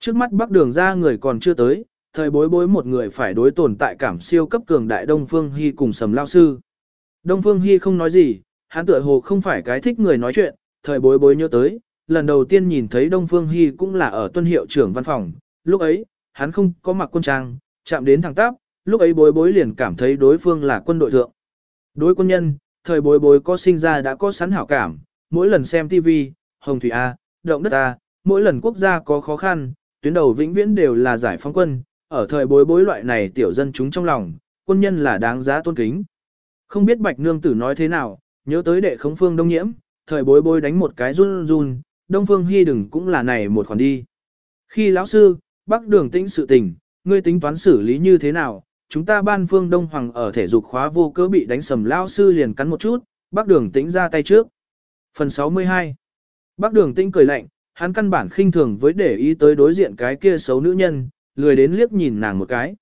Trước mắt bắc đường ra người còn chưa tới, thời bối bối một người phải đối tồn tại cảm siêu cấp cường đại Đông Phương Hy cùng sầm lao sư. Đông Phương Hy không nói gì, hắn tựa hồ không phải cái thích người nói chuyện, thời bối bối nhớ tới, lần đầu tiên nhìn thấy Đông Phương Hy cũng là ở tuân hiệu trưởng văn phòng, lúc ấy, hắn không có mặc quân trang, chạm đến thẳng tắp, lúc ấy bối bối liền cảm thấy đối phương là quân đội thượng. Đối quân nhân, thời bối bối có sinh ra đã có sẵn hảo cảm, mỗi lần xem TV, Hồng Thủy A, Động Đất A, mỗi lần quốc gia có khó khăn, tuyến đầu vĩnh viễn đều là giải phóng quân, ở thời bối bối loại này tiểu dân chúng trong lòng, quân nhân là đáng giá tôn kính. Không biết bạch nương tử nói thế nào, nhớ tới đệ khống phương đông nhiễm, thời bối bối đánh một cái run run, đông phương hy đừng cũng là này một khoản đi. Khi lão sư, bác đường tĩnh sự tình, ngươi tính toán xử lý như thế nào, chúng ta ban phương đông hoàng ở thể dục khóa vô cớ bị đánh sầm lão sư liền cắn một chút, bác đường tĩnh ra tay trước. Phần 62 Bác đường tĩnh cười lạnh, hắn căn bản khinh thường với để ý tới đối diện cái kia xấu nữ nhân, lười đến liếc nhìn nàng một cái.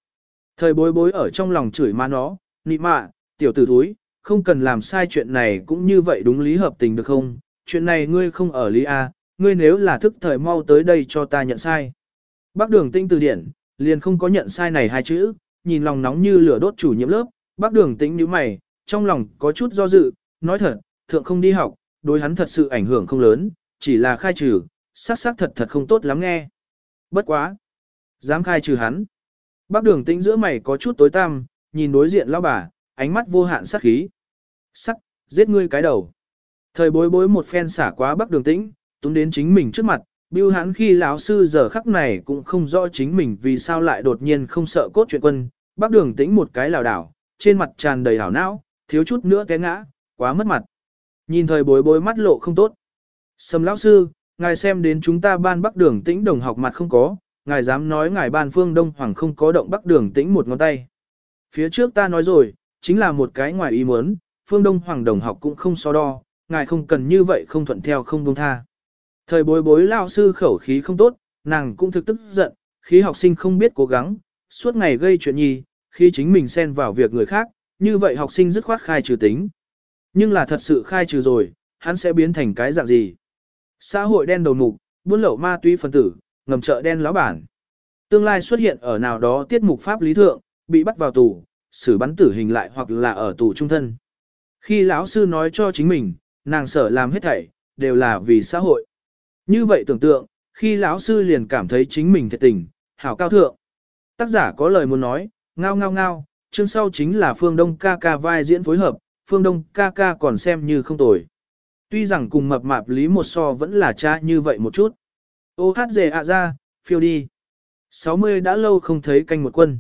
Thời bối bối ở trong lòng chửi ma nó, nị mạ, tiểu tử thúi, không cần làm sai chuyện này cũng như vậy đúng lý hợp tình được không? Chuyện này ngươi không ở lý A, ngươi nếu là thức thời mau tới đây cho ta nhận sai. Bác đường tinh từ điển, liền không có nhận sai này hai chữ, nhìn lòng nóng như lửa đốt chủ nhiệm lớp, bác đường tĩnh như mày, trong lòng có chút do dự, nói thật, thượng không đi học, đối hắn thật sự ảnh hưởng không lớn, chỉ là khai trừ, sắc sắc thật thật không tốt lắm nghe. Bất quá. Dám khai trừ hắn. Bác đường tĩnh giữa mày có chút tối tăm, nhìn đối diện lão bà, ánh mắt vô hạn sắc khí. Sắc, giết ngươi cái đầu. Thời bối bối một phen xả quá Bắc đường tĩnh, túm đến chính mình trước mặt, Biêu hãn khi lão sư giờ khắc này cũng không rõ chính mình vì sao lại đột nhiên không sợ cốt chuyện quân, Bắc đường tĩnh một cái lảo đảo, trên mặt tràn đầy hảo não, thiếu chút nữa té ngã, quá mất mặt. Nhìn thời bối bối mắt lộ không tốt. Sầm lão sư, ngài xem đến chúng ta ban bắc đường tĩnh đồng học mặt không có, ngài dám nói ngài ban phương đông hoàng không có động bắc đường tĩnh một ngón tay. Phía trước ta nói rồi, chính là một cái ngoài ý muốn, phương đông hoàng đồng học cũng không so đo, ngài không cần như vậy không thuận theo không buông tha. Thời bối bối lao sư khẩu khí không tốt, nàng cũng thực tức giận, khí học sinh không biết cố gắng, suốt ngày gây chuyện nhi, khi chính mình xen vào việc người khác, như vậy học sinh dứt khoát khai trừ tính. Nhưng là thật sự khai trừ rồi, hắn sẽ biến thành cái dạng gì? Xã hội đen đầu mục, buôn lậu ma túy phân tử, ngầm chợ đen lão bản. Tương lai xuất hiện ở nào đó tiết mục pháp lý thượng, bị bắt vào tù, xử bắn tử hình lại hoặc là ở tù trung thân. Khi lão sư nói cho chính mình, nàng sở làm hết thảy, đều là vì xã hội. Như vậy tưởng tượng, khi lão sư liền cảm thấy chính mình thiệt tình, hảo cao thượng. Tác giả có lời muốn nói, ngao ngao ngao, chương sau chính là Phương Đông ca ca vai diễn phối hợp, Phương Đông ca ca còn xem như không tồi. Tuy rằng cùng mập mạp lý một so vẫn là cha như vậy một chút. Ô hát dề ạ ra, phiêu đi. 60 đã lâu không thấy canh một quân.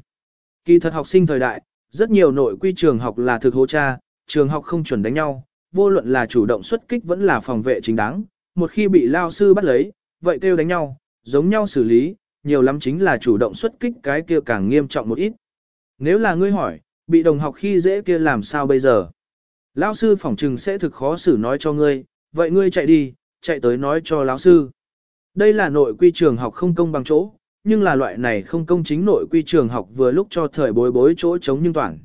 Kỳ thật học sinh thời đại, rất nhiều nội quy trường học là thực hô cha, trường học không chuẩn đánh nhau, vô luận là chủ động xuất kích vẫn là phòng vệ chính đáng. Một khi bị lao sư bắt lấy, vậy kêu đánh nhau, giống nhau xử lý, nhiều lắm chính là chủ động xuất kích cái kia càng nghiêm trọng một ít. Nếu là ngươi hỏi, bị đồng học khi dễ kia làm sao bây giờ? Lão sư phỏng trừng sẽ thực khó xử nói cho ngươi, vậy ngươi chạy đi, chạy tới nói cho lão sư. Đây là nội quy trường học không công bằng chỗ, nhưng là loại này không công chính nội quy trường học vừa lúc cho thời bối bối chỗ chống nhưng toàn.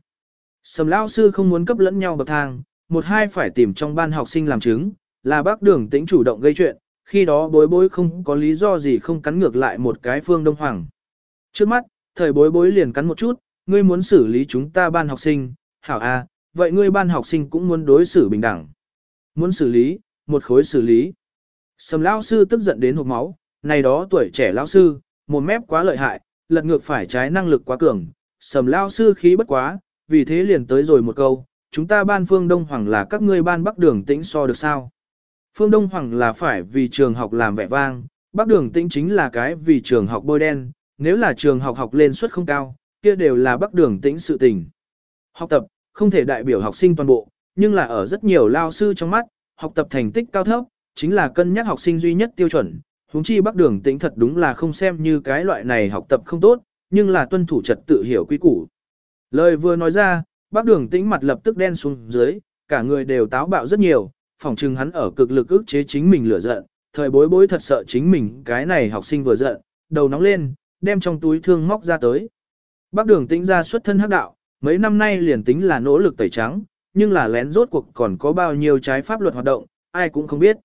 Sầm lão sư không muốn cấp lẫn nhau bậc thang, một hai phải tìm trong ban học sinh làm chứng, là bác đường tĩnh chủ động gây chuyện, khi đó bối bối không có lý do gì không cắn ngược lại một cái phương đông hoàng. Trước mắt, thời bối bối liền cắn một chút, ngươi muốn xử lý chúng ta ban học sinh, hảo a, vậy ngươi ban học sinh cũng muốn đối xử bình đẳng. Muốn xử lý, một khối xử lý. Sầm lão sư tức giận đến hộc máu, này đó tuổi trẻ lão sư, một mép quá lợi hại, lật ngược phải trái năng lực quá cường. Sầm lao sư khí bất quá, vì thế liền tới rồi một câu, chúng ta ban phương Đông Hoàng là các ngươi ban Bắc Đường Tĩnh so được sao? Phương Đông Hoàng là phải vì trường học làm vẻ vang, Bắc Đường Tĩnh chính là cái vì trường học bôi đen, nếu là trường học học lên suất không cao, kia đều là Bắc Đường Tĩnh sự tình. Học tập, không thể đại biểu học sinh toàn bộ, nhưng là ở rất nhiều lao sư trong mắt, học tập thành tích cao thấp, chính là cân nhắc học sinh duy nhất tiêu chuẩn. Huống chi Bắc Đường Tĩnh thật đúng là không xem như cái loại này học tập không tốt, nhưng là tuân thủ trật tự hiểu quy củ. Lời vừa nói ra, bác đường tĩnh mặt lập tức đen xuống dưới, cả người đều táo bạo rất nhiều, phỏng chừng hắn ở cực lực ức chế chính mình lửa giận, thời bối bối thật sợ chính mình cái này học sinh vừa giận, đầu nóng lên, đem trong túi thương móc ra tới. Bác đường tĩnh ra xuất thân hắc đạo, mấy năm nay liền tính là nỗ lực tẩy trắng, nhưng là lén rốt cuộc còn có bao nhiêu trái pháp luật hoạt động, ai cũng không biết.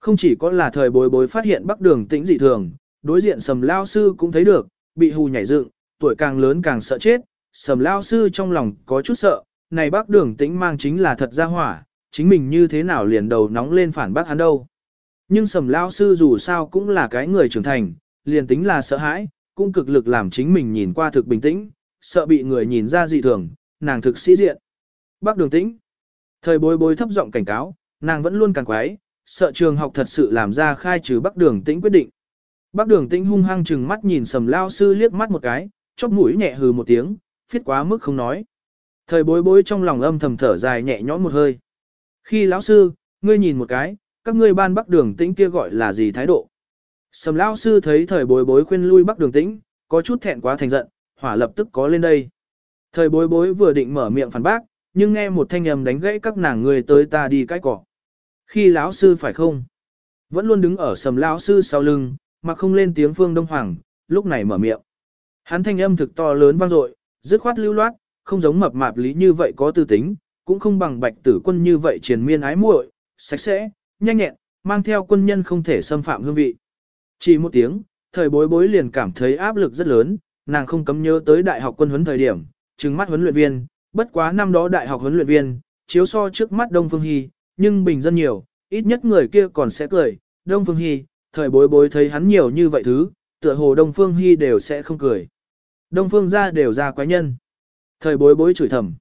Không chỉ có là thời bối bối phát hiện bắc đường tĩnh dị thường, đối diện sầm lao sư cũng thấy được, bị hù nhảy dựng, tuổi càng lớn càng sợ chết, sầm lao sư trong lòng có chút sợ, này bác đường tĩnh mang chính là thật ra hỏa, chính mình như thế nào liền đầu nóng lên phản bác hắn đâu. Nhưng sầm lao sư dù sao cũng là cái người trưởng thành, liền tính là sợ hãi, cũng cực lực làm chính mình nhìn qua thực bình tĩnh, sợ bị người nhìn ra dị thường, nàng thực sĩ diện. Bác đường tĩnh. Thời bối bối thấp giọng cảnh cáo, nàng vẫn luôn càng quái, sợ trường học thật sự làm ra khai trừ Bắc đường tĩnh quyết định. Bắc đường tĩnh hung hăng chừng mắt nhìn sầm lao sư liếc mắt một cái, chóp mũi nhẹ hừ một tiếng, phiết quá mức không nói. Thời bối bối trong lòng âm thầm thở dài nhẹ nhõm một hơi. Khi lão sư, ngươi nhìn một cái, các ngươi ban bắc đường tĩnh kia gọi là gì thái độ. Sầm lão sư thấy thời bối bối khuyên lui bắc đường tĩnh, có chút thẹn quá thành giận, hỏa lập tức có lên đây. Thời bối bối vừa định mở miệng phản bác, nhưng nghe một thanh âm đánh gãy các nàng người tới ta đi cái cỏ. Khi lão sư phải không? Vẫn luôn đứng ở sầm lão sư sau lưng, mà không lên tiếng phương đông hoàng, lúc này mở miệng. Hắn thanh âm thực to lớn vang dội, dứt khoát lưu loát, không giống mập mạp lý như vậy có tư tính, cũng không bằng bạch tử quân như vậy triền miên ái muội, sạch sẽ, nhanh nhẹn, mang theo quân nhân không thể xâm phạm hương vị. Chỉ một tiếng, thời bối bối liền cảm thấy áp lực rất lớn, nàng không cấm nhớ tới đại học quân huấn thời điểm, trừng mắt huấn luyện viên, bất quá năm đó đại học huấn luyện viên, chiếu so trước mắt Đông Phương Hy, nhưng bình dân nhiều, ít nhất người kia còn sẽ cười, Đông Phương Hy, thời bối bối thấy hắn nhiều như vậy thứ, tựa hồ Đông Phương Hy đều sẽ không cười. Đông Phương ra đều ra quái nhân. Thời bối bối chửi thầm.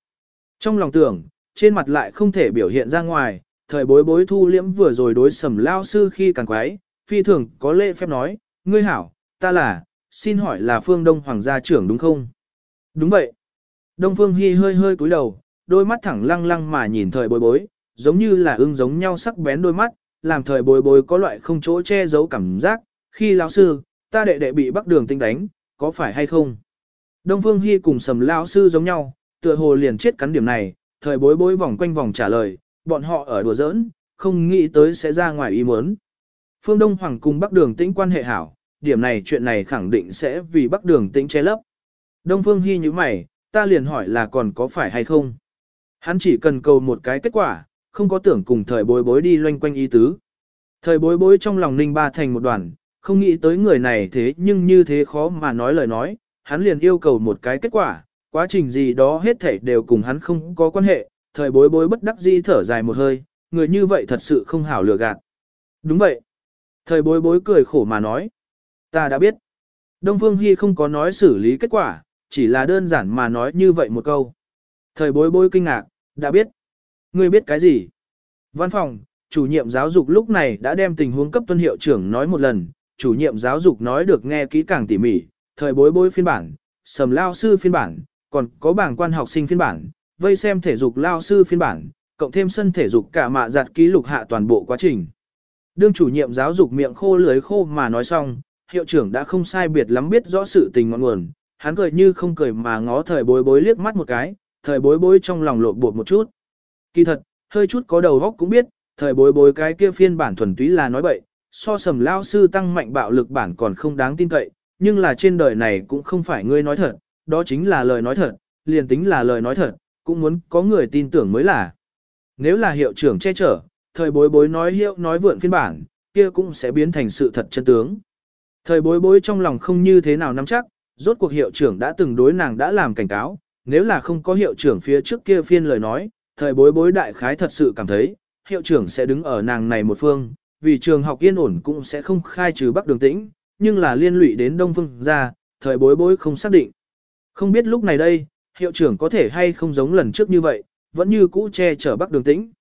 Trong lòng tưởng, trên mặt lại không thể biểu hiện ra ngoài, thời bối bối thu liễm vừa rồi đối sầm lao sư khi càng quái, phi thường có lễ phép nói, ngươi hảo, ta là, xin hỏi là phương Đông Hoàng gia trưởng đúng không? Đúng vậy. Đông Phương Hy hơi hơi cúi đầu, đôi mắt thẳng lăng lăng mà nhìn thời bối bối, giống như là ưng giống nhau sắc bén đôi mắt, làm thời bối bối có loại không chỗ che giấu cảm giác, khi lão sư, ta đệ đệ bị bắc đường tinh đánh, có phải hay không? Đông Phương Hy cùng sầm lão sư giống nhau, tựa hồ liền chết cắn điểm này, thời bối bối vòng quanh vòng trả lời, bọn họ ở đùa giỡn, không nghĩ tới sẽ ra ngoài ý muốn. Phương Đông Hoàng cùng Bắc Đường Tĩnh quan hệ hảo, điểm này chuyện này khẳng định sẽ vì Bắc Đường Tĩnh che lấp. Đông Phương Hy như mày, ta liền hỏi là còn có phải hay không. Hắn chỉ cần cầu một cái kết quả, không có tưởng cùng thời bối bối đi loanh quanh ý tứ. Thời bối bối trong lòng ninh ba thành một đoàn, không nghĩ tới người này thế nhưng như thế khó mà nói lời nói, hắn liền yêu cầu một cái kết quả, quá trình gì đó hết thảy đều cùng hắn không có quan hệ, thời bối bối bất đắc dĩ thở dài một hơi, người như vậy thật sự không hảo lừa gạt. Đúng vậy. Thời bối bối cười khổ mà nói. Ta đã biết. Đông Phương Hy không có nói xử lý kết quả, chỉ là đơn giản mà nói như vậy một câu. Thời bối bối kinh ngạc, đã biết. Ngươi biết cái gì? Văn phòng, chủ nhiệm giáo dục lúc này đã đem tình huống cấp tuân hiệu trưởng nói một lần, chủ nhiệm giáo dục nói được nghe kỹ càng tỉ mỉ, thời bối bối phiên bản, sầm lao sư phiên bản, còn có bảng quan học sinh phiên bản, vây xem thể dục lao sư phiên bản, cộng thêm sân thể dục cả mạ giặt ký lục hạ toàn bộ quá trình. Đương chủ nhiệm giáo dục miệng khô lưới khô mà nói xong, hiệu trưởng đã không sai biệt lắm biết rõ sự tình ngọn nguồn, hắn cười như không cười mà ngó thời bối bối liếc mắt một cái, thời bối bối trong lòng lộn bột một chút. Kỳ thật, hơi chút có đầu góc cũng biết, thời bối bối cái kia phiên bản thuần túy là nói bậy, so sầm lao sư tăng mạnh bạo lực bản còn không đáng tin cậy, nhưng là trên đời này cũng không phải ngươi nói thật, đó chính là lời nói thật, liền tính là lời nói thật, cũng muốn có người tin tưởng mới là. Nếu là hiệu trưởng che chở, thời bối bối nói hiệu nói vượn phiên bản, kia cũng sẽ biến thành sự thật chân tướng. Thời bối bối trong lòng không như thế nào nắm chắc, rốt cuộc hiệu trưởng đã từng đối nàng đã làm cảnh cáo, nếu là không có hiệu trưởng phía trước kia phiên lời nói, thời bối bối đại khái thật sự cảm thấy, hiệu trưởng sẽ đứng ở nàng này một phương, vì trường học yên ổn cũng sẽ không khai trừ bắc đường tĩnh, nhưng là liên lụy đến đông phương ra, thời bối bối không xác định. Không biết lúc này đây, hiệu trưởng có thể hay không giống lần trước như vậy, vẫn như cũ che chở bắc đường tĩnh.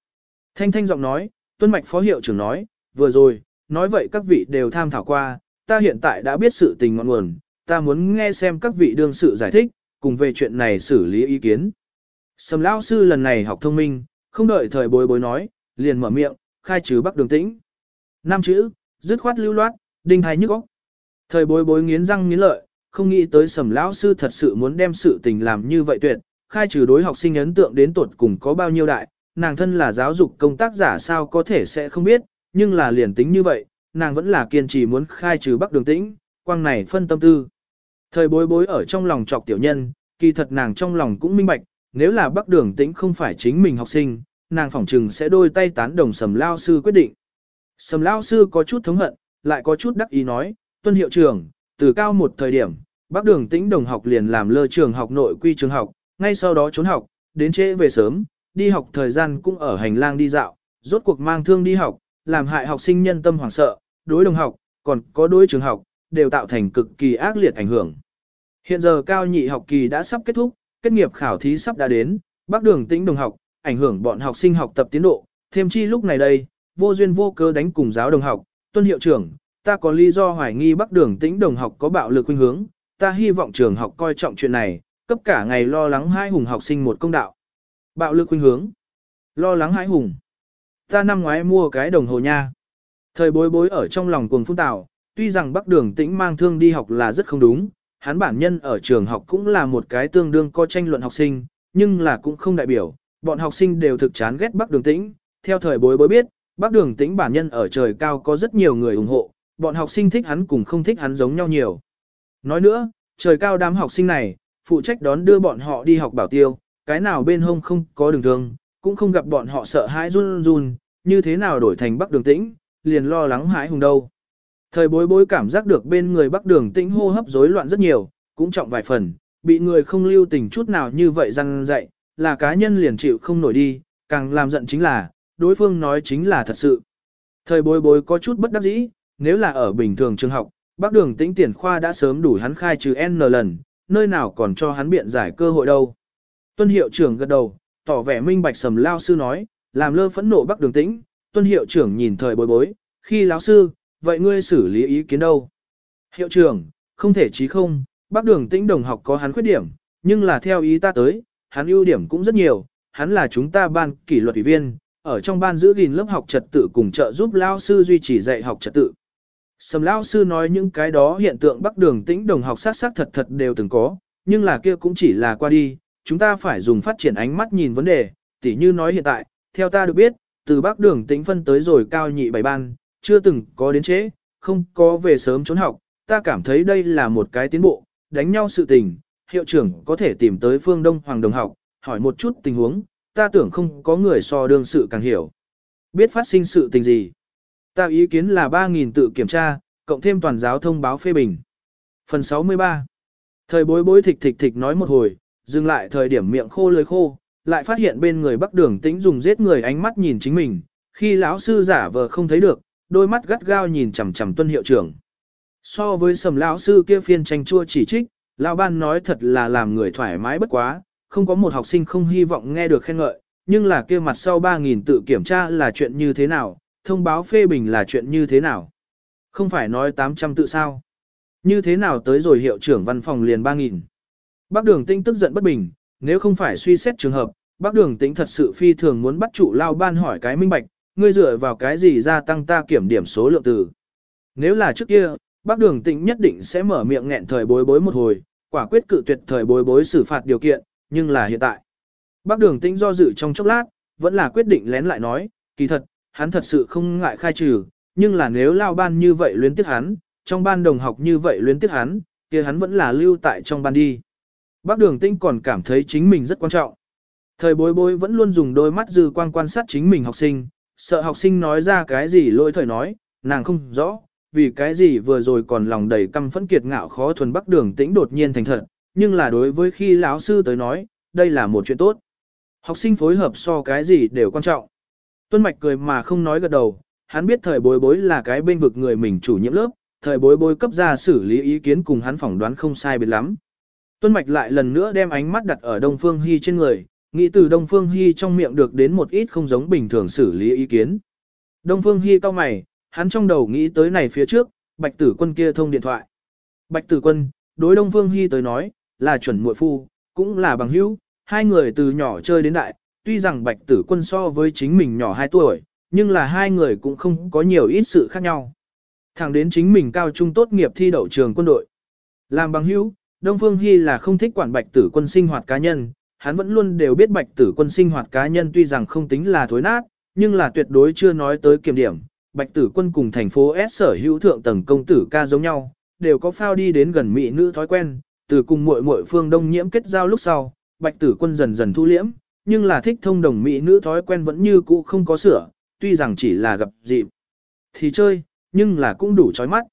Thanh thanh giọng nói, tuân mạch phó hiệu trưởng nói, vừa rồi, nói vậy các vị đều tham thảo qua, ta hiện tại đã biết sự tình ngọn nguồn, ta muốn nghe xem các vị đương sự giải thích, cùng về chuyện này xử lý ý kiến. Sầm lão sư lần này học thông minh, không đợi thời bối bối nói, liền mở miệng, khai trừ bắc đường tĩnh. Năm chữ, dứt khoát lưu loát, đinh hay nhức óc. Thời bối bối nghiến răng nghiến lợi, không nghĩ tới sầm lão sư thật sự muốn đem sự tình làm như vậy tuyệt, khai trừ đối học sinh ấn tượng đến tuột cùng có bao nhiêu đại, nàng thân là giáo dục công tác giả sao có thể sẽ không biết, nhưng là liền tính như vậy, nàng vẫn là kiên trì muốn khai trừ Bắc Đường Tĩnh, quang này phân tâm tư. Thời bối bối ở trong lòng chọc tiểu nhân, kỳ thật nàng trong lòng cũng minh bạch, nếu là Bắc Đường Tĩnh không phải chính mình học sinh, nàng phỏng trừng sẽ đôi tay tán đồng Sầm Lao Sư quyết định. Sầm Lao Sư có chút thống hận, lại có chút đắc ý nói, tuân hiệu trưởng, từ cao một thời điểm, Bắc Đường Tĩnh đồng học liền làm lơ trường học nội quy trường học, ngay sau đó trốn học, đến trễ về sớm, đi học thời gian cũng ở hành lang đi dạo, rốt cuộc mang thương đi học, làm hại học sinh nhân tâm hoảng sợ, đối đồng học, còn có đối trường học, đều tạo thành cực kỳ ác liệt ảnh hưởng. Hiện giờ cao nhị học kỳ đã sắp kết thúc, kết nghiệp khảo thí sắp đã đến, bác đường tĩnh đồng học, ảnh hưởng bọn học sinh học tập tiến độ, thêm chi lúc này đây, vô duyên vô cớ đánh cùng giáo đồng học, tuân hiệu trưởng, ta có lý do hoài nghi bác đường tĩnh đồng học có bạo lực khuynh hướng, ta hy vọng trường học coi trọng chuyện này, cấp cả ngày lo lắng hai hùng học sinh một công đạo. Bạo lực khuynh hướng, lo lắng hai hùng. Ta năm ngoái mua cái đồng hồ nha. Thời bối bối ở trong lòng cuồng phun tạo, tuy rằng Bắc Đường Tĩnh mang thương đi học là rất không đúng, hắn bản nhân ở trường học cũng là một cái tương đương có tranh luận học sinh, nhưng là cũng không đại biểu, bọn học sinh đều thực chán ghét Bắc Đường Tĩnh. Theo thời bối bối biết, Bắc Đường Tĩnh bản nhân ở trời cao có rất nhiều người ủng hộ, bọn học sinh thích hắn cùng không thích hắn giống nhau nhiều. Nói nữa, trời cao đám học sinh này, phụ trách đón đưa bọn họ đi học bảo tiêu, cái nào bên hông không có đường thương, cũng không gặp bọn họ sợ hãi run run, như thế nào đổi thành Bắc Đường Tĩnh, liền lo lắng hãi hùng đâu. Thời bối bối cảm giác được bên người Bắc Đường Tĩnh hô hấp rối loạn rất nhiều, cũng trọng vài phần, bị người không lưu tình chút nào như vậy răng dạy, là cá nhân liền chịu không nổi đi, càng làm giận chính là, đối phương nói chính là thật sự. Thời bối bối có chút bất đắc dĩ, nếu là ở bình thường trường học, Bắc Đường Tĩnh tiền khoa đã sớm đủ hắn khai trừ N lần, nơi nào còn cho hắn biện giải cơ hội đâu. Tuân hiệu trưởng gật đầu, tỏ vẻ minh bạch sầm lao sư nói, làm lơ phẫn nộ Bắc Đường Tĩnh, tuân hiệu trưởng nhìn thời bối bối, khi lão sư, vậy ngươi xử lý ý kiến đâu? Hiệu trưởng, không thể chí không, bác đường tĩnh đồng học có hắn khuyết điểm, nhưng là theo ý ta tới, hắn ưu điểm cũng rất nhiều, hắn là chúng ta ban kỷ luật ủy viên, ở trong ban giữ gìn lớp học trật tự cùng trợ giúp lao sư duy trì dạy học trật tự. Sầm lao sư nói những cái đó hiện tượng bắc đường tĩnh đồng học sát sát thật thật đều từng có, nhưng là kia cũng chỉ là qua đi, chúng ta phải dùng phát triển ánh mắt nhìn vấn đề, tỉ như nói hiện tại, theo ta được biết, từ bắc đường tĩnh phân tới rồi cao nhị bảy ban, chưa từng có đến trễ, không có về sớm trốn học, ta cảm thấy đây là một cái tiến bộ, đánh nhau sự tình, hiệu trưởng có thể tìm tới phương Đông Hoàng đồng học, hỏi một chút tình huống, ta tưởng không có người so đương sự càng hiểu. Biết phát sinh sự tình gì? Ta ý kiến là 3.000 tự kiểm tra, cộng thêm toàn giáo thông báo phê bình. Phần 63 Thời bối bối thịch thịch thịch nói một hồi, dừng lại thời điểm miệng khô lưỡi khô, lại phát hiện bên người bắc đường tĩnh dùng giết người ánh mắt nhìn chính mình, khi lão sư giả vờ không thấy được, đôi mắt gắt gao nhìn chằm chằm tuân hiệu trưởng. So với sầm lão sư kia phiên tranh chua chỉ trích, lão ban nói thật là làm người thoải mái bất quá, không có một học sinh không hy vọng nghe được khen ngợi, nhưng là kia mặt sau 3.000 tự kiểm tra là chuyện như thế nào, thông báo phê bình là chuyện như thế nào. Không phải nói 800 tự sao. Như thế nào tới rồi hiệu trưởng văn phòng liền 3.000. Bác đường tinh tức giận bất bình, nếu không phải suy xét trường hợp, bác đường tĩnh thật sự phi thường muốn bắt trụ lao ban hỏi cái minh bạch, ngươi dựa vào cái gì gia tăng ta kiểm điểm số lượng từ. Nếu là trước kia, bác đường tĩnh nhất định sẽ mở miệng nghẹn thời bối bối một hồi, quả quyết cự tuyệt thời bối bối xử phạt điều kiện, nhưng là hiện tại. Bác đường tĩnh do dự trong chốc lát, vẫn là quyết định lén lại nói, kỳ thật, hắn thật sự không ngại khai trừ, nhưng là nếu lao ban như vậy luyến tiếc hắn, trong ban đồng học như vậy luyến tiếc hắn, kia hắn vẫn là lưu tại trong ban đi. Bác đường tinh còn cảm thấy chính mình rất quan trọng. Thời bối bối vẫn luôn dùng đôi mắt dư quan quan sát chính mình học sinh, sợ học sinh nói ra cái gì lỗi thời nói, nàng không rõ, vì cái gì vừa rồi còn lòng đầy căm phẫn kiệt ngạo khó thuần bắc đường tĩnh đột nhiên thành thật, nhưng là đối với khi lão sư tới nói, đây là một chuyện tốt. Học sinh phối hợp so cái gì đều quan trọng. Tuân Mạch cười mà không nói gật đầu, hắn biết thời bối bối là cái bên vực người mình chủ nhiệm lớp, thời bối bối cấp ra xử lý ý kiến cùng hắn phỏng đoán không sai biệt lắm. Tuân Mạch lại lần nữa đem ánh mắt đặt ở Đông Phương Hy trên người, nghĩ từ Đông Phương Hy trong miệng được đến một ít không giống bình thường xử lý ý kiến. Đông Phương Hy cao mày, hắn trong đầu nghĩ tới này phía trước, Bạch Tử Quân kia thông điện thoại. Bạch Tử Quân, đối Đông Phương Hy tới nói, là chuẩn muội phu, cũng là bằng hữu, hai người từ nhỏ chơi đến đại, tuy rằng Bạch Tử Quân so với chính mình nhỏ 2 tuổi, nhưng là hai người cũng không có nhiều ít sự khác nhau. Thẳng đến chính mình cao trung tốt nghiệp thi đậu trường quân đội. Làm bằng hữu, Đông Phương Hy là không thích quản Bạch Tử Quân sinh hoạt cá nhân, hắn vẫn luôn đều biết bạch tử quân sinh hoạt cá nhân tuy rằng không tính là thối nát, nhưng là tuyệt đối chưa nói tới kiểm điểm. Bạch tử quân cùng thành phố S sở hữu thượng tầng công tử ca giống nhau, đều có phao đi đến gần mỹ nữ thói quen, từ cùng muội muội phương đông nhiễm kết giao lúc sau, bạch tử quân dần dần thu liễm, nhưng là thích thông đồng mỹ nữ thói quen vẫn như cũ không có sửa, tuy rằng chỉ là gặp dịp thì chơi, nhưng là cũng đủ chói mắt.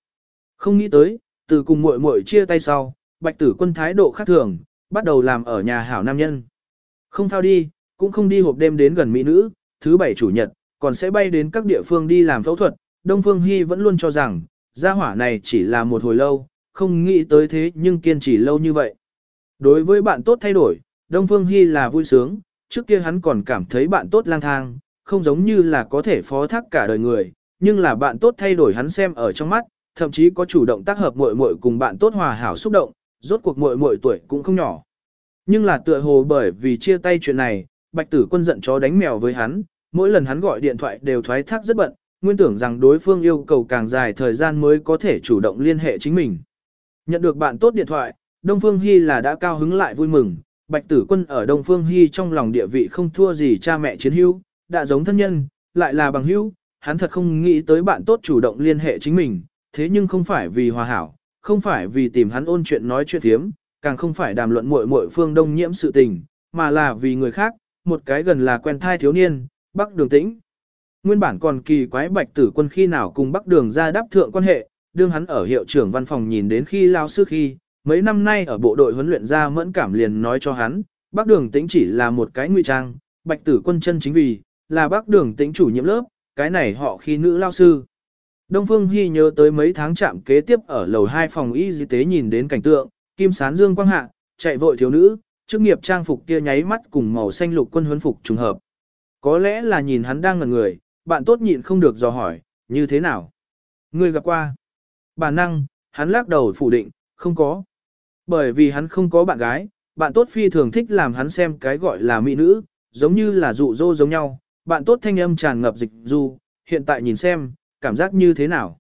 Không nghĩ tới, từ cùng muội muội chia tay sau, bạch tử quân thái độ khác thường, bắt đầu làm ở nhà hảo nam nhân. Không thao đi, cũng không đi hộp đêm đến gần mỹ nữ, thứ bảy chủ nhật, còn sẽ bay đến các địa phương đi làm phẫu thuật. Đông Phương Hy vẫn luôn cho rằng, gia hỏa này chỉ là một hồi lâu, không nghĩ tới thế nhưng kiên trì lâu như vậy. Đối với bạn tốt thay đổi, Đông Phương Hy là vui sướng, trước kia hắn còn cảm thấy bạn tốt lang thang, không giống như là có thể phó thác cả đời người, nhưng là bạn tốt thay đổi hắn xem ở trong mắt, thậm chí có chủ động tác hợp muội muội cùng bạn tốt hòa hảo xúc động, rốt cuộc muội muội tuổi cũng không nhỏ. Nhưng là tựa hồ bởi vì chia tay chuyện này, Bạch Tử Quân giận chó đánh mèo với hắn, mỗi lần hắn gọi điện thoại đều thoái thác rất bận, nguyên tưởng rằng đối phương yêu cầu càng dài thời gian mới có thể chủ động liên hệ chính mình. Nhận được bạn tốt điện thoại, Đông Phương Hi là đã cao hứng lại vui mừng, Bạch Tử Quân ở Đông Phương Hi trong lòng địa vị không thua gì cha mẹ chiến hữu, đã giống thân nhân, lại là bằng hữu, hắn thật không nghĩ tới bạn tốt chủ động liên hệ chính mình, thế nhưng không phải vì hòa hảo, không phải vì tìm hắn ôn chuyện nói chuyện thiếm, càng không phải đàm luận muội muội phương đông nhiễm sự tình, mà là vì người khác, một cái gần là quen thai thiếu niên, Bắc Đường Tĩnh. Nguyên bản còn kỳ quái Bạch Tử Quân khi nào cùng Bắc Đường ra đáp thượng quan hệ, đương hắn ở hiệu trưởng văn phòng nhìn đến khi lao sư khi, mấy năm nay ở bộ đội huấn luyện ra mẫn cảm liền nói cho hắn, Bắc Đường Tĩnh chỉ là một cái nguy trang, Bạch Tử Quân chân chính vì, là Bắc Đường Tĩnh chủ nhiệm lớp, cái này họ khi nữ lao sư. Đông Phương Hy nhớ tới mấy tháng chạm kế tiếp ở lầu 2 phòng y tế nhìn đến cảnh tượng, kim sán dương quang hạ, chạy vội thiếu nữ, chức nghiệp trang phục kia nháy mắt cùng màu xanh lục quân huấn phục trùng hợp. Có lẽ là nhìn hắn đang ngẩn người, bạn tốt nhịn không được dò hỏi, như thế nào? Người gặp qua. Bản năng, hắn lắc đầu phủ định, không có. Bởi vì hắn không có bạn gái, bạn tốt phi thường thích làm hắn xem cái gọi là mỹ nữ, giống như là dụ dỗ giống nhau, bạn tốt thanh âm tràn ngập dịch du, hiện tại nhìn xem, cảm giác như thế nào?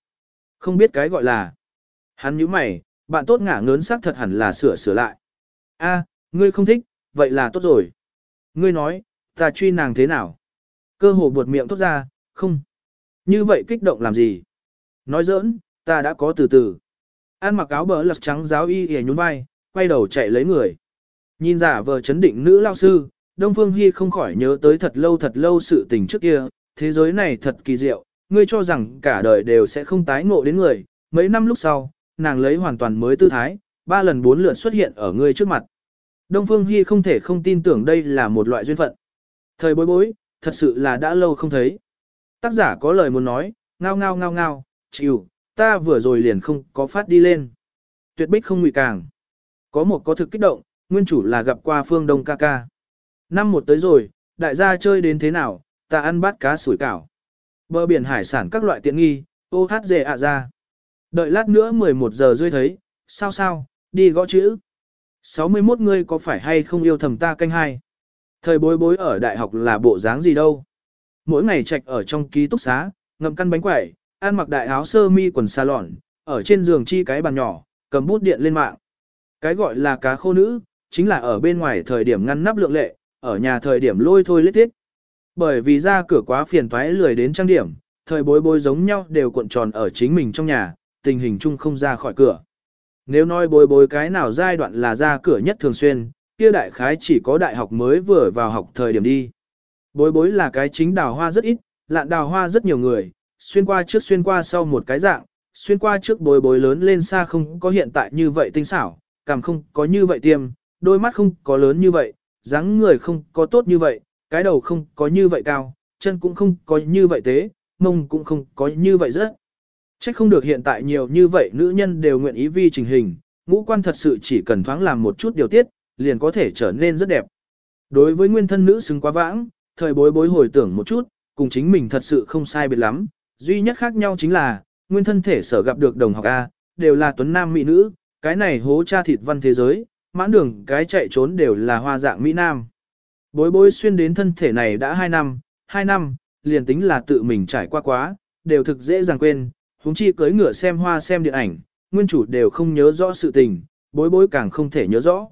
Không biết cái gọi là. Hắn nhíu mày, bạn tốt ngả ngớn sắc thật hẳn là sửa sửa lại. A, ngươi không thích, vậy là tốt rồi. Ngươi nói, ta truy nàng thế nào? Cơ hồ buột miệng tốt ra, không. Như vậy kích động làm gì? Nói giỡn, ta đã có từ từ. An mặc áo bờ lật trắng giáo y hề nhún vai, quay đầu chạy lấy người. Nhìn giả vờ chấn định nữ lao sư, Đông Phương Hy không khỏi nhớ tới thật lâu thật lâu sự tình trước kia, thế giới này thật kỳ diệu, ngươi cho rằng cả đời đều sẽ không tái ngộ đến người, mấy năm lúc sau, nàng lấy hoàn toàn mới tư thái, ba lần bốn lượt xuất hiện ở ngươi trước mặt. Đông Phương Hi không thể không tin tưởng đây là một loại duyên phận. Thời bối bối, thật sự là đã lâu không thấy. Tác giả có lời muốn nói, ngao ngao ngao ngao, chịu, ta vừa rồi liền không có phát đi lên. Tuyệt bích không ngụy càng. Có một có thực kích động, nguyên chủ là gặp qua phương đông ca ca. Năm một tới rồi, đại gia chơi đến thế nào, ta ăn bát cá sủi cảo. Bờ biển hải sản các loại tiện nghi, ô hát dề ạ ra. Đợi lát nữa 11 giờ rơi thấy, sao sao, đi gõ chữ. 61 ngươi có phải hay không yêu thầm ta canh hai? Thời bối bối ở đại học là bộ dáng gì đâu? Mỗi ngày trạch ở trong ký túc xá, ngậm căn bánh quẩy, ăn mặc đại áo sơ mi quần xa lọn, ở trên giường chi cái bàn nhỏ, cầm bút điện lên mạng. Cái gọi là cá khô nữ, chính là ở bên ngoài thời điểm ngăn nắp lượng lệ, ở nhà thời điểm lôi thôi lết thiết. Bởi vì ra cửa quá phiền toái lười đến trang điểm, thời bối bối giống nhau đều cuộn tròn ở chính mình trong nhà, tình hình chung không ra khỏi cửa. Nếu nói bối bối cái nào giai đoạn là ra cửa nhất thường xuyên, kia đại khái chỉ có đại học mới vừa vào học thời điểm đi. Bối bối là cái chính đào hoa rất ít, lạn đào hoa rất nhiều người, xuyên qua trước xuyên qua sau một cái dạng, xuyên qua trước bối bối lớn lên xa không có hiện tại như vậy tinh xảo, cảm không có như vậy tiêm, đôi mắt không có lớn như vậy, dáng người không có tốt như vậy, cái đầu không có như vậy cao, chân cũng không có như vậy tế, mông cũng không có như vậy rất. Chắc không được hiện tại nhiều như vậy nữ nhân đều nguyện ý vi trình hình, ngũ quan thật sự chỉ cần thoáng làm một chút điều tiết, liền có thể trở nên rất đẹp. Đối với nguyên thân nữ xứng quá vãng, thời bối bối hồi tưởng một chút, cùng chính mình thật sự không sai biệt lắm, duy nhất khác nhau chính là, nguyên thân thể sở gặp được đồng học A, đều là tuấn nam mỹ nữ, cái này hố cha thịt văn thế giới, mãn đường cái chạy trốn đều là hoa dạng mỹ nam. Bối bối xuyên đến thân thể này đã 2 năm, 2 năm, liền tính là tự mình trải qua quá, đều thực dễ dàng quên, huống chi cưới ngựa xem hoa xem điện ảnh, nguyên chủ đều không nhớ rõ sự tình, bối bối càng không thể nhớ rõ.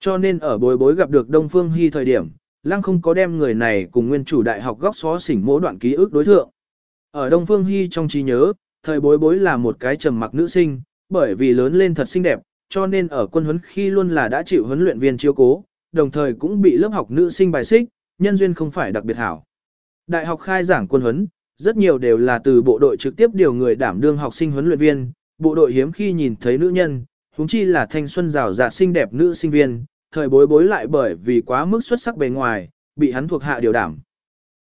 Cho nên ở bối bối gặp được Đông Phương Hy thời điểm, Lăng không có đem người này cùng nguyên chủ đại học góc xó xỉnh mỗi đoạn ký ức đối thượng. Ở Đông Phương Hy trong trí nhớ, thời bối bối là một cái trầm mặc nữ sinh, bởi vì lớn lên thật xinh đẹp, cho nên ở quân huấn khi luôn là đã chịu huấn luyện viên chiếu cố, đồng thời cũng bị lớp học nữ sinh bài xích, nhân duyên không phải đặc biệt hảo. Đại học khai giảng quân huấn, rất nhiều đều là từ bộ đội trực tiếp điều người đảm đương học sinh huấn luyện viên, bộ đội hiếm khi nhìn thấy nữ nhân, huống chi là thanh xuân rào rạt xinh đẹp nữ sinh viên, thời bối bối lại bởi vì quá mức xuất sắc bề ngoài, bị hắn thuộc hạ điều đảm,